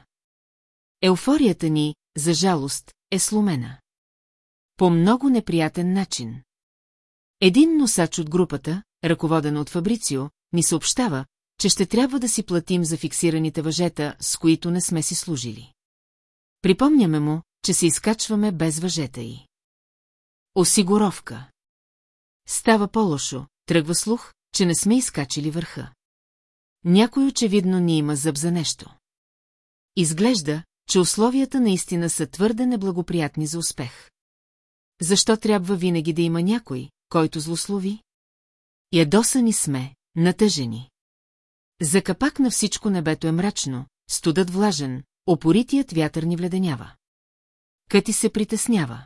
Еуфорията ни, за жалост, е сломена. По много неприятен начин. Един носач от групата, ръководен от Фабрицио, ни съобщава, че ще трябва да си платим за фиксираните въжета, с които не сме си служили. Припомняме му, че се изкачваме без въжета й. Осигуровка. Става по-лошо, тръгва слух, че не сме изкачили върха. Някой очевидно ни има зъб за нещо. Изглежда, че условията наистина са твърде неблагоприятни за успех. Защо трябва винаги да има някой, който злослови? Ядосани сме, натъжени. За капак на всичко небето е мрачно, студът влажен, опоритият вятър ни вледенява. Къти се притеснява.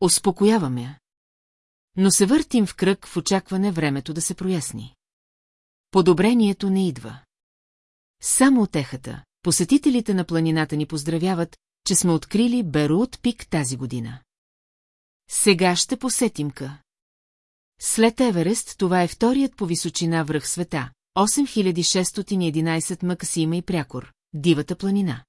Успокояваме. Но се въртим в кръг в очакване времето да се проясни. Подобрението не идва. Само отехата, посетителите на планината ни поздравяват, че сме открили Берут пик тази година. Сега ще посетим Ка. След Еверест това е вторият по височина връх света, 8611 мъка си има и прякор, дивата планина.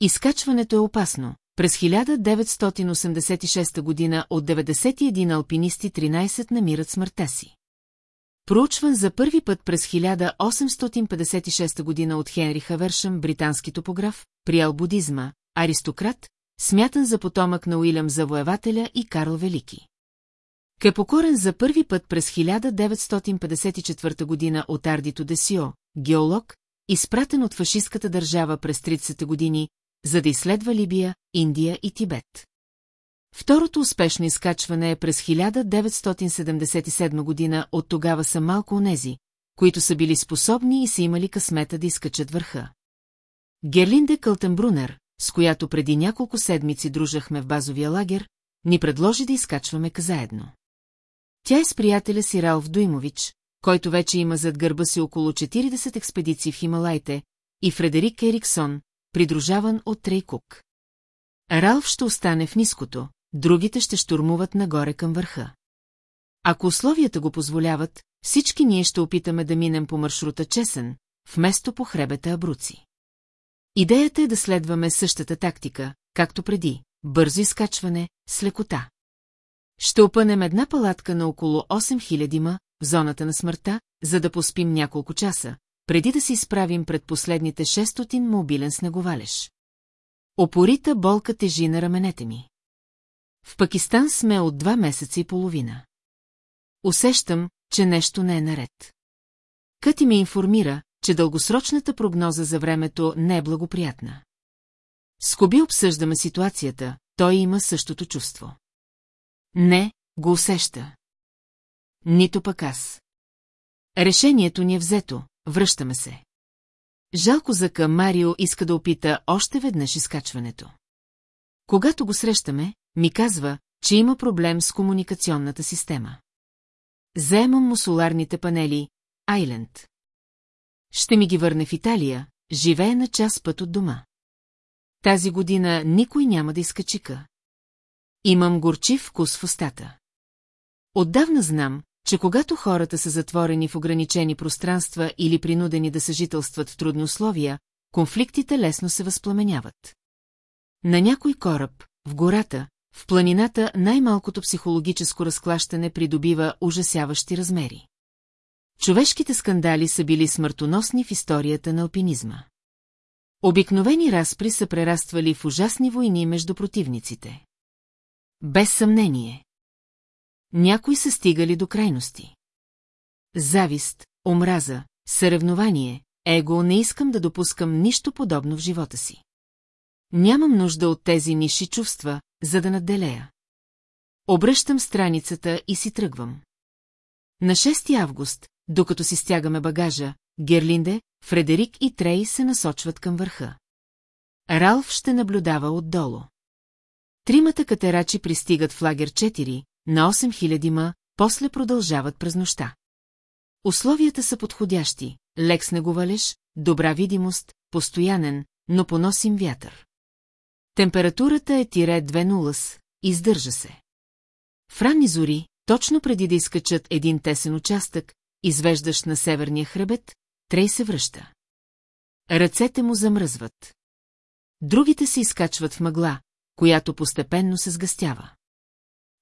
Изкачването е опасно. През 1986 година от 91 алпинисти 13 намират смъртта си. Проучван за първи път през 1856 година от Хенри Хавершъм, британски топограф, приял будизма, аристократ, смятан за потомък на Уилям Завоевателя и Карл Велики. Ке покорен за първи път през 1954 година от Ардито Десио, геолог, изпратен от фашистската държава през 30-те години, за да изследва Либия, Индия и Тибет. Второто успешно изкачване е през 1977 година, от тогава са малко онези, които са били способни и са имали късмета да изкачат върха. Герлинде Кълтенбрунер, с която преди няколко седмици дружахме в базовия лагер, ни предложи да изкачваме заедно. Тя е с приятеля си Ралф Дуймович, който вече има зад гърба си около 40 експедиции в Хималайте, и Фредерик Ериксон, придружаван от Трей Кук. Ралф ще остане в ниското, другите ще штурмуват нагоре към върха. Ако условията го позволяват, всички ние ще опитаме да минем по маршрута Чесен, вместо по хребета Абруци. Идеята е да следваме същата тактика, както преди, бързо изкачване, с лекота. Ще опънем една палатка на около 8000 ма, в зоната на смъртта, за да поспим няколко часа, преди да се изправим пред последните 600 мобилен снеговалеж. Опорита болка тежи на раменете ми. В Пакистан сме от два месеца и половина. Усещам, че нещо не е наред. Къти ме информира, че дългосрочната прогноза за времето не е благоприятна. Скоби обсъждаме ситуацията, той има същото чувство. Не, го усеща. Нито пък аз. Решението ни е взето, връщаме се. Жалко за към Марио иска да опита още веднъж изкачването. Когато го срещаме, ми казва, че има проблем с комуникационната система. Заемам му соларните панели, Айленд. Ще ми ги върне в Италия, живее на час път от дома. Тази година никой няма да изкачика. Имам горчив вкус в устата. Отдавна знам, че когато хората са затворени в ограничени пространства или принудени да съжителстват в трудни условия, конфликтите лесно се възпламеняват. На някой кораб, в гората, в планината най-малкото психологическо разклащане придобива ужасяващи размери. Човешките скандали са били смъртоносни в историята на алпинизма. Обикновени разпри са прераствали в ужасни войни между противниците. Без съмнение. Някои са стигали до крайности. Завист, омраза, съревнование, его не искам да допускам нищо подобно в живота си. Нямам нужда от тези ниши чувства, за да надделея. Обръщам страницата и си тръгвам. На 6 август, докато си стягаме багажа, Герлинде, Фредерик и Трей се насочват към върха. Ралф ще наблюдава отдолу. Тримата катерачи пристигат в лагер 4, на 8000 ма, после продължават през нощта. Условията са подходящи, лек снеговалеж, добра видимост, постоянен, но поносим вятър. Температурата е тире 2 нулас, издържа се. В ранни зори, точно преди да изкачат един тесен участък, извеждащ на северния хребет, Трей се връща. Ръцете му замръзват. Другите се изкачват в мъгла, която постепенно се сгъстява.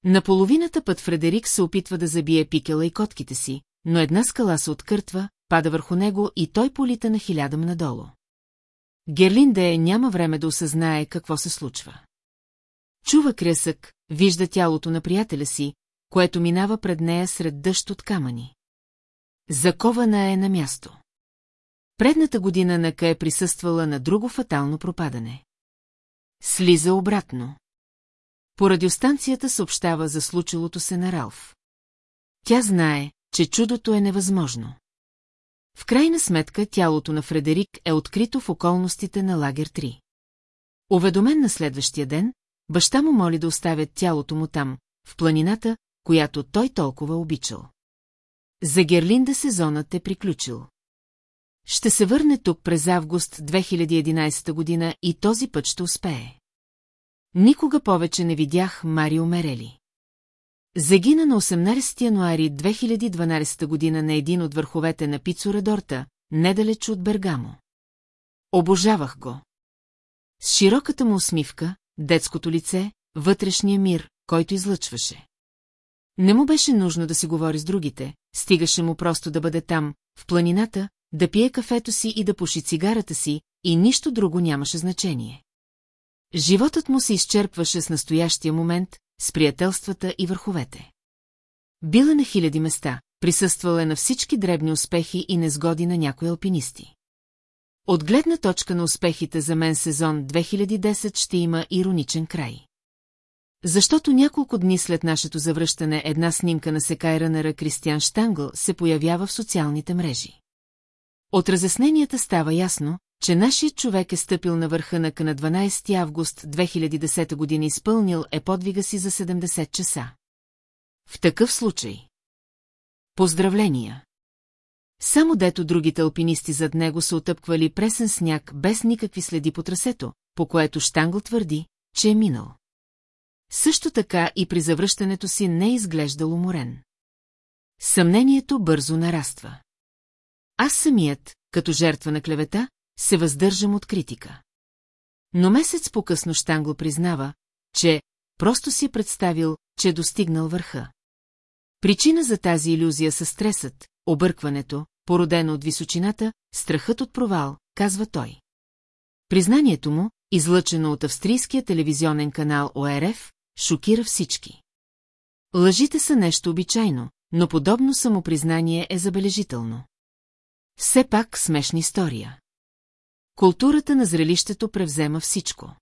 На половината път Фредерик се опитва да забие пикела и котките си, но една скала се откъртва, пада върху него и той полита на хилядам надолу. Герлинде няма време да осъзнае какво се случва. Чува кресък, вижда тялото на приятеля си, което минава пред нея сред дъжд от камъни. Закована е на място. Предната година Нака е присъствала на друго фатално пропадане. Слиза обратно. По радиостанцията съобщава за случилото се на Ралф. Тя знае, че чудото е невъзможно. В крайна сметка тялото на Фредерик е открито в околностите на лагер 3. Уведомен на следващия ден, баща му моли да оставят тялото му там, в планината, която той толкова обичал. За Герлинда сезонът е приключил. Ще се върне тук през август 2011 година и този път ще успее. Никога повече не видях Марио Мерели. Загина на 18 януари 2012 година на един от върховете на Пицо Редорта, недалеч от Бергамо. Обожавах го. С широката му усмивка, детското лице, вътрешния мир, който излъчваше. Не му беше нужно да си говори с другите, стигаше му просто да бъде там, в планината, да пие кафето си и да пуши цигарата си, и нищо друго нямаше значение. Животът му се изчерпваше с настоящия момент, с приятелствата и върховете. Била на хиляди места, присъствала е на всички дребни успехи и незгоди на някои алпинисти. От гледна точка на успехите за мен сезон 2010 ще има ироничен край. Защото няколко дни след нашето завръщане една снимка на секайранера Кристиан Штангл се появява в социалните мрежи. От разясненията става ясно, че нашият човек е стъпил на върха на на 12 август 2010 година изпълнил е подвига си за 70 часа. В такъв случай. Поздравления! Само дето другите алпинисти зад него са отъпквали пресен сняг без никакви следи по трасето, по което Штангл твърди, че е минал. Също така и при завръщането си не е изглеждал уморен. Съмнението бързо нараства. Аз самият, като жертва на клевета, се въздържам от критика. Но месец по-късно Штангло признава, че просто си е представил, че е достигнал върха. Причина за тази иллюзия са стресът, объркването, породено от височината, страхът от провал, казва той. Признанието му, излъчено от австрийския телевизионен канал ОРФ, шокира всички. Лъжите са нещо обичайно, но подобно самопризнание е забележително. Все пак смешна история. Културата на зрелището превзема всичко.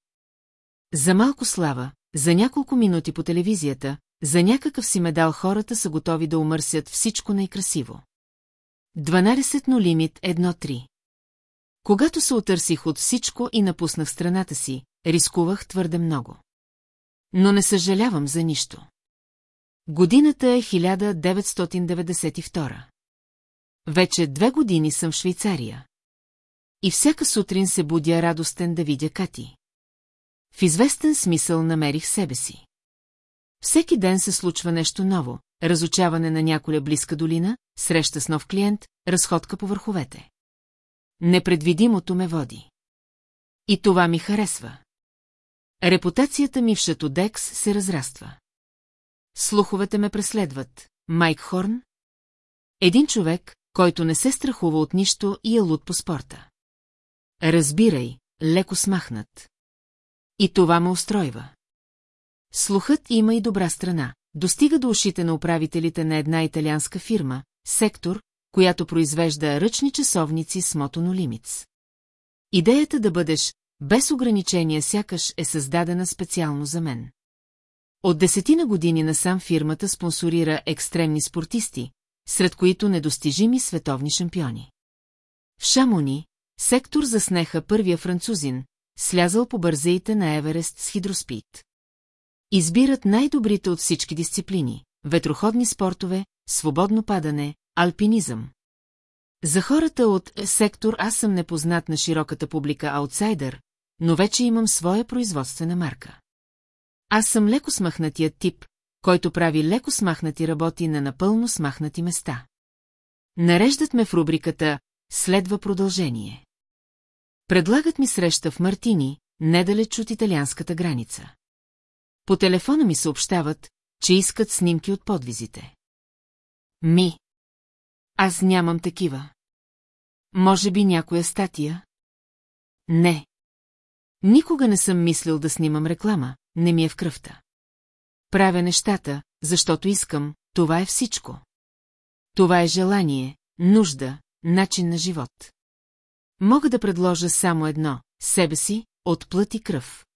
За малко слава, за няколко минути по телевизията, за някакъв си медал хората са готови да умърсят всичко най-красиво. 12 но лимит 1-3 Когато се отърсих от всичко и напуснах страната си, рискувах твърде много. Но не съжалявам за нищо. Годината е 1992. Вече две години съм в Швейцария. И всяка сутрин се будя радостен да видя Кати. В известен смисъл намерих себе си. Всеки ден се случва нещо ново, разучаване на няколя близка долина, среща с нов клиент, разходка по върховете. Непредвидимото ме води. И това ми харесва. Репутацията ми в Шатодекс се разраства. Слуховете ме преследват. Майк Хорн? Един човек, който не се страхува от нищо и е луд по спорта. Разбирай, леко смахнат. И това ме устройва. Слухът има и добра страна. Достига до ушите на управителите на една италианска фирма, сектор, която произвежда ръчни часовници с мотонолимиц. Идеята да бъдеш без ограничения сякаш е създадена специално за мен. От десетина години насам фирмата спонсорира екстремни спортисти, сред които недостижими световни шампиони. В Шамони, сектор заснеха първия французин, слязал по бързеите на Еверест с хидроспид. Избират най-добрите от всички дисциплини – ветроходни спортове, свободно падане, алпинизъм. За хората от сектор аз съм непознат на широката публика аутсайдер, но вече имам своя производствена марка. Аз съм леко смахнатият тип, който прави леко смахнати работи на напълно смахнати места. Нареждат ме в рубриката «Следва продължение». Предлагат ми среща в Мартини, недалеч от италианската граница. По телефона ми съобщават, че искат снимки от подвизите. Ми. Аз нямам такива. Може би някоя статия? Не. Никога не съм мислил да снимам реклама, не ми е в кръвта. Правя нещата, защото искам, това е всичко. Това е желание, нужда, начин на живот. Мога да предложа само едно – себе си, от плът и кръв.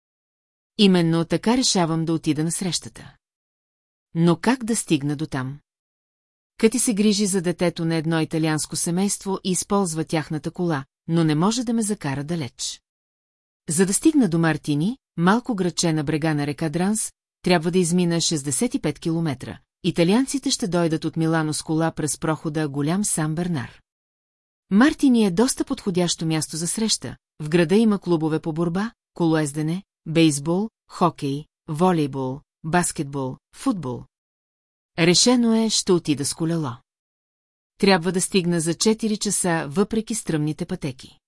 Именно така решавам да отида на срещата. Но как да стигна до там? Кати се грижи за детето на едно италианско семейство и използва тяхната кола, но не може да ме закара далеч. За да стигна до Мартини, малко градче на брега на река Дранс, трябва да измина 65 километра. Италианците ще дойдат от Милано с кола през прохода Голям Сан Бернар. Мартини е доста подходящо място за среща. В града има клубове по борба, колоездене, бейсбол, хокей, волейбол, баскетбол, футбол. Решено е, ще отида с колело. Трябва да стигна за 4 часа, въпреки стръмните пътеки.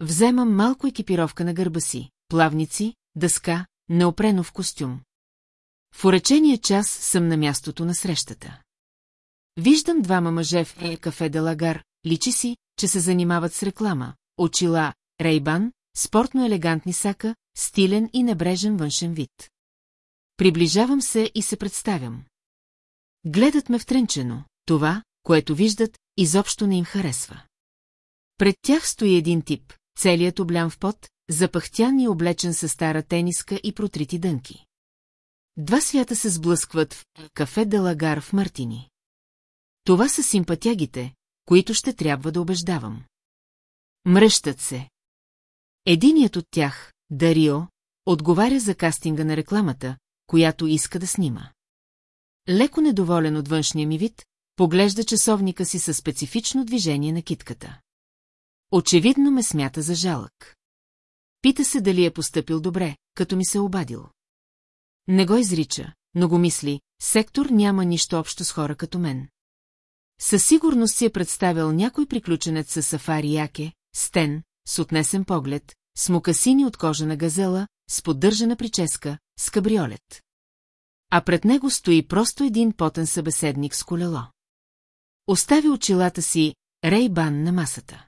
Вземам малко екипировка на гърба си, плавници, дъска, неопренов костюм. В уречения час съм на мястото на срещата. Виждам двама мъже в е кафе Делагар, личи си, че се занимават с реклама, очила, рейбан, спортно елегантни сака, стилен и небрежен външен вид. Приближавам се и се представям. Гледат ме втренчено, това, което виждат, изобщо не им харесва. Пред тях стои един тип, целият облям в пот, запахтян и облечен със стара тениска и протрити дънки. Два свята се сблъскват в кафе Делагар в Мартини. Това са симпатягите, които ще трябва да убеждавам. Мръщат се. Единият от тях, Дарио, отговаря за кастинга на рекламата, която иска да снима. Леко недоволен от външния ми вид, поглежда часовника си със специфично движение на китката. Очевидно ме смята за жалък. Пита се дали е поступил добре, като ми се обадил. Не го изрича, но го мисли, сектор няма нищо общо с хора като мен. Със сигурност си е представил някой приключенец с сафари яке, стен, с отнесен поглед, с мукасини от кожа на газела, с поддържана прическа, с кабриолет. А пред него стои просто един потен събеседник с колело. Остави очилата си Рейбан на масата.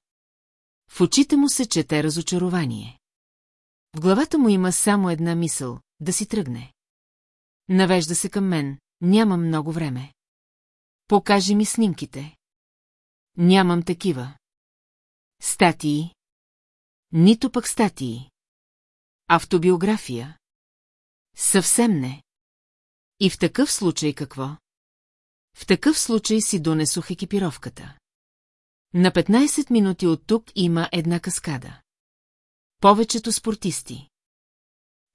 В очите му се чете разочарование. В главата му има само една мисъл – да си тръгне. Навежда се към мен, нямам много време. Покажи ми снимките. Нямам такива. Статии. Нито пък статии. Автобиография. Съвсем не. И в такъв случай какво? В такъв случай си донесох екипировката. На 15 минути от тук има една каскада. Повечето спортисти.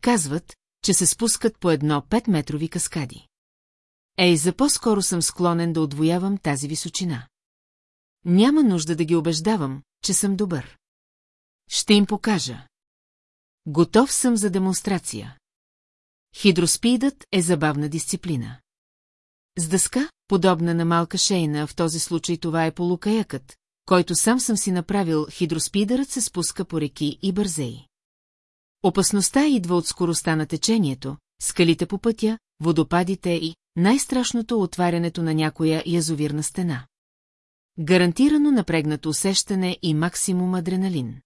Казват, че се спускат по едно 5-метрови каскади. Ей, за по-скоро съм склонен да отвоявам тази височина. Няма нужда да ги убеждавам, че съм добър. Ще им покажа. Готов съм за демонстрация. Хидроспидът е забавна дисциплина. С дъска, подобна на малка шейна, в този случай това е полукаякът, който сам съм си направил, хидроспидърът се спуска по реки и бързеи. Опасността идва от скоростта на течението, скалите по пътя, водопадите и най-страшното отварянето на някоя язовирна стена. Гарантирано напрегнато усещане и максимум адреналин.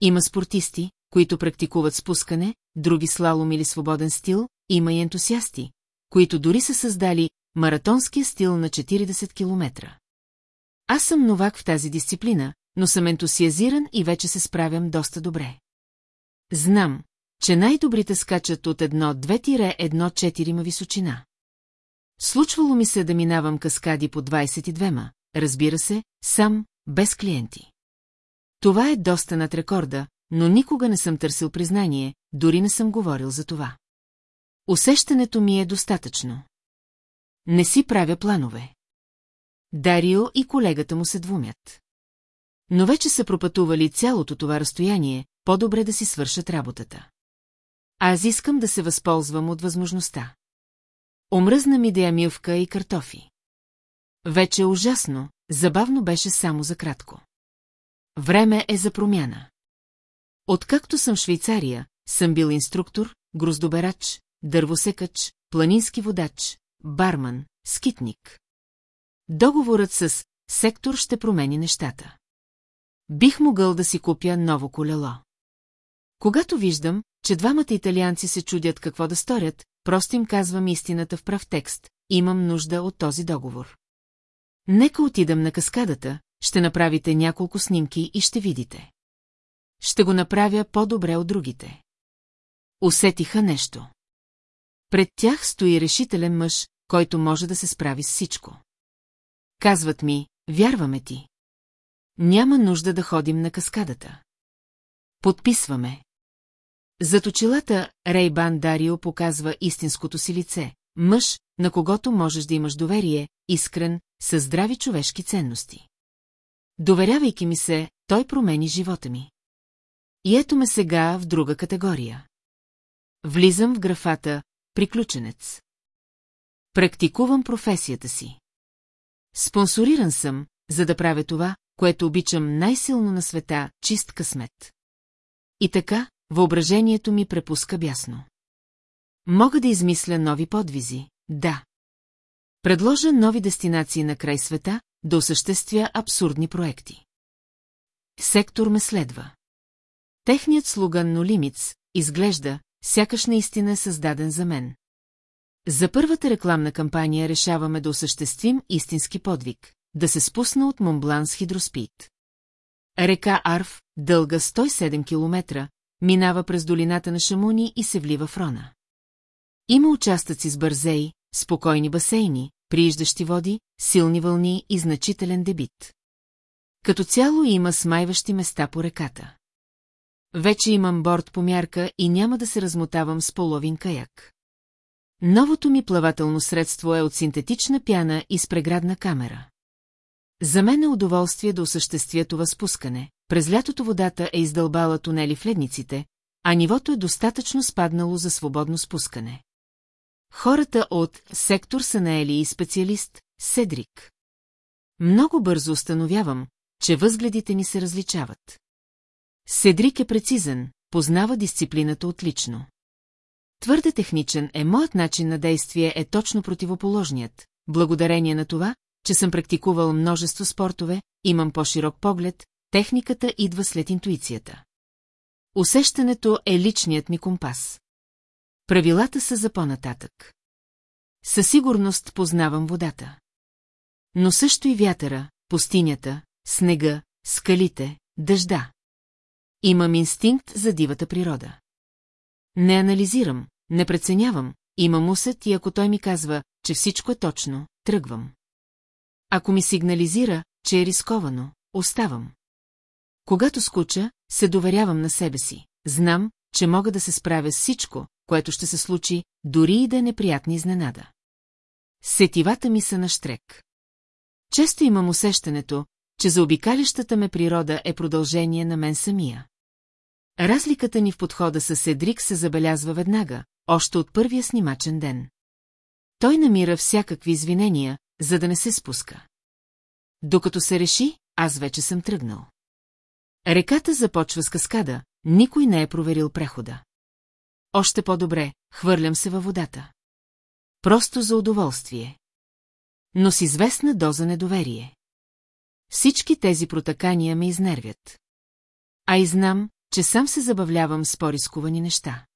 Има спортисти, които практикуват спускане, други слалом или свободен стил, има и ентусиасти, които дори са създали маратонския стил на 40 км. Аз съм новак в тази дисциплина, но съм ентусиазиран и вече се справям доста добре. Знам, че най-добрите скачат от едно 2-1-4 ма височина. Случвало ми се да минавам каскади по 22-ма, разбира се, сам, без клиенти. Това е доста над рекорда, но никога не съм търсил признание, дори не съм говорил за това. Усещането ми е достатъчно. Не си правя планове. Дарио и колегата му се двумят. Но вече са пропътували цялото това разстояние, по-добре да си свършат работата. Аз искам да се възползвам от възможността. Омръзна ми да я милвка и картофи. Вече ужасно, забавно беше само за кратко. Време е за промяна. Откакто съм в Швейцария, съм бил инструктор, гроздоберач, дървосекач, планински водач, барман, скитник. Договорът с сектор ще промени нещата. Бих могъл да си купя ново колело. Когато виждам, че двамата италианци се чудят какво да сторят, просто им казвам истината в прав текст, имам нужда от този договор. Нека отидам на каскадата, ще направите няколко снимки и ще видите. Ще го направя по-добре от другите. Усетиха нещо. Пред тях стои решителен мъж, който може да се справи с всичко. Казват ми, вярваме ти. Няма нужда да ходим на каскадата. Подписваме. Зад очилата Рейбан Дарио показва истинското си лице, мъж, на когото можеш да имаш доверие, искрен, със здрави човешки ценности. Доверявайки ми се, той промени живота ми. И ето ме сега в друга категория. Влизам в графата «Приключенец». Практикувам професията си. Спонсориран съм, за да правя това, което обичам най-силно на света – чист късмет. И така, въображението ми препуска бясно. Мога да измисля нови подвизи, да. Предложа нови дестинации на край света, да осъществя абсурдни проекти. Сектор ме следва. Техният слуган Limits изглежда, сякаш наистина е създаден за мен. За първата рекламна кампания решаваме да осъществим истински подвиг, да се спусна от Монблан с хидроспид. Река Арф, дълга 107 км, минава през долината на Шамуни и се влива в Рона. Има участъци с бързеи, спокойни басейни, прииждащи води, силни вълни и значителен дебит. Като цяло има смайващи места по реката. Вече имам борт по мярка и няма да се размотавам с половин каяк. Новото ми плавателно средство е от синтетична пяна и с преградна камера. За мен е удоволствие да осъществя това спускане. През лятото водата е издълбала тунели в ледниците, а нивото е достатъчно спаднало за свободно спускане. Хората от сектор са наели и специалист, Седрик. Много бързо установявам, че възгледите ни се различават. Седрик е прецизен, познава дисциплината отлично. Твърде техничен е моят начин на действие е точно противоположният. Благодарение на това, че съм практикувал множество спортове, имам по-широк поглед, техниката идва след интуицията. Усещането е личният ми компас. Правилата са за по-нататък. Със сигурност познавам водата. Но също и вятъра, пустинята, снега, скалите, дъжда. Имам инстинкт за дивата природа. Не анализирам, не преценявам, имам усет и ако той ми казва, че всичко е точно, тръгвам. Ако ми сигнализира, че е рисковано, оставам. Когато скуча, се доверявам на себе си. Знам, че мога да се справя с всичко, което ще се случи, дори и да е неприятна изненада. Сетивата ми са на штрек. Често имам усещането, че за обикалящата ме природа е продължение на мен самия. Разликата ни в подхода с Седрик се забелязва веднага, още от първия снимачен ден. Той намира всякакви извинения, за да не се спуска. Докато се реши, аз вече съм тръгнал. Реката започва с каскада, никой не е проверил прехода. Още по-добре, хвърлям се във водата. Просто за удоволствие. Но с известна доза недоверие. Всички тези протакания ме изнервят. А и знам, че сам се забавлявам с по-рисковани неща.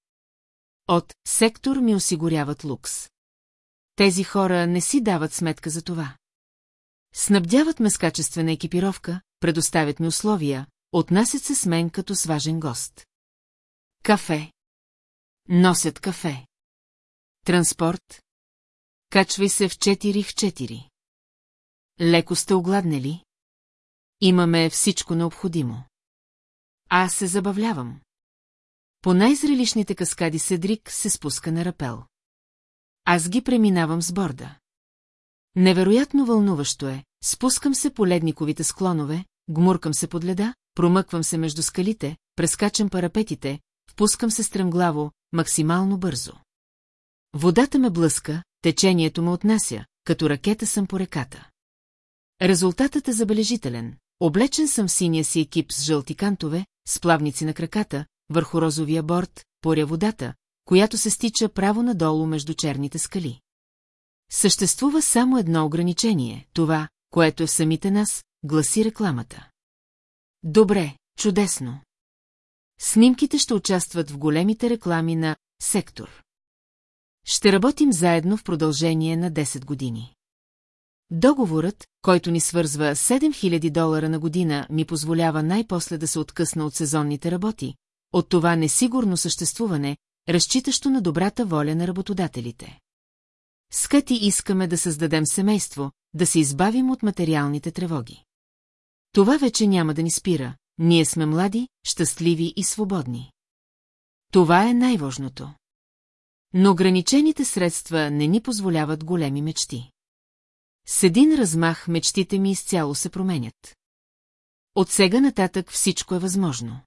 От сектор ми осигуряват лукс. Тези хора не си дават сметка за това. Снабдяват ме с качествена екипировка, предоставят ми условия, отнасят се с мен като с важен гост. Кафе. Носят кафе. Транспорт. Качвай се в 4 в 4. Леко сте огладнели? Имаме всичко необходимо. Аз се забавлявам. По най-зрелищните каскади Седрик се спуска на рапел. Аз ги преминавам с борда. Невероятно вълнуващо е, спускам се по ледниковите склонове, гмуркам се под леда, промъквам се между скалите, прескачам парапетите, впускам се стремглаво, максимално бързо. Водата ме блъска, течението ме отнася, като ракета съм по реката. Резултатът е забележителен. Облечен съм в синия си екип с жълти кантове, с плавници на краката, върху розовия борт, поря водата, която се стича право надолу между черните скали. Съществува само едно ограничение, това, което е в самите нас, гласи рекламата. Добре, чудесно. Снимките ще участват в големите реклами на «Сектор». Ще работим заедно в продължение на 10 години. Договорът, който ни свързва 7000 долара на година, ми позволява най-после да се откъсна от сезонните работи, от това несигурно съществуване, разчитащо на добрата воля на работодателите. С Кати искаме да създадем семейство, да се избавим от материалните тревоги. Това вече няма да ни спира, ние сме млади, щастливи и свободни. Това е най-важното. Но ограничените средства не ни позволяват големи мечти. С един размах мечтите ми изцяло се променят. От сега нататък всичко е възможно.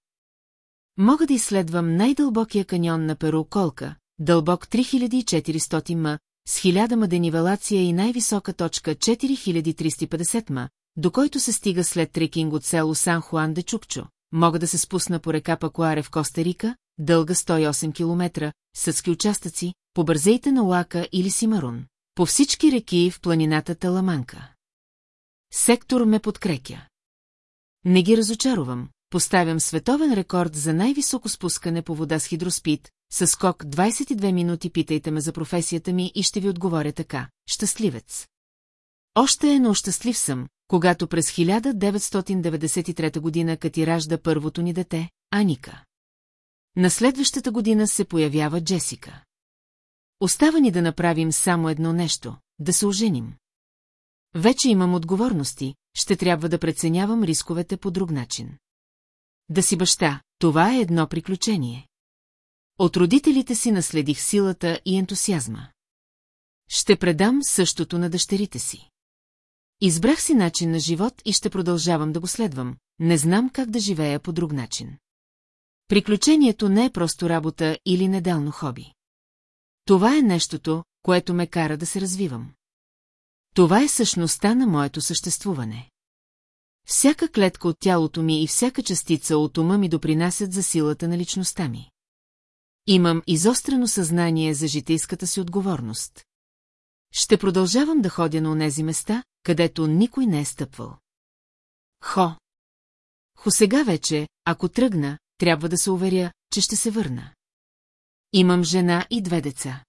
Мога да изследвам най-дълбокия каньон на Перу Колка, дълбок 3400 м, с 1000 ма денивелация и най-висока точка 4350 ма, до който се стига след трекинг от село Сан Хуан де Чукчо. Мога да се спусна по река Пакуаре в Коста Рика, дълга 108 км, с ски участъци, по бързеите на Лака или Симарун, по всички реки в планината Таламанка. Сектор ме подкрепя. Не ги разочаровам, поставям световен рекорд за най-високо спускане по вода с хидроспид, с скок 22 минути питайте ме за професията ми и ще ви отговоря така. Щастливец. Още едно щастлив съм, когато през 1993 година Кати ражда първото ни дете, Аника. На следващата година се появява Джесика. Остава ни да направим само едно нещо – да се оженим. Вече имам отговорности, ще трябва да преценявам рисковете по друг начин. Да си баща, това е едно приключение. От родителите си наследих силата и ентусиазма. Ще предам същото на дъщерите си. Избрах си начин на живот и ще продължавам да го следвам, не знам как да живея по друг начин. Приключението не е просто работа или неделно хоби. Това е нещото, което ме кара да се развивам. Това е същността на моето съществуване. Всяка клетка от тялото ми и всяка частица от ума ми допринасят за силата на личността ми. Имам изострено съзнание за житейската си отговорност. Ще продължавам да ходя на онези места, където никой не е стъпвал. Хо. Хо сега вече, ако тръгна, трябва да се уверя, че ще се върна. Имам жена и две деца.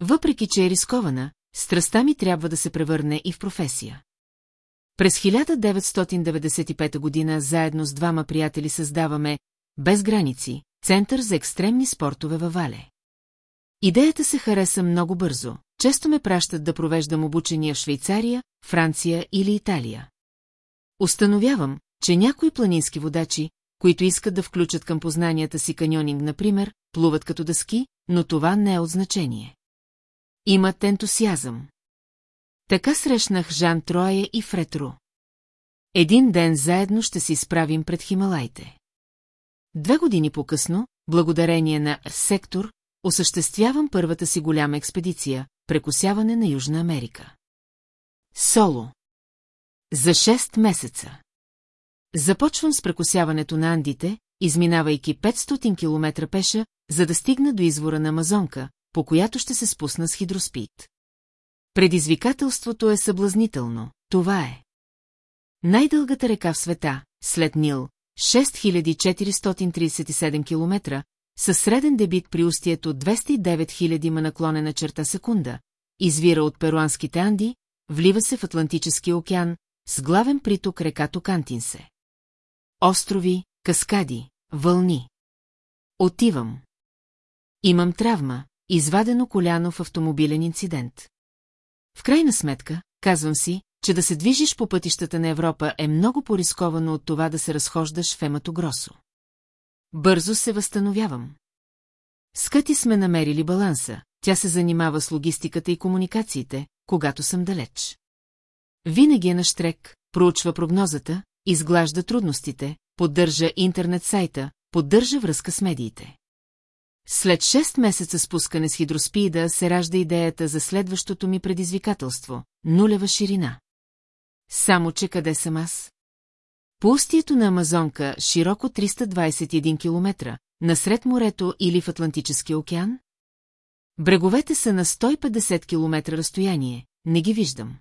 Въпреки, че е рискована, страстта ми трябва да се превърне и в професия. През 1995 година заедно с двама приятели създаваме «Без граници» Център за екстремни спортове във Вале. Идеята се хареса много бързо. Често ме пращат да провеждам обучения в Швейцария, Франция или Италия. Установявам, че някои планински водачи, които искат да включат към познанията си каньонинг, например, плуват като дъски, но това не е от значение. Имат ентусиазъм. Така срещнах Жан Троя и Фретру. Един ден заедно ще се изправим пред Хималайте. Две години по-късно, благодарение на сектор, осъществявам първата си голяма експедиция – прекусяване на Южна Америка. Соло. За 6 месеца. Започвам с прекусяването на Андите, изминавайки 500 км пеша, за да стигна до извора на Амазонка, по която ще се спусна с хидроспит. Предизвикателството е съблазнително, това е. Най-дългата река в света, след Нил, 6437 км, със среден дебит при устието 209 000 ма наклонена черта секунда, извира от перуанските Анди, влива се в Атлантическия океан, с главен приток река Токантинсе. Острови, каскади, вълни. Отивам. Имам травма, извадено коляно в автомобилен инцидент. В крайна сметка, казвам си, че да се движиш по пътищата на Европа е много по-рисковано от това да се разхождаш в Емато Гросо. Бързо се възстановявам. Скъти сме намерили баланса, тя се занимава с логистиката и комуникациите, когато съм далеч. Винаги е на штрек, проучва прогнозата, изглажда трудностите, поддържа интернет сайта, поддържа връзка с медиите. След 6 месеца спускане с хидроспида се ражда идеята за следващото ми предизвикателство – нулева ширина. Само, че къде съм аз? По устието на Амазонка, широко 321 км, насред морето или в Атлантическия океан? Бреговете са на 150 км разстояние, не ги виждам.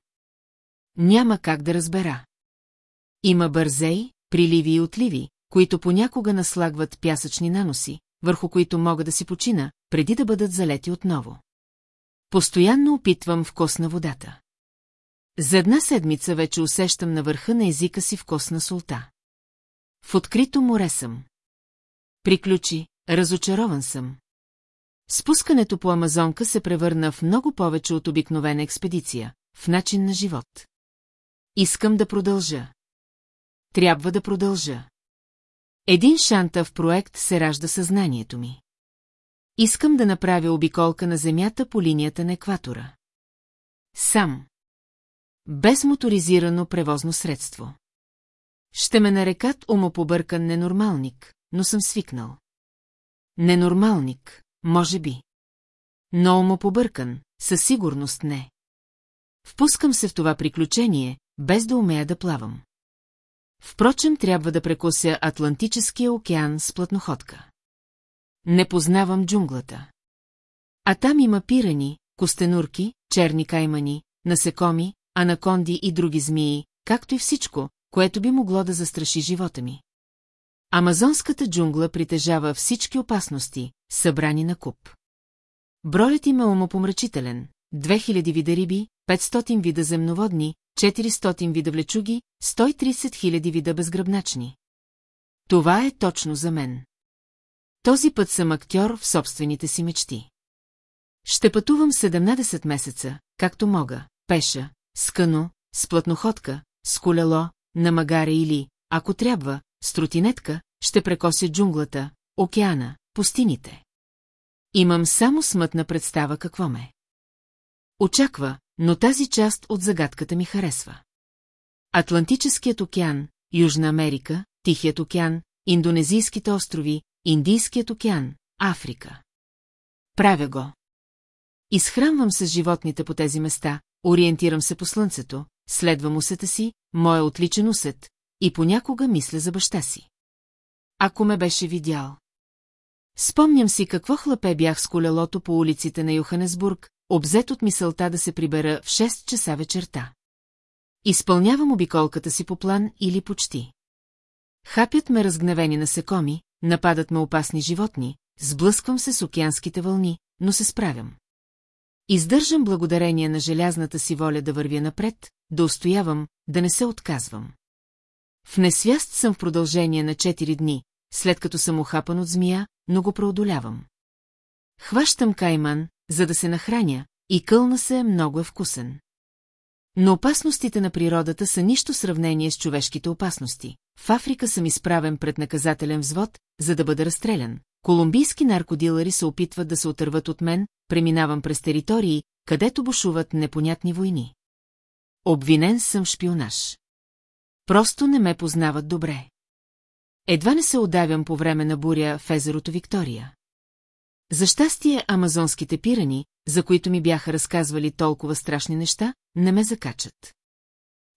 Няма как да разбера. Има бързей, приливи и отливи, които понякога наслагват пясъчни наноси, върху които мога да си почина, преди да бъдат залети отново. Постоянно опитвам вкус на водата. За една седмица вече усещам на върха на езика си вкус на солта. В открито море съм. Приключи, разочарован съм. Спускането по Амазонка се превърна в много повече от обикновена експедиция, в начин на живот. Искам да продължа. Трябва да продължа. Един шантав проект се ражда съзнанието ми. Искам да направя обиколка на Земята по линията на екватора. Сам. Без моторизирано превозно средство. Ще ме нарекат умопобъркан ненормалник, но съм свикнал. Ненормалник, може би. Но умопобъркан, със сигурност не. Впускам се в това приключение, без да умея да плавам. Впрочем, трябва да прекося Атлантическия океан с платноходка. Не познавам джунглата. А там има пирани, костенурки, черни каймани, насекоми, анаконди и други змии, както и всичко, което би могло да застраши живота ми. Амазонската джунгла притежава всички опасности, събрани на куп. Бролят им е умопомрачителен, 2000 вида риби, 500 вида земноводни, 400 вида влечуги, 130 хиляди вида безгръбначни. Това е точно за мен. Този път съм актьор в собствените си мечти. Ще пътувам 17 месеца, както мога, пеша, с кано, с платноходка, с колело, на магаре или, ако трябва, с тротинетка, ще прекося джунглата, океана, пустините. Имам само смътна представа какво ме. Очаква, но тази част от загадката ми харесва. Атлантическият океан, Южна Америка, Тихият океан, Индонезийските острови, Индийският океан, Африка. Правя го. Изхранвам се с животните по тези места, ориентирам се по слънцето, следвам усета си, моя отличен усет, и понякога мисля за баща си. Ако ме беше видял. Спомням си какво хлапе бях с колелото по улиците на Йоханесбург, обзет от мисълта да се прибера в 6 часа вечерта. Изпълнявам обиколката си по план или почти. Хапят ме разгневени насекоми, нападат ме опасни животни, сблъсквам се с океанските вълни, но се справям. Издържам благодарение на желязната си воля да вървя напред, да устоявам, да не се отказвам. В несвяст съм в продължение на 4 дни, след като съм ухапан от змия, но го преодолявам. Хващам кайман, за да се нахраня, и кълна се много е вкусен. Но опасностите на природата са нищо сравнение с човешките опасности. В Африка съм изправен пред наказателен взвод, за да бъда разстрелян. Колумбийски наркодилъри се опитват да се отърват от мен, преминавам през територии, където бушуват непонятни войни. Обвинен съм в шпионаж. Просто не ме познават добре. Едва не се отдавям по време на буря в езерото Виктория. За щастие, амазонските пирани, за които ми бяха разказвали толкова страшни неща, не ме закачат.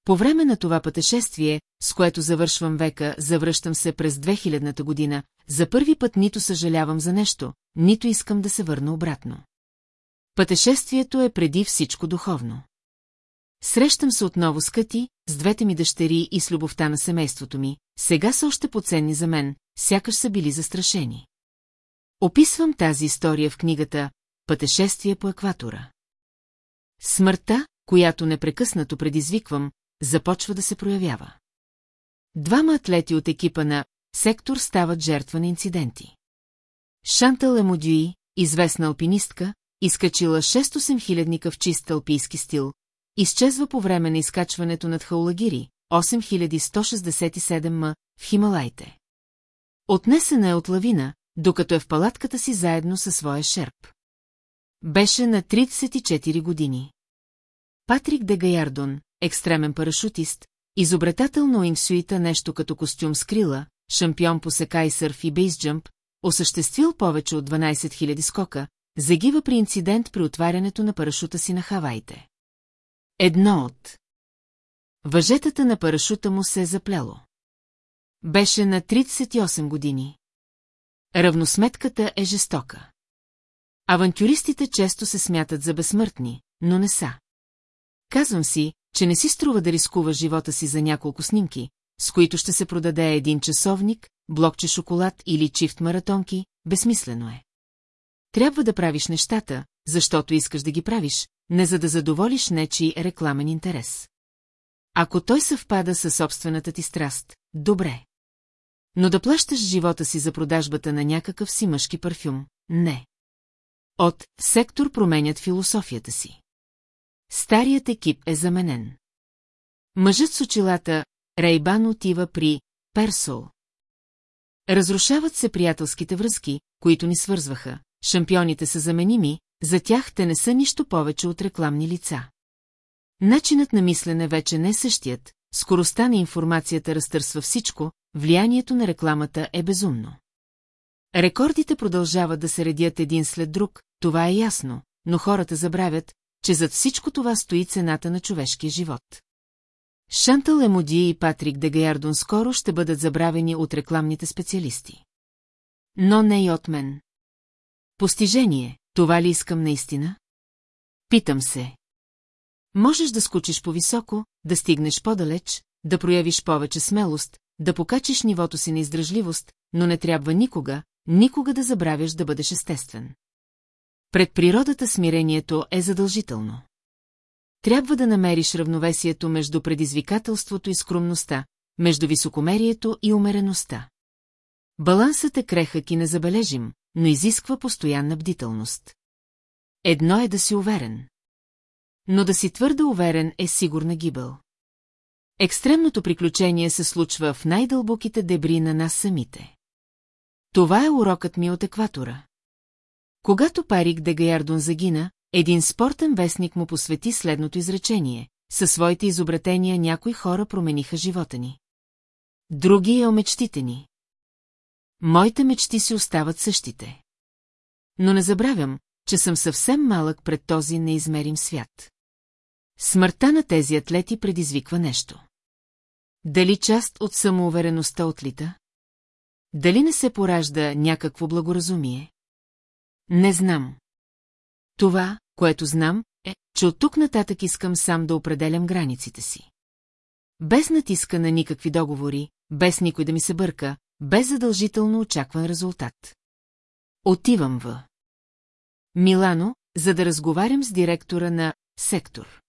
По време на това пътешествие, с което завършвам века, завръщам се през 2000-та година, за първи път нито съжалявам за нещо, нито искам да се върна обратно. Пътешествието е преди всичко духовно. Срещам се отново с Къти, с двете ми дъщери и с любовта на семейството ми, сега са още поценни за мен, сякаш са били застрашени. Описвам тази история в книгата Пътешествие по екватора. Смъртта, която непрекъснато предизвиквам, започва да се проявява. Двама атлети от екипа на сектор стават жертва на инциденти. Шантъл Емодюи, известна алпинистка, изкачила 6-8 хилядника в чист алпийски стил, изчезва по време на изкачването над Хаулагири, 8167 м, в Хималайте. Отнесена е от лавина, докато е в палатката си заедно със своя шерп. Беше на 34 години. Патрик де Гаярдон, екстремен парашутист, изобретател на уингсуита нещо като костюм с крила, шампион по секайсърф и бейсджъмп, осъществил повече от 12 000 скока, загива при инцидент при отварянето на парашута си на Хавайте. Едно от Въжетата на парашута му се е заплело. Беше на 38 години. Равносметката е жестока. Авантюристите често се смятат за безсмъртни, но не са. Казвам си, че не си струва да рискува живота си за няколко снимки, с които ще се продаде един часовник, блокче шоколад или чифт маратонки, безсмислено е. Трябва да правиш нещата, защото искаш да ги правиш, не за да задоволиш нечи рекламен интерес. Ако той съвпада със собствената ти страст, добре. Но да плащаш живота си за продажбата на някакъв си мъжки парфюм, не. От сектор променят философията си. Старият екип е заменен. Мъжът с очилата Рейбан отива при Персол. Разрушават се приятелските връзки, които ни свързваха. Шампионите са заменими, за тях те не са нищо повече от рекламни лица. Начинът на мислене вече не е същият, скоростта на информацията разтърсва всичко, влиянието на рекламата е безумно. Рекордите продължават да се редят един след друг, това е ясно, но хората забравят, че зад всичко това стои цената на човешкия живот. Шантъл Емоди и Патрик Дегаярдон скоро ще бъдат забравени от рекламните специалисти. Но не и от мен. Постижение, това ли искам наистина? Питам се. Можеш да скучиш по-високо, да стигнеш по-далеч, да проявиш повече смелост, да покачиш нивото си на издръжливост, но не трябва никога, никога да забравяш да бъдеш естествен. Пред природата смирението е задължително. Трябва да намериш равновесието между предизвикателството и скромността, между високомерието и умереността. Балансът е крехък и незабележим, но изисква постоянна бдителност. Едно е да си уверен. Но да си твърдо уверен е сигурна гибел. Екстремното приключение се случва в най-дълбоките дебри на нас самите. Това е урокът ми от екватора. Когато Парик де Гаярдон загина, един спортен вестник му посвети следното изречение. Със своите изобретения някои хора промениха живота ни. Други е о мечтите ни. Моите мечти си остават същите. Но не забравям, че съм съвсем малък пред този неизмерим свят. Смъртта на тези атлети предизвиква нещо. Дали част от самоувереността отлита? Дали не се поражда някакво благоразумие? Не знам. Това, което знам, е, че от тук нататък искам сам да определям границите си. Без натиска на никакви договори, без никой да ми се бърка, без задължително очакван резултат. Отивам в Милано, за да разговарям с директора на сектор.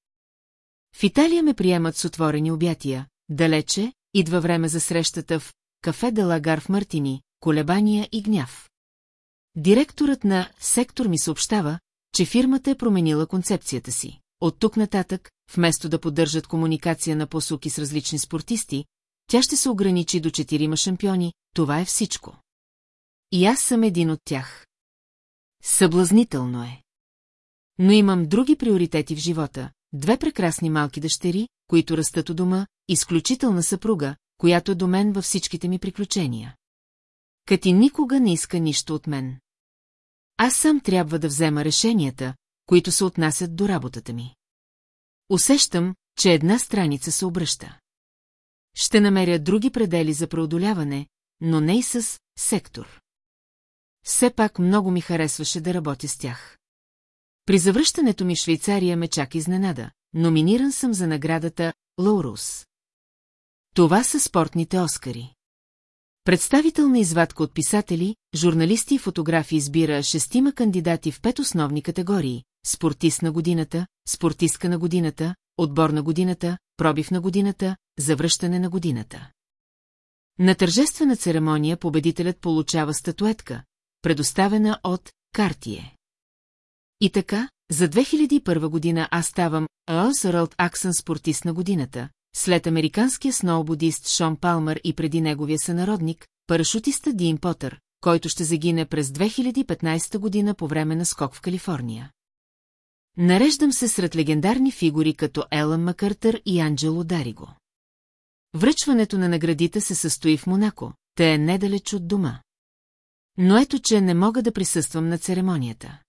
В Италия ме приемат с отворени обятия, далече, идва време за срещата в кафе де Лагар в Мартини, колебания и гняв. Директорът на сектор ми съобщава, че фирмата е променила концепцията си. От тук нататък, вместо да поддържат комуникация на посоки с различни спортисти, тя ще се ограничи до четирима шампиони, това е всичко. И аз съм един от тях. Съблазнително е. Но имам други приоритети в живота. Две прекрасни малки дъщери, които растат у дома, изключителна съпруга, която е до мен във всичките ми приключения. Кати никога не иска нищо от мен. Аз сам трябва да взема решенията, които се отнасят до работата ми. Усещам, че една страница се обръща. Ще намеря други предели за преодоляване, но не и с сектор. Все пак много ми харесваше да работя с тях. При завръщането ми в Швейцария ме чака изненада. Номиниран съм за наградата Лаурус. Това са спортните Оскари. Представителна извадка от писатели, журналисти и фотографи избира шестима кандидати в пет основни категории – спортист на годината, спортистка на годината, отбор на годината, пробив на годината, завръщане на годината. На тържествена церемония победителят получава статуетка, предоставена от Картие. И така, за 2001 година аз ставам Осърълд Аксън спортист на годината, след американския сноубодист Шон Палмър и преди неговия сънародник, парашутиста Дин Потър, който ще загине през 2015 година по време на скок в Калифорния. Нареждам се сред легендарни фигури като Елън Макъртър и Анджело Дариго. Връчването на наградите се състои в Монако, те е недалеч от дома. Но ето, че не мога да присъствам на церемонията.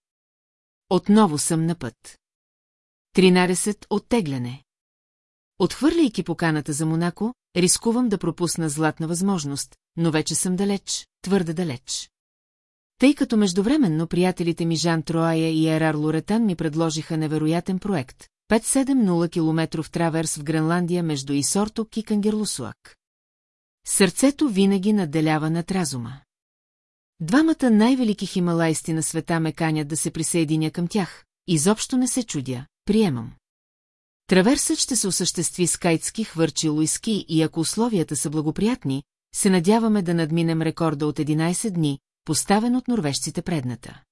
Отново съм на път. 13. Оттегляне. Отхвърляйки поканата за Монако, рискувам да пропусна златна възможност, но вече съм далеч, твърде далеч. Тъй като междувременно приятелите ми Жан Троая и Ерар Лоретан ми предложиха невероятен проект – 570 км траверс в Гренландия между Исорток и Кангерлусуак. Сърцето винаги наделява над разума. Двамата най-велики хималайсти на света ме канят да се присъединя към тях. Изобщо не се чудя, приемам. Траверсът ще се осъществи с кайтски хвърчи луиски и ако условията са благоприятни, се надяваме да надминем рекорда от 11 дни, поставен от норвежците предната.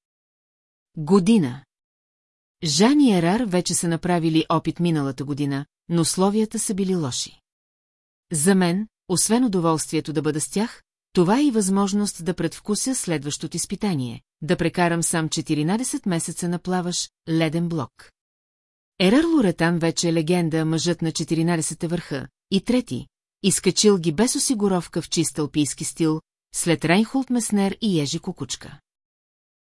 Година Жан и Ерар вече са направили опит миналата година, но условията са били лоши. За мен, освен удоволствието да бъда с тях, това е и възможност да предвкуся следващото изпитание, да прекарам сам 14 месеца на плаваш леден блок. Ерар Лоретан вече е легенда, мъжът на 14-те върха, и трети, изкачил ги без осигуровка в чист алпийски стил, след Райнхолд Меснер и Ежи Кукучка.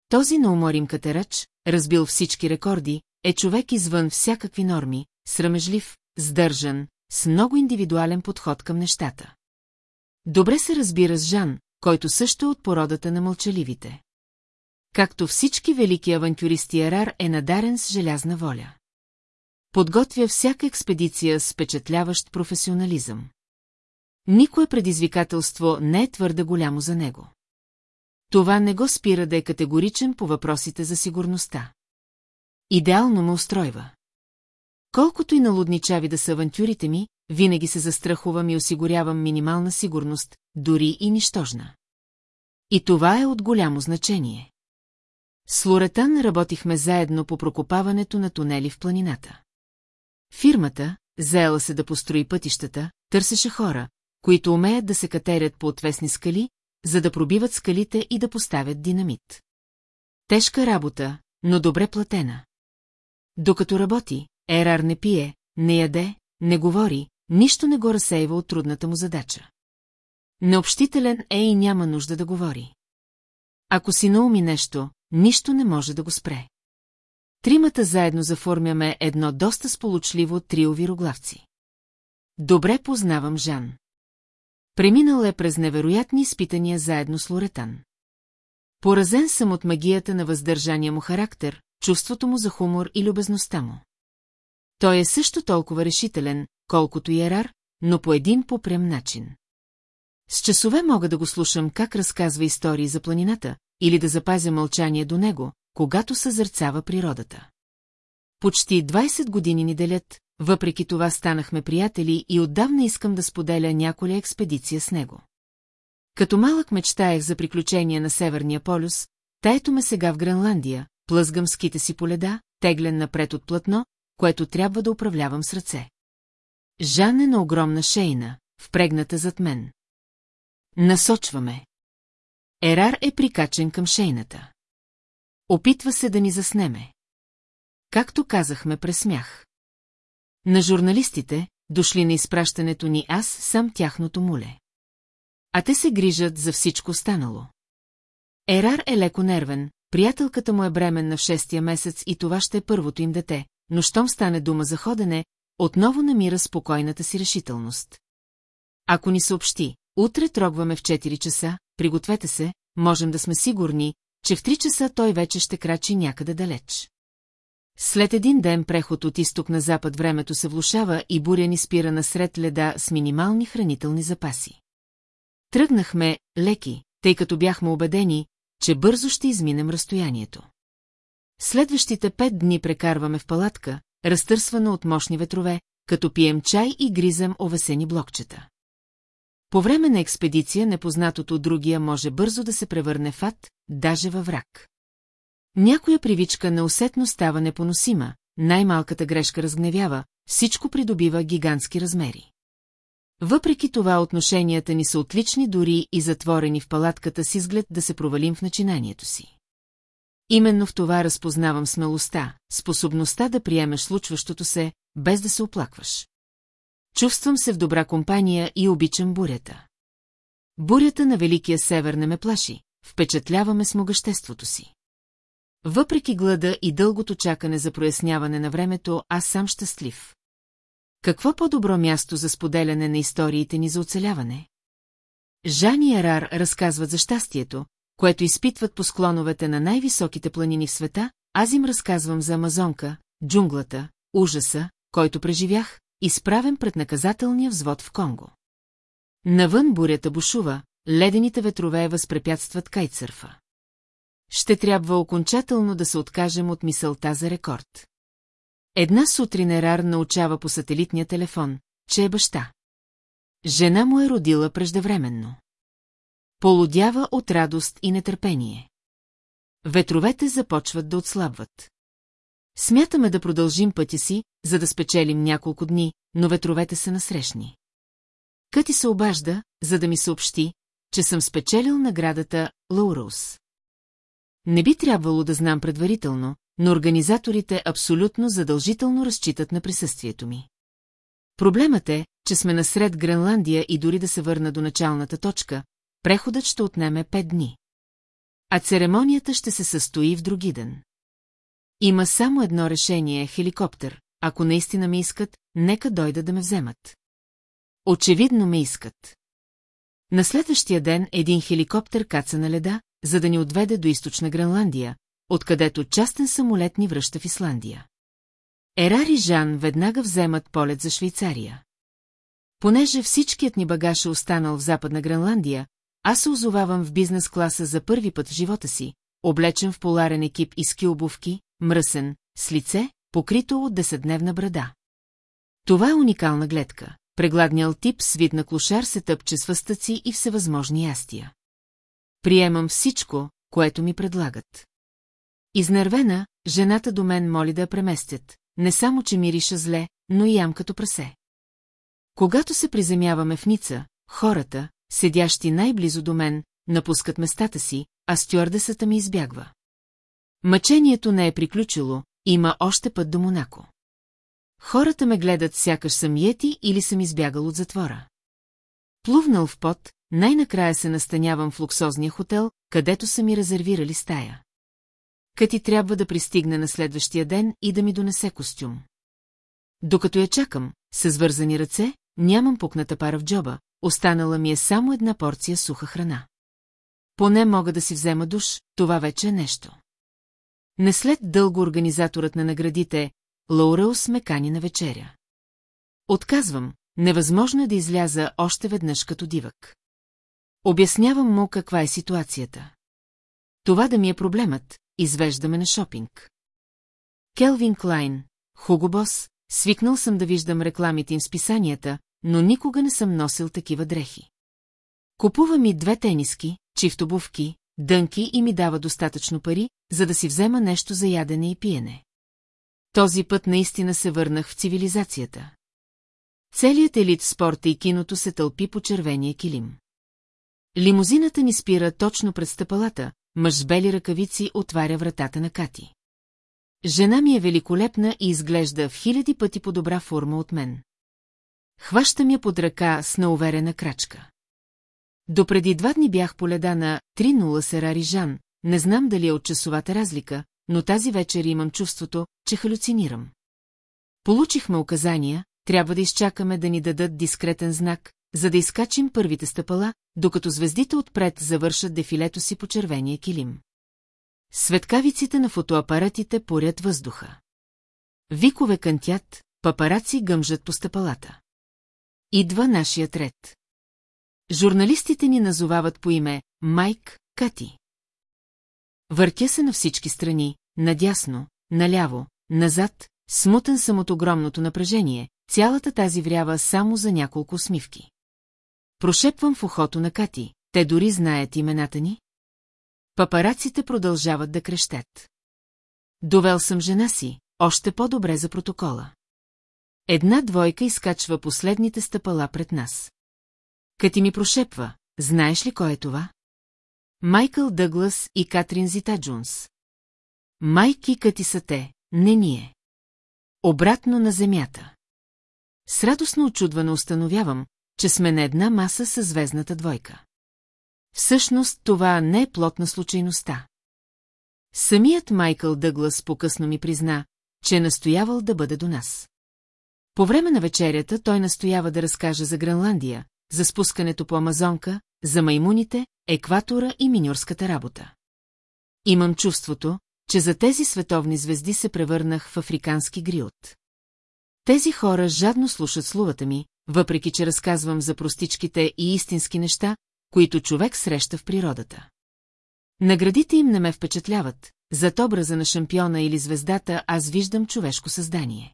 Този науморим катерач, разбил всички рекорди, е човек извън всякакви норми, срамежлив, сдържан, с много индивидуален подход към нещата. Добре се разбира с Жан, който също е от породата на мълчаливите. Както всички велики авантюристи Ерар е надарен с желязна воля. Подготвя всяка експедиция с впечатляващ професионализъм. Никое предизвикателство не е твърде голямо за него. Това не го спира да е категоричен по въпросите за сигурността. Идеално ме устройва. Колкото и налудничави да са авантюрите ми, винаги се застрахувам и осигурявам минимална сигурност, дори и нищожна. И това е от голямо значение. С Лоретан работихме заедно по прокопаването на тунели в планината. Фирмата, заела се да построи пътищата, търсеше хора, които умеят да се катерят по отвесни скали, за да пробиват скалите и да поставят динамит. Тежка работа, но добре платена. Докато работи, Ерар не пие, не яде, не говори, нищо не го разсейва от трудната му задача. Необщителен е и няма нужда да говори. Ако си науми нещо, нищо не може да го спре. Тримата заедно заформяме едно доста сполучливо трио вироглавци. Добре познавам Жан. Преминал е през невероятни изпитания заедно с Лоретан. Поразен съм от магията на въздържания му характер, чувството му за хумор и любезността му. Той е също толкова решителен, колкото и Ерар, но по един попрям начин. С часове мога да го слушам как разказва истории за планината, или да запазя мълчание до него, когато съзърцава природата. Почти 20 години ни делят, въпреки това станахме приятели и отдавна искам да споделя няколя експедиция с него. Като малък мечтаех за приключения на Северния полюс, таето ме сега в Гренландия, плъзгам ските си по леда, теглен напред от платно, което трябва да управлявам с ръце. Жан е на огромна шейна, впрегната зад мен. Насочваме. Ерар е прикачен към шейната. Опитва се да ни заснеме. Както казахме, пресмях. На журналистите, дошли на изпращането ни аз, сам тяхното муле. А те се грижат за всичко станало. Ерар е леко нервен, приятелката му е бременна в шестия месец и това ще е първото им дете, но щом стане дума за ходене, отново намира спокойната си решителност. Ако ни съобщи, утре трогваме в 4 часа, пригответе се, можем да сме сигурни, че в 3 часа той вече ще крачи някъде далеч. След един ден преход от изток на запад времето се влушава и буря ни спира насред леда с минимални хранителни запаси. Тръгнахме леки, тъй като бяхме убедени, че бързо ще изминем разстоянието. Следващите пет дни прекарваме в палатка, разтърсвана от мощни ветрове, като пием чай и гризем овесени блокчета. По време на експедиция непознатото от другия може бързо да се превърне в ад, даже във враг. Някоя привичка неусетно става непоносима, най-малката грешка разгневява, всичко придобива гигантски размери. Въпреки това отношенията ни са отлични дори и затворени в палатката с изглед да се провалим в начинанието си. Именно в това разпознавам смелостта, способността да приемеш случващото се, без да се оплакваш. Чувствам се в добра компания и обичам бурята. Бурята на Великия Север не ме плаши, впечатляваме с могъществото си. Въпреки глада и дългото чакане за проясняване на времето, аз сам щастлив. Какво по-добро място за споделяне на историите ни за оцеляване? Жан и Арар разказват за щастието, което изпитват по склоновете на най-високите планини в света, аз им разказвам за Амазонка, джунглата, ужаса, който преживях, изправен пред наказателния взвод в Конго. Навън бурята бушува, ледените ветрове възпрепятстват кайтсърфа. Ще трябва окончателно да се откажем от мисълта за рекорд. Една сутрин Ерар научава по сателитния телефон, че е баща. Жена му е родила преждевременно. Полудява от радост и нетърпение. Ветровете започват да отслабват. Смятаме да продължим пътя си, за да спечелим няколко дни, но ветровете са насрещни. Къти се обажда, за да ми съобщи, че съм спечелил наградата Лоурус. Не би трябвало да знам предварително, но организаторите абсолютно задължително разчитат на присъствието ми. Проблемът е, че сме насред Гренландия и дори да се върна до началната точка, преходът ще отнеме пет дни. А церемонията ще се състои в други ден. Има само едно решение – хеликоптер. Ако наистина ме искат, нека дойда да ме вземат. Очевидно ме искат. На следващия ден един хеликоптер каца на леда, за да ни отведе до източна Гренландия, откъдето частен самолет ни връща в Исландия. Ерар и Жан веднага вземат полет за Швейцария. Понеже всичкият ни багаж е останал в Западна Гренландия, аз се озовавам в бизнес класа за първи път в живота си, облечен в поларен екип и ски обувки, мръсен, с лице, покрито от десетдневна брада. Това е уникална гледка. Прегладнял тип с вид на клошар се тъпче с въстъци и всевъзможни ястия. Приемам всичко, което ми предлагат. Изнервена, жената до мен моли да я преместят, не само, че мириша зле, но и ям като прасе. Когато се приземяваме в Ница, хората, седящи най-близо до мен, напускат местата си, а стюардесата ми избягва. Мъчението не е приключило, има още път до Монако. Хората ме гледат сякаш съм ети или съм избягал от затвора. Плувнал в пот, най-накрая се настанявам в луксозния хотел, където са ми резервирали стая. Кати трябва да пристигне на следващия ден и да ми донесе костюм. Докато я чакам, с вързани ръце, нямам пукната пара в джоба, останала ми е само една порция суха храна. Поне мога да си взема душ, това вече е нещо. Не след дълго организаторът на наградите, Лауреус ме кани на вечеря. Отказвам, невъзможно е да изляза още веднъж като дивък. Обяснявам му каква е ситуацията. Това да ми е проблемът, извеждаме на шопинг. Келвин Клайн, Хуго Бос, свикнал съм да виждам рекламите им в списанията, но никога не съм носил такива дрехи. Купува ми две тениски, чифтобувки, дънки и ми дава достатъчно пари, за да си взема нещо за ядене и пиене. Този път наистина се върнах в цивилизацията. Целият елит в спорта и киното се тълпи по червения килим. Лимузината ни спира точно пред стъпалата, мъж с бели ръкавици отваря вратата на Кати. Жена ми е великолепна и изглежда в хиляди пъти по-добра форма от мен. Хващам я под ръка с неуверена крачка. Допреди два дни бях по леда на 3-0 Серари Жан, не знам дали е от часовата разлика, но тази вечер имам чувството, че халюцинирам. Получихме указания, трябва да изчакаме да ни дадат дискретен знак, за да изкачим първите стъпала, докато звездите отпред завършат дефилето си по червения килим. Светкавиците на фотоапаратите порят въздуха. Викове кънтят, папараци гъмжат по стъпалата. Идва нашият ред. Журналистите ни назовават по име Майк Кати. Въртя се на всички страни, надясно, наляво, назад, смутен съм от огромното напрежение, цялата тази врява само за няколко смивки. Прошепвам в ухото на Кати, те дори знаят имената ни. Папараците продължават да крещят. Довел съм жена си, още по-добре за протокола. Една двойка изкачва последните стъпала пред нас. Кати ми прошепва, знаеш ли кой е това? Майкъл Дъглас и Катрин Зита Джунс. Майки Кати са те, не ние. Обратно на земята. С радостно очудвано установявам, че сме на една маса със звездната двойка. Всъщност това не е плод на случайността. Самият Майкъл Дъглас покъсно ми призна, че е настоявал да бъде до нас. По време на вечерята той настоява да разкаже за Гренландия, за спускането по Амазонка, за маймуните, екватора и миньорската работа. Имам чувството, че за тези световни звезди се превърнах в африкански гриот. Тези хора жадно слушат словата ми, въпреки че разказвам за простичките и истински неща, които човек среща в природата. Наградите им не ме впечатляват, зад образа на шампиона или звездата аз виждам човешко създание.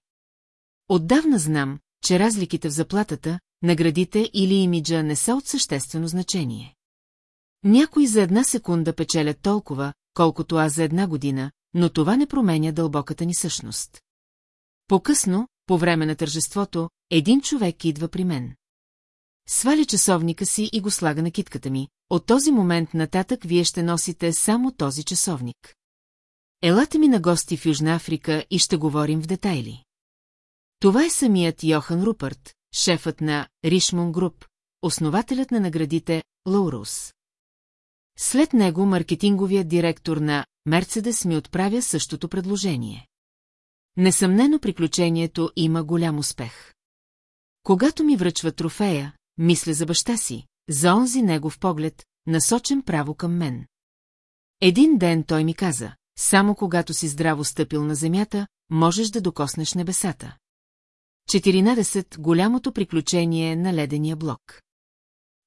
Отдавна знам, че разликите в заплатата, наградите или имиджа не са от съществено значение. Някои за една секунда печелят толкова, колкото аз за една година, но това не променя дълбоката ни същност. По-късно, по време на тържеството, един човек идва при мен. Сваля часовника си и го слага на китката ми. От този момент нататък вие ще носите само този часовник. Елате ми на гости в Южна Африка и ще говорим в детайли. Това е самият Йохан Рупърт, шефът на Ришмон Груп, основателят на наградите Лаурус. След него маркетинговият директор на Мерцедес ми отправя същото предложение. Несъмнено приключението има голям успех. Когато ми връчва трофея, мисля за баща си, за онзи негов поглед, насочен право към мен. Един ден той ми каза, само когато си здраво стъпил на земята, можеш да докоснеш небесата. 14. Голямото приключение на ледения блок.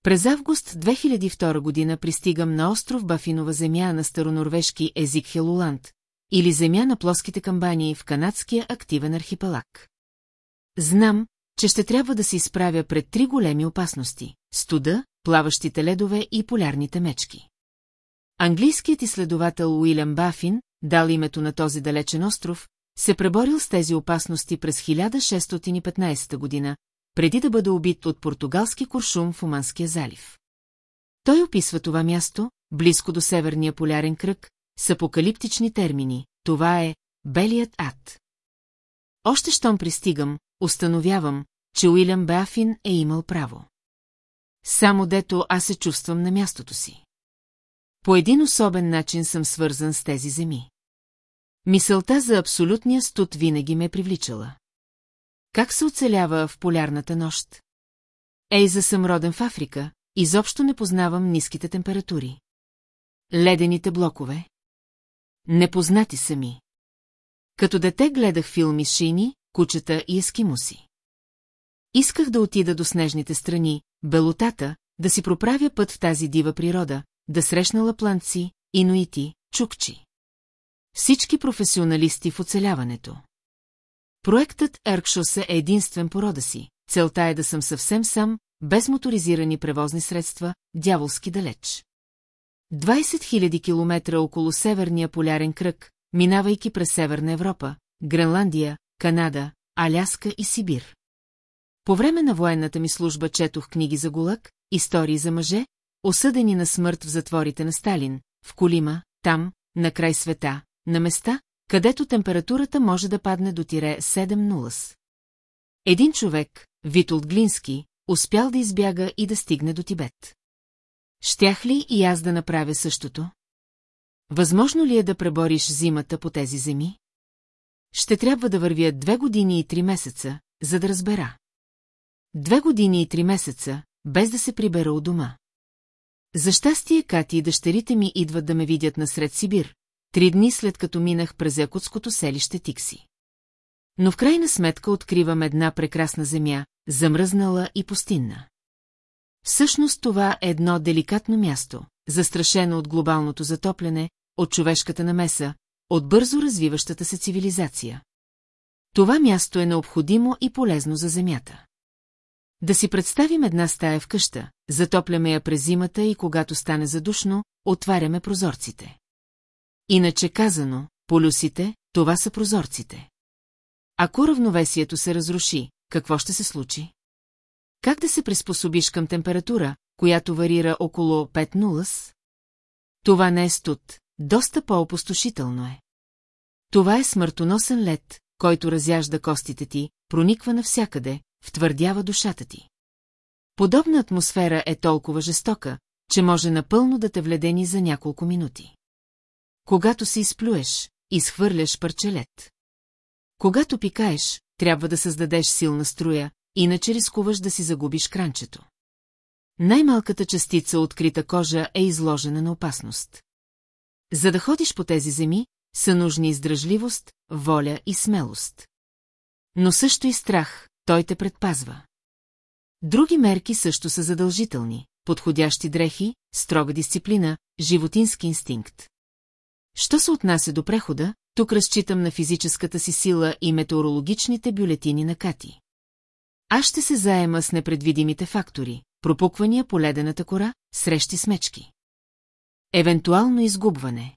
През август 2002 година пристигам на остров Бафинова земя на старонорвежки език Хелуланд, или земя на плоските камбании в канадския активен архипелаг. Знам, че ще трябва да се изправя пред три големи опасности – студа, плаващите ледове и полярните мечки. Английският изследовател Уилям Бафин, дал името на този далечен остров, се преборил с тези опасности през 1615 година, преди да бъде убит от португалски куршум в Оманския залив. Той описва това място, близко до Северния полярен кръг, с апокалиптични термини. Това е белият ад. Още щом пристигам, установявам, че Уилям Беафин е имал право. Само дето аз се чувствам на мястото си. По един особен начин съм свързан с тези земи. Мисълта за абсолютния студ винаги ме е привличала. Как се оцелява в полярната нощ? Ей, за съм роден в Африка, изобщо не познавам ниските температури. Ледените блокове. Непознати са ми. Като дете гледах филми с шини, кучета и ескимуси. Исках да отида до снежните страни, белотата, да си проправя път в тази дива природа, да срещна лапланци, инуити, чукчи. Всички професионалисти в оцеляването. Проектът Еркшос е единствен по рода си. Целта е да съм съвсем сам, без моторизирани превозни средства, дяволски далеч. 20 000 километра около Северния полярен кръг, минавайки през Северна Европа, Гренландия, Канада, Аляска и Сибир. По време на военната ми служба четох книги за Гулък, истории за мъже, осъдени на смърт в затворите на Сталин, в Колима, там, на край света, на места, където температурата може да падне до тире 7 нулас. Един човек, Витолд Глински, успял да избяга и да стигне до Тибет. Щях ли и аз да направя същото? Възможно ли е да пребориш зимата по тези земи? Ще трябва да вървя две години и три месеца, за да разбера. Две години и три месеца, без да се прибера от дома. За щастие Кати и дъщерите ми идват да ме видят насред Сибир, три дни след като минах през якутското селище Тикси. Но в крайна сметка откривам една прекрасна земя, замръзнала и пустинна. Всъщност това е едно деликатно място, застрашено от глобалното затопляне, от човешката намеса, от бързо развиващата се цивилизация. Това място е необходимо и полезно за Земята. Да си представим една стая в къща, затопляме я през зимата и когато стане задушно, отваряме прозорците. Иначе казано, полюсите, това са прозорците. Ако равновесието се разруши, какво ще се случи? Как да се приспособиш към температура, която варира около 5 нулас? Това не е студ, доста по-опустошително е. Това е смъртоносен лед, който разяжда костите ти, прониква навсякъде, втвърдява душата ти. Подобна атмосфера е толкова жестока, че може напълно да те вледени за няколко минути. Когато се изплюеш, изхвърляш парчелет. Когато пикаеш, трябва да създадеш силна струя, иначе рискуваш да си загубиш кранчето. Най-малката частица открита кожа е изложена на опасност. За да ходиш по тези земи, са нужни издръжливост, воля и смелост. Но също и страх, той те предпазва. Други мерки също са задължителни, подходящи дрехи, строга дисциплина, животински инстинкт. Що се отнася до прехода, тук разчитам на физическата си сила и метеорологичните бюлетини на Кати. Аз ще се заема с непредвидимите фактори, пропуквания по ледената кора, срещи с мечки. Евентуално изгубване.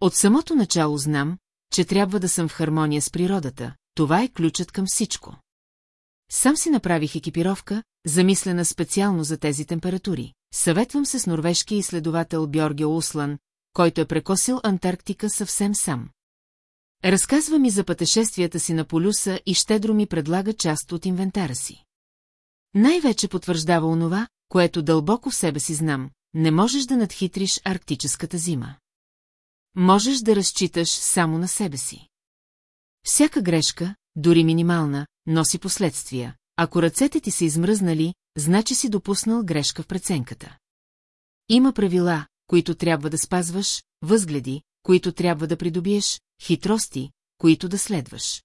От самото начало знам, че трябва да съм в хармония с природата, това е ключът към всичко. Сам си направих екипировка, замислена специално за тези температури. Съветвам се с норвежкия изследовател Бьорге Услан, който е прекосил Антарктика съвсем сам. Разказва ми за пътешествията си на полюса и щедро ми предлага част от инвентара си. Най-вече потвърждава онова, което дълбоко в себе си знам, не можеш да надхитриш арктическата зима. Можеш да разчиташ само на себе си. Всяка грешка, дори минимална, носи последствия. Ако ръцете ти са измръзнали, значи си допуснал грешка в преценката. Има правила, които трябва да спазваш, възгледи, които трябва да придобиеш, хитрости, които да следваш.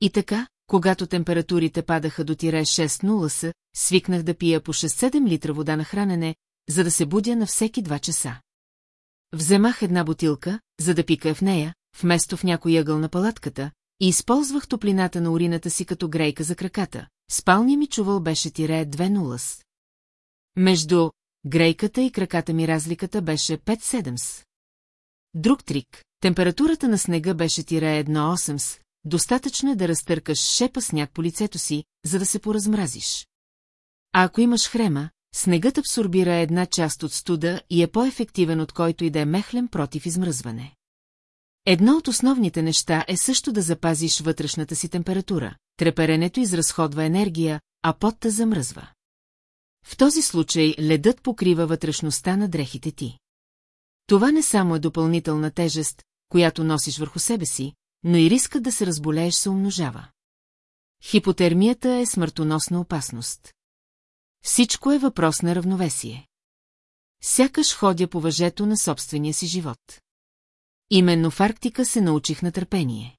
И така, когато температурите падаха до тире 6 с, свикнах да пия по 6-7 литра вода на хранене, за да се будя на всеки 2 часа. Вземах една бутилка, за да пика в нея, вместо в някой ъгъл на палатката, и използвах топлината на урината си като грейка за краката. Спалния ми чувал беше тире 2 нулас. Между грейката и краката ми разликата беше 5-7 с. Друг трик. Температурата на снега беше тире 1-8 с. Достатъчно е да разтъркаш шепа сняг по лицето си, за да се поразмразиш. А ако имаш хрема, снегът абсорбира една част от студа и е по-ефективен от който и да е мехлен против измръзване. Едно от основните неща е също да запазиш вътрешната си температура. Треперенето изразходва енергия, а потта замръзва. В този случай ледът покрива вътрешността на дрехите ти. Това не само е допълнителна тежест, която носиш върху себе си, но и рискът да се разболееш се умножава. Хипотермията е смъртоносна опасност. Всичко е въпрос на равновесие. Сякаш ходя по въжето на собствения си живот. Именно в Арктика се научих на търпение.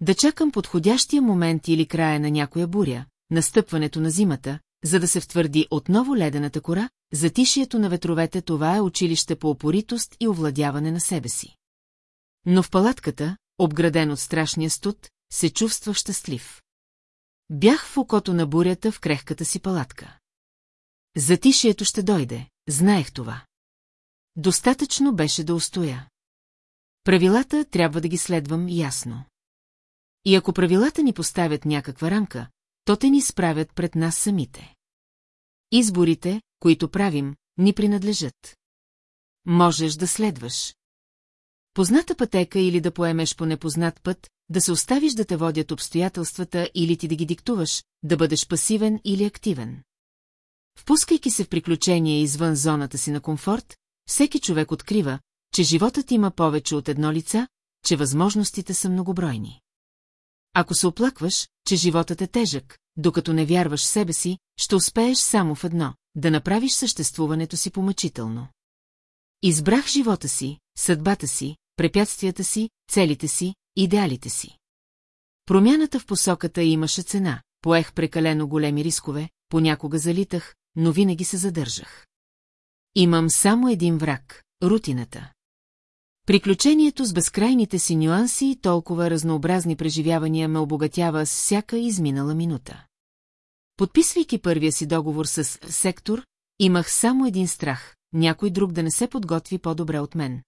Да чакам подходящия момент или края на някоя буря, настъпването на зимата, за да се втвърди отново ледената кора, затишието на ветровете това е училище по опоритост и овладяване на себе си. Но в палатката, обграден от страшния студ, се чувствах щастлив. Бях в окото на бурята в крехката си палатка. Затишието ще дойде, знаех това. Достатъчно беше да устоя. Правилата трябва да ги следвам ясно. И ако правилата ни поставят някаква рамка, то те ни справят пред нас самите. Изборите, които правим, ни принадлежат. Можеш да следваш. Позната пътека или да поемеш по непознат път, да се оставиш да те водят обстоятелствата или ти да ги диктуваш, да бъдеш пасивен или активен. Впускайки се в приключения извън зоната си на комфорт, всеки човек открива, че животът има повече от едно лица, че възможностите са многобройни. Ако се оплакваш, че животът е тежък, докато не вярваш в себе си, ще успееш само в едно – да направиш съществуването си помъчително. Избрах живота си, съдбата си, препятствията си, целите си, идеалите си. Промяната в посоката имаше цена, поех прекалено големи рискове, понякога залитах, но винаги се задържах. Имам само един враг – рутината. Приключението с безкрайните си нюанси и толкова разнообразни преживявания ме обогатява с всяка изминала минута. Подписвайки първия си договор с сектор, имах само един страх – някой друг да не се подготви по-добре от мен.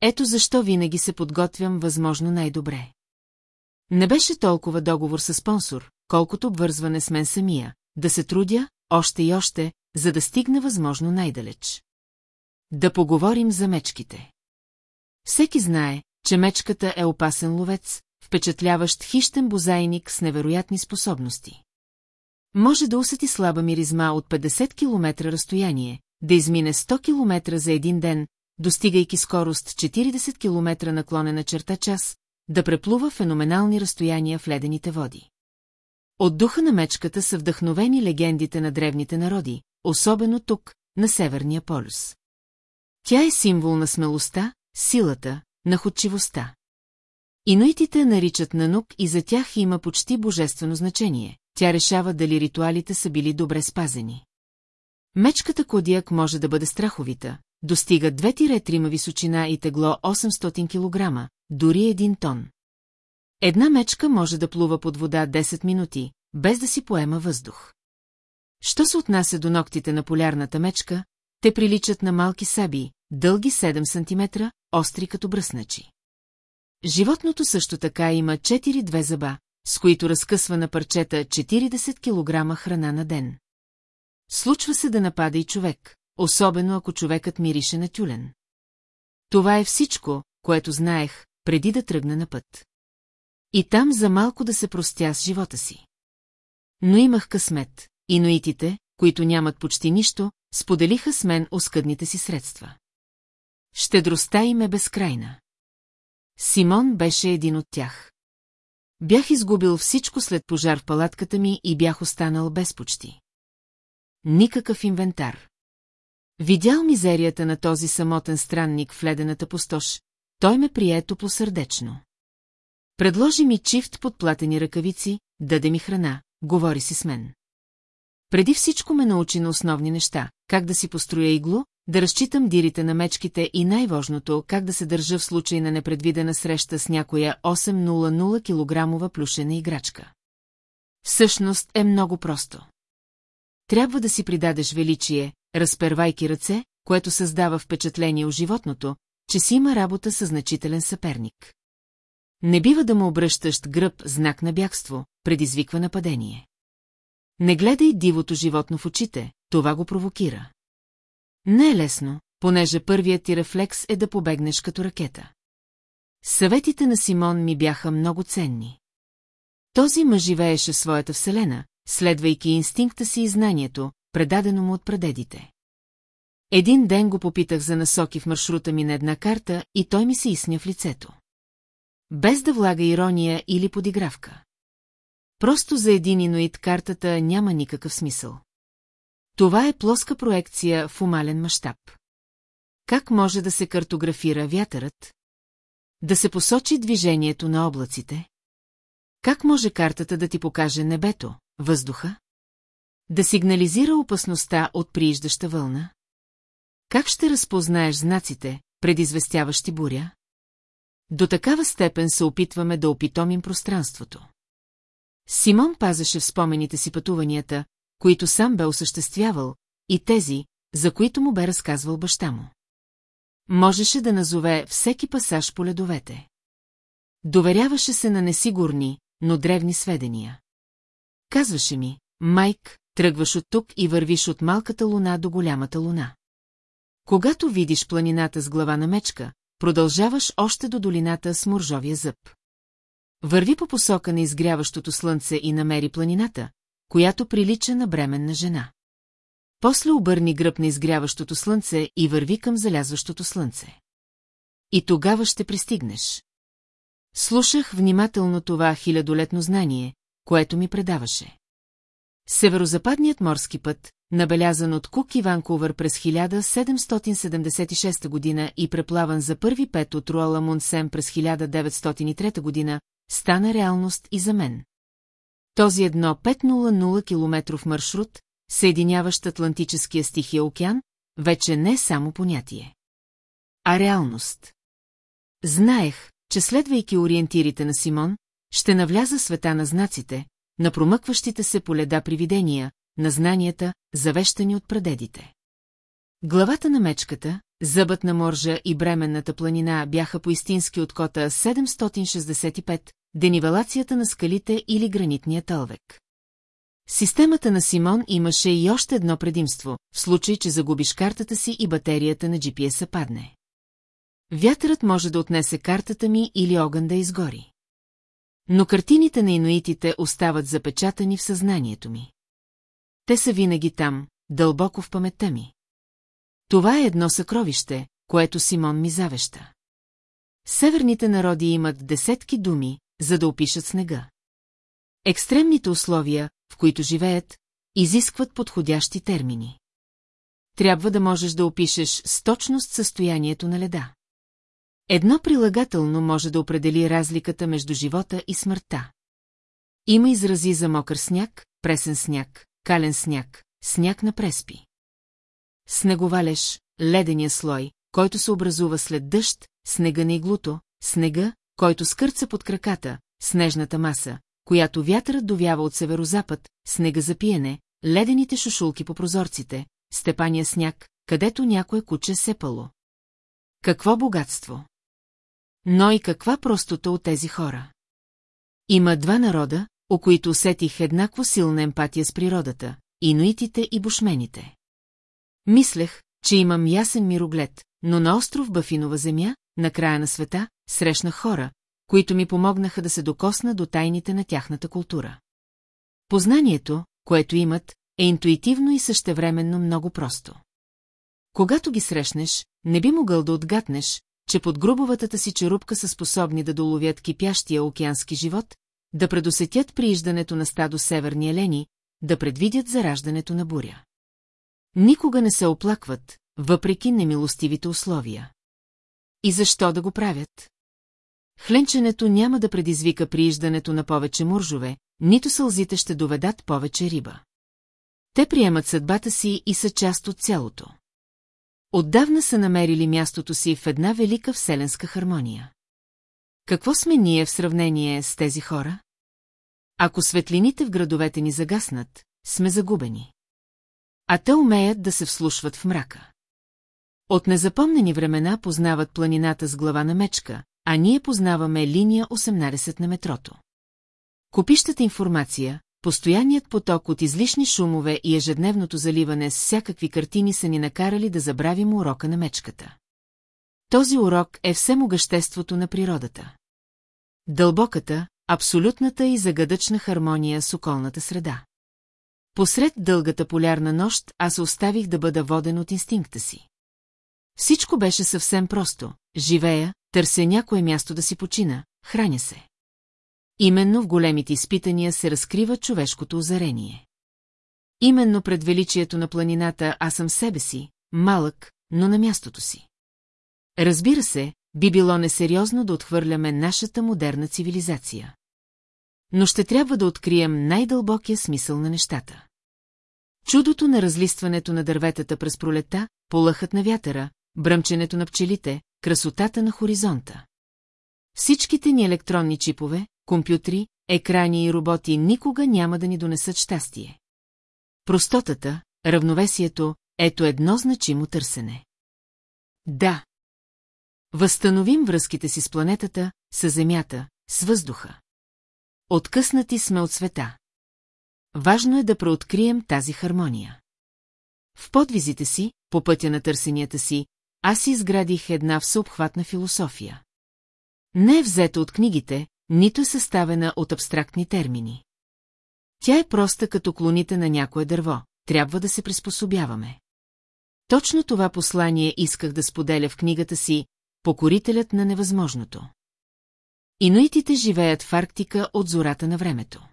Ето защо винаги се подготвям възможно най-добре. Не беше толкова договор с спонсор, колкото обвързване с мен самия, да се трудя, още и още, за да стигна възможно най-далеч. Да поговорим за мечките. Всеки знае, че мечката е опасен ловец, впечатляващ хищен бозайник с невероятни способности. Може да усети слаба миризма от 50 км разстояние, да измине 100 км за един ден, достигайки скорост 40 км наклонена черта час, да преплува феноменални разстояния в ледените води. От духа на мечката са вдъхновени легендите на древните народи, особено тук, на Северния полюс. Тя е символ на смелостта, силата, находчивостта. Инуитите наричат нанук и за тях има почти божествено значение. Тя решава дали ритуалите са били добре спазени. Мечката Кодияк може да бъде страховита, достига 2-3 височина и тегло 800 кг, дори 1 тон. Една мечка може да плува под вода 10 минути, без да си поема въздух. Що се отнася до ногтите на полярната мечка, те приличат на малки саби, дълги 7 см, остри като бръсначи. Животното също така има 4-2 зъба, с които разкъсва на парчета 40 кг храна на ден. Случва се да напада и човек, особено ако човекът мирише на тюлен. Това е всичко, което знаех, преди да тръгна на път. И там за малко да се простя с живота си. Но имах късмет, инуитите, които нямат почти нищо, споделиха с мен оскъдните си средства. Щедростта им е безкрайна. Симон беше един от тях. Бях изгубил всичко след пожар в палатката ми и бях останал без почти. Никакъв инвентар. Видял мизерията на този самотен странник в ледената пустош, той ме прие топлосърдечно. Предложи ми чифт под платени ръкавици, даде ми храна, говори си с мен. Преди всичко ме научи на основни неща, как да си построя игло, да разчитам дирите на мечките и най-важното, как да се държа в случай на непредвидена среща с някоя 800 килограмова плюшена играчка. Всъщност е много просто. Трябва да си придадеш величие, разпервайки ръце, което създава впечатление у животното, че си има работа със значителен съперник. Не бива да му обръщаш гръб знак на бягство, предизвиква нападение. Не гледай дивото животно в очите, това го провокира. Не е лесно, понеже първият ти рефлекс е да побегнеш като ракета. Съветите на Симон ми бяха много ценни. Този мъж живееше своята вселена, следвайки инстинкта си и знанието, предадено му от предедите. Един ден го попитах за насоки в маршрута ми на една карта и той ми се изсня в лицето. Без да влага ирония или подигравка. Просто за един инуит картата няма никакъв смисъл. Това е плоска проекция в умален мащаб. Как може да се картографира вятърът? Да се посочи движението на облаците? Как може картата да ти покаже небето, въздуха? Да сигнализира опасността от прииждаща вълна? Как ще разпознаеш знаците, предизвестяващи буря? До такава степен се опитваме да опитомим пространството. Симон пазеше в спомените си пътуванията, които сам бе осъществявал, и тези, за които му бе разказвал баща му. Можеше да назове всеки пасаж по ледовете. Доверяваше се на несигурни, но древни сведения. Казваше ми, Майк, тръгваш от тук и вървиш от малката луна до голямата луна. Когато видиш планината с глава на мечка, продължаваш още до долината с моржовия зъб. Върви по посока на изгряващото слънце и намери планината, която прилича на бременна жена. После обърни гръб на изгряващото слънце и върви към залязващото слънце. И тогава ще пристигнеш. Слушах внимателно това хилядолетно знание, което ми предаваше. Северозападният морски път, набелязан от Кук и Ванкувър през 1776 година и преплаван за първи пет от Руала Мунсен през 1903 година, стана реалност и за мен. Този едно 500 километров маршрут, съединяващ Атлантическия стихия океан, вече не е само понятие. А реалност. Знаех, че следвайки ориентирите на Симон, ще навляза света на знаците, на промъкващите се по леда привидения, на знанията, завещани от прадедите. Главата на мечката, зъбът на моржа и бременната планина бяха поистински от кота 765, денивелацията на скалите или гранитния тълвек. Системата на Симон имаше и още едно предимство, в случай, че загубиш картата си и батерията на GPS-а падне. Вятърът може да отнесе картата ми или огън да изгори. Но картините на инуитите остават запечатани в съзнанието ми. Те са винаги там, дълбоко в паметта ми. Това е едно съкровище, което Симон ми завеща. Северните народи имат десетки думи, за да опишат снега. Екстремните условия, в които живеят, изискват подходящи термини. Трябва да можеш да опишеш с точност състоянието на леда. Едно прилагателно може да определи разликата между живота и смъртта. Има изрази за мокър сняг, пресен сняг, кален сняг, сняг на преспи. Снеговалеж, ледения слой, който се образува след дъжд, снега на иглуто, снега, който скърца под краката, снежната маса, която вятърът довява от северозапад, снега за пиене, ледените шушулки по прозорците, степания сняг, където някое куче сепало. Какво богатство! Но и каква простота от тези хора? Има два народа, о които усетих еднакво силна емпатия с природата – инуитите и бушмените. Мислех, че имам ясен мироглед, но на остров Бафинова земя, на края на света, срещнах хора, които ми помогнаха да се докосна до тайните на тяхната култура. Познанието, което имат, е интуитивно и същевременно много просто. Когато ги срещнеш, не би могъл да отгатнеш, че под грубоватата си черупка са способни да доловят кипящия океански живот, да предусетят прииждането на стадо северни елени, да предвидят зараждането на буря. Никога не се оплакват, въпреки немилостивите условия. И защо да го правят? Хленченето няма да предизвика прииждането на повече муржове, нито сълзите ще доведат повече риба. Те приемат съдбата си и са част от цялото. Отдавна са намерили мястото си в една велика вселенска хармония. Какво сме ние в сравнение с тези хора? Ако светлините в градовете ни загаснат, сме загубени. А те умеят да се вслушват в мрака. От незапомнени времена познават планината с глава на мечка, а ние познаваме линия 18 на метрото. Копищата информация, постоянният поток от излишни шумове и ежедневното заливане с всякакви картини са ни накарали да забравим урока на мечката. Този урок е всемогъществото на природата. Дълбоката, абсолютната и загадъчна хармония с околната среда. Посред дългата полярна нощ аз оставих да бъда воден от инстинкта си. Всичко беше съвсем просто. Живея, търся някое място да си почина, храня се. Именно в големите изпитания се разкрива човешкото озарение. Именно пред величието на планината аз съм себе си, малък, но на мястото си. Разбира се, би било несериозно да отхвърляме нашата модерна цивилизация. Но ще трябва да открием най-дълбокия смисъл на нещата. Чудото на разлистването на дърветата през пролета, полъхът на вятъра, бръмченето на пчелите, красотата на хоризонта. Всичките ни електронни чипове, компютри, екрани и роботи никога няма да ни донесат щастие. Простотата, равновесието, ето едно значимо търсене. Да. Възстановим връзките си с планетата, с Земята, с въздуха. Откъснати сме от света. Важно е да преоткрием тази хармония. В подвизите си, по пътя на търсенията си, аз изградих една всеобхватна философия. Не е взета от книгите, нито е съставена от абстрактни термини. Тя е проста като клоните на някое дърво, трябва да се приспособяваме. Точно това послание исках да споделя в книгата си «Покорителят на невъзможното». Инуитите живеят в Арктика от зората на времето.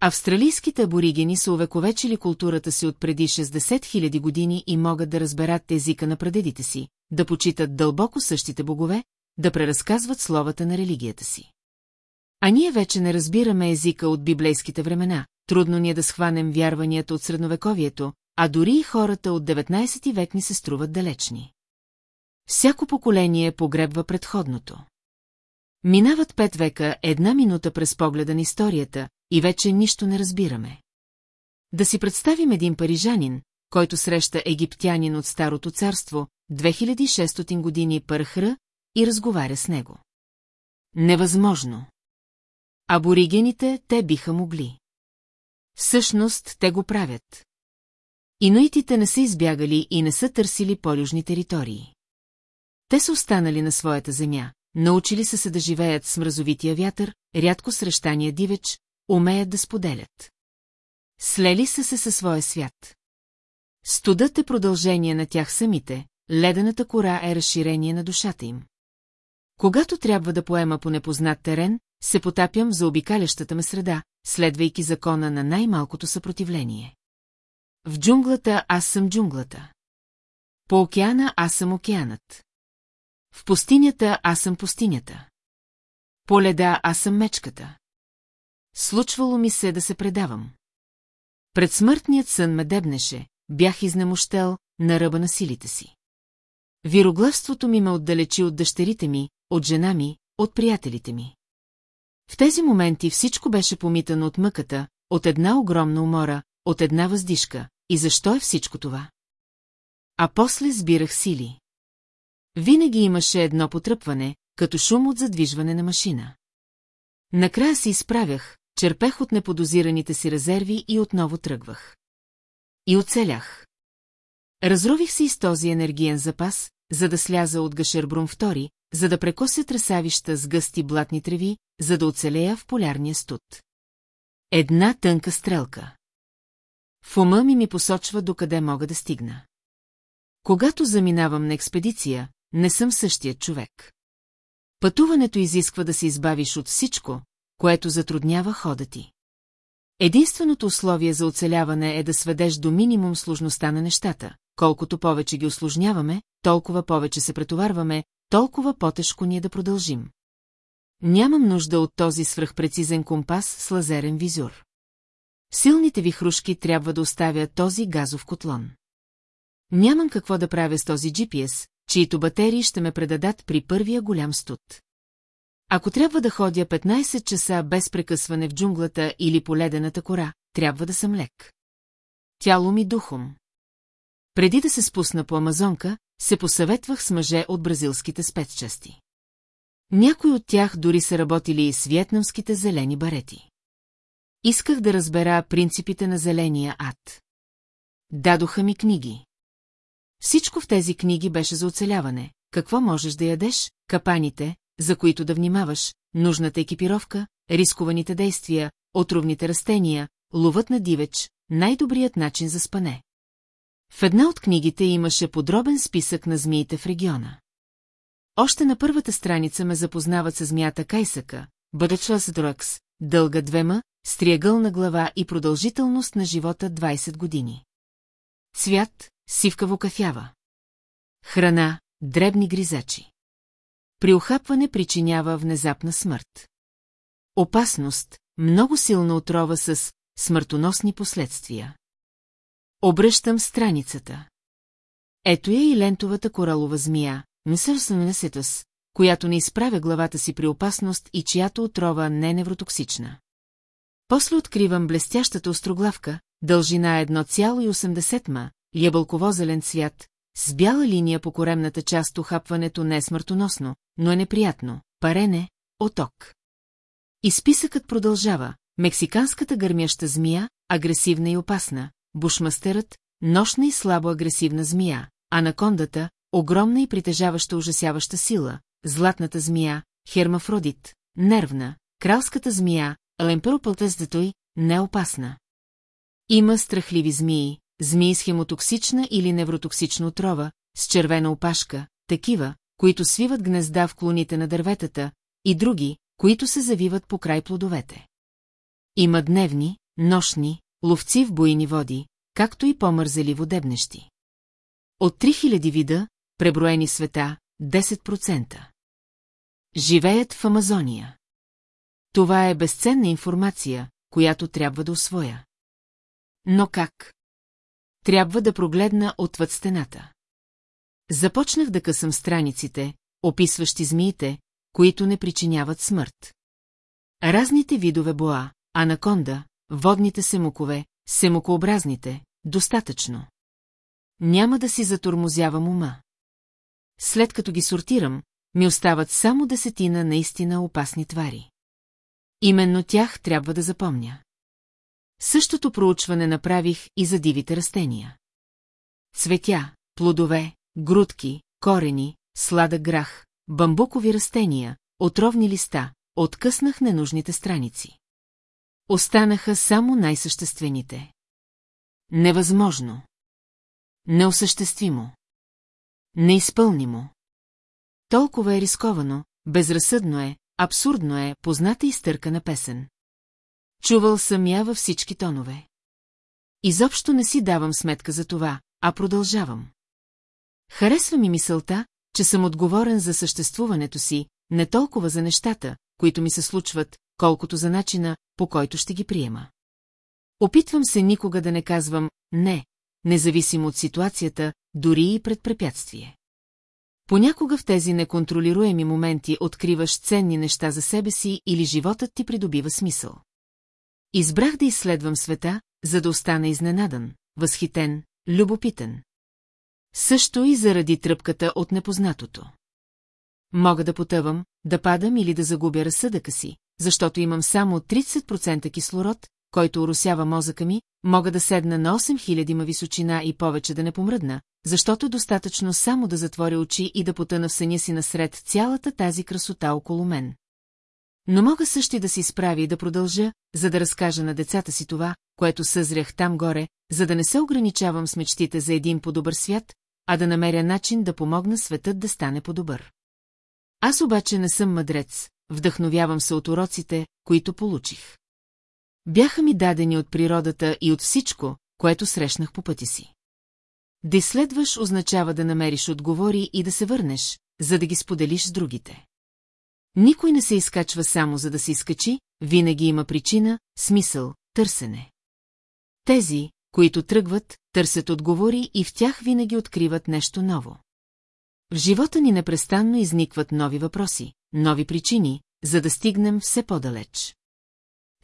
Австралийските аборигени са увековечили културата си от преди 60 000 години и могат да разберат езика на прадедите си, да почитат дълбоко същите богове, да преразказват словата на религията си. А ние вече не разбираме езика от библейските времена, трудно ни е да схванем вярванията от средновековието, а дори и хората от 19 век ни се струват далечни. Всяко поколение погребва предходното. Минават пет века, една минута през погледа на историята, и вече нищо не разбираме. Да си представим един парижанин, който среща египтянин от Старото царство, 2600 години пърхра, и разговаря с него. Невъзможно. Аборигените те биха могли. Всъщност те го правят. Инуитите не са избягали и не са търсили полюжни територии. Те са останали на своята земя, научили са се да живеят с мразовития вятър, рядко срещания дивеч, умеят да споделят. Слели са се със своя свят. Студът е продължение на тях самите, ледената кора е разширение на душата им. Когато трябва да поема по непознат терен, се потапям за обикалящата ме среда, следвайки закона на най-малкото съпротивление. В джунглата аз съм джунглата. По океана аз съм океанът. В пустинята аз съм пустинята. По леда аз съм мечката. Случвало ми се да се предавам. Предсмъртният сън ме дебнеше, бях изнемощел на ръба на силите си. Вироглавството ми ме отдалечи от дъщерите ми, от жена ми, от приятелите ми. В тези моменти всичко беше помитано от мъката, от една огромна умора, от една въздишка. И защо е всичко това? А после сбирах сили. Винаги имаше едно потръпване, като шум от задвижване на машина. Накрая се изправях, черпех от неподозираните си резерви и отново тръгвах. И оцелях. Разрових се из този енергиен запас, за да сляза от Гашербрум втори, за да прекося тресавища с гъсти блатни треви, за да оцелея в полярния студ. Една тънка стрелка. В ума ми ми посочва докъде мога да стигна. Когато заминавам на експедиция, не съм същият човек. Пътуването изисква да се избавиш от всичко, което затруднява хода ти. Единственото условие за оцеляване е да сведеш до минимум сложността на нещата. Колкото повече ги осложняваме, толкова повече се претоварваме, толкова по-тежко ни е да продължим. Нямам нужда от този свръхпрецизен компас с лазерен визур. Силните ви хрушки трябва да оставят този газов котлон. Нямам какво да правя с този GPS, чието батерии ще ме предадат при първия голям студ. Ако трябва да ходя 15 часа без прекъсване в джунглата или по ледената кора, трябва да съм лек. Тяло ми духом. Преди да се спусна по Амазонка, се посъветвах с мъже от бразилските спецчасти. Някои от тях дори са работили с вьетнамските зелени барети. Исках да разбера принципите на зеления ад. Дадоха ми книги. Всичко в тези книги беше за оцеляване. Какво можеш да ядеш, капаните, за които да внимаваш, нужната екипировка, рискованите действия, отровните растения, ловът на дивеч, най-добрият начин за спане. В една от книгите имаше подробен списък на змиите в региона. Още на първата страница ме запознават с змията Кайсака, Бъдечлас Дръкс, дълга двема, с триъгълна глава и продължителност на живота 20 години. Цвят, сивкаво кафява. Храна, дребни гризачи. При охапване причинява внезапна смърт. Опасност, много силна отрова с смъртоносни последствия. Обръщам страницата. Ето я и лентовата коралова змия, Мисърсънесетъс, която не изправя главата си при опасност и чиято отрова не е невротоксична. После откривам блестящата остроглавка, дължина 1,80 ма, ябълково-зелен цвят, с бяла линия по коремната част ухапването не е смъртоносно, но е неприятно, парене, оток. И списъкът продължава. Мексиканската гърмяща змия, агресивна и опасна, бушмастерът, нощна и слабо агресивна змия, анакондата, огромна и притежаваща ужасяваща сила, златната змия, хермафродит, нервна, кралската змия, лемперопълтездето неопасна. Има страхливи змии, змии с хемотоксична или невротоксична отрова, с червена опашка, такива, които свиват гнезда в клоните на дърветата, и други, които се завиват по край плодовете. Има дневни, нощни, ловци в буйни води, както и по-мързели водебнещи. От 3000 вида, преброени света, 10%. Живеят в Амазония. Това е безценна информация, която трябва да освоя. Но как? Трябва да прогледна отвъд стената. Започнах да късам страниците, описващи змиите, които не причиняват смърт. Разните видове боа, анаконда, водните семукове, семокообразните, достатъчно. Няма да си затормозявам ума. След като ги сортирам, ми остават само десетина наистина опасни твари. Именно тях трябва да запомня. Същото проучване направих и за дивите растения. Цветя, плодове, грудки, корени, сладък грах, бамбукови растения, отровни листа, откъснах ненужните страници. Останаха само най-съществените. Невъзможно. Неосъществимо. Неизпълнимо. Толкова е рисковано, безразсъдно е, абсурдно е, позната и стъркана песен. Чувал съм я във всички тонове. Изобщо не си давам сметка за това, а продължавам. Харесва ми мисълта, че съм отговорен за съществуването си, не толкова за нещата, които ми се случват, колкото за начина, по който ще ги приема. Опитвам се никога да не казвам «не», независимо от ситуацията, дори и пред препятствие. Понякога в тези неконтролируеми моменти откриваш ценни неща за себе си или животът ти придобива смисъл. Избрах да изследвам света, за да остана изненадан, възхитен, любопитен. Също и заради тръпката от непознатото. Мога да потъвам, да падам или да загубя разсъдъка си, защото имам само 30% кислород, който уросява мозъка ми, мога да седна на 8000 ма височина и повече да не помръдна, защото е достатъчно само да затворя очи и да потъна в съня си насред цялата тази красота около мен. Но мога също да се изправя и да продължа, за да разкажа на децата си това, което съзрях там горе, за да не се ограничавам с мечтите за един по-добър свят, а да намеря начин да помогна светът да стане по-добър. Аз обаче не съм мъдрец, вдъхновявам се от уроците, които получих. Бяха ми дадени от природата и от всичко, което срещнах по пъти си. Да изследваш означава да намериш отговори и да се върнеш, за да ги споделиш с другите. Никой не се изкачва само за да се изкачи, винаги има причина, смисъл, търсене. Тези, които тръгват, търсят отговори и в тях винаги откриват нещо ново. В живота ни непрестанно изникват нови въпроси, нови причини, за да стигнем все по-далеч.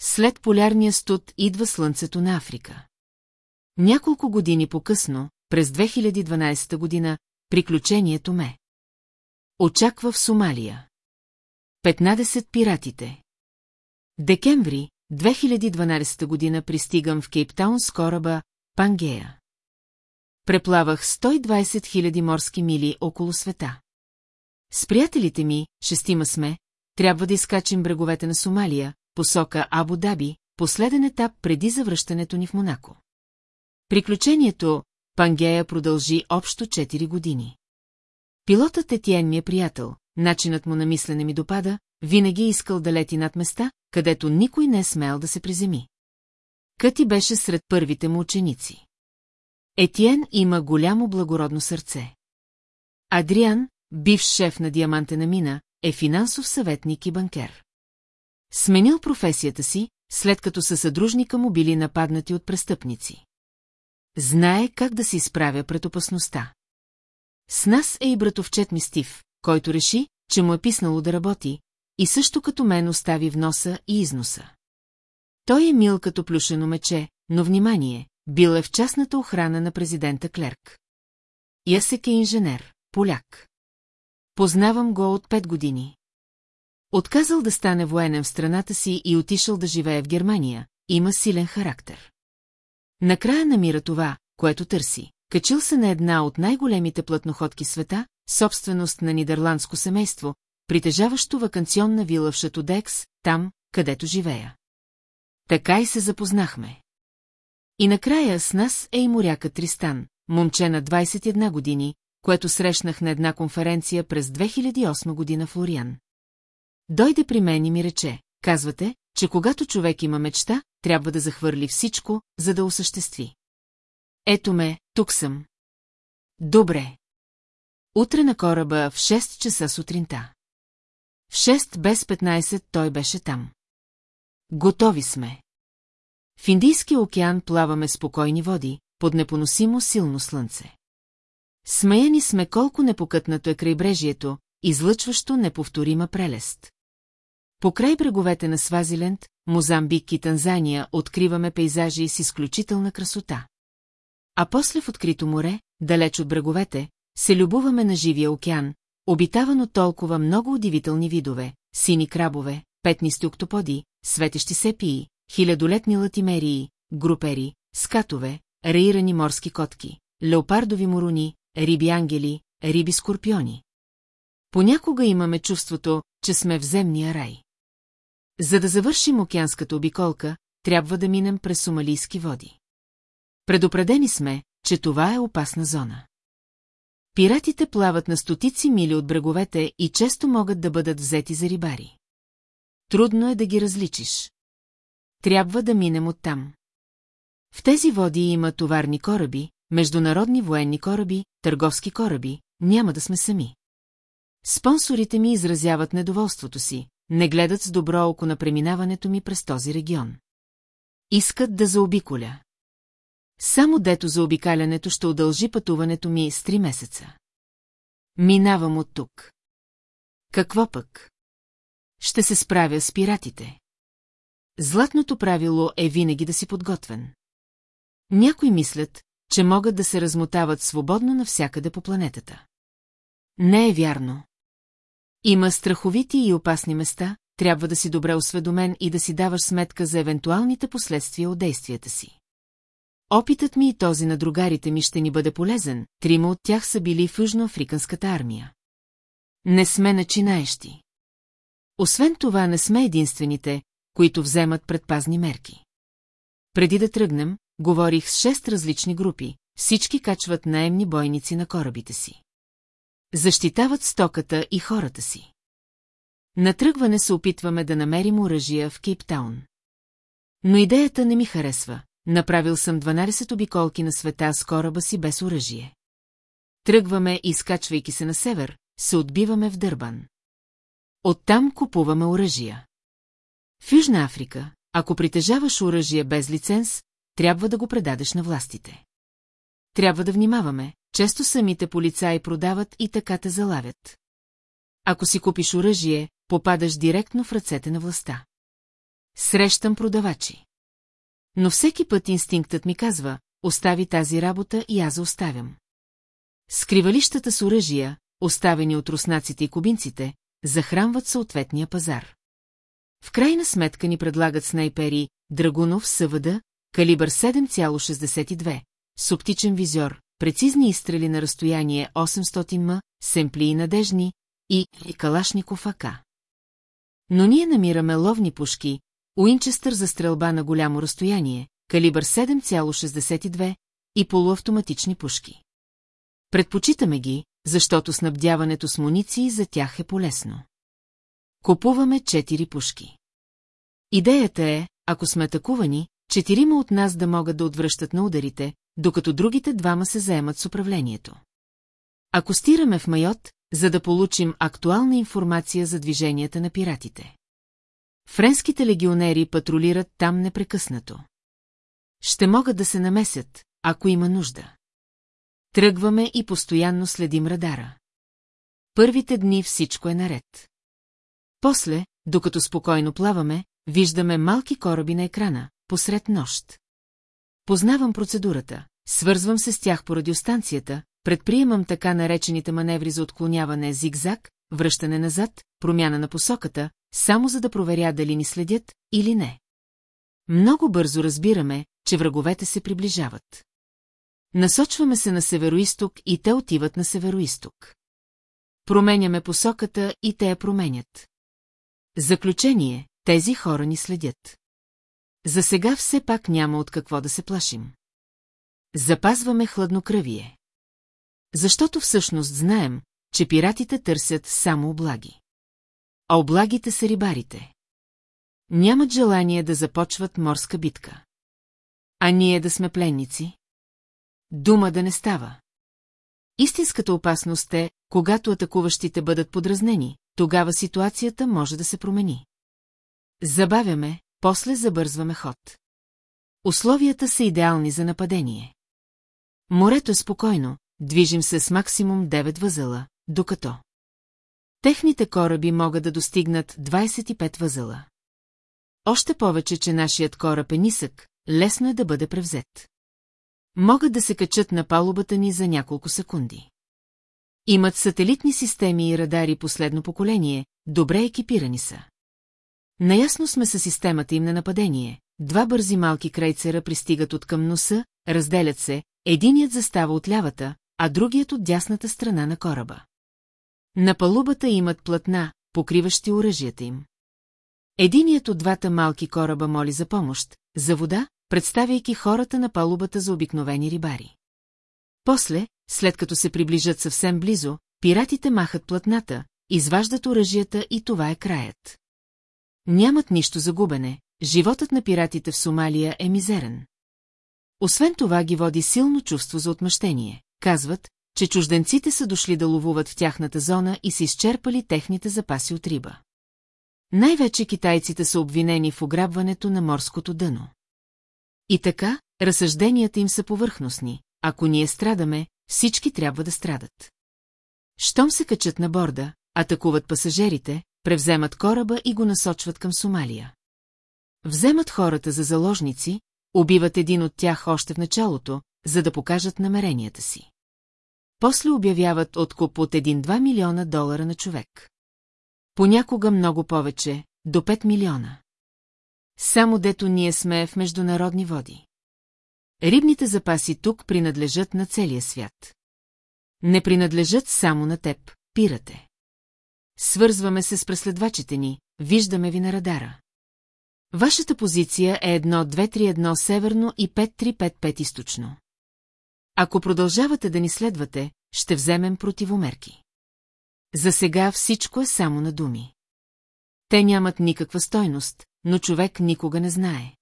След полярния студ идва слънцето на Африка. Няколко години по-късно, през 2012 година, приключението ме. Очаква в Сомалия. 15 пиратите. Декември 2012 година пристигам в Кейптаун с кораба Пангея. Преплавах 120 000 морски мили около света. С приятелите ми, шестима сме, трябва да изкачим бреговете на Сомалия, посока Абу Даби, последен етап преди завръщането ни в Монако. Приключението Пангея продължи общо 4 години. Пилотът Етиен ми е приятел, начинът му на мислене ми допада, винаги е искал да лети над места, където никой не е смел да се приземи. Къти беше сред първите му ученици. Етиен има голямо благородно сърце. Адриан, бивш шеф на Диамантена мина, е финансов съветник и банкер. Сменил професията си, след като със съдружника му били нападнати от престъпници. Знае как да се изправя пред опасността. С нас е и братовчет ми Стив, който реши, че му е писнало да работи, и също като мен остави в носа и износа. Той е мил като плюшено мече, но внимание, бил е в частната охрана на президента Клерк. Ясек е инженер, поляк. Познавам го от пет години. Отказал да стане военен в страната си и отишъл да живее в Германия, има силен характер. Накрая намира това, което търси. Качил се на една от най-големите плътноходки света, собственост на нидерландско семейство, притежаващо вакансионна вила в Шатодекс, там, където живея. Така и се запознахме. И накрая с нас е и моряка Тристан, момче на 21 години, което срещнах на една конференция през 2008 година в Лориан. Дойде при мен и ми рече, казвате, че когато човек има мечта, трябва да захвърли всичко, за да осъществи. Ето ме, тук съм. Добре. Утре на кораба в 6 часа сутринта. В 6 без 15 той беше там. Готови сме. В Индийския океан плаваме спокойни води, под непоносимо силно слънце. Смеяни сме колко непокътнато е крайбрежието, излъчващо неповторима прелест. Покрай бреговете на Свазиленд, Мозамбик и Танзания откриваме пейзажи с изключителна красота. А после в открито море, далеч от бреговете, се любуваме на живия океан, обитаван от толкова много удивителни видове, сини крабове, петнисти октоподи, светещи сепии, хилядолетни латимерии, групери, скатове, реирани морски котки, леопардови муруни, риби ангели, риби скорпиони. Понякога имаме чувството, че сме в земния рай. За да завършим океанската обиколка, трябва да минем през сомалийски води. Предупредени сме, че това е опасна зона. Пиратите плават на стотици мили от бреговете и често могат да бъдат взети за рибари. Трудно е да ги различиш. Трябва да минем оттам. В тези води има товарни кораби, международни военни кораби, търговски кораби, няма да сме сами. Спонсорите ми изразяват недоволството си, не гледат с добро око на преминаването ми през този регион. Искат да заобиколя. Само дето за обикалянето ще удължи пътуването ми с три месеца. Минавам от тук. Какво пък? Ще се справя с пиратите. Златното правило е винаги да си подготвен. Някои мислят, че могат да се размотават свободно навсякъде по планетата. Не е вярно. Има страховити и опасни места, трябва да си добре осведомен и да си даваш сметка за евентуалните последствия от действията си. Опитът ми и този на другарите ми ще ни бъде полезен, трима от тях са били в Южноафриканската армия. Не сме начинаещи. Освен това не сме единствените, които вземат предпазни мерки. Преди да тръгнем, говорих с шест различни групи, всички качват наемни бойници на корабите си. Защитават стоката и хората си. На тръгване се опитваме да намерим оръжия в Кейптаун. Но идеята не ми харесва. Направил съм 12 обиколки на света с кораба си без оръжие. Тръгваме и скачвайки се на север, се отбиваме в Дърбан. Оттам купуваме оръжия. В Южна Африка, ако притежаваш оръжие без лиценз, трябва да го предадеш на властите. Трябва да внимаваме, често самите полицаи продават и така те залавят. Ако си купиш оръжие, попадаш директно в ръцете на властта. Срещам продавачи. Но всеки път инстинктът ми казва, остави тази работа и аз оставям. Скривалищата с оръжия, оставени от руснаците и кубинците, захранват съответния пазар. В крайна сметка ни предлагат снайпери Драгунов СВД, калибър 7,62, с оптичен визор, прецизни изстрели на разстояние 800 м, семпли и надежни, и Калашников АК. Но ние намираме ловни пушки, Уинчестър за стрелба на голямо разстояние, калибър 7,62 и полуавтоматични пушки. Предпочитаме ги, защото снабдяването с муниции за тях е полезно. Купуваме четири пушки. Идеята е, ако сме атакувани, четирима от нас да могат да отвръщат на ударите, докато другите двама се заемат с управлението. Ако стираме в Майот, за да получим актуална информация за движенията на пиратите. Френските легионери патрулират там непрекъснато. Ще могат да се намесят, ако има нужда. Тръгваме и постоянно следим радара. първите дни всичко е наред. После, докато спокойно плаваме, виждаме малки кораби на екрана, посред нощ. Познавам процедурата, свързвам се с тях по радиостанцията, предприемам така наречените маневри за отклоняване зигзаг, връщане назад, промяна на посоката, само за да проверя дали ни следят или не. Много бързо разбираме, че враговете се приближават. Насочваме се на североисток и те отиват на североисток. Променяме посоката и те я променят. Заключение, тези хора ни следят. За сега все пак няма от какво да се плашим. Запазваме хладнокръвие. Защото всъщност знаем, че пиратите търсят само облаги. А облагите са рибарите. Нямат желание да започват морска битка. А ние да сме пленници? Дума да не става. Истинската опасност е, когато атакуващите бъдат подразнени, тогава ситуацията може да се промени. Забавяме, после забързваме ход. Условията са идеални за нападение. Морето е спокойно, движим се с максимум 9 възела, докато техните кораби могат да достигнат 25 възела. Още повече, че нашият кораб е нисък, лесно е да бъде превзет. Могат да се качат на палубата ни за няколко секунди. Имат сателитни системи и радари последно поколение, добре екипирани са. Наясно сме с системата им на нападение. Два бързи малки крайцера пристигат от към носа, разделят се, единият застава от лявата, а другият от дясната страна на кораба. На палубата имат платна, покриващи оръжията им. Единият от двата малки кораба моли за помощ, за вода, представяйки хората на палубата за обикновени рибари. После, след като се приближат съвсем близо, пиратите махат платната, изваждат оръжията и това е краят. Нямат нищо за губене, животът на пиратите в Сомалия е мизерен. Освен това ги води силно чувство за отмъщение. Казват, че чужденците са дошли да ловуват в тяхната зона и са изчерпали техните запаси от риба. Най-вече китайците са обвинени в ограбването на морското дъно. И така, разсъжденията им са повърхностни. Ако ние страдаме, всички трябва да страдат. Щом се качат на борда, атакуват пасажирите, превземат кораба и го насочват към Сомалия. Вземат хората за заложници, убиват един от тях още в началото, за да покажат намеренията си. После обявяват откуп от 1-2 милиона долара на човек. Понякога много повече, до 5 милиона. Само дето ние сме в международни води. Рибните запаси тук принадлежат на целия свят. Не принадлежат само на теб, пирате. Свързваме се с преследвачите ни, виждаме ви на радара. Вашата позиция е 1-2-3-1 северно и 5-3-5-5 източно. Ако продължавате да ни следвате, ще вземем противомерки. За сега всичко е само на думи. Те нямат никаква стойност, но човек никога не знае.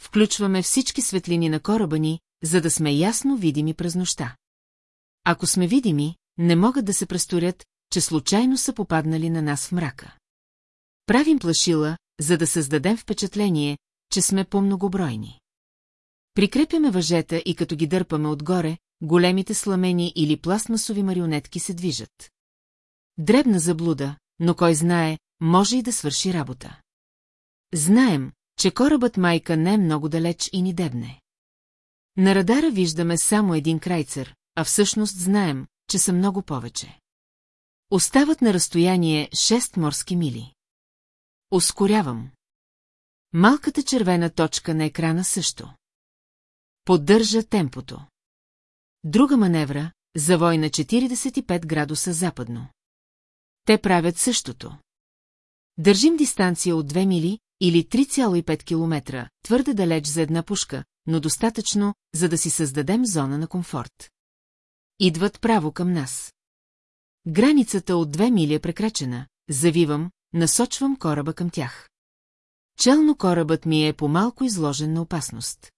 Включваме всички светлини на кораба ни, за да сме ясно видими през нощта. Ако сме видими, не могат да се престорят, че случайно са попаднали на нас в мрака. Правим плашила, за да създадем впечатление, че сме по-многобройни. Прикрепяме въжета и като ги дърпаме отгоре, големите сламени или пластмасови марионетки се движат. Дребна заблуда, но кой знае, може и да свърши работа. Знаем, че корабът майка не е много далеч и ни дебне. На радара виждаме само един крайцер, а всъщност знаем, че са много повече. Остават на разстояние 6 морски мили. Ускорявам. Малката червена точка на екрана също. Поддържа темпото. Друга маневра, завой на 45 градуса западно. Те правят същото. Държим дистанция от 2 мили или 3,5 км, твърде далеч за една пушка, но достатъчно, за да си създадем зона на комфорт. Идват право към нас. Границата от 2 мили е прекрачена, завивам, насочвам кораба към тях. Челно корабът ми е по-малко изложен на опасност.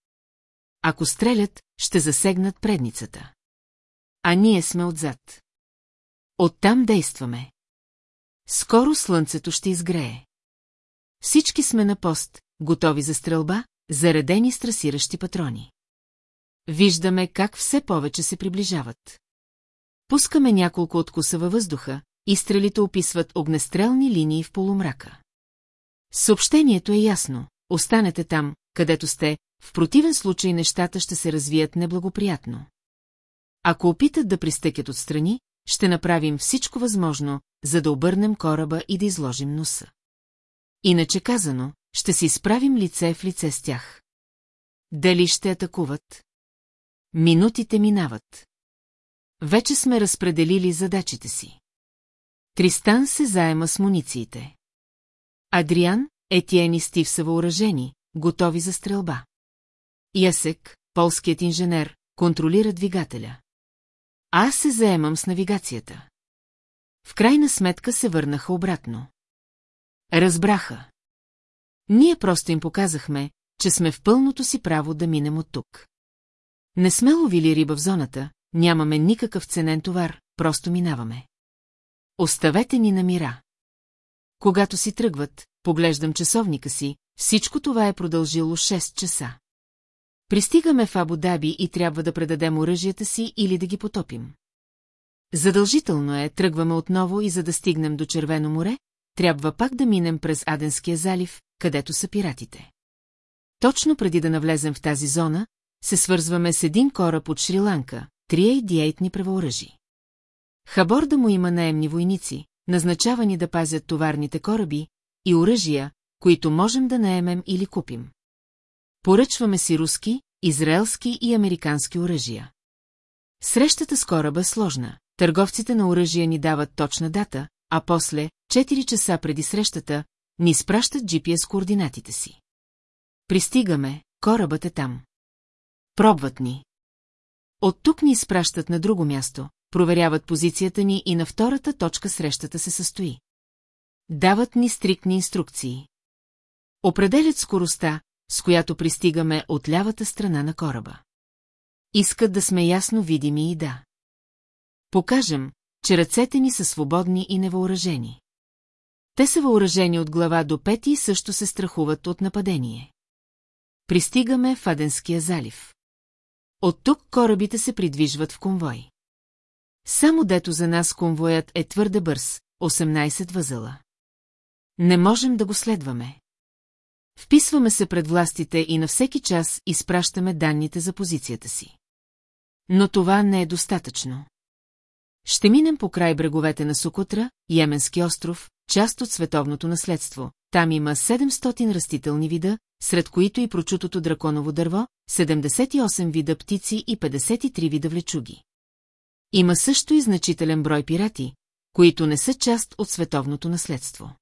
Ако стрелят, ще засегнат предницата. А ние сме отзад. Оттам действаме. Скоро слънцето ще изгрее. Всички сме на пост, готови за стрелба, заредени с трасиращи патрони. Виждаме как все повече се приближават. Пускаме няколко откуса във въздуха, и стрелите описват огнестрелни линии в полумрака. Съобщението е ясно. Останете там, където сте, в противен случай нещата ще се развият неблагоприятно. Ако опитат да пристъкят отстрани, ще направим всичко възможно, за да обърнем кораба и да изложим носа. Иначе казано, ще се изправим лице в лице с тях. Дали ще атакуват? Минутите минават. Вече сме разпределили задачите си. Тристан се заема с мунициите. Адриан, Етиен и Стив са въоръжени, готови за стрелба. Ясек, полският инженер, контролира двигателя. Аз се заемам с навигацията. В крайна сметка се върнаха обратно. Разбраха. Ние просто им показахме, че сме в пълното си право да минем от тук. Не сме ловили риба в зоната, нямаме никакъв ценен товар, просто минаваме. Оставете ни на мира. Когато си тръгват, поглеждам часовника си, всичко това е продължило 6 часа. Пристигаме в Абу Даби и трябва да предадем оръжията си или да ги потопим. Задължително е, тръгваме отново и за да стигнем до Червено море, трябва пак да минем през Аденския залив, където са пиратите. Точно преди да навлезем в тази зона, се свързваме с един кораб от Шри-Ланка, 388 ни превооръжи. Хаборда му има наемни войници, назначавани да пазят товарните кораби и оръжия, които можем да наемем или купим. Поръчваме си руски, израелски и американски оръжия. Срещата с кораба е сложна. Търговците на оръжия ни дават точна дата, а после, 4 часа преди срещата, ни изпращат GPS координатите си. Пристигаме, корабът е там. Пробват ни. От тук ни изпращат на друго място, проверяват позицията ни и на втората точка срещата се състои. Дават ни стриктни инструкции. Определят скоростта, с която пристигаме от лявата страна на кораба. Искат да сме ясно видими и да. Покажем, че ръцете ни са свободни и невъоръжени. Те са въоръжени от глава до пети и също се страхуват от нападение. Пристигаме в Аденския залив. От тук корабите се придвижват в конвой. Само дето за нас конвоят е твърде бърз, 18 възела. Не можем да го следваме. Вписваме се пред властите и на всеки час изпращаме данните за позицията си. Но това не е достатъчно. Ще минем по край бреговете на Сукотра, Йеменски остров, част от световното наследство. Там има 700 растителни вида, сред които и прочутото драконово дърво, 78 вида птици и 53 вида влечуги. Има също и значителен брой пирати, които не са част от световното наследство.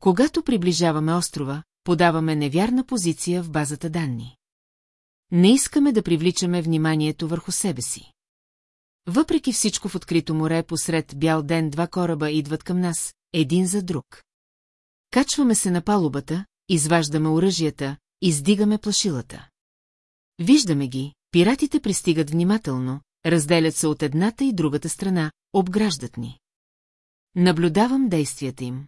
Когато приближаваме острова, подаваме невярна позиция в базата данни. Не искаме да привличаме вниманието върху себе си. Въпреки всичко в открито море посред бял ден два кораба идват към нас, един за друг. Качваме се на палубата, изваждаме оръжията, издигаме плашилата. Виждаме ги, пиратите пристигат внимателно, разделят се от едната и другата страна, обграждат ни. Наблюдавам действията им.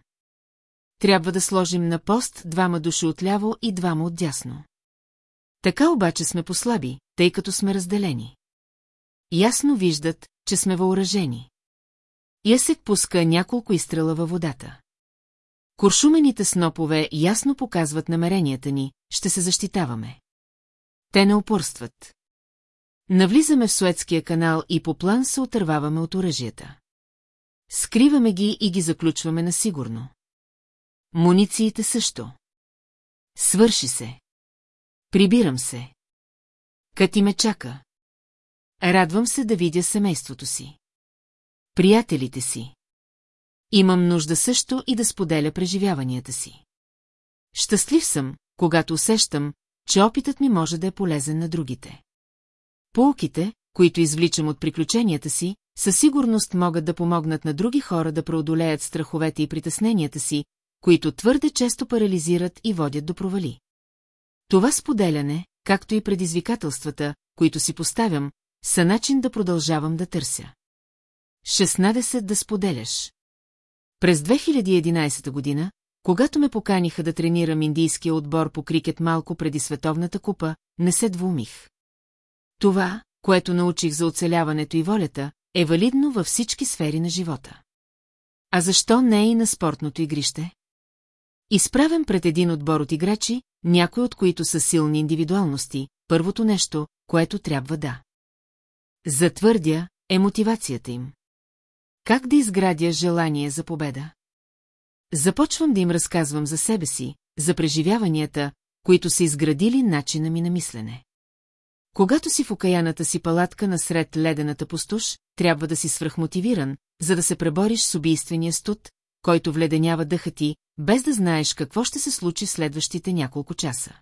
Трябва да сложим на пост двама души отляво и двама отдясно. Така обаче сме послаби, тъй като сме разделени. Ясно виждат, че сме въоръжени. Ясек пуска няколко изстрела във водата. Куршумените снопове ясно показват намеренията ни, ще се защитаваме. Те не упорстват. Навлизаме в Суетския канал и по план се отърваваме от оръжията. Скриваме ги и ги заключваме насигурно. Мунициите също. Свърши се. Прибирам се. Кати ме чака. Радвам се да видя семейството си. Приятелите си. Имам нужда също и да споделя преживяванията си. Щастлив съм, когато усещам, че опитът ми може да е полезен на другите. Полките, които извличам от приключенията си, със сигурност могат да помогнат на други хора да преодолеят страховете и притесненията си, които твърде често парализират и водят до провали. Това споделяне, както и предизвикателствата, които си поставям, са начин да продължавам да търся. 16 да споделяш. През 2011 година, когато ме поканиха да тренирам индийския отбор по крикет малко преди Световната купа, не се двумих. Това, което научих за оцеляването и волята, е валидно във всички сфери на живота. А защо не и на спортното игрище? Изправен пред един отбор от играчи, някои от които са силни индивидуалности, първото нещо, което трябва да. Затвърдя е мотивацията им. Как да изградя желание за победа? Започвам да им разказвам за себе си, за преживяванията, които са изградили начина ми на мислене. Когато си в окаяната си палатка насред ледената пустош, трябва да си свръхмотивиран, за да се пребориш с убийствения студ, който вледенява дъха ти, без да знаеш какво ще се случи следващите няколко часа.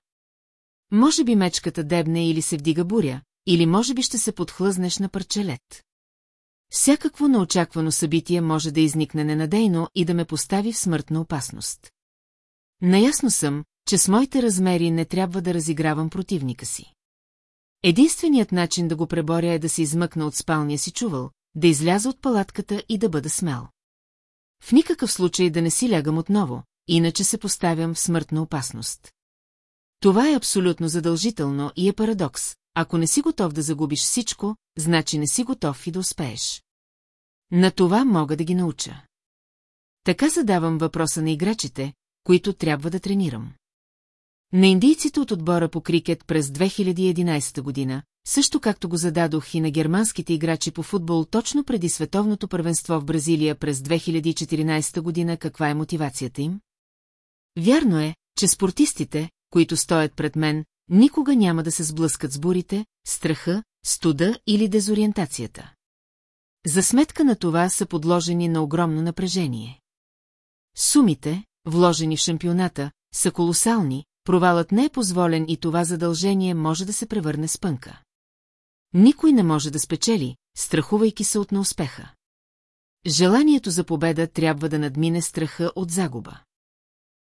Може би мечката дебне или се вдига буря, или може би ще се подхлъзнеш на парчелет. Всякакво неочаквано събитие може да изникне ненадейно и да ме постави в смъртна опасност. Наясно съм, че с моите размери не трябва да разигравам противника си. Единственият начин да го преборя е да се измъкна от спалния си чувал, да изляза от палатката и да бъда смел. В никакъв случай да не си лягам отново, иначе се поставям в смъртна опасност. Това е абсолютно задължително и е парадокс. Ако не си готов да загубиш всичко, значи не си готов и да успееш. На това мога да ги науча. Така задавам въпроса на играчите, които трябва да тренирам. На индийците от отбора по крикет през 2011 година, също както го зададох и на германските играчи по футбол точно преди световното първенство в Бразилия през 2014 година, каква е мотивацията им? Вярно е, че спортистите, които стоят пред мен, никога няма да се сблъскат с бурите, страха, студа или дезориентацията. За сметка на това са подложени на огромно напрежение. Сумите, вложени в шампионата, са колосални, провалът не е позволен и това задължение може да се превърне с пънка. Никой не може да спечели, страхувайки се от неуспеха. Желанието за победа трябва да надмине страха от загуба.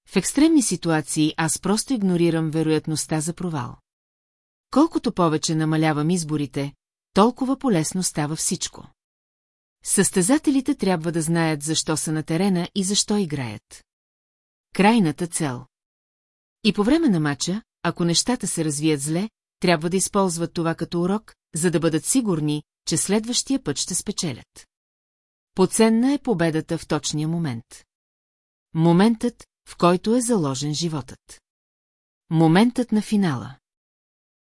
В екстремни ситуации аз просто игнорирам вероятността за провал. Колкото повече намалявам изборите, толкова полезно става всичко. Състезателите трябва да знаят защо са на терена и защо играят. Крайната цел И по време на матча, ако нещата се развият зле, трябва да използват това като урок, за да бъдат сигурни, че следващия път ще спечелят. Поценна е победата в точния момент. Моментът, в който е заложен животът. Моментът на финала.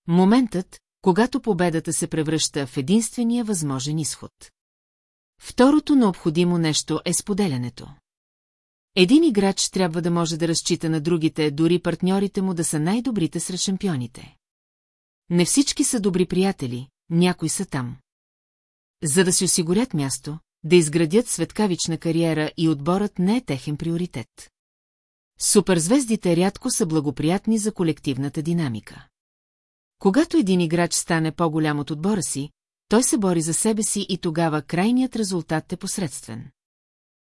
Моментът, когато победата се превръща в единствения възможен изход. Второто необходимо нещо е споделянето. Един играч трябва да може да разчита на другите, дори партньорите му да са най-добрите сред шампионите. Не всички са добри приятели, някои са там. За да си осигурят място, да изградят светкавична кариера и отборът не е техен приоритет. Суперзвездите рядко са благоприятни за колективната динамика. Когато един играч стане по-голям от отбора си, той се бори за себе си и тогава крайният резултат е посредствен.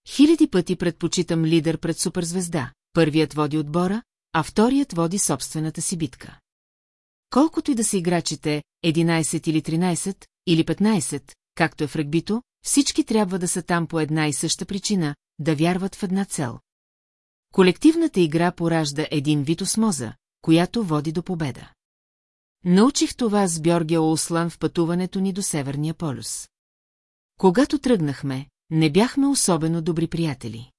Хиляди пъти предпочитам лидер пред суперзвезда. Първият води отбора, а вторият води собствената си битка. Колкото и да са играчите, 11 или 13, или 15, както е в ръгбито, всички трябва да са там по една и съща причина, да вярват в една цел. Колективната игра поражда един вид осмоза, която води до победа. Научих това с Бьоргия Ослан в пътуването ни до Северния полюс. Когато тръгнахме, не бяхме особено добри приятели.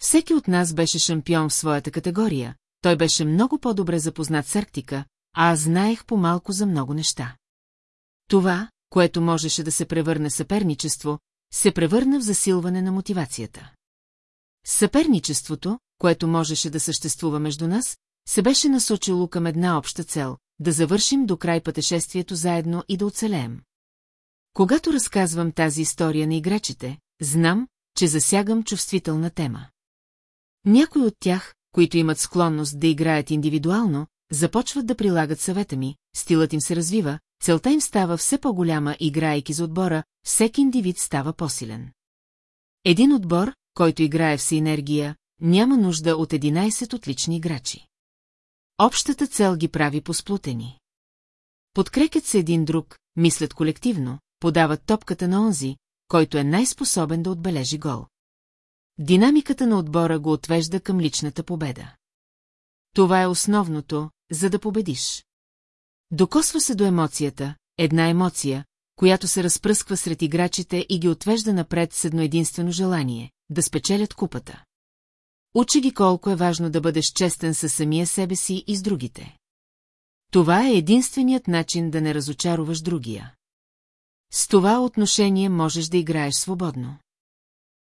Всеки от нас беше шампион в своята категория, той беше много по-добре запознат с Арктика, а знаех по-малко за много неща. Това, което можеше да се превърне съперничество, се превърна в засилване на мотивацията. Съперничеството, което можеше да съществува между нас, се беше насочило към една обща цел – да завършим до край пътешествието заедно и да оцелеем. Когато разказвам тази история на играчите, знам, че засягам чувствителна тема. Някои от тях, които имат склонност да играят индивидуално, започват да прилагат съвета ми, стилът им се развива, целта им става все по-голяма, играйки за отбора, всеки индивид става по-силен. Един отбор, който играе в синергия, няма нужда от 11 отлични играчи. Общата цел ги прави посплутени. Подкрекят се един друг, мислят колективно, подават топката на онзи, който е най-способен да отбележи гол. Динамиката на отбора го отвежда към личната победа. Това е основното, за да победиш. Докосва се до емоцията, една емоция, която се разпръсква сред играчите и ги отвежда напред с едно единствено желание – да спечелят купата. Учи ги колко е важно да бъдеш честен със самия себе си и с другите. Това е единственият начин да не разочаруваш другия. С това отношение можеш да играеш свободно.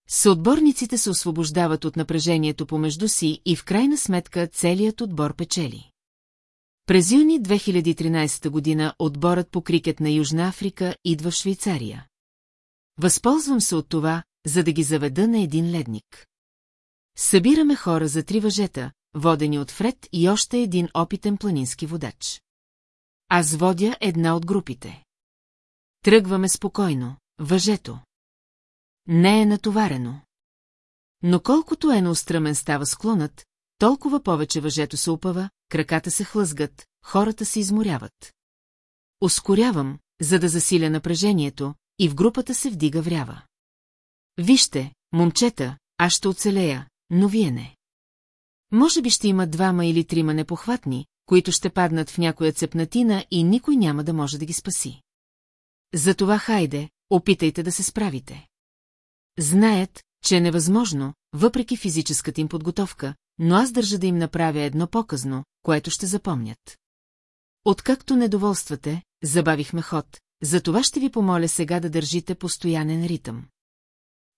Съотборниците се освобождават от напрежението помежду си и в крайна сметка целият отбор печели. През юни 2013 година отборът по крикет на Южна Африка идва в Швейцария. Възползвам се от това, за да ги заведа на един ледник. Събираме хора за три въжета, водени от Фред и още един опитен планински водач. Аз водя една от групите. Тръгваме спокойно, въжето. Не е натоварено. Но колкото е наустръмен става склонът, толкова повече въжето се опъва, краката се хлъзгат, хората се изморяват. Ускорявам, за да засиля напрежението, и в групата се вдига врява. Вижте, момчета, аз ще оцелея, но вие не. Може би ще има двама или трима непохватни, които ще паднат в някоя цепнатина и никой няма да може да ги спаси. Затова хайде, опитайте да се справите. Знаят, че е невъзможно, въпреки физическата им подготовка, но аз държа да им направя едно показно, което ще запомнят. Откакто недоволствате, забавихме ход, за това ще ви помоля сега да държите постоянен ритъм.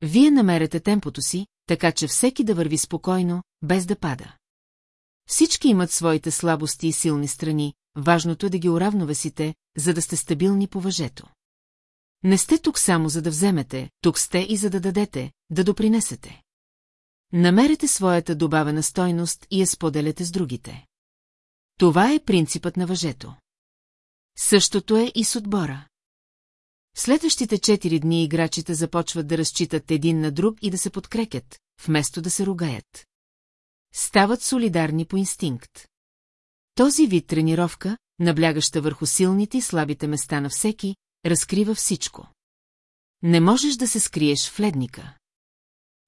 Вие намерете темпото си, така че всеки да върви спокойно, без да пада. Всички имат своите слабости и силни страни, важното е да ги уравновесите, за да сте стабилни по въжето. Не сте тук само за да вземете, тук сте и за да дадете, да допринесете. Намерете своята добавена стойност и я споделете с другите. Това е принципът на въжето. Същото е и с отбора. В следващите четири дни играчите започват да разчитат един на друг и да се подкрекят, вместо да се ругаят. Стават солидарни по инстинкт. Този вид тренировка, наблягаща върху силните и слабите места на всеки, разкрива всичко. Не можеш да се скриеш в ледника.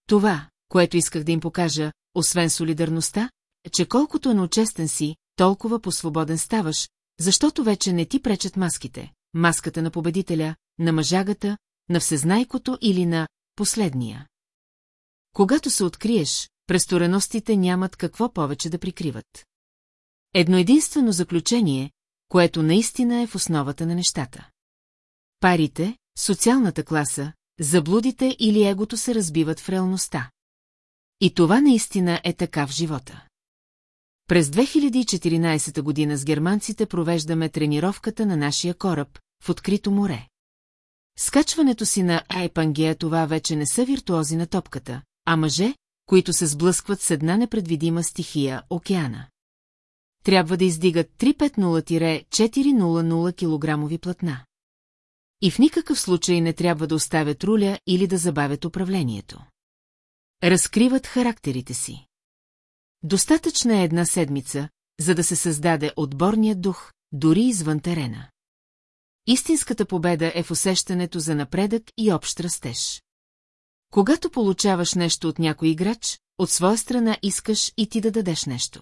Това, което исках да им покажа, освен солидарността, че колкото е научестен си, толкова по-свободен ставаш, защото вече не ти пречат маските, маската на победителя, на мъжагата, на всезнайкото или на последния. Когато се откриеш, престореностите нямат какво повече да прикриват. Едно единствено заключение, което наистина е в основата на нещата. Парите, социалната класа, заблудите или егото се разбиват в реалността. И това наистина е така в живота. През 2014 година с германците провеждаме тренировката на нашия кораб в открито море. Скачването си на Айпангея това вече не са виртуози на топката, а мъже, които се сблъскват с една непредвидима стихия – океана. Трябва да издигат 350-400 килограмови платна. И в никакъв случай не трябва да оставят руля или да забавят управлението. Разкриват характерите си. Достатъчна е една седмица, за да се създаде отборният дух, дори извън терена. Истинската победа е в усещането за напредък и общ растеж. Когато получаваш нещо от някой играч, от своя страна искаш и ти да дадеш нещо.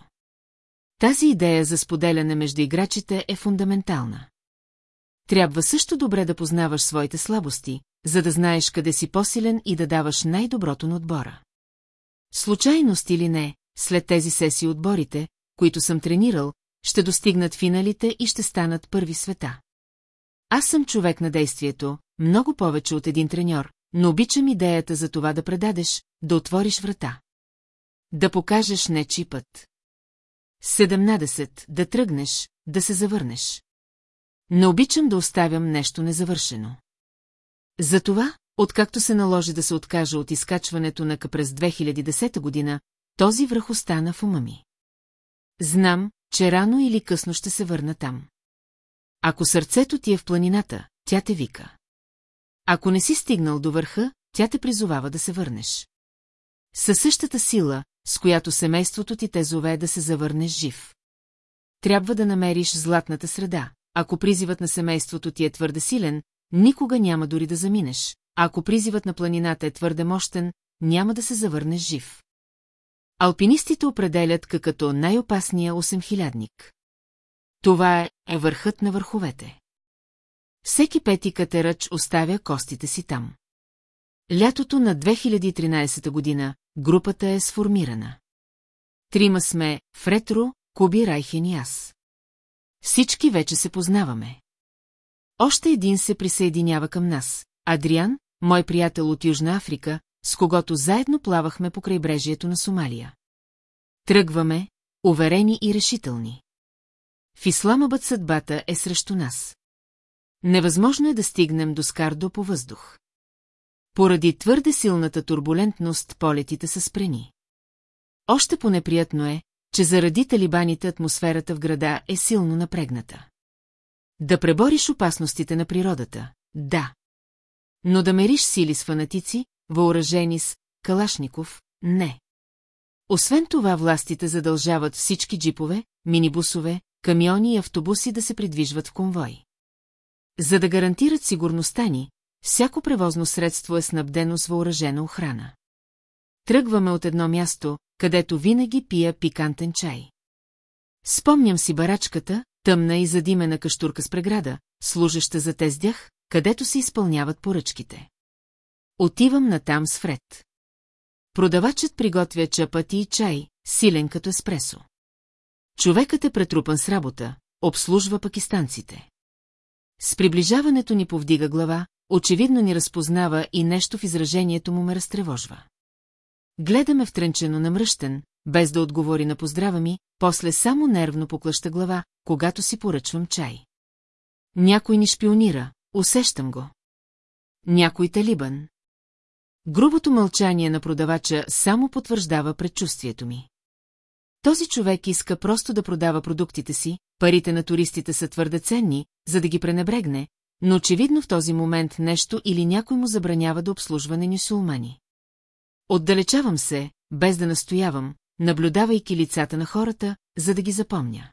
Тази идея за споделяне между играчите е фундаментална. Трябва също добре да познаваш своите слабости, за да знаеш къде си по-силен и да даваш най-доброто на отбора. Случайност или не, след тези сесии отборите, които съм тренирал, ще достигнат финалите и ще станат първи света. Аз съм човек на действието, много повече от един треньор, но обичам идеята за това да предадеш, да отвориш врата. Да покажеш нечи път. 17. Да тръгнеш, да се завърнеш. Не обичам да оставям нещо незавършено. Затова, откакто се наложи да се откажа от изкачването на през 2010 година, този връх остана в ума ми. Знам, че рано или късно ще се върна там. Ако сърцето ти е в планината, тя те вика. Ако не си стигнал до върха, тя те призовава да се върнеш. Със същата сила, с която семейството ти те зове да се завърнеш жив. Трябва да намериш златната среда. Ако призивът на семейството ти е твърде силен, никога няма дори да заминеш, ако призивът на планината е твърде мощен, няма да се завърнеш жив. Алпинистите определят като най-опасния осемхилядник. Това е, е върхът на върховете. Всеки пети катерач оставя костите си там. Лятото на 2013 година групата е сформирана. Трима сме в ретро, Куби, Райхен и аз. Всички вече се познаваме. Още един се присъединява към нас. Адриан, мой приятел от Южна Африка, с когото заедно плавахме по крайбрежието на Сомалия. Тръгваме, уверени и решителни. В Исламабът съдбата е срещу нас. Невъзможно е да стигнем до Скардо по въздух. Поради твърде силната турбулентност полетите са спрени. Още по-неприятно е, че заради талибаните атмосферата в града е силно напрегната. Да пребориш опасностите на природата, да. Но да мериш сили с фанатици, въоръжени с Калашников, не. Освен това властите задължават всички джипове, минибусове, камиони и автобуси да се придвижват в конвой. За да гарантират сигурността ни, всяко превозно средство е снабдено с въоръжена охрана. Тръгваме от едно място, където винаги пия пикантен чай. Спомням си барачката, тъмна и задимена каштурка с преграда, служеща за тездях, където се изпълняват поръчките. Отивам натам с Фред. Продавачът приготвя чапати и чай, силен като еспресо. Човекът е претрупан с работа, обслужва пакистанците. С приближаването ни повдига глава, очевидно ни разпознава и нещо в изражението му ме разтревожва. Гледаме втренчено намръщен, без да отговори на поздрава ми, после само нервно поклаща глава, когато си поръчвам чай. Някой ни шпионира, усещам го. Някой талибан. Грубото мълчание на продавача само потвърждава предчувствието ми. Този човек иска просто да продава продуктите си, парите на туристите са твърде ценни, за да ги пренебрегне, но очевидно в този момент нещо или някой му забранява да обслужва нюсулмани. Отдалечавам се, без да настоявам, наблюдавайки лицата на хората, за да ги запомня.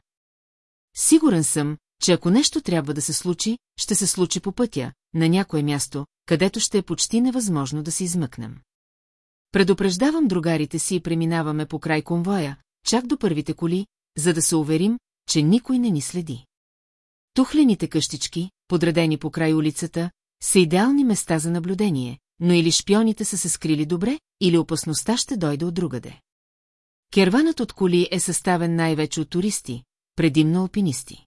Сигурен съм, че ако нещо трябва да се случи, ще се случи по пътя, на някое място, където ще е почти невъзможно да се измъкнем. Предупреждавам другарите си и преминаваме по край конвоя, чак до първите коли, за да се уверим, че никой не ни следи. Тухлените къщички, подредени по край улицата, са идеални места за наблюдение, но или шпионите са се скрили добре, или опасността ще дойде от другаде. Керванът от коли е съставен най-вече от туристи, предимно алпинисти.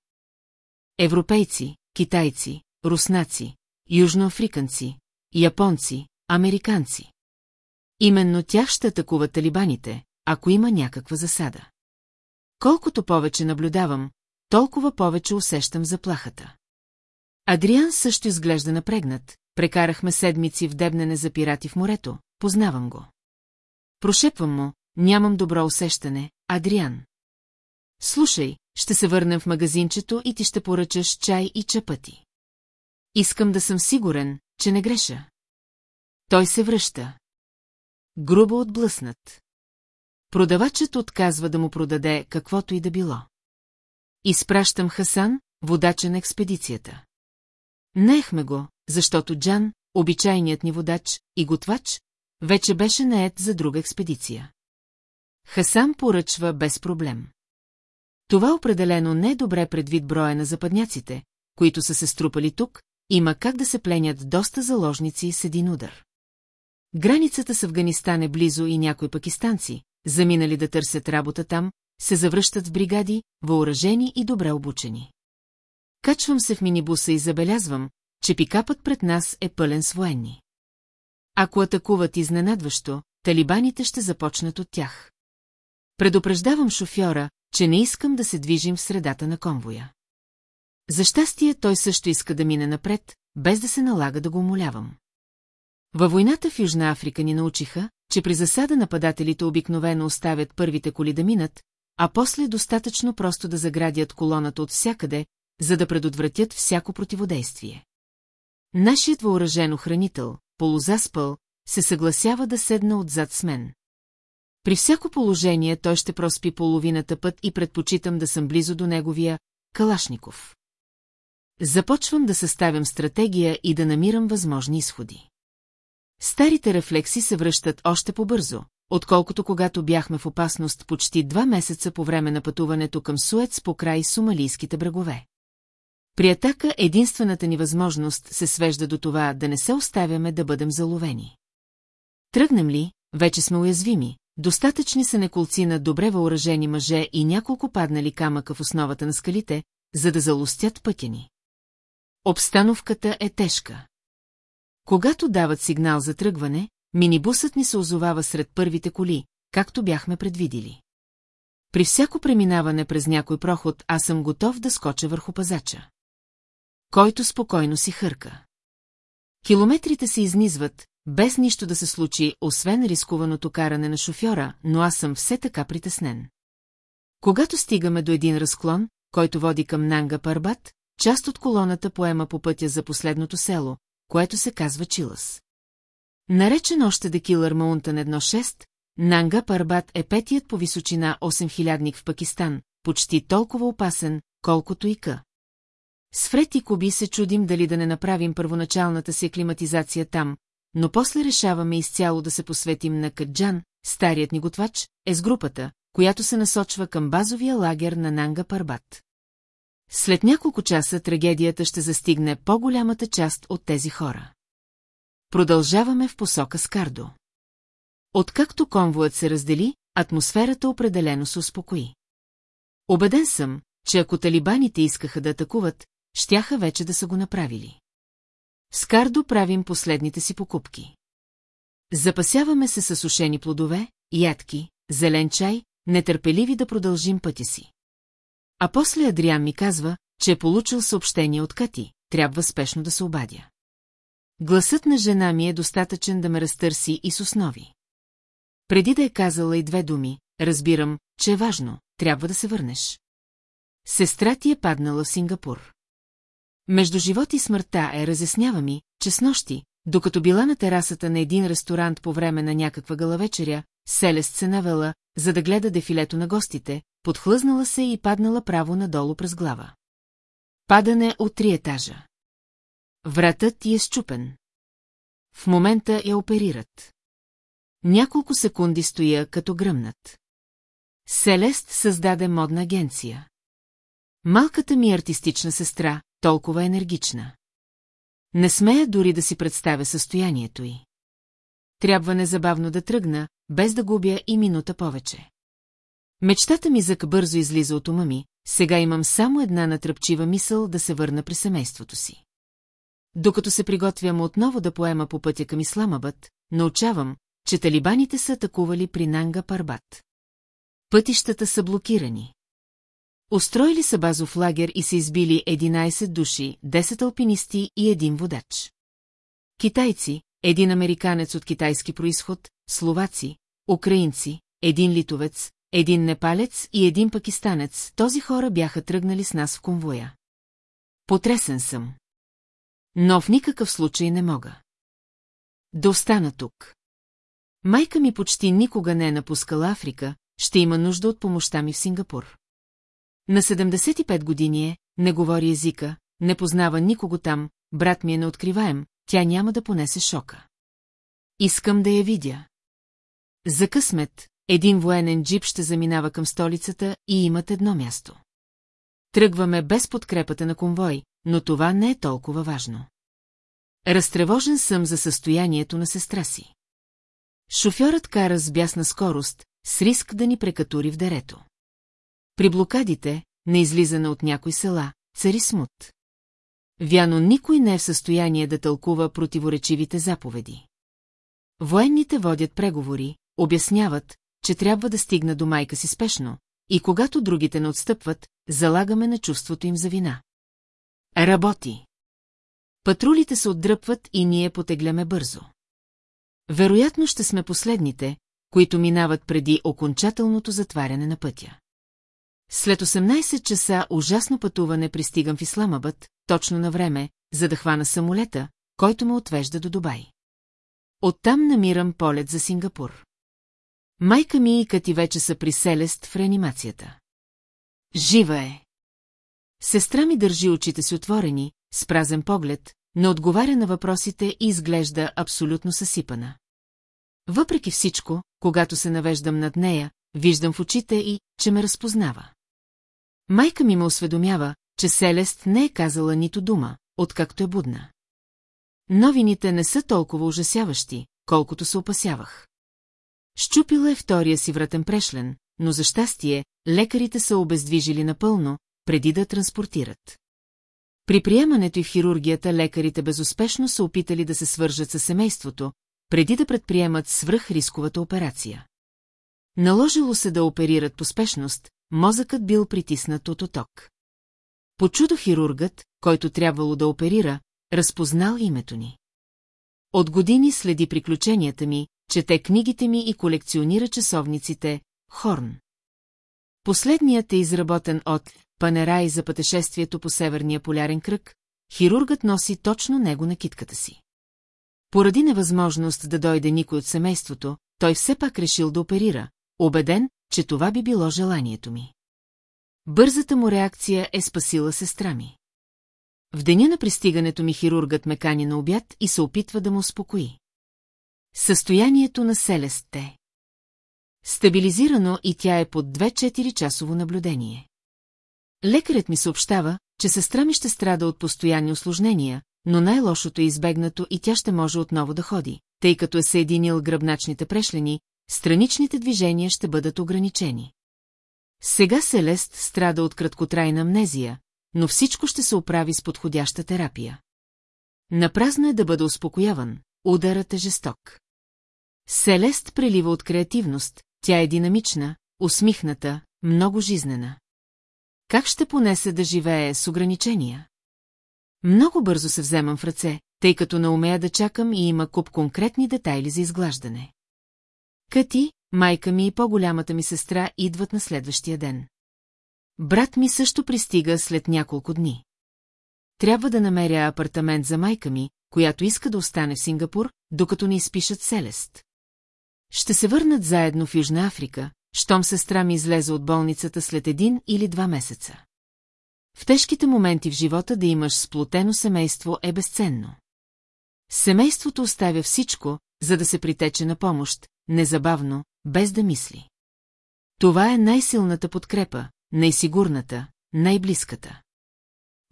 Европейци, китайци, руснаци, южноафриканци, японци, американци. Именно тях ще атакуват талибаните, ако има някаква засада. Колкото повече наблюдавам, толкова повече усещам заплахата. Адриан също изглежда напрегнат, прекарахме седмици в дебнене за пирати в морето, познавам го. Прошепвам му, нямам добро усещане, Адриан. Слушай, ще се върнем в магазинчето и ти ще поръчаш чай и чапъти. Искам да съм сигурен, че не греша. Той се връща. Грубо отблъснат. Продавачът отказва да му продаде каквото и да било. Изпращам Хасан, водача на експедицията. Неехме го, защото Джан, обичайният ни водач и готвач, вече беше наед за друга експедиция. Хасан поръчва без проблем. Това определено не е добре предвид броя на западняците, които са се струпали тук, има как да се пленят доста заложници с един удар. Границата с Афганистан е близо и някои пакистанци, заминали да търсят работа там, се завръщат в бригади, въоръжени и добре обучени. Качвам се в минибуса и забелязвам, че пикапът пред нас е пълен с военни. Ако атакуват изненадващо, талибаните ще започнат от тях. Предупреждавам шофьора, че не искам да се движим в средата на конвоя. За щастие той също иска да мине напред, без да се налага да го умолявам. Във войната в Южна Африка ни научиха, че при засада нападателите обикновено оставят първите коли да минат, а после достатъчно просто да заградят колоната от всякъде, за да предотвратят всяко противодействие. Нашият въоръжен охранител, полузаспал, се съгласява да седна отзад с мен. При всяко положение той ще проспи половината път и предпочитам да съм близо до неговия Калашников. Започвам да съставям стратегия и да намирам възможни изходи. Старите рефлекси се връщат още по-бързо, отколкото когато бяхме в опасност почти два месеца по време на пътуването към Суец по край сумалийските брегове. При атака единствената ни възможност се свежда до това да не се оставяме да бъдем заловени. Тръгнем ли, вече сме уязвими, достатъчни са неколци на добре въоръжени мъже и няколко паднали камъка в основата на скалите, за да залостят пътя ни. Обстановката е тежка. Когато дават сигнал за тръгване, минибусът ни се озовава сред първите коли, както бяхме предвидили. При всяко преминаване през някой проход аз съм готов да скоча върху пазача. Който спокойно си хърка. Километрите се изнизват, без нищо да се случи, освен рискуваното каране на шофьора, но аз съм все така притеснен. Когато стигаме до един разклон, който води към Нанга Парбат, част от колоната поема по пътя за последното село, което се казва Чилас. Наречен още Killer Mountain 1.6, Нанга Парбат е петият по височина 8000 в Пакистан, почти толкова опасен, колкото и К. С Фред и Коби се чудим дали да не направим първоначалната си климатизация там, но после решаваме изцяло да се посветим на Каджан, старият ни готвач, е с групата, която се насочва към базовия лагер на Нанга Парбат. След няколко часа трагедията ще застигне по-голямата част от тези хора. Продължаваме в посока Скардо. Откакто конвоят се раздели, атмосферата определено се успокои. Обеден съм, че ако талибаните искаха да атакуват, щяха вече да са го направили. С Кардо правим последните си покупки. Запасяваме се със сушени плодове, ядки, зелен чай, нетърпеливи да продължим пътя си. А после Адриан ми казва, че е получил съобщение от Кати, трябва спешно да се обадя. Гласът на жена ми е достатъчен да ме разтърси и с основи. Преди да е казала и две думи, разбирам, че е важно, трябва да се върнеш. Сестра ти е паднала в Сингапур. Между живот и смъртта е разяснява ми, че с нощи, докато била на терасата на един ресторант по време на някаква галавечеря, Селест се навела, за да гледа дефилето на гостите, подхлъзнала се и паднала право надолу през глава. Падане от три етажа. Вратът ти е щупен. В момента я оперират. Няколко секунди стоя като гръмнат. Селест създаде модна агенция. Малката ми артистична сестра, толкова енергична. Не смея дори да си представя състоянието й. Трябва незабавно да тръгна, без да губя и минута повече. Мечтата ми зък бързо излиза от ума ми, сега имам само една натръпчива мисъл да се върна при семейството си. Докато се приготвям отново да поема по пътя към Исламабът, научавам, че талибаните са атакували при Нанга Парбат. Пътищата са блокирани. Устроили са базов лагер и са избили 11 души, 10 алпинисти и един водач. Китайци, един американец от китайски происход, словаци, украинци, един литовец, един непалец и един пакистанец, този хора бяха тръгнали с нас в конвоя. Потресен съм. Но в никакъв случай не мога. Да остана тук. Майка ми почти никога не е напускала Африка, ще има нужда от помощта ми в Сингапур. На 75 години е, не говори езика, не познава никого там, брат ми е неоткриваем, тя няма да понесе шока. Искам да я видя. За късмет, един военен джип ще заминава към столицата и имат едно място. Тръгваме без подкрепата на конвой, но това не е толкова важно. Разтревожен съм за състоянието на сестра си. Шофьорът кара с бясна скорост, с риск да ни прекатури в дерето. При блокадите, на излизане от някой села, цари смут. Вяно никой не е в състояние да тълкува противоречивите заповеди. Военните водят преговори, обясняват, че трябва да стигна до майка си спешно, и когато другите не отстъпват, залагаме на чувството им за вина. Работи. Патрулите се отдръпват и ние потегляме бързо. Вероятно ще сме последните, които минават преди окончателното затваряне на пътя. След 18 часа ужасно пътуване пристигам в Исламабът, точно на време, за да хвана самолета, който ме отвежда до Дубай. Оттам намирам полет за Сингапур. Майка ми и Кати вече са при Селест в реанимацията. Жива е! Сестра ми държи очите си отворени, с празен поглед, не отговаря на въпросите и изглежда абсолютно съсипана. Въпреки всичко, когато се навеждам над нея, виждам в очите и, че ме разпознава. Майка ми ме осведомява, че Селест не е казала нито дума, откакто е будна. Новините не са толкова ужасяващи, колкото се опасявах. Щупила е втория си вратен прешлен, но за щастие, лекарите са обездвижили напълно, преди да транспортират. При приемането и в хирургията лекарите безуспешно са опитали да се свържат със семейството, преди да предприемат свръхрисковата операция. Наложило се да оперират по спешност, мозъкът бил притиснат от оток. По чудо хирургът, който трябвало да оперира, разпознал името ни. От години следи приключенията ми, чете книгите ми и колекционира часовниците Хорн. Последният е изработен от Панерай за пътешествието по Северния полярен кръг, хирургът носи точно него на китката си. Поради невъзможност да дойде никой от семейството, той все пак решил да оперира, убеден, че това би било желанието ми. Бързата му реакция е спасила сестра ми. В деня на пристигането ми хирургът ме кани на обяд и се опитва да му успокои. Състоянието на Селест е. Стабилизирано и тя е под 2-4 часово наблюдение. Лекарят ми съобщава, че сестра ми ще страда от постоянни осложнения, но най-лошото е избегнато и тя ще може отново да ходи, тъй като е съединил гръбначните прешлени, страничните движения ще бъдат ограничени. Сега Селест страда от краткотрайна амнезия, но всичко ще се оправи с подходяща терапия. Напразно е да бъде успокояван, ударът е жесток. Селест прелива от креативност, тя е динамична, усмихната, много жизнена. Как ще понесе да живее с ограничения? Много бързо се вземам в ръце, тъй като не умея да чакам и има куп конкретни детайли за изглаждане. Кати, майка ми и по-голямата ми сестра идват на следващия ден. Брат ми също пристига след няколко дни. Трябва да намеря апартамент за майка ми, която иска да остане в Сингапур, докато не изпишат Селест. Ще се върнат заедно в Южна Африка, щом сестра ми излезе от болницата след един или два месеца. В тежките моменти в живота да имаш сплотено семейство е безценно. Семейството оставя всичко, за да се притече на помощ, незабавно, без да мисли. Това е най-силната подкрепа, най-сигурната, най-близката.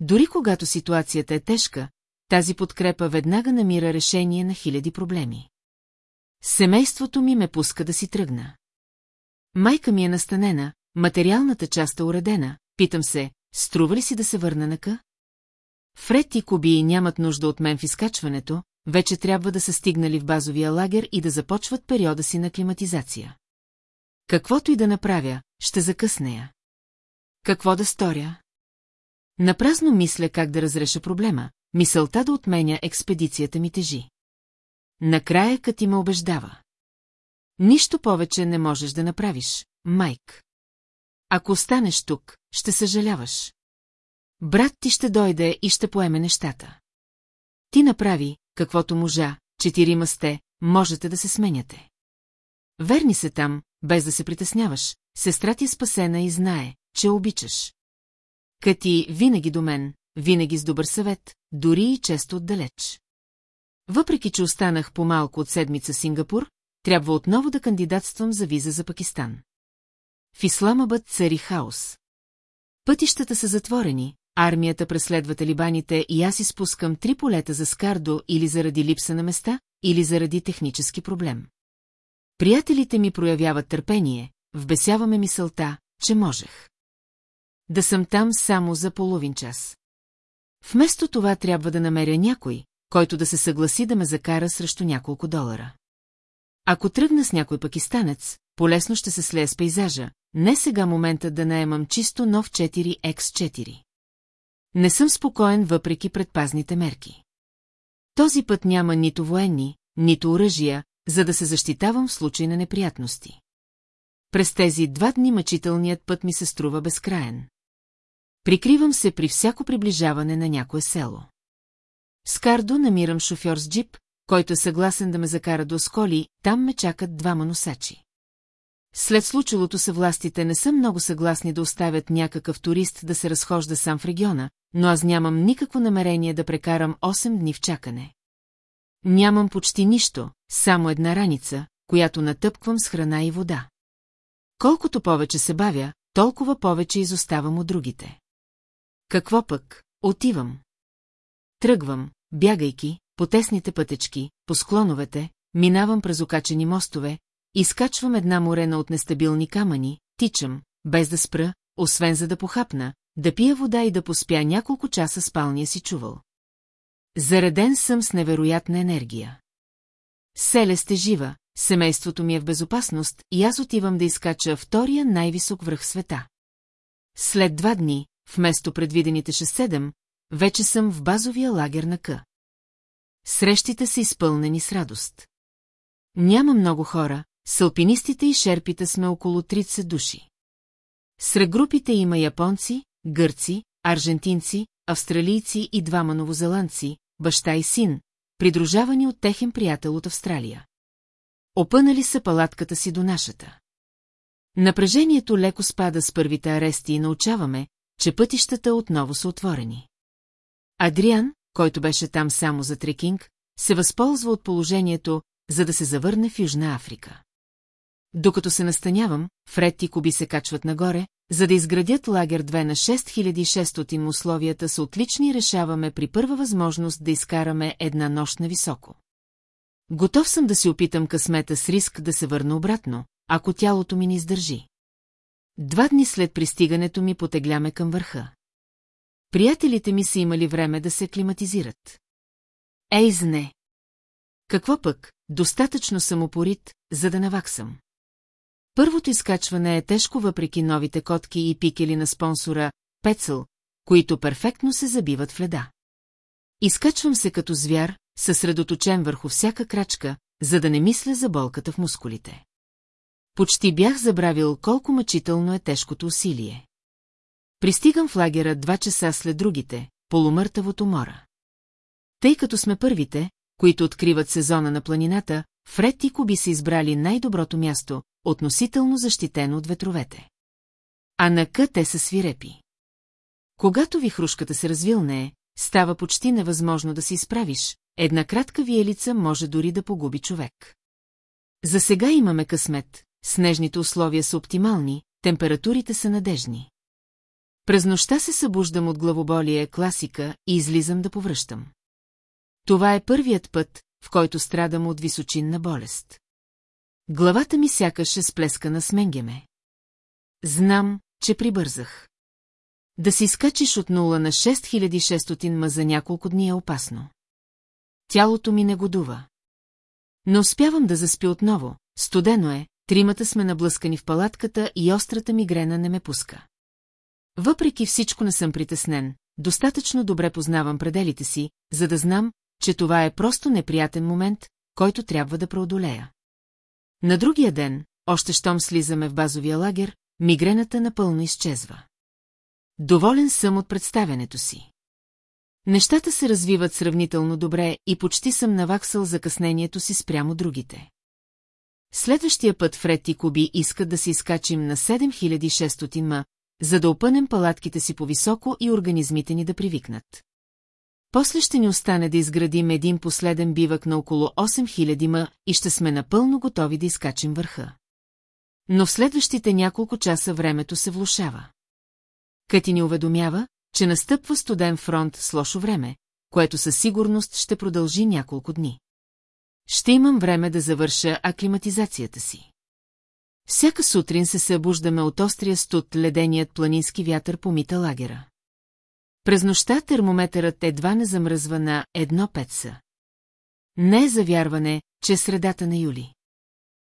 Дори когато ситуацията е тежка, тази подкрепа веднага намира решение на хиляди проблеми. Семейството ми ме пуска да си тръгна. Майка ми е настанена, материалната част е уредена, питам се, струва ли си да се върна на къ? Фред и Коби нямат нужда от мен в изкачването, вече трябва да са стигнали в базовия лагер и да започват периода си на климатизация. Каквото и да направя, ще закъснея. Какво да сторя? Напразно мисля как да разреша проблема, мисълта да отменя експедицията ми тежи. Накрая Кати ме убеждава. Нищо повече не можеш да направиш, Майк. Ако останеш тук, ще съжаляваш. Брат ти ще дойде и ще поеме нещата. Ти направи, каквото можа, четирима сте, можете да се сменяте. Верни се там, без да се притесняваш, сестра ти е спасена и знае, че обичаш. Кати винаги до мен, винаги с добър съвет, дори и често отдалеч. Въпреки, че останах по-малко от седмица Сингапур, трябва отново да кандидатствам за виза за Пакистан. В Исламабад цари хаос. Пътищата са затворени, армията преследва талибаните и аз изпускам три полета за скардо или заради липса на места, или заради технически проблем. Приятелите ми проявяват търпение, вбесяваме мисълта, че можех. Да съм там само за половин час. Вместо това трябва да намеря някой, който да се съгласи да ме закара срещу няколко долара. Ако тръгна с някой пакистанец, полесно ще се слея с пейзажа, не сега моментът да наемам чисто нов 4X4. Не съм спокоен въпреки предпазните мерки. Този път няма нито военни, нито оръжия, за да се защитавам в случай на неприятности. През тези два дни мъчителният път ми се струва безкраен. Прикривам се при всяко приближаване на някое село. Скардо намирам шофьор с джип, който е съгласен да ме закара до Сколи, там ме чакат двама носачи. След случилото се властите не са много съгласни да оставят някакъв турист да се разхожда сам в региона, но аз нямам никакво намерение да прекарам 8 дни в чакане. Нямам почти нищо, само една раница, която натъпквам с храна и вода. Колкото повече се бавя, толкова повече изоставам от другите. Какво пък, отивам. Тръгвам, бягайки, по тесните пътечки, по склоновете, минавам през окачени мостове, изкачвам една морена от нестабилни камъни, тичам, без да спра, освен за да похапна, да пия вода и да поспя няколко часа спалния си чувал. Зареден съм с невероятна енергия. Селе сте жива, семейството ми е в безопасност и аз отивам да изкача втория най-висок връх света. След два дни, вместо предвидените 6-7, вече съм в базовия лагер на К. Срещите са изпълнени с радост. Няма много хора, с алпинистите и шерпите сме около 30 души. Сред групите има японци, гърци, аржентинци, австралийци и двама новозеландци, баща и син, придружавани от техен приятел от Австралия. Опънали са палатката си до нашата. Напрежението леко спада с първите арести и научаваме, че пътищата отново са отворени. Адриан, който беше там само за трекинг, се възползва от положението, за да се завърне в Южна Африка. Докато се настанявам, Фред и Коби се качват нагоре, за да изградят лагер 2 на 6600 условията са отлични решаваме при първа възможност да изкараме една нощ на високо. Готов съм да си опитам късмета с риск да се върна обратно, ако тялото ми не издържи. Два дни след пристигането ми потегляме към върха. Приятелите ми са имали време да се климатизират. Ей, зне! Какво пък, достатъчно съм упорит, за да наваксам. Първото изкачване е тежко въпреки новите котки и пикели на спонсора Пецъл, които перфектно се забиват в леда. Изкачвам се като звяр, съсредоточен върху всяка крачка, за да не мисля за болката в мускулите. Почти бях забравил колко мъчително е тежкото усилие. Пристигам в лагера два часа след другите, полумъртавото мора. Тъй като сме първите, които откриват сезона на планината, Фред и Коби са избрали най-доброто място, относително защитено от ветровете. А на къ те са свирепи. Когато вихрушката се развилне, става почти невъзможно да се изправиш, една кратка виелица може дори да погуби човек. За сега имаме късмет, снежните условия са оптимални, температурите са надежни. През нощта се събуждам от главоболие класика и излизам да повръщам. Това е първият път, в който страдам от височинна болест. Главата ми сякаше сплескана с менгеме. Знам, че прибързах. Да си скачиш от 0 на 6600 ма за няколко дни е опасно. Тялото ми не годува. Но успявам да заспя отново, студено е, тримата сме наблъскани в палатката и острата мигрена не ме пуска. Въпреки всичко не съм притеснен, достатъчно добре познавам пределите си, за да знам, че това е просто неприятен момент, който трябва да преодолея. На другия ден, още щом слизаме в базовия лагер, мигрената напълно изчезва. Доволен съм от представянето си. Нещата се развиват сравнително добре и почти съм наваксал закъснението си спрямо другите. Следващия път Фред и Коби искат да се изкачим на 7600 ма, за да опънем палатките си по-високо и организмите ни да привикнат. После ще ни остане да изградим един последен бивък на около 8000 ма и ще сме напълно готови да изкачим върха. Но в следващите няколко часа времето се влушава. Кати ни уведомява, че настъпва студен фронт с лошо време, което със сигурност ще продължи няколко дни. Ще имам време да завърша аклиматизацията си. Всяка сутрин се събуждаме от острия студ леденият планински вятър помита лагера. През нощта термометърът едва не замръзва на едно петса. Не е завярване, че е средата на юли.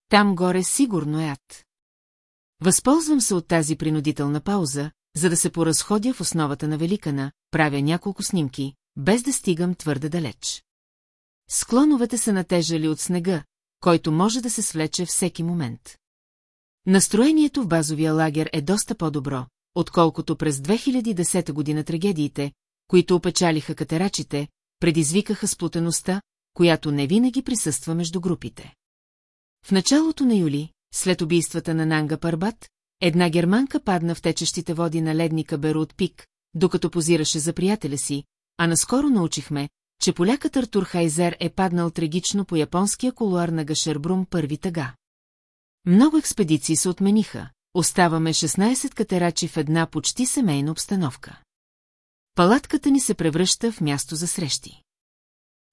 Там горе сигурно е ад. Възползвам се от тази принудителна пауза, за да се поразходя в основата на Великана, правя няколко снимки, без да стигам твърде далеч. Склоновете са натежали от снега, който може да се свлече всеки момент. Настроението в базовия лагер е доста по-добро, отколкото през 2010 година трагедиите, които опечалиха катерачите, предизвикаха сплутеността, която не винаги присъства между групите. В началото на юли, след убийствата на Нанга Парбат, една германка падна в течещите води на ледника Берут Пик, докато позираше за приятеля си, а наскоро научихме, че полякът Артур Хайзер е паднал трагично по японския колуар на Гашербрум първи тъга. Много експедиции се отмениха, оставаме 16 катерачи в една почти семейна обстановка. Палатката ни се превръща в място за срещи.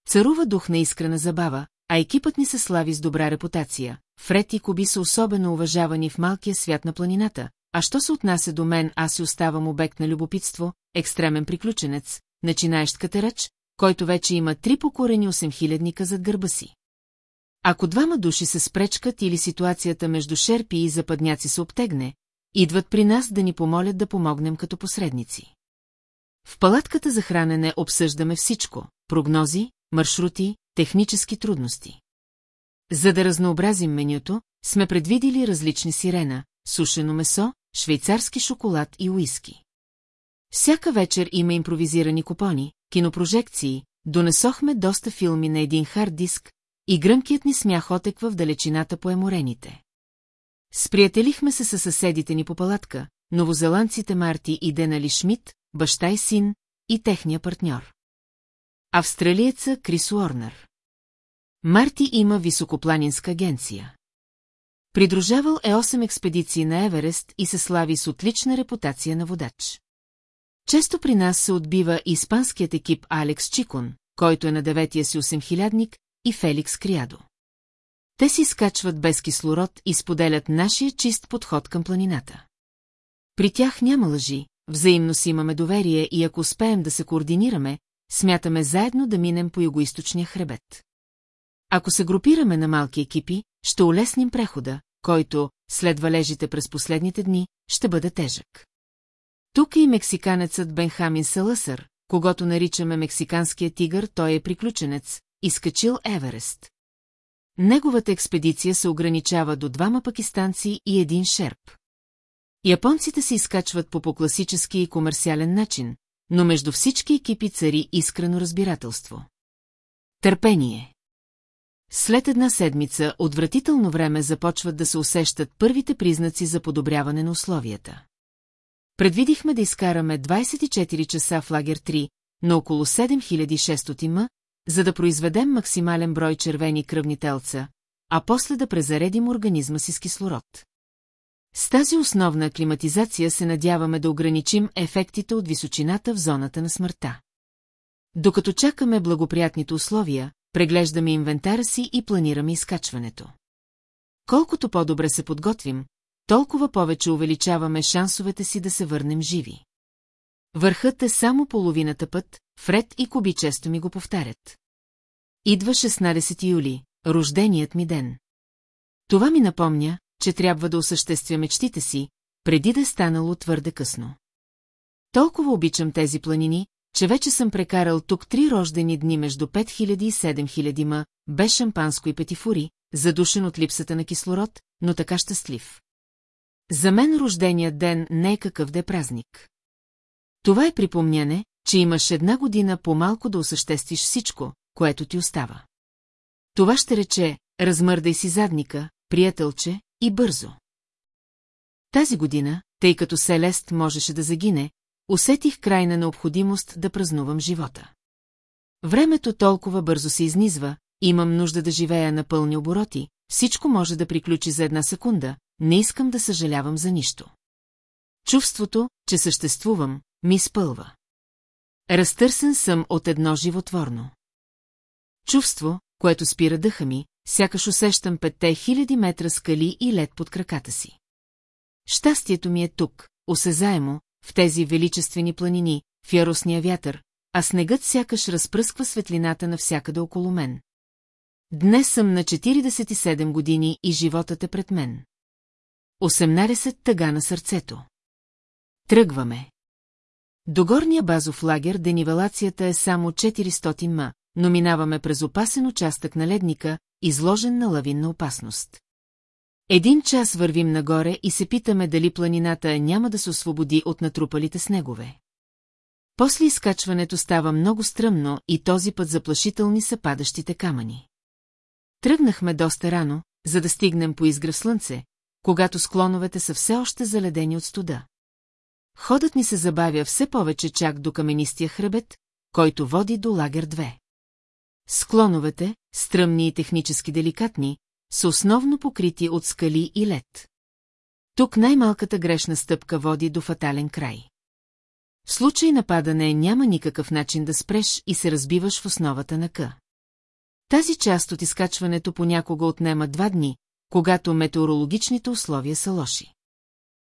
Царува дух на искрена забава, а екипът ни се слави с добра репутация. Фред и Коби са особено уважавани в малкия свят на планината, а що се отнася до мен, аз си оставам обект на любопитство, екстремен приключенец, начинаещ катерач, който вече има три покорени 8000 зад гърба си. Ако двама души се спречкат или ситуацията между шерпи и западняци се обтегне, идват при нас да ни помолят да помогнем като посредници. В палатката за хранене обсъждаме всичко – прогнози, маршрути, технически трудности. За да разнообразим менюто, сме предвидили различни сирена, сушено месо, швейцарски шоколад и уиски. Всяка вечер има импровизирани купони, кинопрожекции, донесохме доста филми на един хард диск и гръмкият ни смях отеква в далечината по еморените. Сприятелихме се със съседите ни по палатка, новозеландците Марти и Денали Шмидт, баща и син, и техния партньор. Австралиеца Крис Уорнер. Марти има високопланинска агенция. Придружавал е 8 експедиции на Еверест и се слави с отлична репутация на водач. Често при нас се отбива и испанският екип Алекс Чикон, който е на деветия си 8000 и Феликс Криадо. Те си скачват без кислород и споделят нашия чист подход към планината. При тях няма лъжи, взаимно си имаме доверие и ако успеем да се координираме, смятаме заедно да минем по югоисточния хребет. Ако се групираме на малки екипи, ще улесним прехода, който, след валежите през последните дни, ще бъде тежък. Тук е и мексиканецът Бенхамин Салъсър, когато наричаме мексиканския тигър, той е приключенец, изкачил Еверест. Неговата експедиция се ограничава до двама пакистанци и един шерп. Японците се изкачват по по-класически и комерциален начин, но между всички екипи цари искрено разбирателство. Търпение След една седмица отвратително време започват да се усещат първите признаци за подобряване на условията. Предвидихме да изкараме 24 часа в лагер 3 на около 7600 м, за да произведем максимален брой червени кръвни телца, а после да презаредим организма си с кислород. С тази основна аклиматизация се надяваме да ограничим ефектите от височината в зоната на смъртта. Докато чакаме благоприятните условия, преглеждаме инвентара си и планираме изкачването. Колкото по-добре се подготвим, толкова повече увеличаваме шансовете си да се върнем живи. Върхът е само половината път, Фред и Коби често ми го повтарят. Идва 16 юли, рожденият ми ден. Това ми напомня, че трябва да осъществя мечтите си, преди да е станало твърде късно. Толкова обичам тези планини, че вече съм прекарал тук три рождени дни между 5000 и 7000 ма, без шампанско и петифури, задушен от липсата на кислород, но така щастлив. За мен рожденият ден не е какъв да е празник. Това е припомняне, че имаш една година по-малко да осъществиш всичко, което ти остава. Това ще рече, размърдай си задника, приятелче, и бързо. Тази година, тъй като Селест можеше да загине, усетих крайна необходимост да празнувам живота. Времето толкова бързо се изнизва, имам нужда да живея на пълни обороти, всичко може да приключи за една секунда, не искам да съжалявам за нищо. Чувството, че съществувам, ми спълва. Разтърсен съм от едно животворно. Чувство, което спира дъха ми, сякаш усещам петте хиляди метра скали и лед под краката си. Щастието ми е тук, осезаемо, в тези величествени планини, в яростния вятър, а снегът сякаш разпръсква светлината навсякъде около мен. Днес съм на 47 години и животът е пред мен. 18 тъга на сърцето. Тръгваме. До горния базов лагер денивелацията е само 400 м, но минаваме през опасен участък на ледника, изложен на лавинна опасност. Един час вървим нагоре и се питаме дали планината няма да се освободи от натрупалите снегове. После изкачването става много стръмно и този път заплашителни са падащите камъни. Тръгнахме доста рано, за да стигнем по изгръв слънце, когато склоновете са все още заледени от студа. Ходът ни се забавя все повече чак до каменистия хребет, който води до лагер 2. Склоновете, стръмни и технически деликатни, са основно покрити от скали и лед. Тук най-малката грешна стъпка води до фатален край. В случай на падане няма никакъв начин да спреш и се разбиваш в основата на къ. Тази част от изкачването понякога отнема два дни, когато метеорологичните условия са лоши.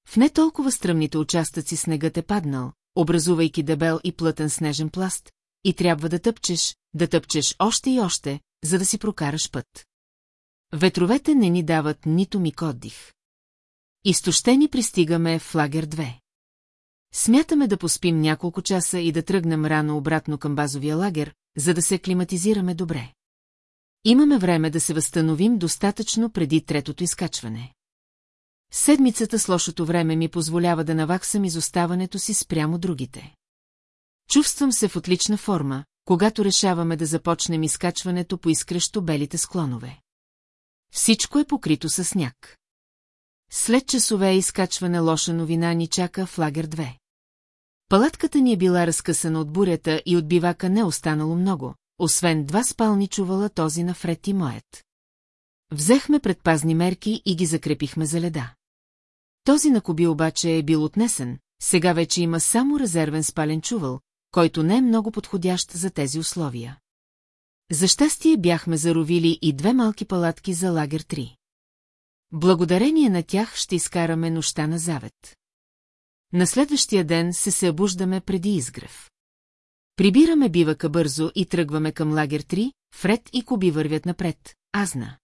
В не толкова стръмните участъци снегът е паднал, образувайки дебел и плътен снежен пласт, и трябва да тъпчеш, да тъпчеш още и още, за да си прокараш път. Ветровете не ни дават нито миг отдих. Изтощени пристигаме в лагер 2. Смятаме да поспим няколко часа и да тръгнем рано обратно към базовия лагер, за да се климатизираме добре. Имаме време да се възстановим достатъчно преди третото изкачване. Седмицата с лошото време ми позволява да наваксам изоставането си спрямо другите. Чувствам се в отлична форма, когато решаваме да започнем изкачването по изкрещо белите склонове. Всичко е покрито със сняг. След часове изкачване лоша новина ни чака в лагер 2. Палатката ни е била разкъсана от бурята и от бивака не останало много, освен два спални чувала този на Фред и моят. Взехме предпазни мерки и ги закрепихме за леда. Този на Коби обаче е бил отнесен, сега вече има само резервен спален чувал, който не е много подходящ за тези условия. За щастие бяхме заровили и две малки палатки за лагер 3. Благодарение на тях ще изкараме нощта на завет. На следващия ден се обуждаме преди изгрев. Прибираме бивака бързо и тръгваме към лагер 3, Фред и Коби вървят напред, азна.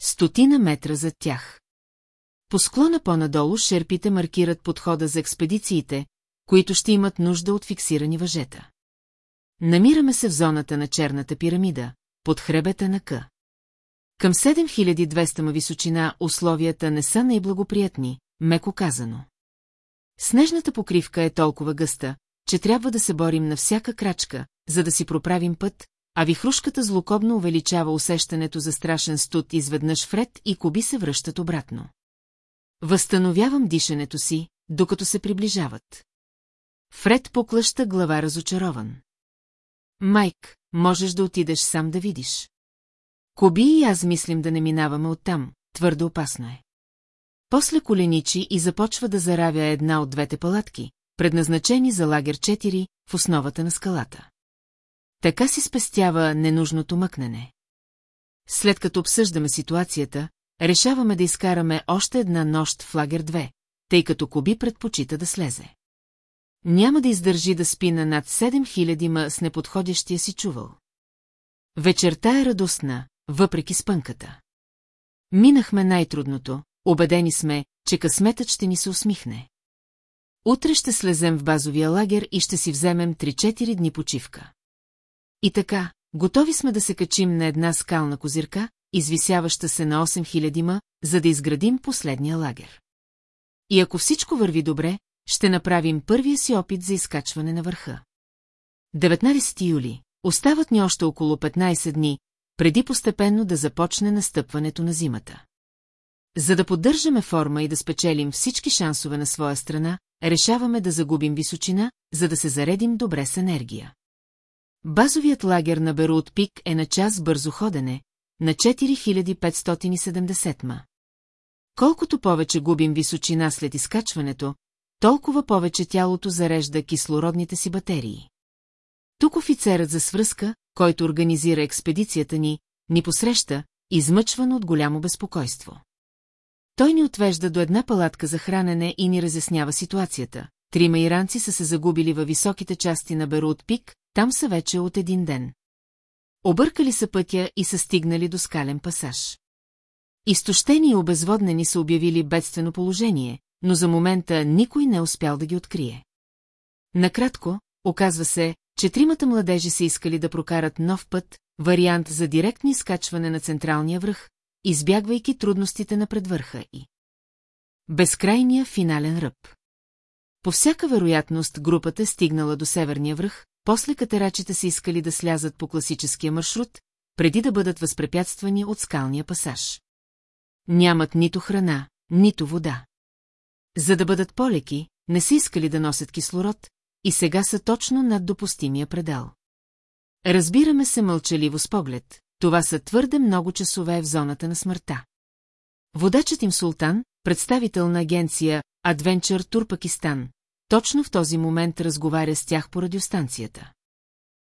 Стотина метра зад тях. По склона по-надолу шерпите маркират подхода за експедициите, които ще имат нужда от фиксирани въжета. Намираме се в зоната на черната пирамида, под хребета на К. Към 7200 ма височина условията не са най-благоприятни, меко казано. Снежната покривка е толкова гъста, че трябва да се борим на всяка крачка, за да си проправим път, а вихрушката злокобно увеличава усещането за страшен студ изведнъж вред и коби се връщат обратно. Възстановявам дишането си, докато се приближават. Фред поклаща глава разочарован. Майк, можеш да отидеш сам да видиш. Коби и аз мислим да не минаваме оттам, твърде опасно е. После коленичи и започва да заравя една от двете палатки, предназначени за лагер 4, в основата на скалата. Така си спестява ненужното мъкнене. След като обсъждаме ситуацията, решаваме да изкараме още една нощ в лагер 2, тъй като Коби предпочита да слезе. Няма да издържи да спи на над 7000 ма с неподходящия си чувал. Вечерта е радостна, въпреки спънката. Минахме най-трудното, убедени сме, че късметът ще ни се усмихне. Утре ще слезем в базовия лагер и ще си вземем 3-4 дни почивка. И така, готови сме да се качим на една скална козирка, извисяваща се на 8000 ма, за да изградим последния лагер. И ако всичко върви добре, ще направим първия си опит за изкачване на върха. 19 юли. Остават ни още около 15 дни, преди постепенно да започне настъпването на зимата. За да поддържаме форма и да спечелим всички шансове на своя страна, решаваме да загубим височина, за да се заредим добре с енергия. Базовият лагер на Берут Пик е на час бързо ходене, на 4570 ма. Колкото повече губим височина след изкачването, толкова повече тялото зарежда кислородните си батерии. Тук офицерът за свръзка, който организира експедицията ни, ни посреща, измъчван от голямо безпокойство. Той ни отвежда до една палатка за хранене и ни разяснява ситуацията. Трима иранци са се загубили във високите части на Берут Пик, там са вече от един ден. Объркали са пътя и са стигнали до скален пасаж. Изтощени и обезводнени са обявили бедствено положение, но за момента никой не е успял да ги открие. Накратко, оказва се, че тримата младежи са искали да прокарат нов път, вариант за директно изкачване на централния връх, избягвайки трудностите на предвърха и безкрайния финален ръб. По всяка вероятност групата е стигнала до северния връх, после катерачите са искали да слязат по класическия маршрут, преди да бъдат възпрепятствани от скалния пасаж. Нямат нито храна, нито вода. За да бъдат полеки, не са искали да носят кислород и сега са точно над допустимия предел. Разбираме се мълчаливо с поглед, това са твърде много часове в зоната на смъртта. Водачът им Султан, представител на агенция Adventure Tour Пакистан, точно в този момент разговаря с тях по радиостанцията.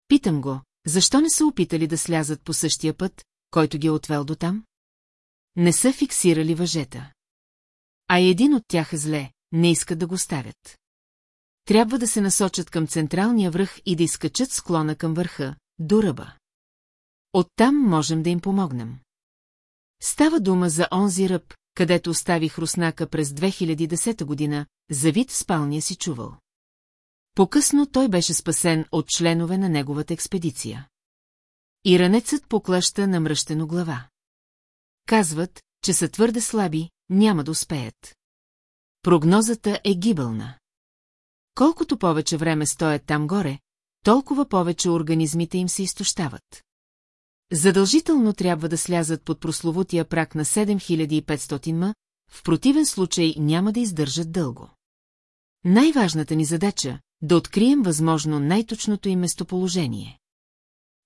Питам го, защо не са опитали да слязат по същия път, който ги е отвел до там? Не са фиксирали въжета. А един от тях е зле, не искат да го ставят. Трябва да се насочат към централния връх и да изкачат склона към върха, до ръба. Оттам можем да им помогнем. Става дума за онзи ръб, където оставих руснака през 2010 година, завид в спалния си чувал. По-късно той беше спасен от членове на неговата експедиция. И ранецът поклаща на мръщено глава. Казват, че са твърде слаби, няма да успеят. Прогнозата е гибелна. Колкото повече време стоят там горе, толкова повече организмите им се изтощават. Задължително трябва да слязат под прословутия прак на 7500 м, в противен случай няма да издържат дълго. Най-важната ни задача – да открием възможно най-точното им местоположение.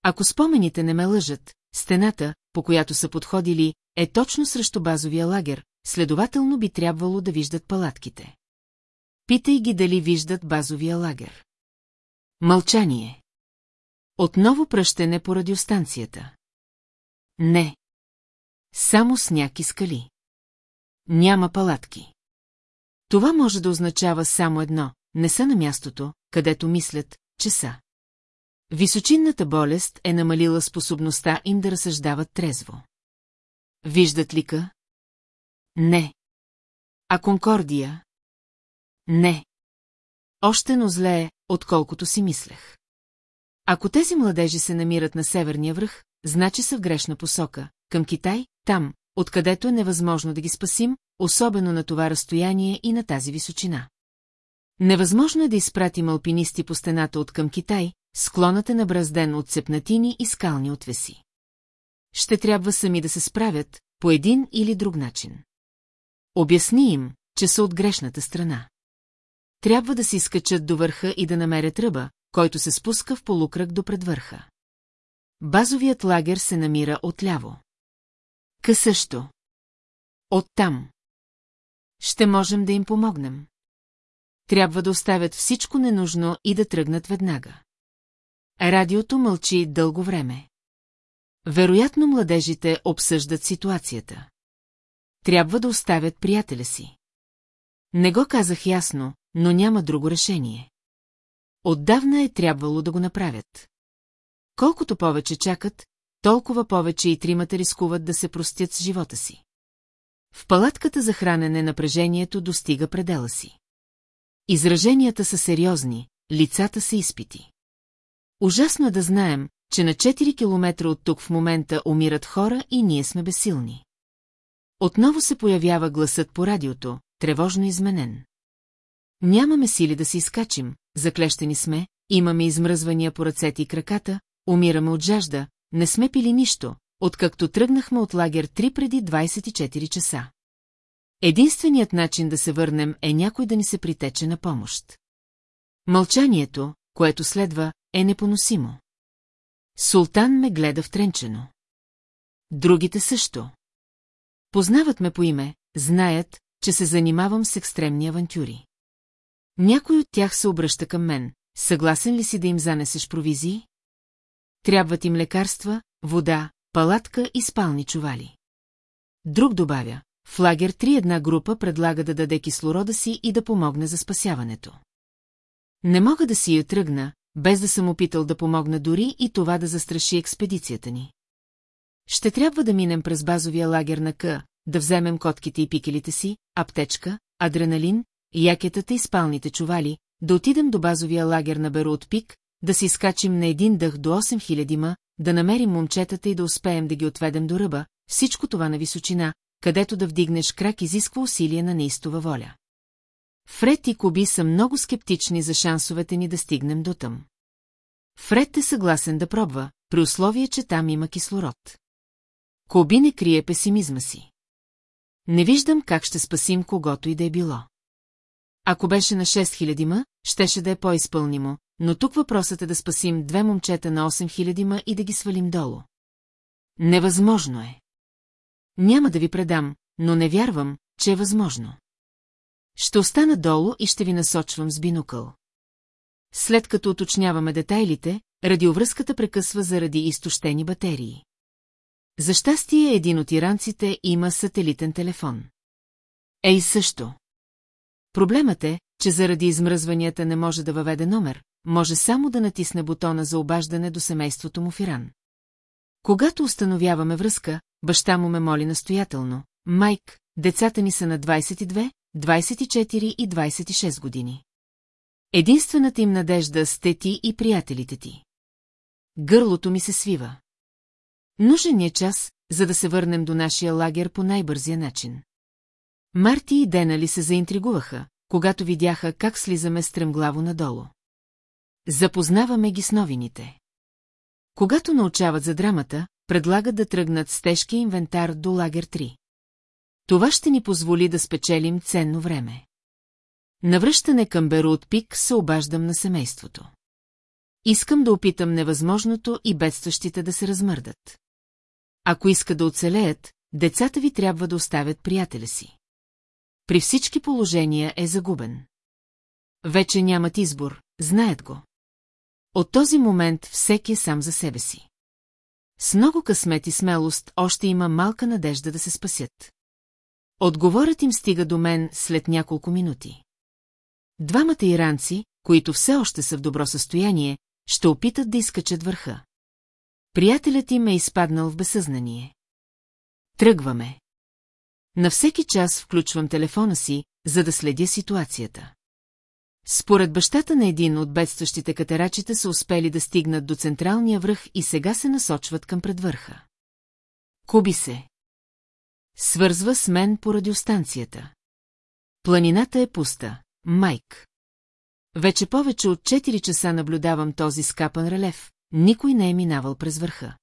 Ако спомените не ме лъжат, стената, по която са подходили, е точно срещу базовия лагер, следователно би трябвало да виждат палатките. Питай ги дали виждат базовия лагер. Мълчание. Отново пръщене по радиостанцията. Не. Само сняг и скали. Няма палатки. Това може да означава само едно – не са на мястото, където мислят, че са. Височинната болест е намалила способността им да разсъждават трезво. Виждат ли ка? Не. А Конкордия? Не. Още но зле отколкото си мислех. Ако тези младежи се намират на северния връх, значи са в грешна посока, към Китай, там, откъдето е невъзможно да ги спасим, особено на това разстояние и на тази височина. Невъзможно е да изпратим алпинисти по стената от към Китай, склонът е набразден от цепнатини и скални отвеси. Ще трябва сами да се справят, по един или друг начин. Обясни им, че са от грешната страна. Трябва да се изкачат до върха и да намерят ръба, който се спуска в полукръг до предвърха. Базовият лагер се намира отляво. Ка също. Оттам. Ще можем да им помогнем. Трябва да оставят всичко ненужно и да тръгнат веднага. Радиото мълчи дълго време. Вероятно младежите обсъждат ситуацията. Трябва да оставят приятеля си. Не го казах ясно, но няма друго решение. Отдавна е трябвало да го направят. Колкото повече чакат, толкова повече и тримата рискуват да се простят с живота си. В палатката за хранене напрежението достига предела си. Израженията са сериозни, лицата са изпити. Ужасно е да знаем, че на 4 километра от тук в момента умират хора и ние сме безсилни. Отново се появява гласът по радиото, тревожно изменен. Нямаме сили да се изкачим, заклещени сме, имаме измръзвания по ръцете и краката, умираме от жажда, не сме пили нищо, откакто тръгнахме от лагер 3 преди 24 часа. Единственият начин да се върнем е някой да ни се притече на помощ. Мълчанието, което следва, е непоносимо. Султан ме гледа втренчено. Другите също. Познават ме по име, знаят, че се занимавам с екстремни авантюри. Някой от тях се обръща към мен. Съгласен ли си да им занесеш провизии? Трябват им лекарства, вода, палатка и спални чували. Друг добавя, в лагер 3 една група предлага да даде кислорода си и да помогне за спасяването. Не мога да си я тръгна, без да съм опитал да помогна дори и това да застраши експедицията ни. Ще трябва да минем през базовия лагер на К, да вземем котките и пикелите си, аптечка, адреналин, якетата и спалните чували, да отидем до базовия лагер на Беру от Пик, да се изкачим на един дъх до 8000 ма, да намерим момчетата и да успеем да ги отведем до ръба, всичко това на височина, където да вдигнеш крак изисква усилие на неистова воля. Фред и Коби са много скептични за шансовете ни да стигнем до там. Фред е съгласен да пробва, при условие, че там има кислород. Коби не крие песимизма си. Не виждам как ще спасим когото и да е било. Ако беше на 6000 ма, щеше да е по-изпълнимо, но тук въпросът е да спасим две момчета на 8000 ма и да ги свалим долу. Невъзможно е. Няма да ви предам, но не вярвам, че е възможно. Ще остана долу и ще ви насочвам с бинукъл. След като уточняваме детайлите, радиовръзката прекъсва заради изтощени батерии. За щастие един от иранците има сателитен телефон. Ей също. Проблемът е, че заради измръзванията не може да въведе номер, може само да натисне бутона за обаждане до семейството му в Иран. Когато установяваме връзка, баща му ме моли настоятелно. Майк, децата ни са на 22, 24 и 26 години. Единствената им надежда сте ти и приятелите ти. Гърлото ми се свива. Нужен е час, за да се върнем до нашия лагер по най-бързия начин. Марти и Денали се заинтригуваха, когато видяха как слизаме стремглаво надолу. Запознаваме ги с новините. Когато научават за драмата, предлагат да тръгнат с тежкия инвентар до лагер 3. Това ще ни позволи да спечелим ценно време. Навръщане към Беру от Пик се обаждам на семейството. Искам да опитам невъзможното и бедстващите да се размърдат. Ако иска да оцелеят, децата ви трябва да оставят приятеля си. При всички положения е загубен. Вече нямат избор, знаят го. От този момент всеки е сам за себе си. С много късмет и смелост още има малка надежда да се спасят. Отговорът им стига до мен след няколко минути. Двамата иранци, които все още са в добро състояние, ще опитат да изкачат върха. Приятелят им е изпаднал в безсъзнание. Тръгваме. На всеки час включвам телефона си, за да следя ситуацията. Според бащата на един от бедстващите катерачите са успели да стигнат до централния връх и сега се насочват към предвърха. Куби се. Свързва с мен по радиостанцията. Планината е пуста. Майк. Вече повече от 4 часа наблюдавам този скапан релеф, никой не е минавал през върха.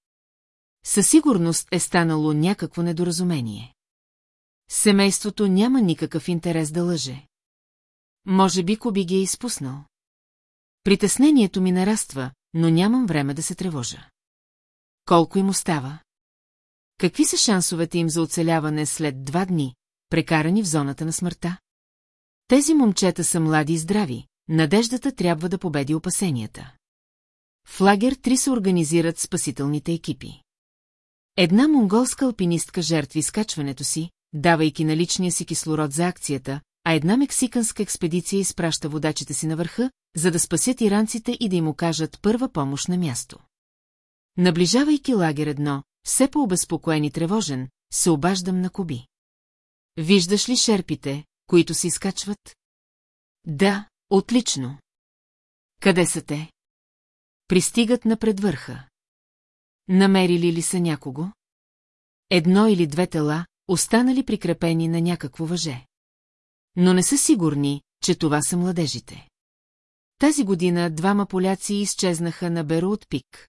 Със сигурност е станало някакво недоразумение. Семейството няма никакъв интерес да лъже. Може би Коби ги е изпуснал. Притеснението ми нараства, но нямам време да се тревожа. Колко им остава? Какви са шансовете им за оцеляване след два дни, прекарани в зоната на смъртта? Тези момчета са млади и здрави, надеждата трябва да победи опасенията. В лагер три се организират спасителните екипи. Една монголска алпинистка жертви скачването си, давайки наличния си кислород за акцията, а една мексиканска експедиция изпраща водачите си на върха, за да спасят иранците и да им окажат първа помощ на място. Наближавайки лагер едно, все по-обезпокоен и тревожен, се обаждам на Коби. Виждаш ли шерпите, които се изкачват? Да, отлично. Къде са те? Пристигат на предвърха. Намерили ли са някого? Едно или две тела, останали прикрепени на някакво въже. Но не са сигурни, че това са младежите. Тази година двама поляци изчезнаха на Беру от пик.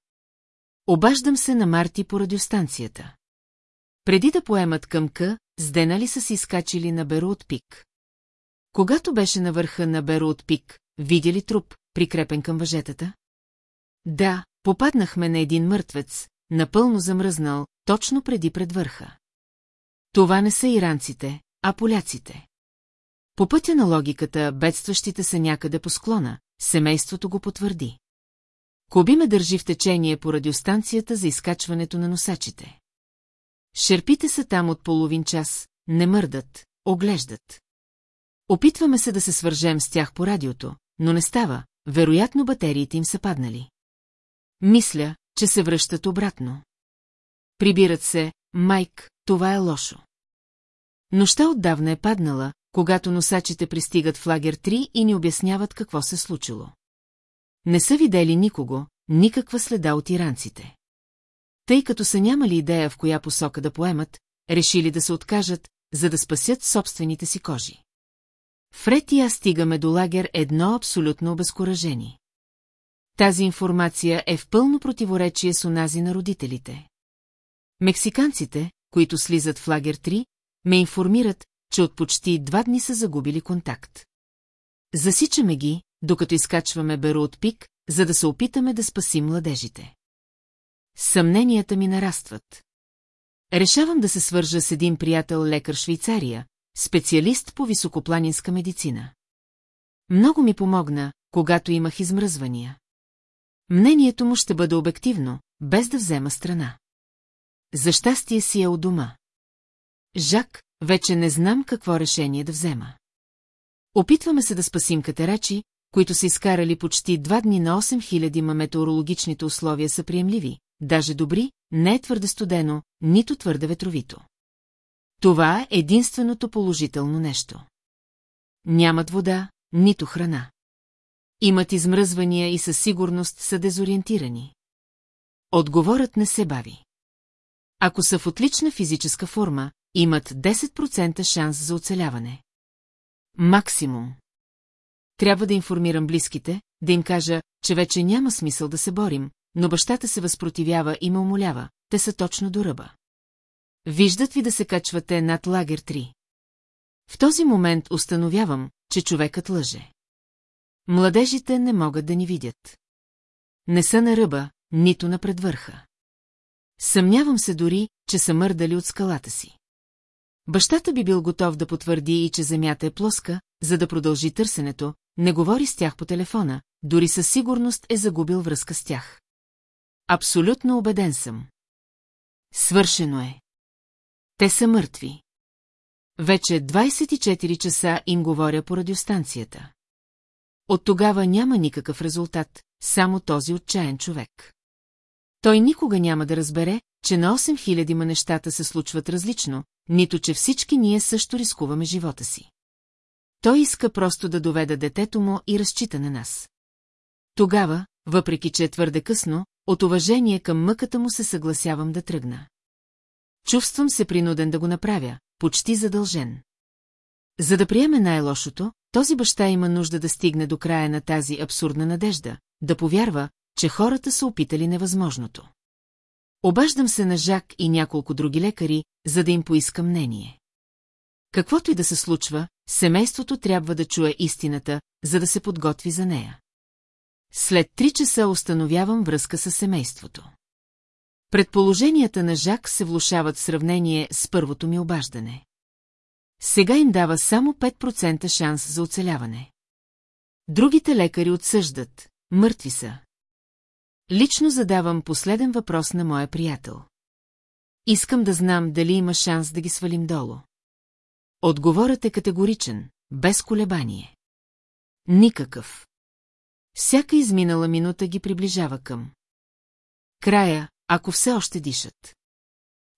Обаждам се на Марти по радиостанцията. Преди да поемат към К, с Денали са си изкачили на Беру от пик. Когато беше на върха на Беру от пик, видя ли труп, прикрепен към въжетата? Да, попаднахме на един мъртвец, напълно замръзнал, точно преди пред върха. Това не са иранците, а поляците. По пътя на логиката, бедстващите са някъде по склона, семейството го потвърди. Коби ме държи в течение по радиостанцията за изкачването на носачите. Шерпите са там от половин час, не мърдат, оглеждат. Опитваме се да се свържем с тях по радиото, но не става, вероятно батериите им са паднали. Мисля, че се връщат обратно. Прибират се, Майк, това е лошо. Нощта отдавна е паднала, когато носачите пристигат в лагер 3 и ни обясняват какво се случило. Не са видели никого, никаква следа от иранците. Тъй като са нямали идея в коя посока да поемат, решили да се откажат, за да спасят собствените си кожи. Фред и аз стигаме до лагер едно абсолютно обезкуражени. Тази информация е в пълно противоречие с онази на родителите. Мексиканците, които слизат в лагер 3, ме информират, че от почти два дни са загубили контакт. Засичаме ги, докато изкачваме Беру от пик, за да се опитаме да спасим младежите. Съмненията ми нарастват. Решавам да се свържа с един приятел лекар Швейцария, специалист по високопланинска медицина. Много ми помогна, когато имах измръзвания. Мнението му ще бъде обективно, без да взема страна. За щастие си е у дома. Жак, вече не знам какво решение да взема. Опитваме се да спасим катерачи, които са изкарали почти два дни на 8000 ма метеорологичните условия са приемливи, даже добри, не е твърде студено, нито твърде ветровито. Това е единственото положително нещо. Нямат вода, нито храна. Имат измръзвания и със сигурност са дезориентирани. Отговорът не се бави. Ако са в отлична физическа форма, имат 10% шанс за оцеляване. Максимум. Трябва да информирам близките, да им кажа, че вече няма смисъл да се борим, но бащата се възпротивява и ме умолява, те са точно до ръба. Виждат ви да се качвате над лагер 3. В този момент установявам, че човекът лъже. Младежите не могат да ни видят. Не са на ръба, нито на предвърха. Съмнявам се дори, че са мърдали от скалата си. Бащата би бил готов да потвърди и, че земята е плоска, за да продължи търсенето, не говори с тях по телефона, дори със сигурност е загубил връзка с тях. Абсолютно убеден съм. Свършено е. Те са мъртви. Вече 24 часа им говоря по радиостанцията. От тогава няма никакъв резултат, само този отчаян човек. Той никога няма да разбере, че на 8000 ма нещата се случват различно, нито че всички ние също рискуваме живота си. Той иска просто да доведа детето му и разчита на нас. Тогава, въпреки че е твърде късно, от уважение към мъката му се съгласявам да тръгна. Чувствам се принуден да го направя, почти задължен. За да приеме най-лошото, този баща има нужда да стигне до края на тази абсурдна надежда, да повярва, че хората са опитали невъзможното. Обаждам се на Жак и няколко други лекари, за да им поиска мнение. Каквото и да се случва, семейството трябва да чуе истината, за да се подготви за нея. След три часа установявам връзка с семейството. Предположенията на Жак се влушават в сравнение с първото ми обаждане. Сега им дава само 5% шанс за оцеляване. Другите лекари отсъждат, мъртви са. Лично задавам последен въпрос на моя приятел. Искам да знам дали има шанс да ги свалим долу. Отговорът е категоричен, без колебание. Никакъв. Всяка изминала минута ги приближава към. Края, ако все още дишат.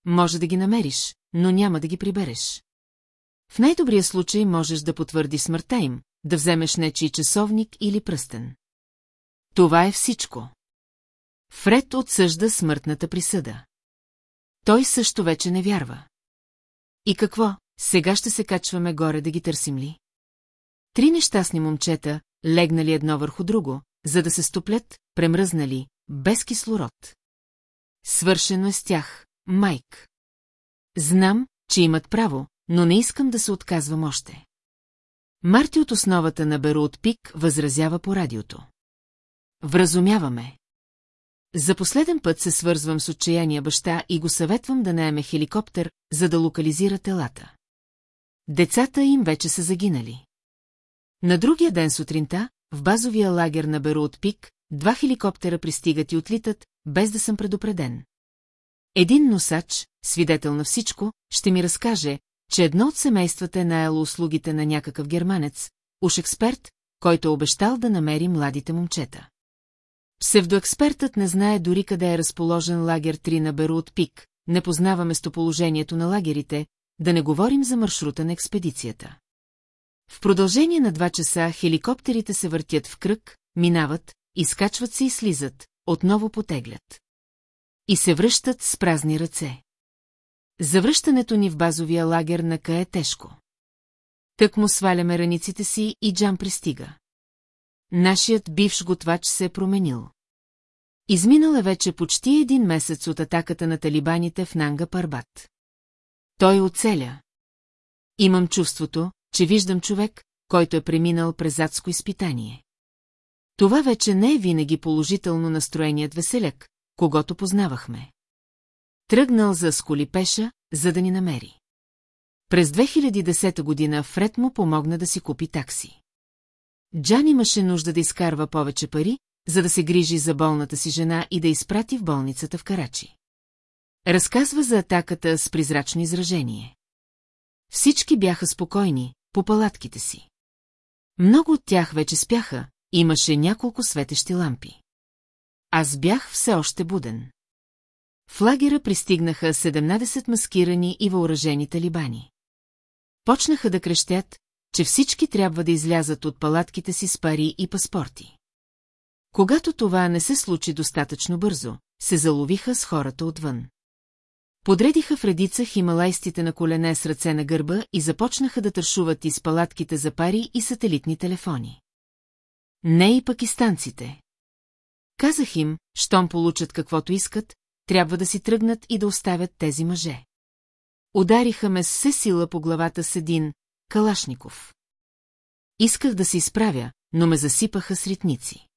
Може да ги намериш, но няма да ги прибереш. В най-добрия случай можеш да потвърди смъртта им, да вземеш нечий часовник или пръстен. Това е всичко. Фред отсъжда смъртната присъда. Той също вече не вярва. И какво, сега ще се качваме горе да ги търсим ли? Три нещастни момчета, легнали едно върху друго, за да се стоплят, премръзнали, без кислород. Свършено е с тях, Майк. Знам, че имат право, но не искам да се отказвам още. Марти от основата на Беру от Пик възразява по радиото. Вразумяваме. За последен път се свързвам с отчаяния баща и го съветвам да наеме хеликоптер, за да локализира телата. Децата им вече са загинали. На другия ден сутринта, в базовия лагер на Беру от Пик, два хеликоптера пристигат и отлитат, без да съм предупреден. Един носач, свидетел на всичко, ще ми разкаже, че едно от семействата е наело услугите на някакъв германец, уж експерт, който е обещал да намери младите момчета. Псевдоекспертът не знае дори къде е разположен лагер 3 на Беру от Пик, не познава местоположението на лагерите, да не говорим за маршрута на експедицията. В продължение на два часа хеликоптерите се въртят в кръг, минават, изкачват се и слизат, отново потеглят. И се връщат с празни ръце. Завръщането ни в базовия лагер на Ка е тежко. Тък му сваляме раниците си и Джан пристига. Нашият бивш готвач се е променил. Изминал е вече почти един месец от атаката на талибаните в Нанга Парбат. Той оцеля. Имам чувството, че виждам човек, който е преминал през адско изпитание. Това вече не е винаги положително настроеният веселяк, когато познавахме. Тръгнал за сколипеша, за да ни намери. През 2010 година Фред му помогна да си купи такси. Джан имаше нужда да изкарва повече пари, за да се грижи за болната си жена и да изпрати в болницата в Карачи. Разказва за атаката с призрачно изражение. Всички бяха спокойни, по палатките си. Много от тях вече спяха, имаше няколко светещи лампи. Аз бях все още буден. В лагера пристигнаха 17 маскирани и въоръжени талибани. Почнаха да крещят, че всички трябва да излязат от палатките си с пари и паспорти. Когато това не се случи достатъчно бързо, се заловиха с хората отвън. Подредиха в редица хималайстите на колене с ръце на гърба и започнаха да тършуват из палатките за пари и сателитни телефони. Не и пакистанците. Казах им, щом получат каквото искат, трябва да си тръгнат и да оставят тези мъже. Удариха ме с все сила по главата с един Калашников. Исках да се изправя, но ме засипаха с ритници.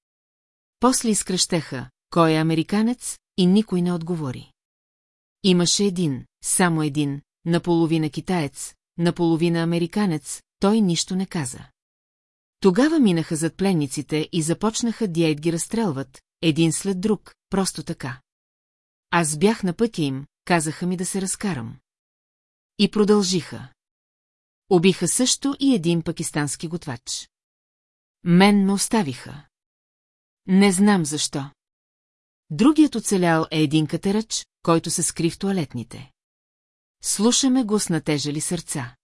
После изкръщеха, кой е американец, и никой не отговори. Имаше един, само един, наполовина китаец, наполовина американец, той нищо не каза. Тогава минаха зад пленниците и започнаха диет ги разстрелват, един след друг, просто така. Аз бях на пътя им, казаха ми да се разкарам. И продължиха. Обиха също и един пакистански готвач. Мен ме оставиха. Не знам защо. Другият оцелял е един катерач, който се скри в туалетните. Слушаме го с натежали сърца.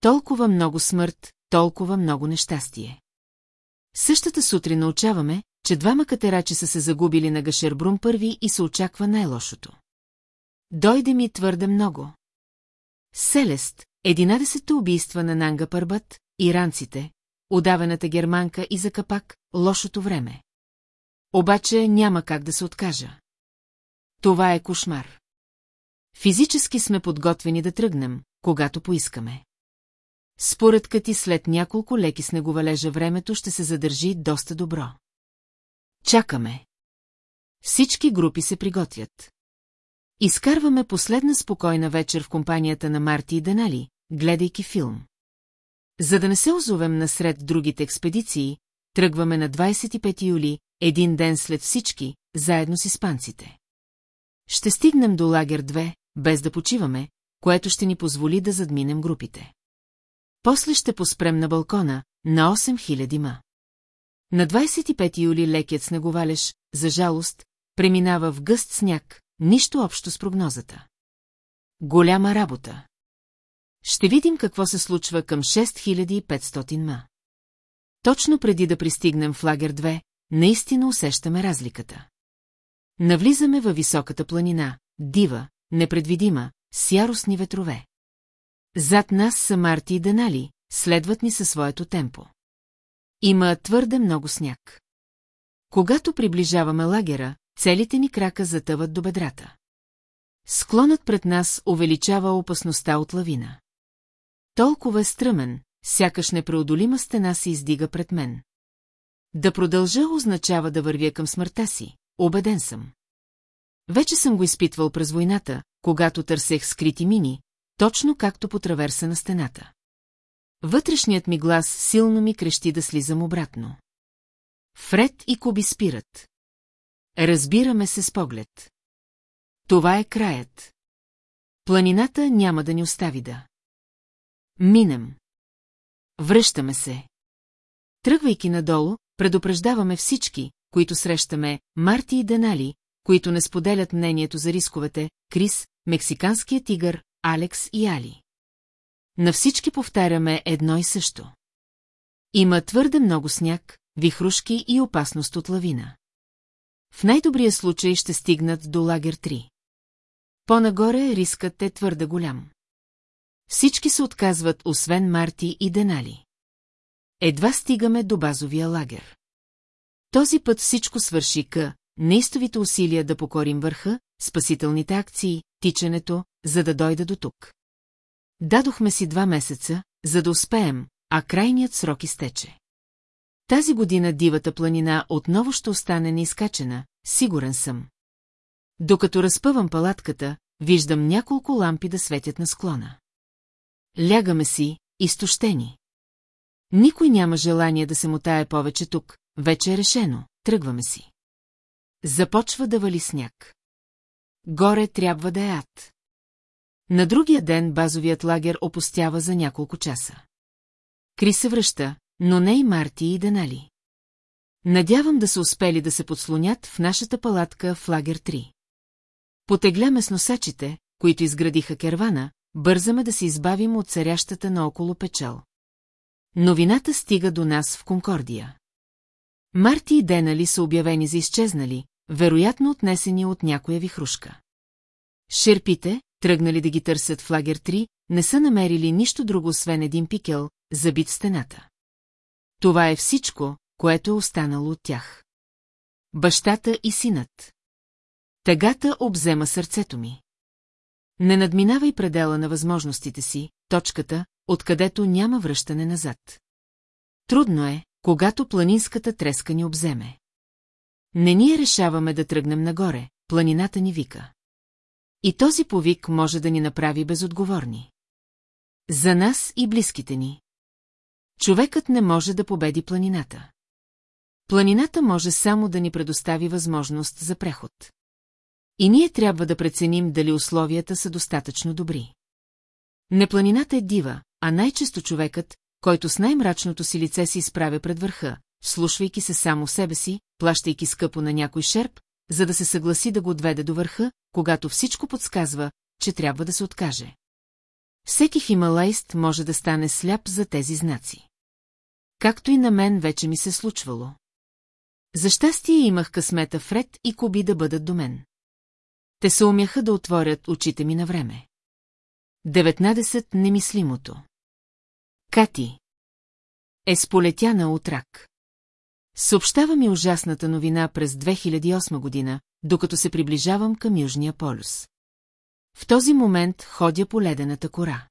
Толкова много смърт, толкова много нещастие. Същата сутрин научаваме, че двама катерачи са се загубили на Гашербрум първи и се очаква най-лошото. Дойде ми твърде много. Селест, единадесетто убийства на Нанга Пърбът, иранците, удавената германка и за капак, лошото време. Обаче няма как да се откажа. Това е кошмар. Физически сме подготвени да тръгнем, когато поискаме. Според Кати след няколко леки снеговалежа времето ще се задържи доста добро. Чакаме. Всички групи се приготвят. Изкарваме последна спокойна вечер в компанията на Марти и Денали, гледайки филм. За да не се озовем насред другите експедиции, тръгваме на 25 юли, един ден след всички, заедно с испанците. Ще стигнем до лагер 2, без да почиваме, което ще ни позволи да задминем групите. После ще поспрем на балкона, на 8000 ма. На 25 юли лекият снеговалеж, за жалост, преминава в гъст сняг, нищо общо с прогнозата. Голяма работа. Ще видим какво се случва към 6500 ма. Точно преди да пристигнем в лагер 2, наистина усещаме разликата. Навлизаме във високата планина, дива, непредвидима, с яростни ветрове. Зад нас са Марти и Денали, следват ни със своето темпо. Има твърде много сняг. Когато приближаваме лагера, целите ни крака затъват до бедрата. Склонът пред нас увеличава опасността от лавина. Толкова е стръмен, сякаш непреодолима стена се издига пред мен. Да продължа означава да вървя към смъртта си, убеден съм. Вече съм го изпитвал през войната, когато търсех скрити мини, точно както по траверса на стената. Вътрешният ми глас силно ми крещи да слизам обратно. Фред и Коби спират. Разбираме се с поглед. Това е краят. Планината няма да ни остави да. Минем. Връщаме се. Тръгвайки надолу, предупреждаваме всички, които срещаме, Марти и Денали, които не споделят мнението за рисковете, Крис, мексиканския тигър, Алекс и Али. На всички повтаряме едно и също. Има твърде много сняг, вихрушки и опасност от лавина. В най-добрия случай ще стигнат до лагер 3. По-нагоре рискът е твърде голям. Всички се отказват, освен Марти и Денали. Едва стигаме до базовия лагер. Този път всичко свърши къ, неистовите усилия да покорим върха, спасителните акции, тичането, за да дойда до тук. Дадохме си два месеца, за да успеем, а крайният срок изтече. Тази година дивата планина отново ще остане неизкачена, сигурен съм. Докато разпъвам палатката, виждам няколко лампи да светят на склона. Лягаме си, изтощени. Никой няма желание да се мутае повече тук, вече е решено, тръгваме си. Започва да вали сняг. Горе трябва да е ад. На другия ден базовият лагер опустява за няколко часа. Кри се връща, но не и Марти и Денали. Надявам да са успели да се подслонят в нашата палатка в лагер 3. Потегляме с носачите, които изградиха кервана, бързаме да се избавим от царящата наоколо печал. Новината стига до нас в Конкордия. Марти и Денали са обявени за изчезнали, вероятно отнесени от някоя вихрушка. Шерпите, тръгнали да ги търсят в лагер 3, не са намерили нищо друго, освен един пикел, забит в стената. Това е всичко, което е останало от тях. Бащата и синът. Тъгата обзема сърцето ми. Не надминавай предела на възможностите си, точката, откъдето няма връщане назад. Трудно е, когато планинската треска ни обземе. Не ние решаваме да тръгнем нагоре, планината ни вика. И този повик може да ни направи безотговорни. За нас и близките ни. Човекът не може да победи планината. Планината може само да ни предостави възможност за преход. И ние трябва да преценим дали условията са достатъчно добри. Не планината е дива, а най-често човекът, който с най-мрачното си лице си изправя пред върха, слушвайки се само себе си, плащайки скъпо на някой шерп, за да се съгласи да го отведе до върха, когато всичко подсказва, че трябва да се откаже. Всеки хималайст може да стане сляп за тези знаци. Както и на мен вече ми се случвало. За щастие имах късмета Фред и Коби да бъдат до мен. Те се умяха да отворят очите ми на време. 19. Немислимото. Кати. Е сполетяна от рак. Съобщава ми ужасната новина през 2008 година, докато се приближавам към Южния полюс. В този момент ходя по ледената кора.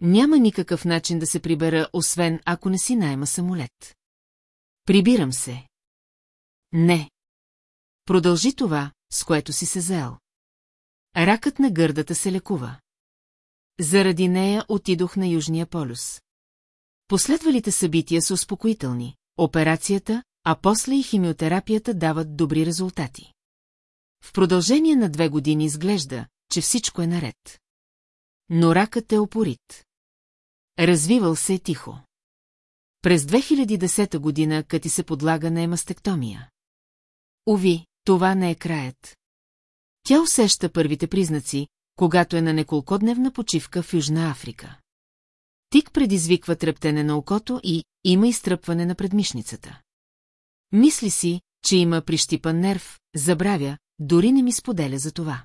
Няма никакъв начин да се прибера, освен ако не си найма самолет. Прибирам се. Не. Продължи това, с което си се заел. Ракът на гърдата се лекува. Заради нея отидох на Южния полюс. Последвалите събития са успокоителни. Операцията, а после и химиотерапията дават добри резултати. В продължение на две години изглежда, че всичко е наред. Но ракът е опорит. Развивал се е тихо. През 2010 година Кати се подлага на емастектомия. Ови, това не е краят. Тя усеща първите признаци, когато е на неколкодневна почивка в Южна Африка. Тик предизвиква трептене на окото и има изтръпване на предмишницата. Мисли си, че има прищипан нерв, забравя, дори не ми споделя за това.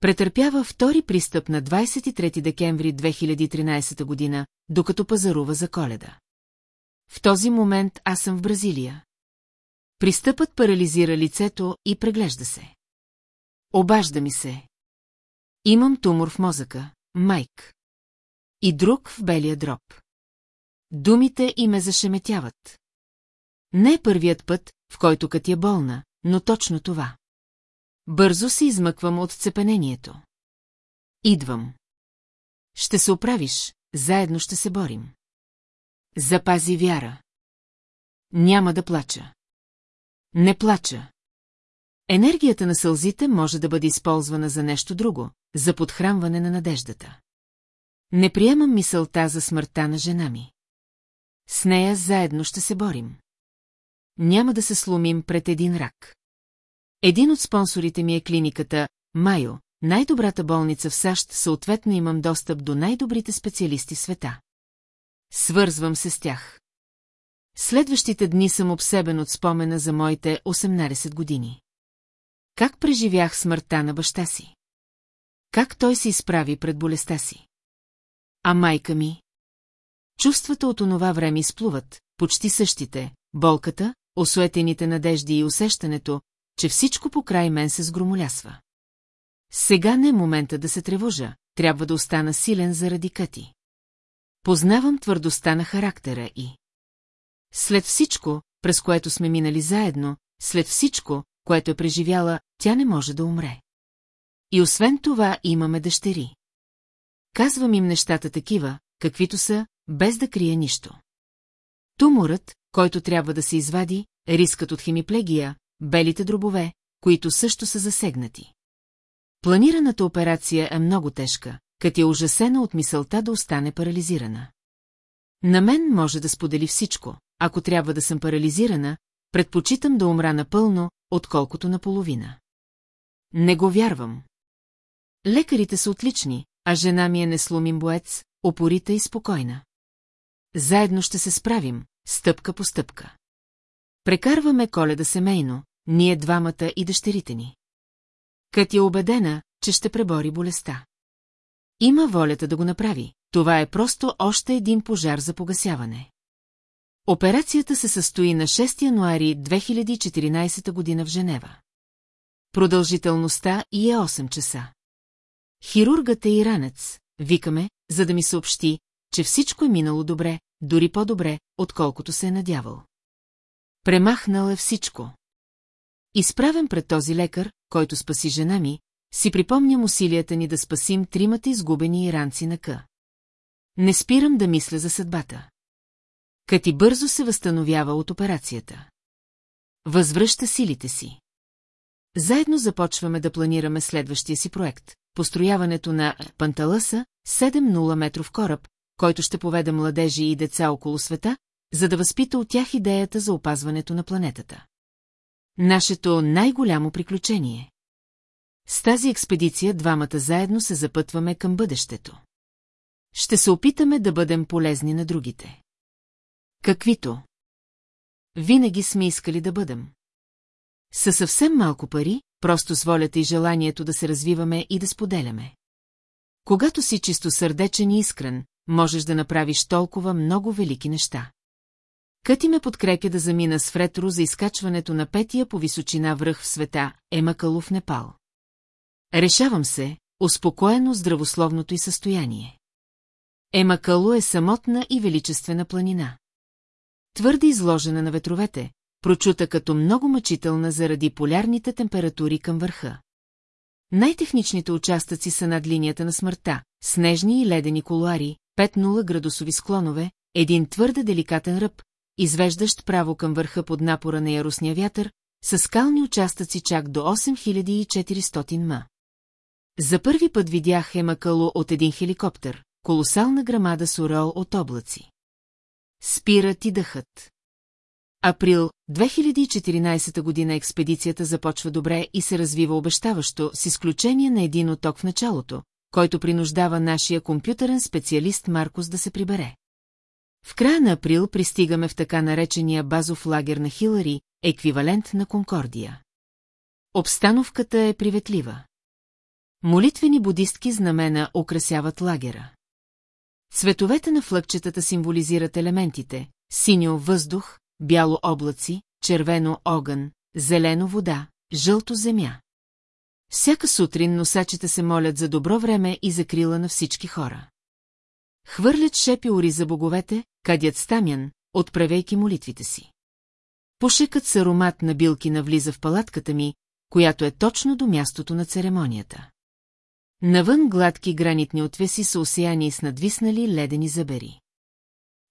Претърпява втори пристъп на 23 декември 2013 година, докато пазарува за коледа. В този момент аз съм в Бразилия. Пристъпът парализира лицето и преглежда се. Обажда ми се. Имам тумор в мозъка, майк. И друг в белия дроб. Думите и ме зашеметяват. Не е първият път, в който Катя болна, но точно това. Бързо се измъквам от цепенението. Идвам. Ще се оправиш, заедно ще се борим. Запази вяра. Няма да плача. Не плача. Енергията на сълзите може да бъде използвана за нещо друго, за подхранване на надеждата. Не приемам мисълта за смъртта на жена ми. С нея заедно ще се борим. Няма да се сломим пред един рак. Един от спонсорите ми е клиниката Майо, най-добрата болница в САЩ, съответно имам достъп до най-добрите специалисти в света. Свързвам се с тях. Следващите дни съм обсебен от спомена за моите 18 години. Как преживях смъртта на баща си? Как той се изправи пред болестта си? А майка ми? Чувствата от онова време изплуват, почти същите, болката, осуетените надежди и усещането, че всичко по край мен се сгромолясва. Сега не е момента да се тревожа, трябва да остана силен заради Кати. Познавам твърдостта на характера и... След всичко, през което сме минали заедно, след всичко, което е преживяла, тя не може да умре. И освен това имаме дъщери. казвам им нещата такива, каквито са, без да крия нищо. Туморът, който трябва да се извади, рискът от хемиплегия, белите дробове, които също са засегнати. Планираната операция е много тежка, като е ужасена от мисълта да остане парализирана. На мен може да сподели всичко, ако трябва да съм парализирана, предпочитам да умра напълно, отколкото наполовина. Не го вярвам. Лекарите са отлични, а жена ми е несломим боец, опорита и спокойна. Заедно ще се справим, стъпка по стъпка. Прекарваме коледа семейно, ние двамата и дъщерите ни. Кът е убедена, че ще пребори болестта. Има волята да го направи, това е просто още един пожар за погасяване. Операцията се състои на 6 януари 2014 година в Женева. Продължителността и е 8 часа. Хирургът е иранец, викаме, за да ми съобщи, че всичко е минало добре, дори по-добре, отколкото се е надявал. Премахнал е всичко. Изправен пред този лекар, който спаси жена ми, си припомням усилията ни да спасим тримата изгубени иранци на К. Не спирам да мисля за съдбата. Кати бързо се възстановява от операцията. Възвръща силите си. Заедно започваме да планираме следващия си проект – построяването на Панталъса, 7-0 метров кораб, който ще поведе младежи и деца около света, за да възпита от тях идеята за опазването на планетата. Нашето най-голямо приключение. С тази експедиция двамата заедно се запътваме към бъдещето. Ще се опитаме да бъдем полезни на другите. Каквито? Винаги сме искали да бъдем. Със съвсем малко пари, просто с волята и желанието да се развиваме и да споделяме. Когато си чисто сърдечен и искрен, можеш да направиш толкова много велики неща. Къти ме подкрепя да замина с Фретро за изкачването на петия по височина връх в света, Емакалов, Непал. Решавам се, успокоено здравословното й състояние. Емакало е самотна и величествена планина. Твърде изложена на ветровете, прочута като много мъчителна заради полярните температури към върха. Най-техничните участъци са над линията на смъртта, снежни и ледени колуари, 5-0 градусови склонове, един твърде деликатен ръб, извеждащ право към върха под напора на ярусния вятър, с скални участъци чак до 8400 м. За първи път видях Емакало от един хеликоптер, колосална грамада с орел от облаци. Спират и дъхът. Април 2014 година експедицията започва добре и се развива обещаващо, с изключение на един отток в началото, който принуждава нашия компютърен специалист Маркус да се прибере. В края на април пристигаме в така наречения базов лагер на Хилари, еквивалент на Конкордия. Обстановката е приветлива. Молитвени будистки знамена украсяват лагера. Цветовете на флъкчетата символизират елементите – синьо въздух, бяло облаци, червено огън, зелено вода, жълто земя. Всяка сутрин носачите се молят за добро време и за крила на всички хора. Хвърлят шепи ори за боговете, кадят стамян, отправяйки молитвите си. Пушекът с аромат на билки навлиза в палатката ми, която е точно до мястото на церемонията. Навън гладки гранитни отвеси са осияни с надвиснали ледени забери.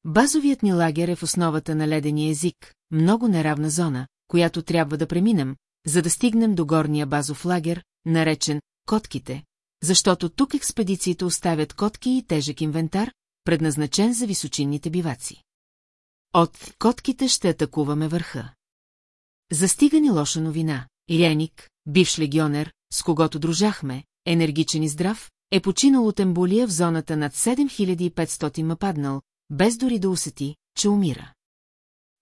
Базовият ни лагер е в основата на ледения език, много неравна зона, която трябва да преминем, за да стигнем до горния базов лагер, наречен «Котките», защото тук експедициите оставят котки и тежък инвентар, предназначен за височинните биваци. От котките ще атакуваме върха. Застига ни лоша новина. Ляник, бивш легионер, с когото дружахме, енергичен и здрав, е починал от емболия в зоната над 7500 ма паднал, без дори да усети, че умира.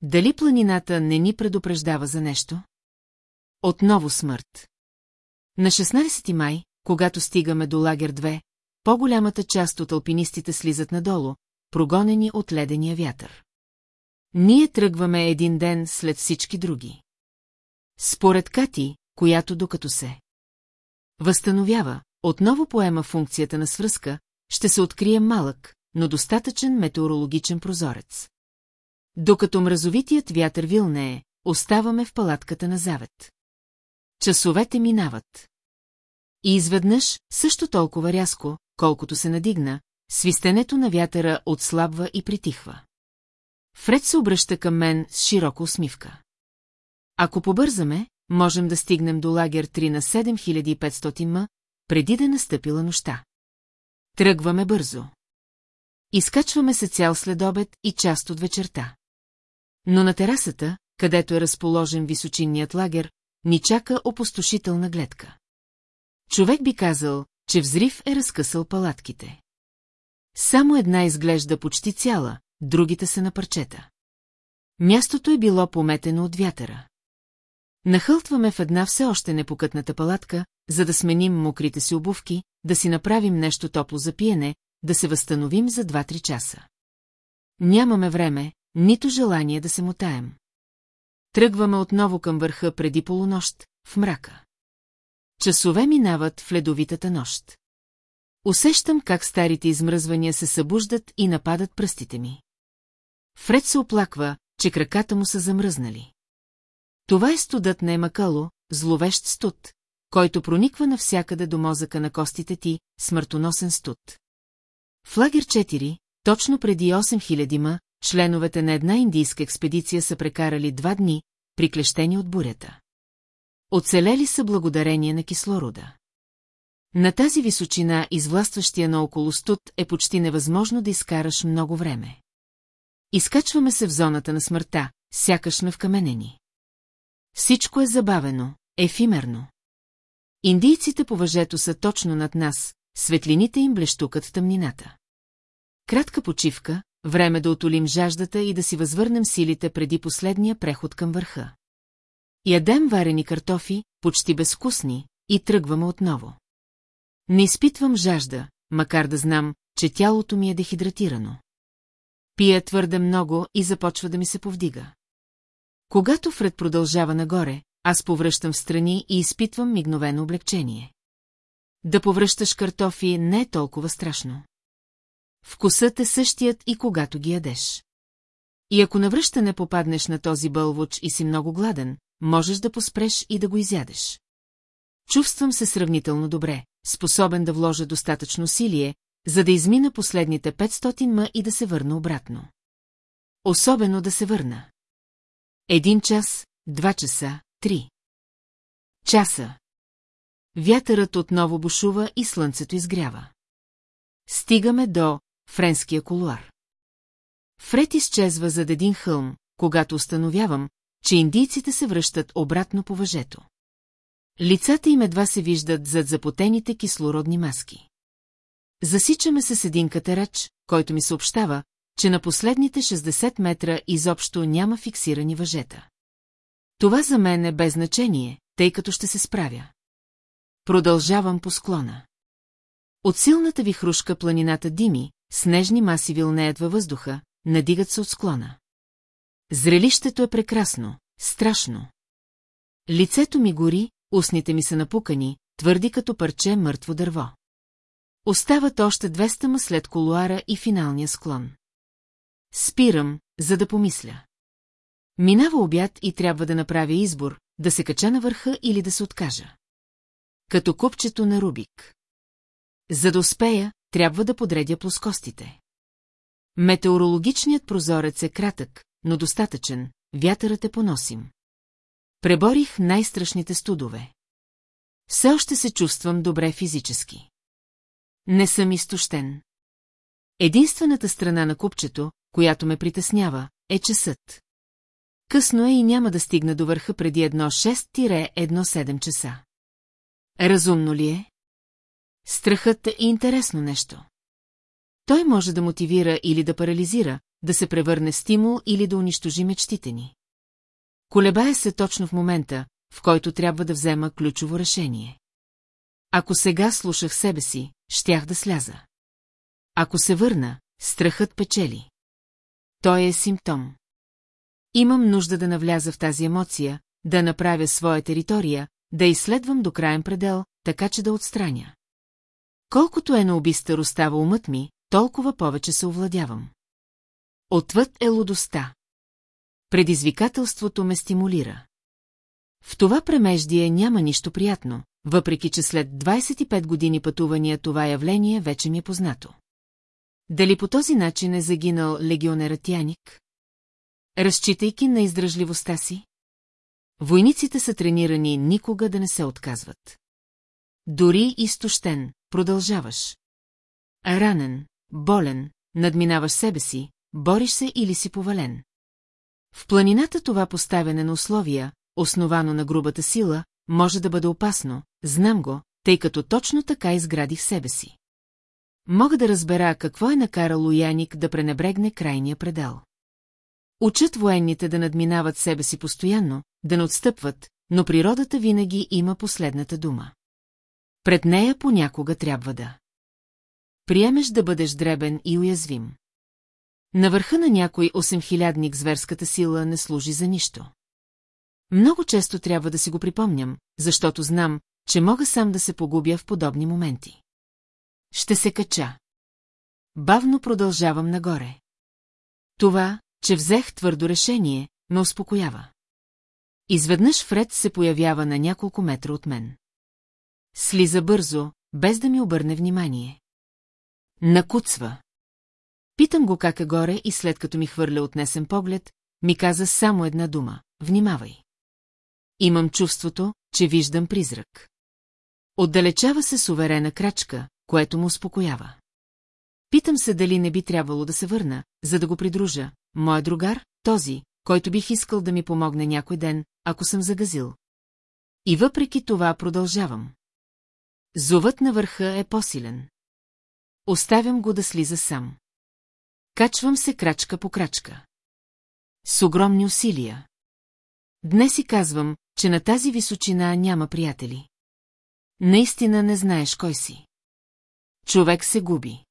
Дали планината не ни предупреждава за нещо? Отново смърт. На 16 май, когато стигаме до лагер 2, по-голямата част от алпинистите слизат надолу, прогонени от ледения вятър. Ние тръгваме един ден след всички други. Според Кати, която докато се възстановява, отново поема функцията на свръзка, ще се открие малък, но достатъчен метеорологичен прозорец. Докато мразовитият вятър вилнее, оставаме в палатката на завет. Часовете минават. И изведнъж, също толкова рязко, колкото се надигна, свистенето на вятъра отслабва и притихва. Фред се обръща към мен с широка усмивка. Ако побързаме, можем да стигнем до лагер 3 на 7500 м, преди да настъпила нощта. Тръгваме бързо. Изкачваме се цял следобед и част от вечерта. Но на терасата, където е разположен височинният лагер, ни чака опустошителна гледка. Човек би казал, че взрив е разкъсал палатките. Само една изглежда почти цяла, другите са на парчета. Мястото е било пометено от вятъра. Нахълтваме в една все още непокътната палатка, за да сменим мокрите си обувки, да си направим нещо топло за пиене, да се възстановим за 2-3 часа. Нямаме време, нито желание да се мутаем. Тръгваме отново към върха преди полунощ, в мрака. Часове минават в ледовитата нощ. Усещам как старите измръзвания се събуждат и нападат пръстите ми. Фред се оплаква, че краката му са замръзнали. Това е студът на Емакало, зловещ студ, който прониква навсякъде до мозъка на костите ти, смъртоносен студ. В лагер 4, точно преди 8000 ма, членовете на една индийска експедиция са прекарали два дни, приклещени от бурята. Оцелели са благодарение на кислорода. На тази височина, извластващия на около студ, е почти невъзможно да изкараш много време. Изкачваме се в зоната на смъртта, сякаш сме вкаменени. Всичко е забавено, ефимерно. Индийците по въжето са точно над нас, светлините им блещукат в тъмнината. Кратка почивка, време да отолим жаждата и да си възвърнем силите преди последния преход към върха. Ядем варени картофи, почти безвкусни, и тръгваме отново. Не изпитвам жажда, макар да знам, че тялото ми е дехидратирано. Пия твърде много и започва да ми се повдига. Когато Фред продължава нагоре, аз повръщам в страни и изпитвам мигновено облегчение. Да повръщаш картофи не е толкова страшно. Вкусът е същият и когато ги ядеш. И ако навръщане попаднеш на този бълвоч и си много гладен, можеш да поспреш и да го изядеш. Чувствам се сравнително добре, способен да вложа достатъчно усилие, за да измина последните 500 м и да се върна обратно. Особено да се върна. Един час, два часа, три. Часа. Вятърът отново бушува и слънцето изгрява. Стигаме до френския колуар. Фред изчезва зад един хълм, когато установявам, че индийците се връщат обратно по въжето. Лицата им едва се виждат зад запотените кислородни маски. Засичаме се с един катерач, който ми съобщава, че на последните 60 метра изобщо няма фиксирани въжета. Това за мен е без значение, тъй като ще се справя. Продължавам по склона. От силната вихрушка планината дими, снежни маси вилнеят във въздуха, надигат се от склона. Зрелището е прекрасно, страшно. Лицето ми гори, устните ми са напукани, твърди като парче мъртво дърво. Остават още 200 ма след колуара и финалния склон. Спирам, за да помисля. Минава обяд и трябва да направя избор, да се кача на върха или да се откажа. Като купчето на Рубик. За да успея, трябва да подредя плоскостите. Метеорологичният прозорец е кратък, но достатъчен, вятърът е поносим. Преборих най-страшните студове. Все още се чувствам добре физически. Не съм изтощен. Единствената страна на купчето, която ме притеснява, е часът. Късно е и няма да стигна до върха преди едно 6-1-7 часа. Разумно ли е? Страхът е интересно нещо. Той може да мотивира или да парализира, да се превърне в стимул или да унищожи мечтите ни. Колебая се точно в момента, в който трябва да взема ключово решение. Ако сега слушах себе си, щях да сляза. Ако се върна, страхът печели. Той е симптом. Имам нужда да навляза в тази емоция, да направя своя територия, да изследвам до краен предел, така че да отстраня. Колкото е на убистър остава умът ми, толкова повече се овладявам. Отвъд е лудостта. Предизвикателството ме стимулира. В това премеждие няма нищо приятно, въпреки че след 25 години пътувания това явление вече ми е познато. Дали по този начин е загинал легионерът Яник? Разчитайки на издръжливостта си? Войниците са тренирани никога да не се отказват. Дори изтощен, продължаваш. Ранен, болен, надминаваш себе си, бориш се или си повален. В планината това поставяне на условия, основано на грубата сила, може да бъде опасно, знам го, тъй като точно така изградих себе си. Мога да разбера какво е накарало Яник да пренебрегне крайния предел. Учат военните да надминават себе си постоянно, да не отстъпват, но природата винаги има последната дума. Пред нея понякога трябва да. Приемеш да бъдеш дребен и уязвим. На върха на някой осемхилядник зверската сила не служи за нищо. Много често трябва да си го припомням, защото знам, че мога сам да се погубя в подобни моменти. Ще се кача. Бавно продължавам нагоре. Това, че взех твърдо решение, ме успокоява. Изведнъж Фред се появява на няколко метра от мен. Слиза бързо, без да ми обърне внимание. Накуцва. Питам го как е горе и след като ми хвърля отнесен поглед, ми каза само една дума – внимавай. Имам чувството, че виждам призрак. Отдалечава се суверена крачка, което му успокоява. Питам се дали не би трябвало да се върна, за да го придружа, моя другар, този, който бих искал да ми помогне някой ден, ако съм загазил. И въпреки това продължавам. Зовът на върха е по-силен. Оставям го да слиза сам. Качвам се крачка по крачка. С огромни усилия. Днес си казвам, че на тази височина няма приятели. Наистина не знаеш кой си. Човек се губи.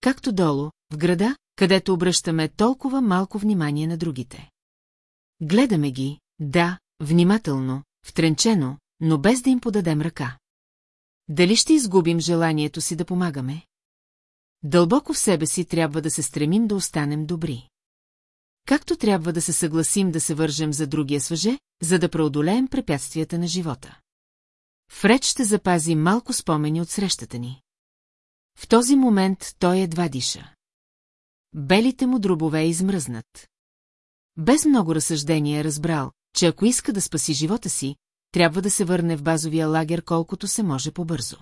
Както долу, в града, където обръщаме толкова малко внимание на другите. Гледаме ги, да, внимателно, втренчено, но без да им подадем ръка. Дали ще изгубим желанието си да помагаме? Дълбоко в себе си трябва да се стремим да останем добри. Както трябва да се съгласим да се вържем за другия свъже, за да преодолеем препятствията на живота. Фред ще запази малко спомени от срещата ни. В този момент той едва диша. Белите му дробове измръзнат. Без много разсъждение е разбрал, че ако иска да спаси живота си, трябва да се върне в базовия лагер колкото се може по-бързо.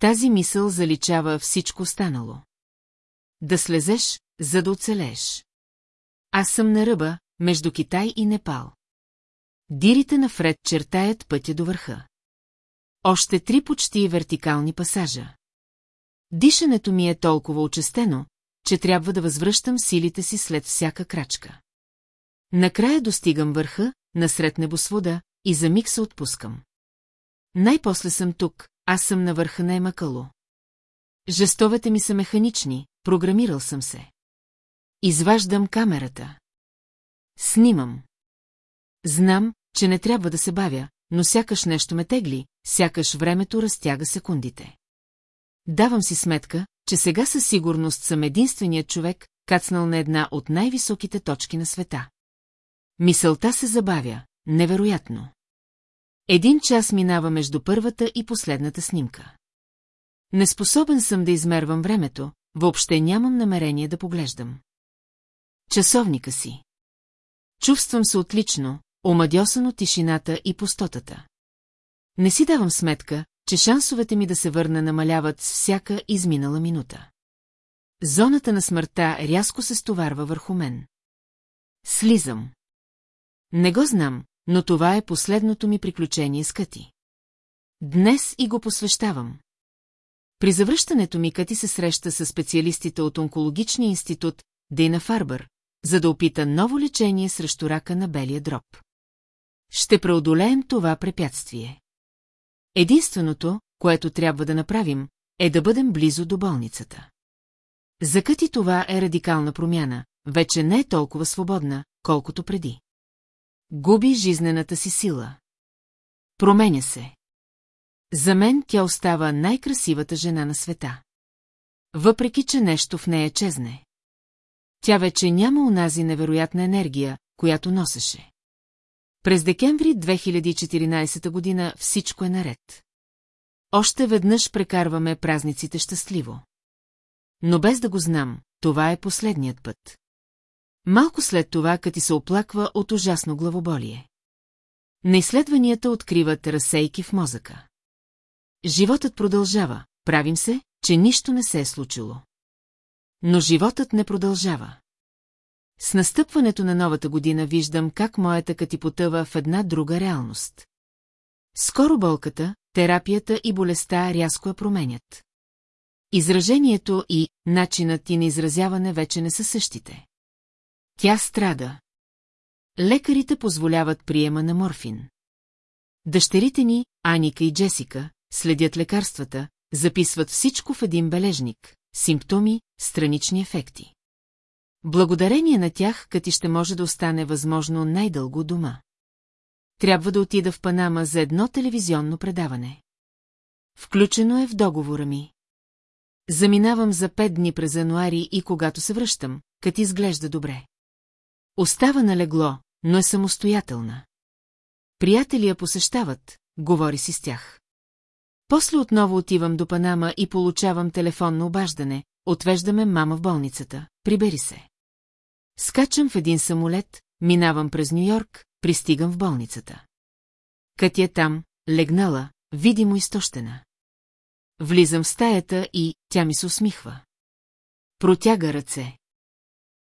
Тази мисъл заличава всичко останало. Да слезеш, за да оцелееш. Аз съм на ръба, между Китай и Непал. Дирите на Фред чертаят пътя до върха. Още три почти вертикални пасажа. Дишането ми е толкова очестено, че трябва да възвръщам силите си след всяка крачка. Накрая достигам върха, насред небосвода, и за миг се отпускам. Най-после съм тук, аз съм на върха на Емакало. Жестовете ми са механични, програмирал съм се. Изваждам камерата. Снимам. Знам, че не трябва да се бавя, но сякаш нещо ме тегли, сякаш времето разтяга секундите. Давам си сметка, че сега със сигурност съм единственият човек, кацнал на една от най-високите точки на света. Мисълта се забавя, невероятно. Един час минава между първата и последната снимка. Неспособен съм да измервам времето, въобще нямам намерение да поглеждам. Часовника си. Чувствам се отлично, омадьосан от тишината и пустотата. Не си давам сметка, че шансовете ми да се върна намаляват с всяка изминала минута. Зоната на смъртта рязко се стоварва върху мен. Слизам. Не го знам, но това е последното ми приключение с Кати. Днес и го посвещавам. При завръщането ми Кати се среща с специалистите от онкологичния институт Дейна Фарбър, за да опита ново лечение срещу рака на белия дроб. Ще преодолеем това препятствие. Единственото, което трябва да направим, е да бъдем близо до болницата. За Кати това е радикална промяна, вече не е толкова свободна, колкото преди. Губи жизнената си сила. Променя се. За мен тя остава най-красивата жена на света. Въпреки, че нещо в нея чезне. Тя вече няма унази невероятна енергия, която носеше. През декември 2014 година всичко е наред. Още веднъж прекарваме празниците щастливо. Но без да го знам, това е последният път. Малко след това, като се оплаква от ужасно главоболие. На изследванията откриват разсейки в мозъка. Животът продължава, правим се, че нищо не се е случило. Но животът не продължава. С настъпването на новата година виждам как моята кати потъва в една друга реалност. Скоро болката, терапията и болестта рязко я променят. Изражението и начинът ти на изразяване вече не са същите. Тя страда. Лекарите позволяват приема на морфин. Дъщерите ни, Аника и Джесика, следят лекарствата, записват всичко в един бележник, симптоми, странични ефекти. Благодарение на тях Кати ще може да остане възможно най-дълго дома. Трябва да отида в Панама за едно телевизионно предаване. Включено е в договора ми. Заминавам за пет дни през януари и когато се връщам, Кати изглежда добре. Остава на легло, но е самостоятелна. Приятели я посещават, говори си с тях. После отново отивам до Панама и получавам телефонно обаждане, отвеждаме мама в болницата, прибери се. Скачам в един самолет, минавам през Нью-Йорк, пристигам в болницата. Катя е там, легнала, видимо изтощена. Влизам в стаята и тя ми се усмихва. Протяга ръце.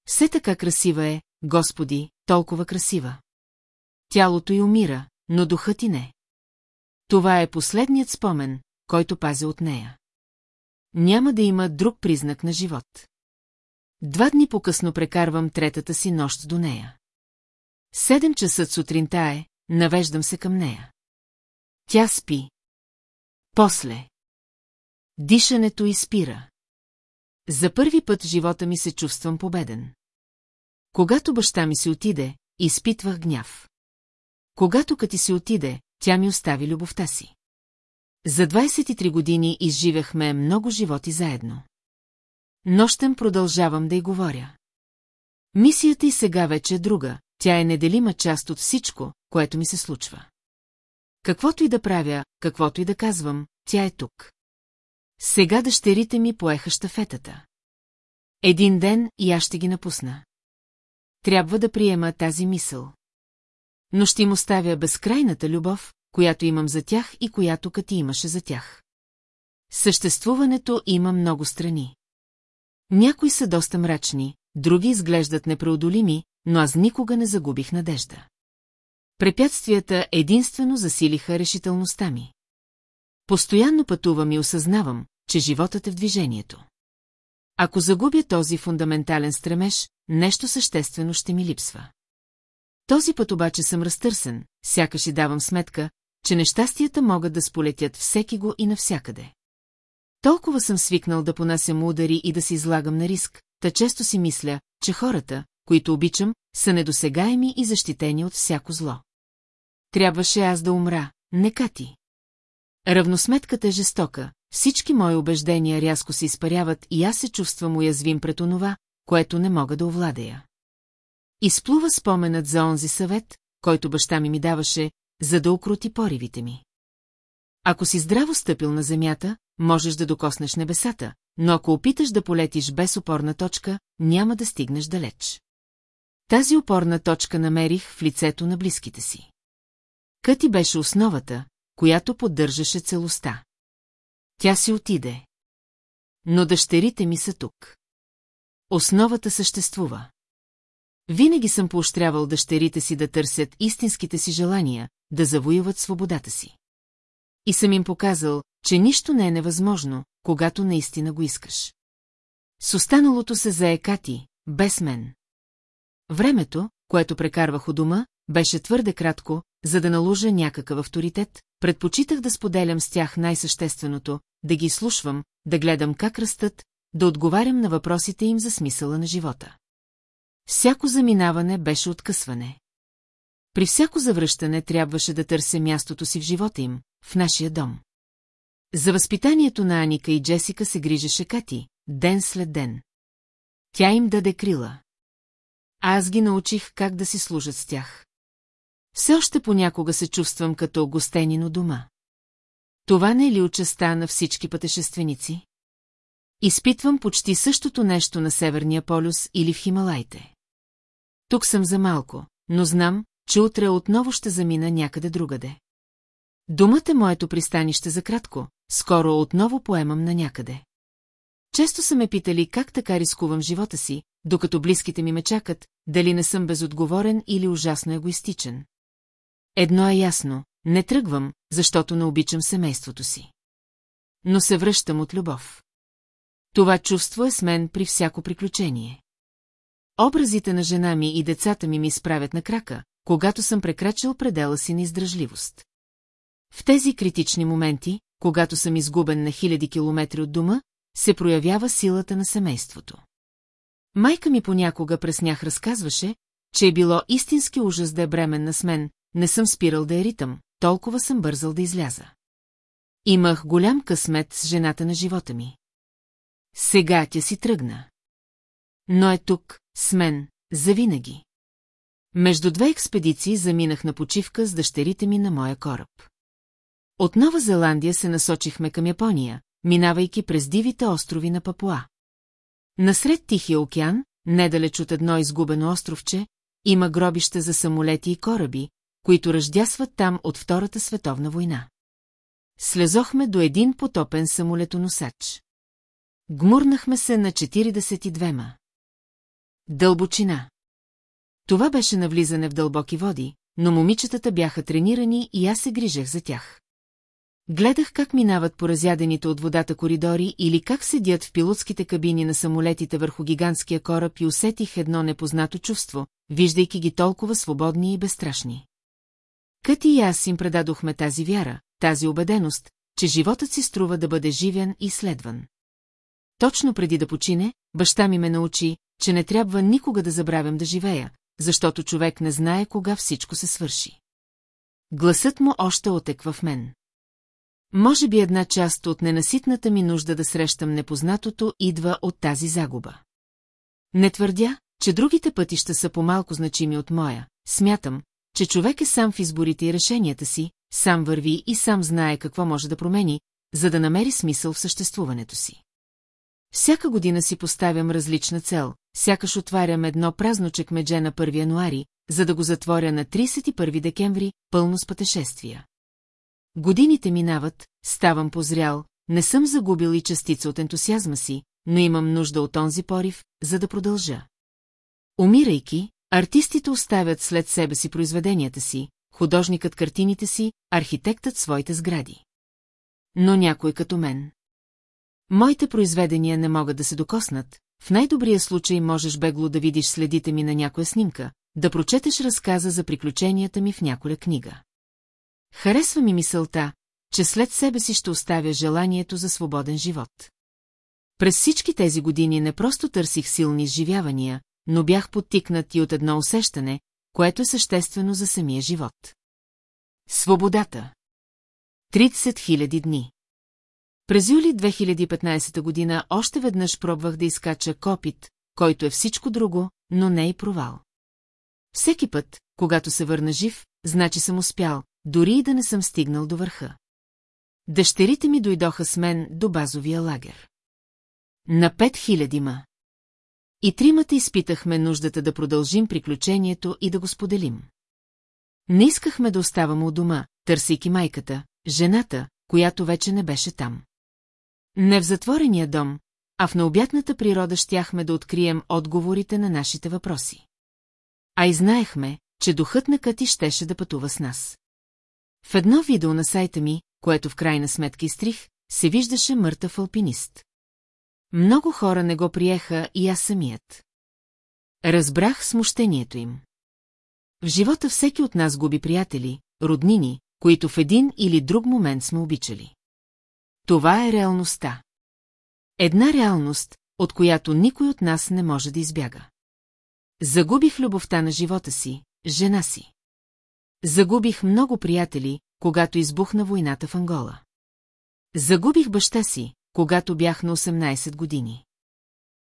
Все така красива е, Господи, толкова красива. Тялото й умира, но духът и не. Това е последният спомен, който пазя от нея. Няма да има друг признак на живот. Два дни по-късно прекарвам третата си нощ до нея. Седем часа сутринта е, навеждам се към нея. Тя спи. После. Дишането изпира. За първи път в живота ми се чувствам победен. Когато баща ми се отиде, изпитвах гняв. Когато като си отиде, тя ми остави любовта си. За 23 години изживяхме много животи заедно. Нощем продължавам да й говоря. Мисията и сега вече е друга, тя е неделима част от всичко, което ми се случва. Каквото и да правя, каквото и да казвам, тя е тук. Сега дъщерите ми поеха щафетата. Един ден и аз ще ги напусна. Трябва да приема тази мисъл. Но ще им оставя безкрайната любов, която имам за тях и която Кати имаше за тях. Съществуването има много страни. Някои са доста мрачни, други изглеждат непреодолими, но аз никога не загубих надежда. Препятствията единствено засилиха решителността ми. Постоянно пътувам и осъзнавам, че животът е в движението. Ако загубя този фундаментален стремеж, нещо съществено ще ми липсва. Този път обаче съм разтърсен, сякаш и давам сметка, че нещастията могат да сполетят всеки го и навсякъде. Толкова съм свикнал да понасям удари и да се излагам на риск, та често си мисля, че хората, които обичам, са недосегаеми и защитени от всяко зло. Трябваше аз да умра, не Кати. Равносметката е жестока, всички мои убеждения рязко се изпаряват и аз се чувствам уязвим пред онова, което не мога да овладея. Изплува споменът за онзи съвет, който баща ми ми даваше, за да укрути поривите ми. Ако си здраво стъпил на земята, можеш да докоснеш небесата, но ако опиташ да полетиш без опорна точка, няма да стигнеш далеч. Тази опорна точка намерих в лицето на близките си. Къти беше основата, която поддържаше целостта. Тя си отиде. Но дъщерите ми са тук. Основата съществува. Винаги съм поощрявал дъщерите си да търсят истинските си желания, да завоюват свободата си. И съм им показал, че нищо не е невъзможно, когато наистина го искаш. С останалото се зае Кати, без мен. Времето, което прекарвах у дома, беше твърде кратко, за да наложа някакъв авторитет, предпочитах да споделям с тях най-същественото, да ги слушвам, да гледам как растат, да отговарям на въпросите им за смисъла на живота. Всяко заминаване беше откъсване. При всяко завръщане трябваше да търся мястото си в живота им, в нашия дом. За възпитанието на Аника и Джесика се грижеше Кати, ден след ден. Тя им даде крила. Аз ги научих как да си служат с тях. Все още понякога се чувствам като гостенин у дома. Това не е ли участа на всички пътешественици? Изпитвам почти същото нещо на Северния полюс или в Хималайте. Тук съм за малко, но знам, че утре отново ще замина някъде другаде. Думата е моето пристанище за кратко, скоро отново поемам на някъде. Често са ме питали как така рискувам живота си, докато близките ми ме чакат, дали не съм безотговорен или ужасно егоистичен. Едно е ясно, не тръгвам, защото не обичам семейството си. Но се връщам от любов. Това чувство е с мен при всяко приключение. Образите на жена ми и децата ми ми справят на крака, когато съм прекрачил предела си на издръжливост. В тези критични моменти, когато съм изгубен на хиляди километри от дома, се проявява силата на семейството. Майка ми понякога през нях разказваше, че е било истински ужас да е бременна с мен, не съм спирал да я ритам, толкова съм бързал да изляза. Имах голям късмет с жената на живота ми. Сега тя си тръгна. Но е тук, с мен, завинаги. Между две експедиции заминах на почивка с дъщерите ми на моя кораб. От Нова Зеландия се насочихме към Япония, минавайки през дивите острови на Папуа. Насред Тихия океан, недалеч от едно изгубено островче, има гробища за самолети и кораби, които ръждясват там от Втората световна война. Слезохме до един потопен самолетоносач. Гмурнахме се на 42-ма. Дълбочина. Това беше навлизане в дълбоки води, но момичетата бяха тренирани и аз се грижех за тях. Гледах как минават по разядените от водата коридори или как седят в пилотските кабини на самолетите върху гигантския кораб и усетих едно непознато чувство, виждайки ги толкова свободни и безстрашни. Кът и аз им предадохме тази вяра, тази убеденост, че животът си струва да бъде живен и следван. Точно преди да почине, баща ми ме научи, че не трябва никога да забравям да живея, защото човек не знае кога всичко се свърши. Гласът му още отеква в мен. Може би една част от ненаситната ми нужда да срещам непознатото идва от тази загуба. Не твърдя, че другите пътища са по-малко значими от моя. Смятам, че човек е сам в изборите и решенията си, сам върви и сам знае какво може да промени, за да намери смисъл в съществуването си. Всяка година си поставям различна цел, сякаш отварям едно празно чекмедже на 1 януари, за да го затворя на 31 декември, пълно с пътешествия. Годините минават, ставам позрял, не съм загубил и частица от ентусиазма си, но имам нужда от онзи порив, за да продължа. Умирайки, артистите оставят след себе си произведенията си, художникът картините си, архитектът своите сгради. Но някой като мен. Моите произведения не могат да се докоснат, в най-добрия случай можеш бегло да видиш следите ми на някоя снимка, да прочетеш разказа за приключенията ми в няколя книга. Харесва ми мисълта, че след себе си ще оставя желанието за свободен живот. През всички тези години не просто търсих силни изживявания, но бях подтикнат и от едно усещане, което е съществено за самия живот. Свободата 30 000 дни През юли 2015 година още веднъж пробвах да изкача копит, който е всичко друго, но не и провал. Всеки път, когато се върна жив, значи съм успял, дори и да не съм стигнал до върха. Дъщерите ми дойдоха с мен до базовия лагер. На пет хиляди ма. И тримата изпитахме нуждата да продължим приключението и да го споделим. Не искахме да оставаме у дома, търсейки майката, жената, която вече не беше там. Не в затворения дом, а в необятната природа щяхме да открием отговорите на нашите въпроси. А и знаехме, че духът на Кати щеше да пътува с нас. В едно видео на сайта ми, което в крайна сметка изтрих, се виждаше мъртъв алпинист. Много хора не го приеха и аз самият. Разбрах смущението им. В живота всеки от нас губи приятели, роднини, които в един или друг момент сме обичали. Това е реалността. Една реалност, от която никой от нас не може да избяга. Загубих любовта на живота си, жена си. Загубих много приятели, когато избухна войната в Ангола. Загубих баща си, когато бях на 18 години.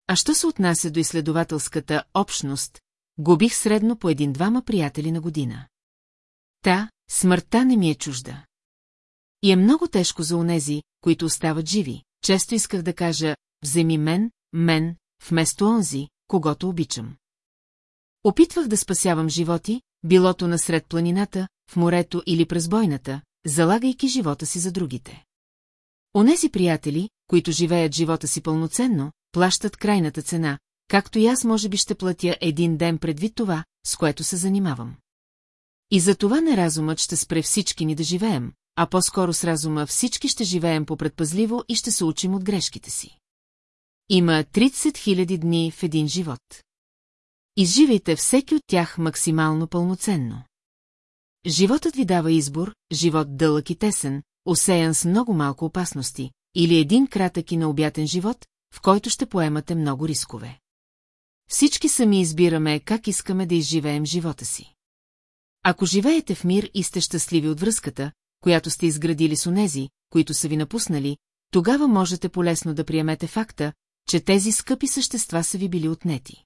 А що се отнася до изследователската общност, губих средно по един-двама приятели на година. Та, смъртта не ми е чужда. И е много тежко за онези, които остават живи. Често исках да кажа, вземи мен, мен, вместо онзи, когато обичам. Опитвах да спасявам животи, билото насред планината, в морето или през бойната, залагайки живота си за другите. Онези приятели, които живеят живота си пълноценно, плащат крайната цена, както и аз може би ще платя един ден предвид това, с което се занимавам. И за това неразумът ще спре всички ни да живеем, а по-скоро с разума всички ще живеем попредпазливо и ще се учим от грешките си. Има 30 000 дни в един живот. Изживайте всеки от тях максимално пълноценно. Животът ви дава избор, живот дълъг и тесен, осеян с много малко опасности, или един кратък и необятен живот, в който ще поемате много рискове. Всички сами избираме как искаме да изживеем живота си. Ако живеете в мир и сте щастливи от връзката, която сте изградили с онези, които са ви напуснали, тогава можете полесно да приемете факта, че тези скъпи същества са ви били отнети.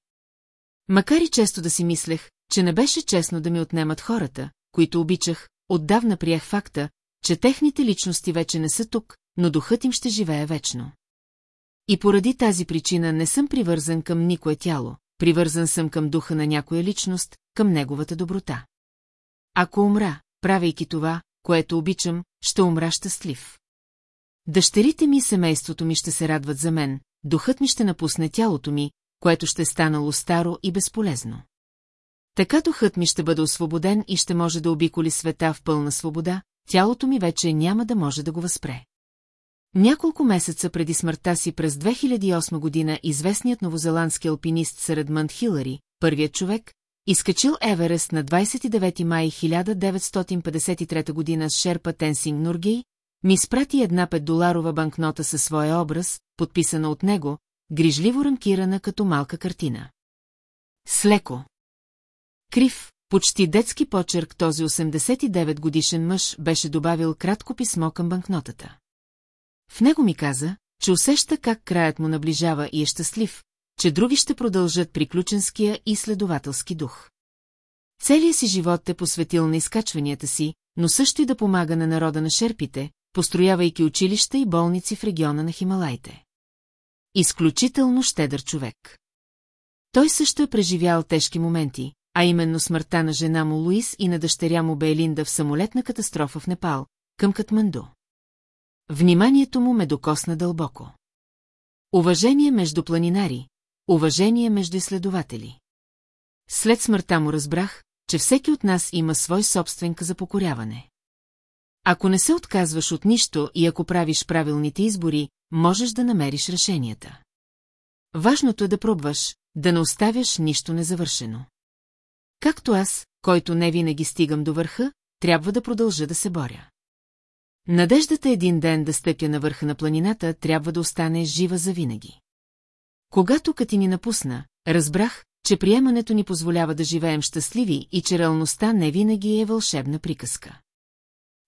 Макар и често да си мислех, че не беше честно да ми отнемат хората, които обичах, отдавна приех факта, че техните личности вече не са тук, но духът им ще живее вечно. И поради тази причина не съм привързан към никое тяло, привързан съм към духа на някоя личност, към неговата доброта. Ако умра, правейки това, което обичам, ще умра щастлив. Дъщерите ми и семейството ми ще се радват за мен, духът ми ще напусне тялото ми, което ще е станало старо и безполезно. Така духът ми ще бъде освободен и ще може да обиколи света в пълна свобода, тялото ми вече няма да може да го възпре. Няколко месеца преди смъртта си през 2008 година известният новозеландски алпинист Средмънд Хилари, първият човек, изкачил Еверест на 29 май 1953 година с Шерпа Тенсинг Нургей, ми изпрати една 5-доларова банкнота със своя образ, подписана от него, грижливо рамкирана като малка картина. Слеко. Крив, почти детски почерк този 89 годишен мъж беше добавил кратко писмо към банкнотата. В него ми каза, че усеща как краят му наближава и е щастлив, че други ще продължат приключенския и следователски дух. Целият си живот е посветил на изкачванията си, но също и да помага на народа на шерпите, построявайки училища и болници в региона на Хималайте. Изключително щедър човек. Той също е преживял тежки моменти, а именно смъртта на жена му Луис и на дъщеря му Бейлинда в самолетна катастрофа в Непал, към Катманду. Вниманието му ме докосна дълбоко. Уважение между планинари, уважение между изследователи. След смъртта му разбрах, че всеки от нас има свой собственка за покоряване. Ако не се отказваш от нищо и ако правиш правилните избори, можеш да намериш решенията. Важното е да пробваш, да не оставяш нищо незавършено. Както аз, който не винаги стигам до върха, трябва да продължа да се боря. Надеждата един ден да стъпя на върха на планината трябва да остане жива завинаги. Когато Кати ни напусна, разбрах, че приемането ни позволява да живеем щастливи и че реалността не винаги е вълшебна приказка.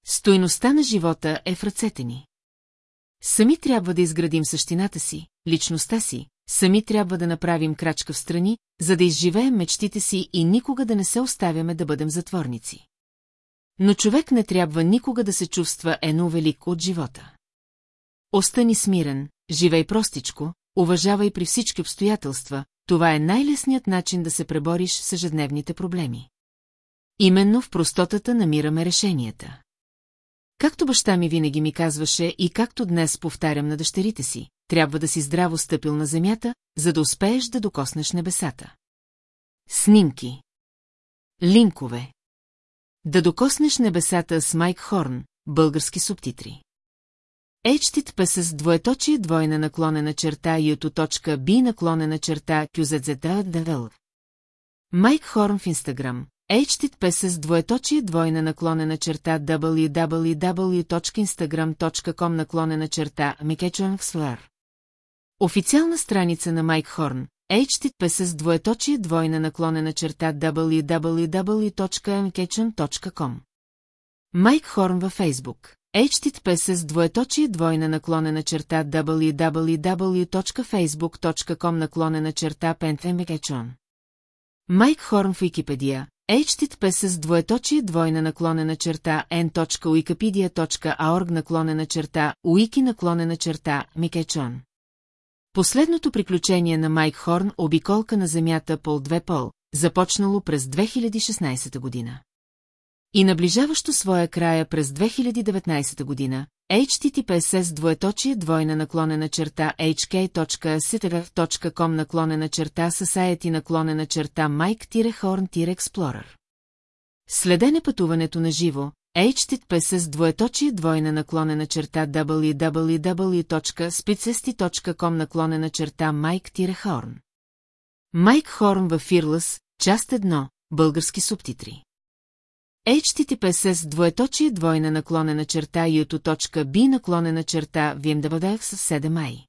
Стойността на живота е в ръцете ни. Сами трябва да изградим същината си, личността си, сами трябва да направим крачка в страни, за да изживеем мечтите си и никога да не се оставяме да бъдем затворници. Но човек не трябва никога да се чувства ено велик от живота. Остани смирен, живей простичко, уважавай при всички обстоятелства, това е най-лесният начин да се пребориш с ежедневните проблеми. Именно в простотата намираме решенията. Както баща ми винаги ми казваше и както днес повтарям на дъщерите си, трябва да си здраво стъпил на земята, за да успееш да докоснеш небесата. Снимки Линкове Да докоснеш небесата с Майк Хорн, български субтитри. HTTP с двоеточие двойна наклонена черта YouTube.B наклонена черта QZZDL. Майк Хорн в Инстаграм. HTTP с двоеточие двойна наклонена черта www.instagram.com наклонена черта Mikechon Официална страница на Майк Хорн. HTTP с двоеточие двойна наклонена черта www.mikechon.com Майк Хорн във Фейсбук HTTP с двоеточие двойна наклонена черта www.facebook.com наклонена черта Penthemikechon Майк Хорн в Википедия HTTP с двоеточие двойна наклонена черта n.wikipedia.org наклонена черта wiki наклонена черта Микечон. Последното приключение на Майк Хорн обиколка на Земята пол 2 пол, започнало през 2016 година. И наближаващо своя края през 2019 година, HTTPS с двоеточие двойна наклонена черта hk.ctr.com наклонена черта society наклонена черта Mike-Horn-Explorer. Следене пътуването на живо, HTTP с двоеточие двойна наклонена черта www.spicesti.com наклонена черта Mike-Horn. Майк Хорн във Fearless, част 1, български субтитри. HTTP с двоеточие двойна наклонена черта youtube.b наклонена черта VMWF с 7i.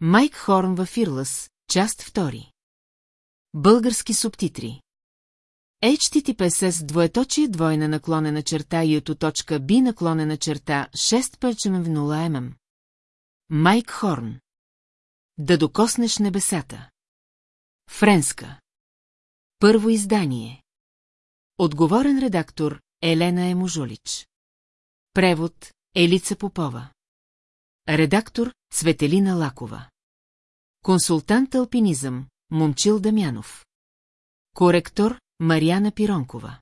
Майк Хорн във Fearless, част 2. Български субтитри. HTTP с двоеточие двойна наклонена черта youtube.b наклонена черта 6 в 0 mm. Майк Хорн. Да докоснеш небесата. Френска. Първо издание. Отговорен редактор Елена Еможулич. Превод Елица Попова. Редактор Светелина Лакова. Консултант Алпинизъм Момчил Дамянов. Коректор Марияна Пиронкова.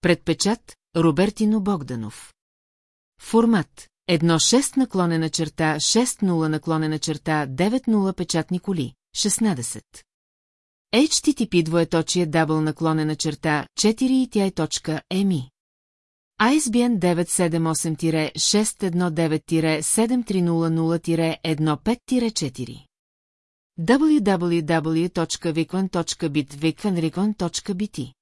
Предпечат Робертино Богданов. Формат 1.6 наклонена черта 6.0 наклонена черта 9.0 печатни коли 16. HTTP двоеточие дабл наклонена черта 4 ISBN 978-619-7300-15-4 www.vikvan.bit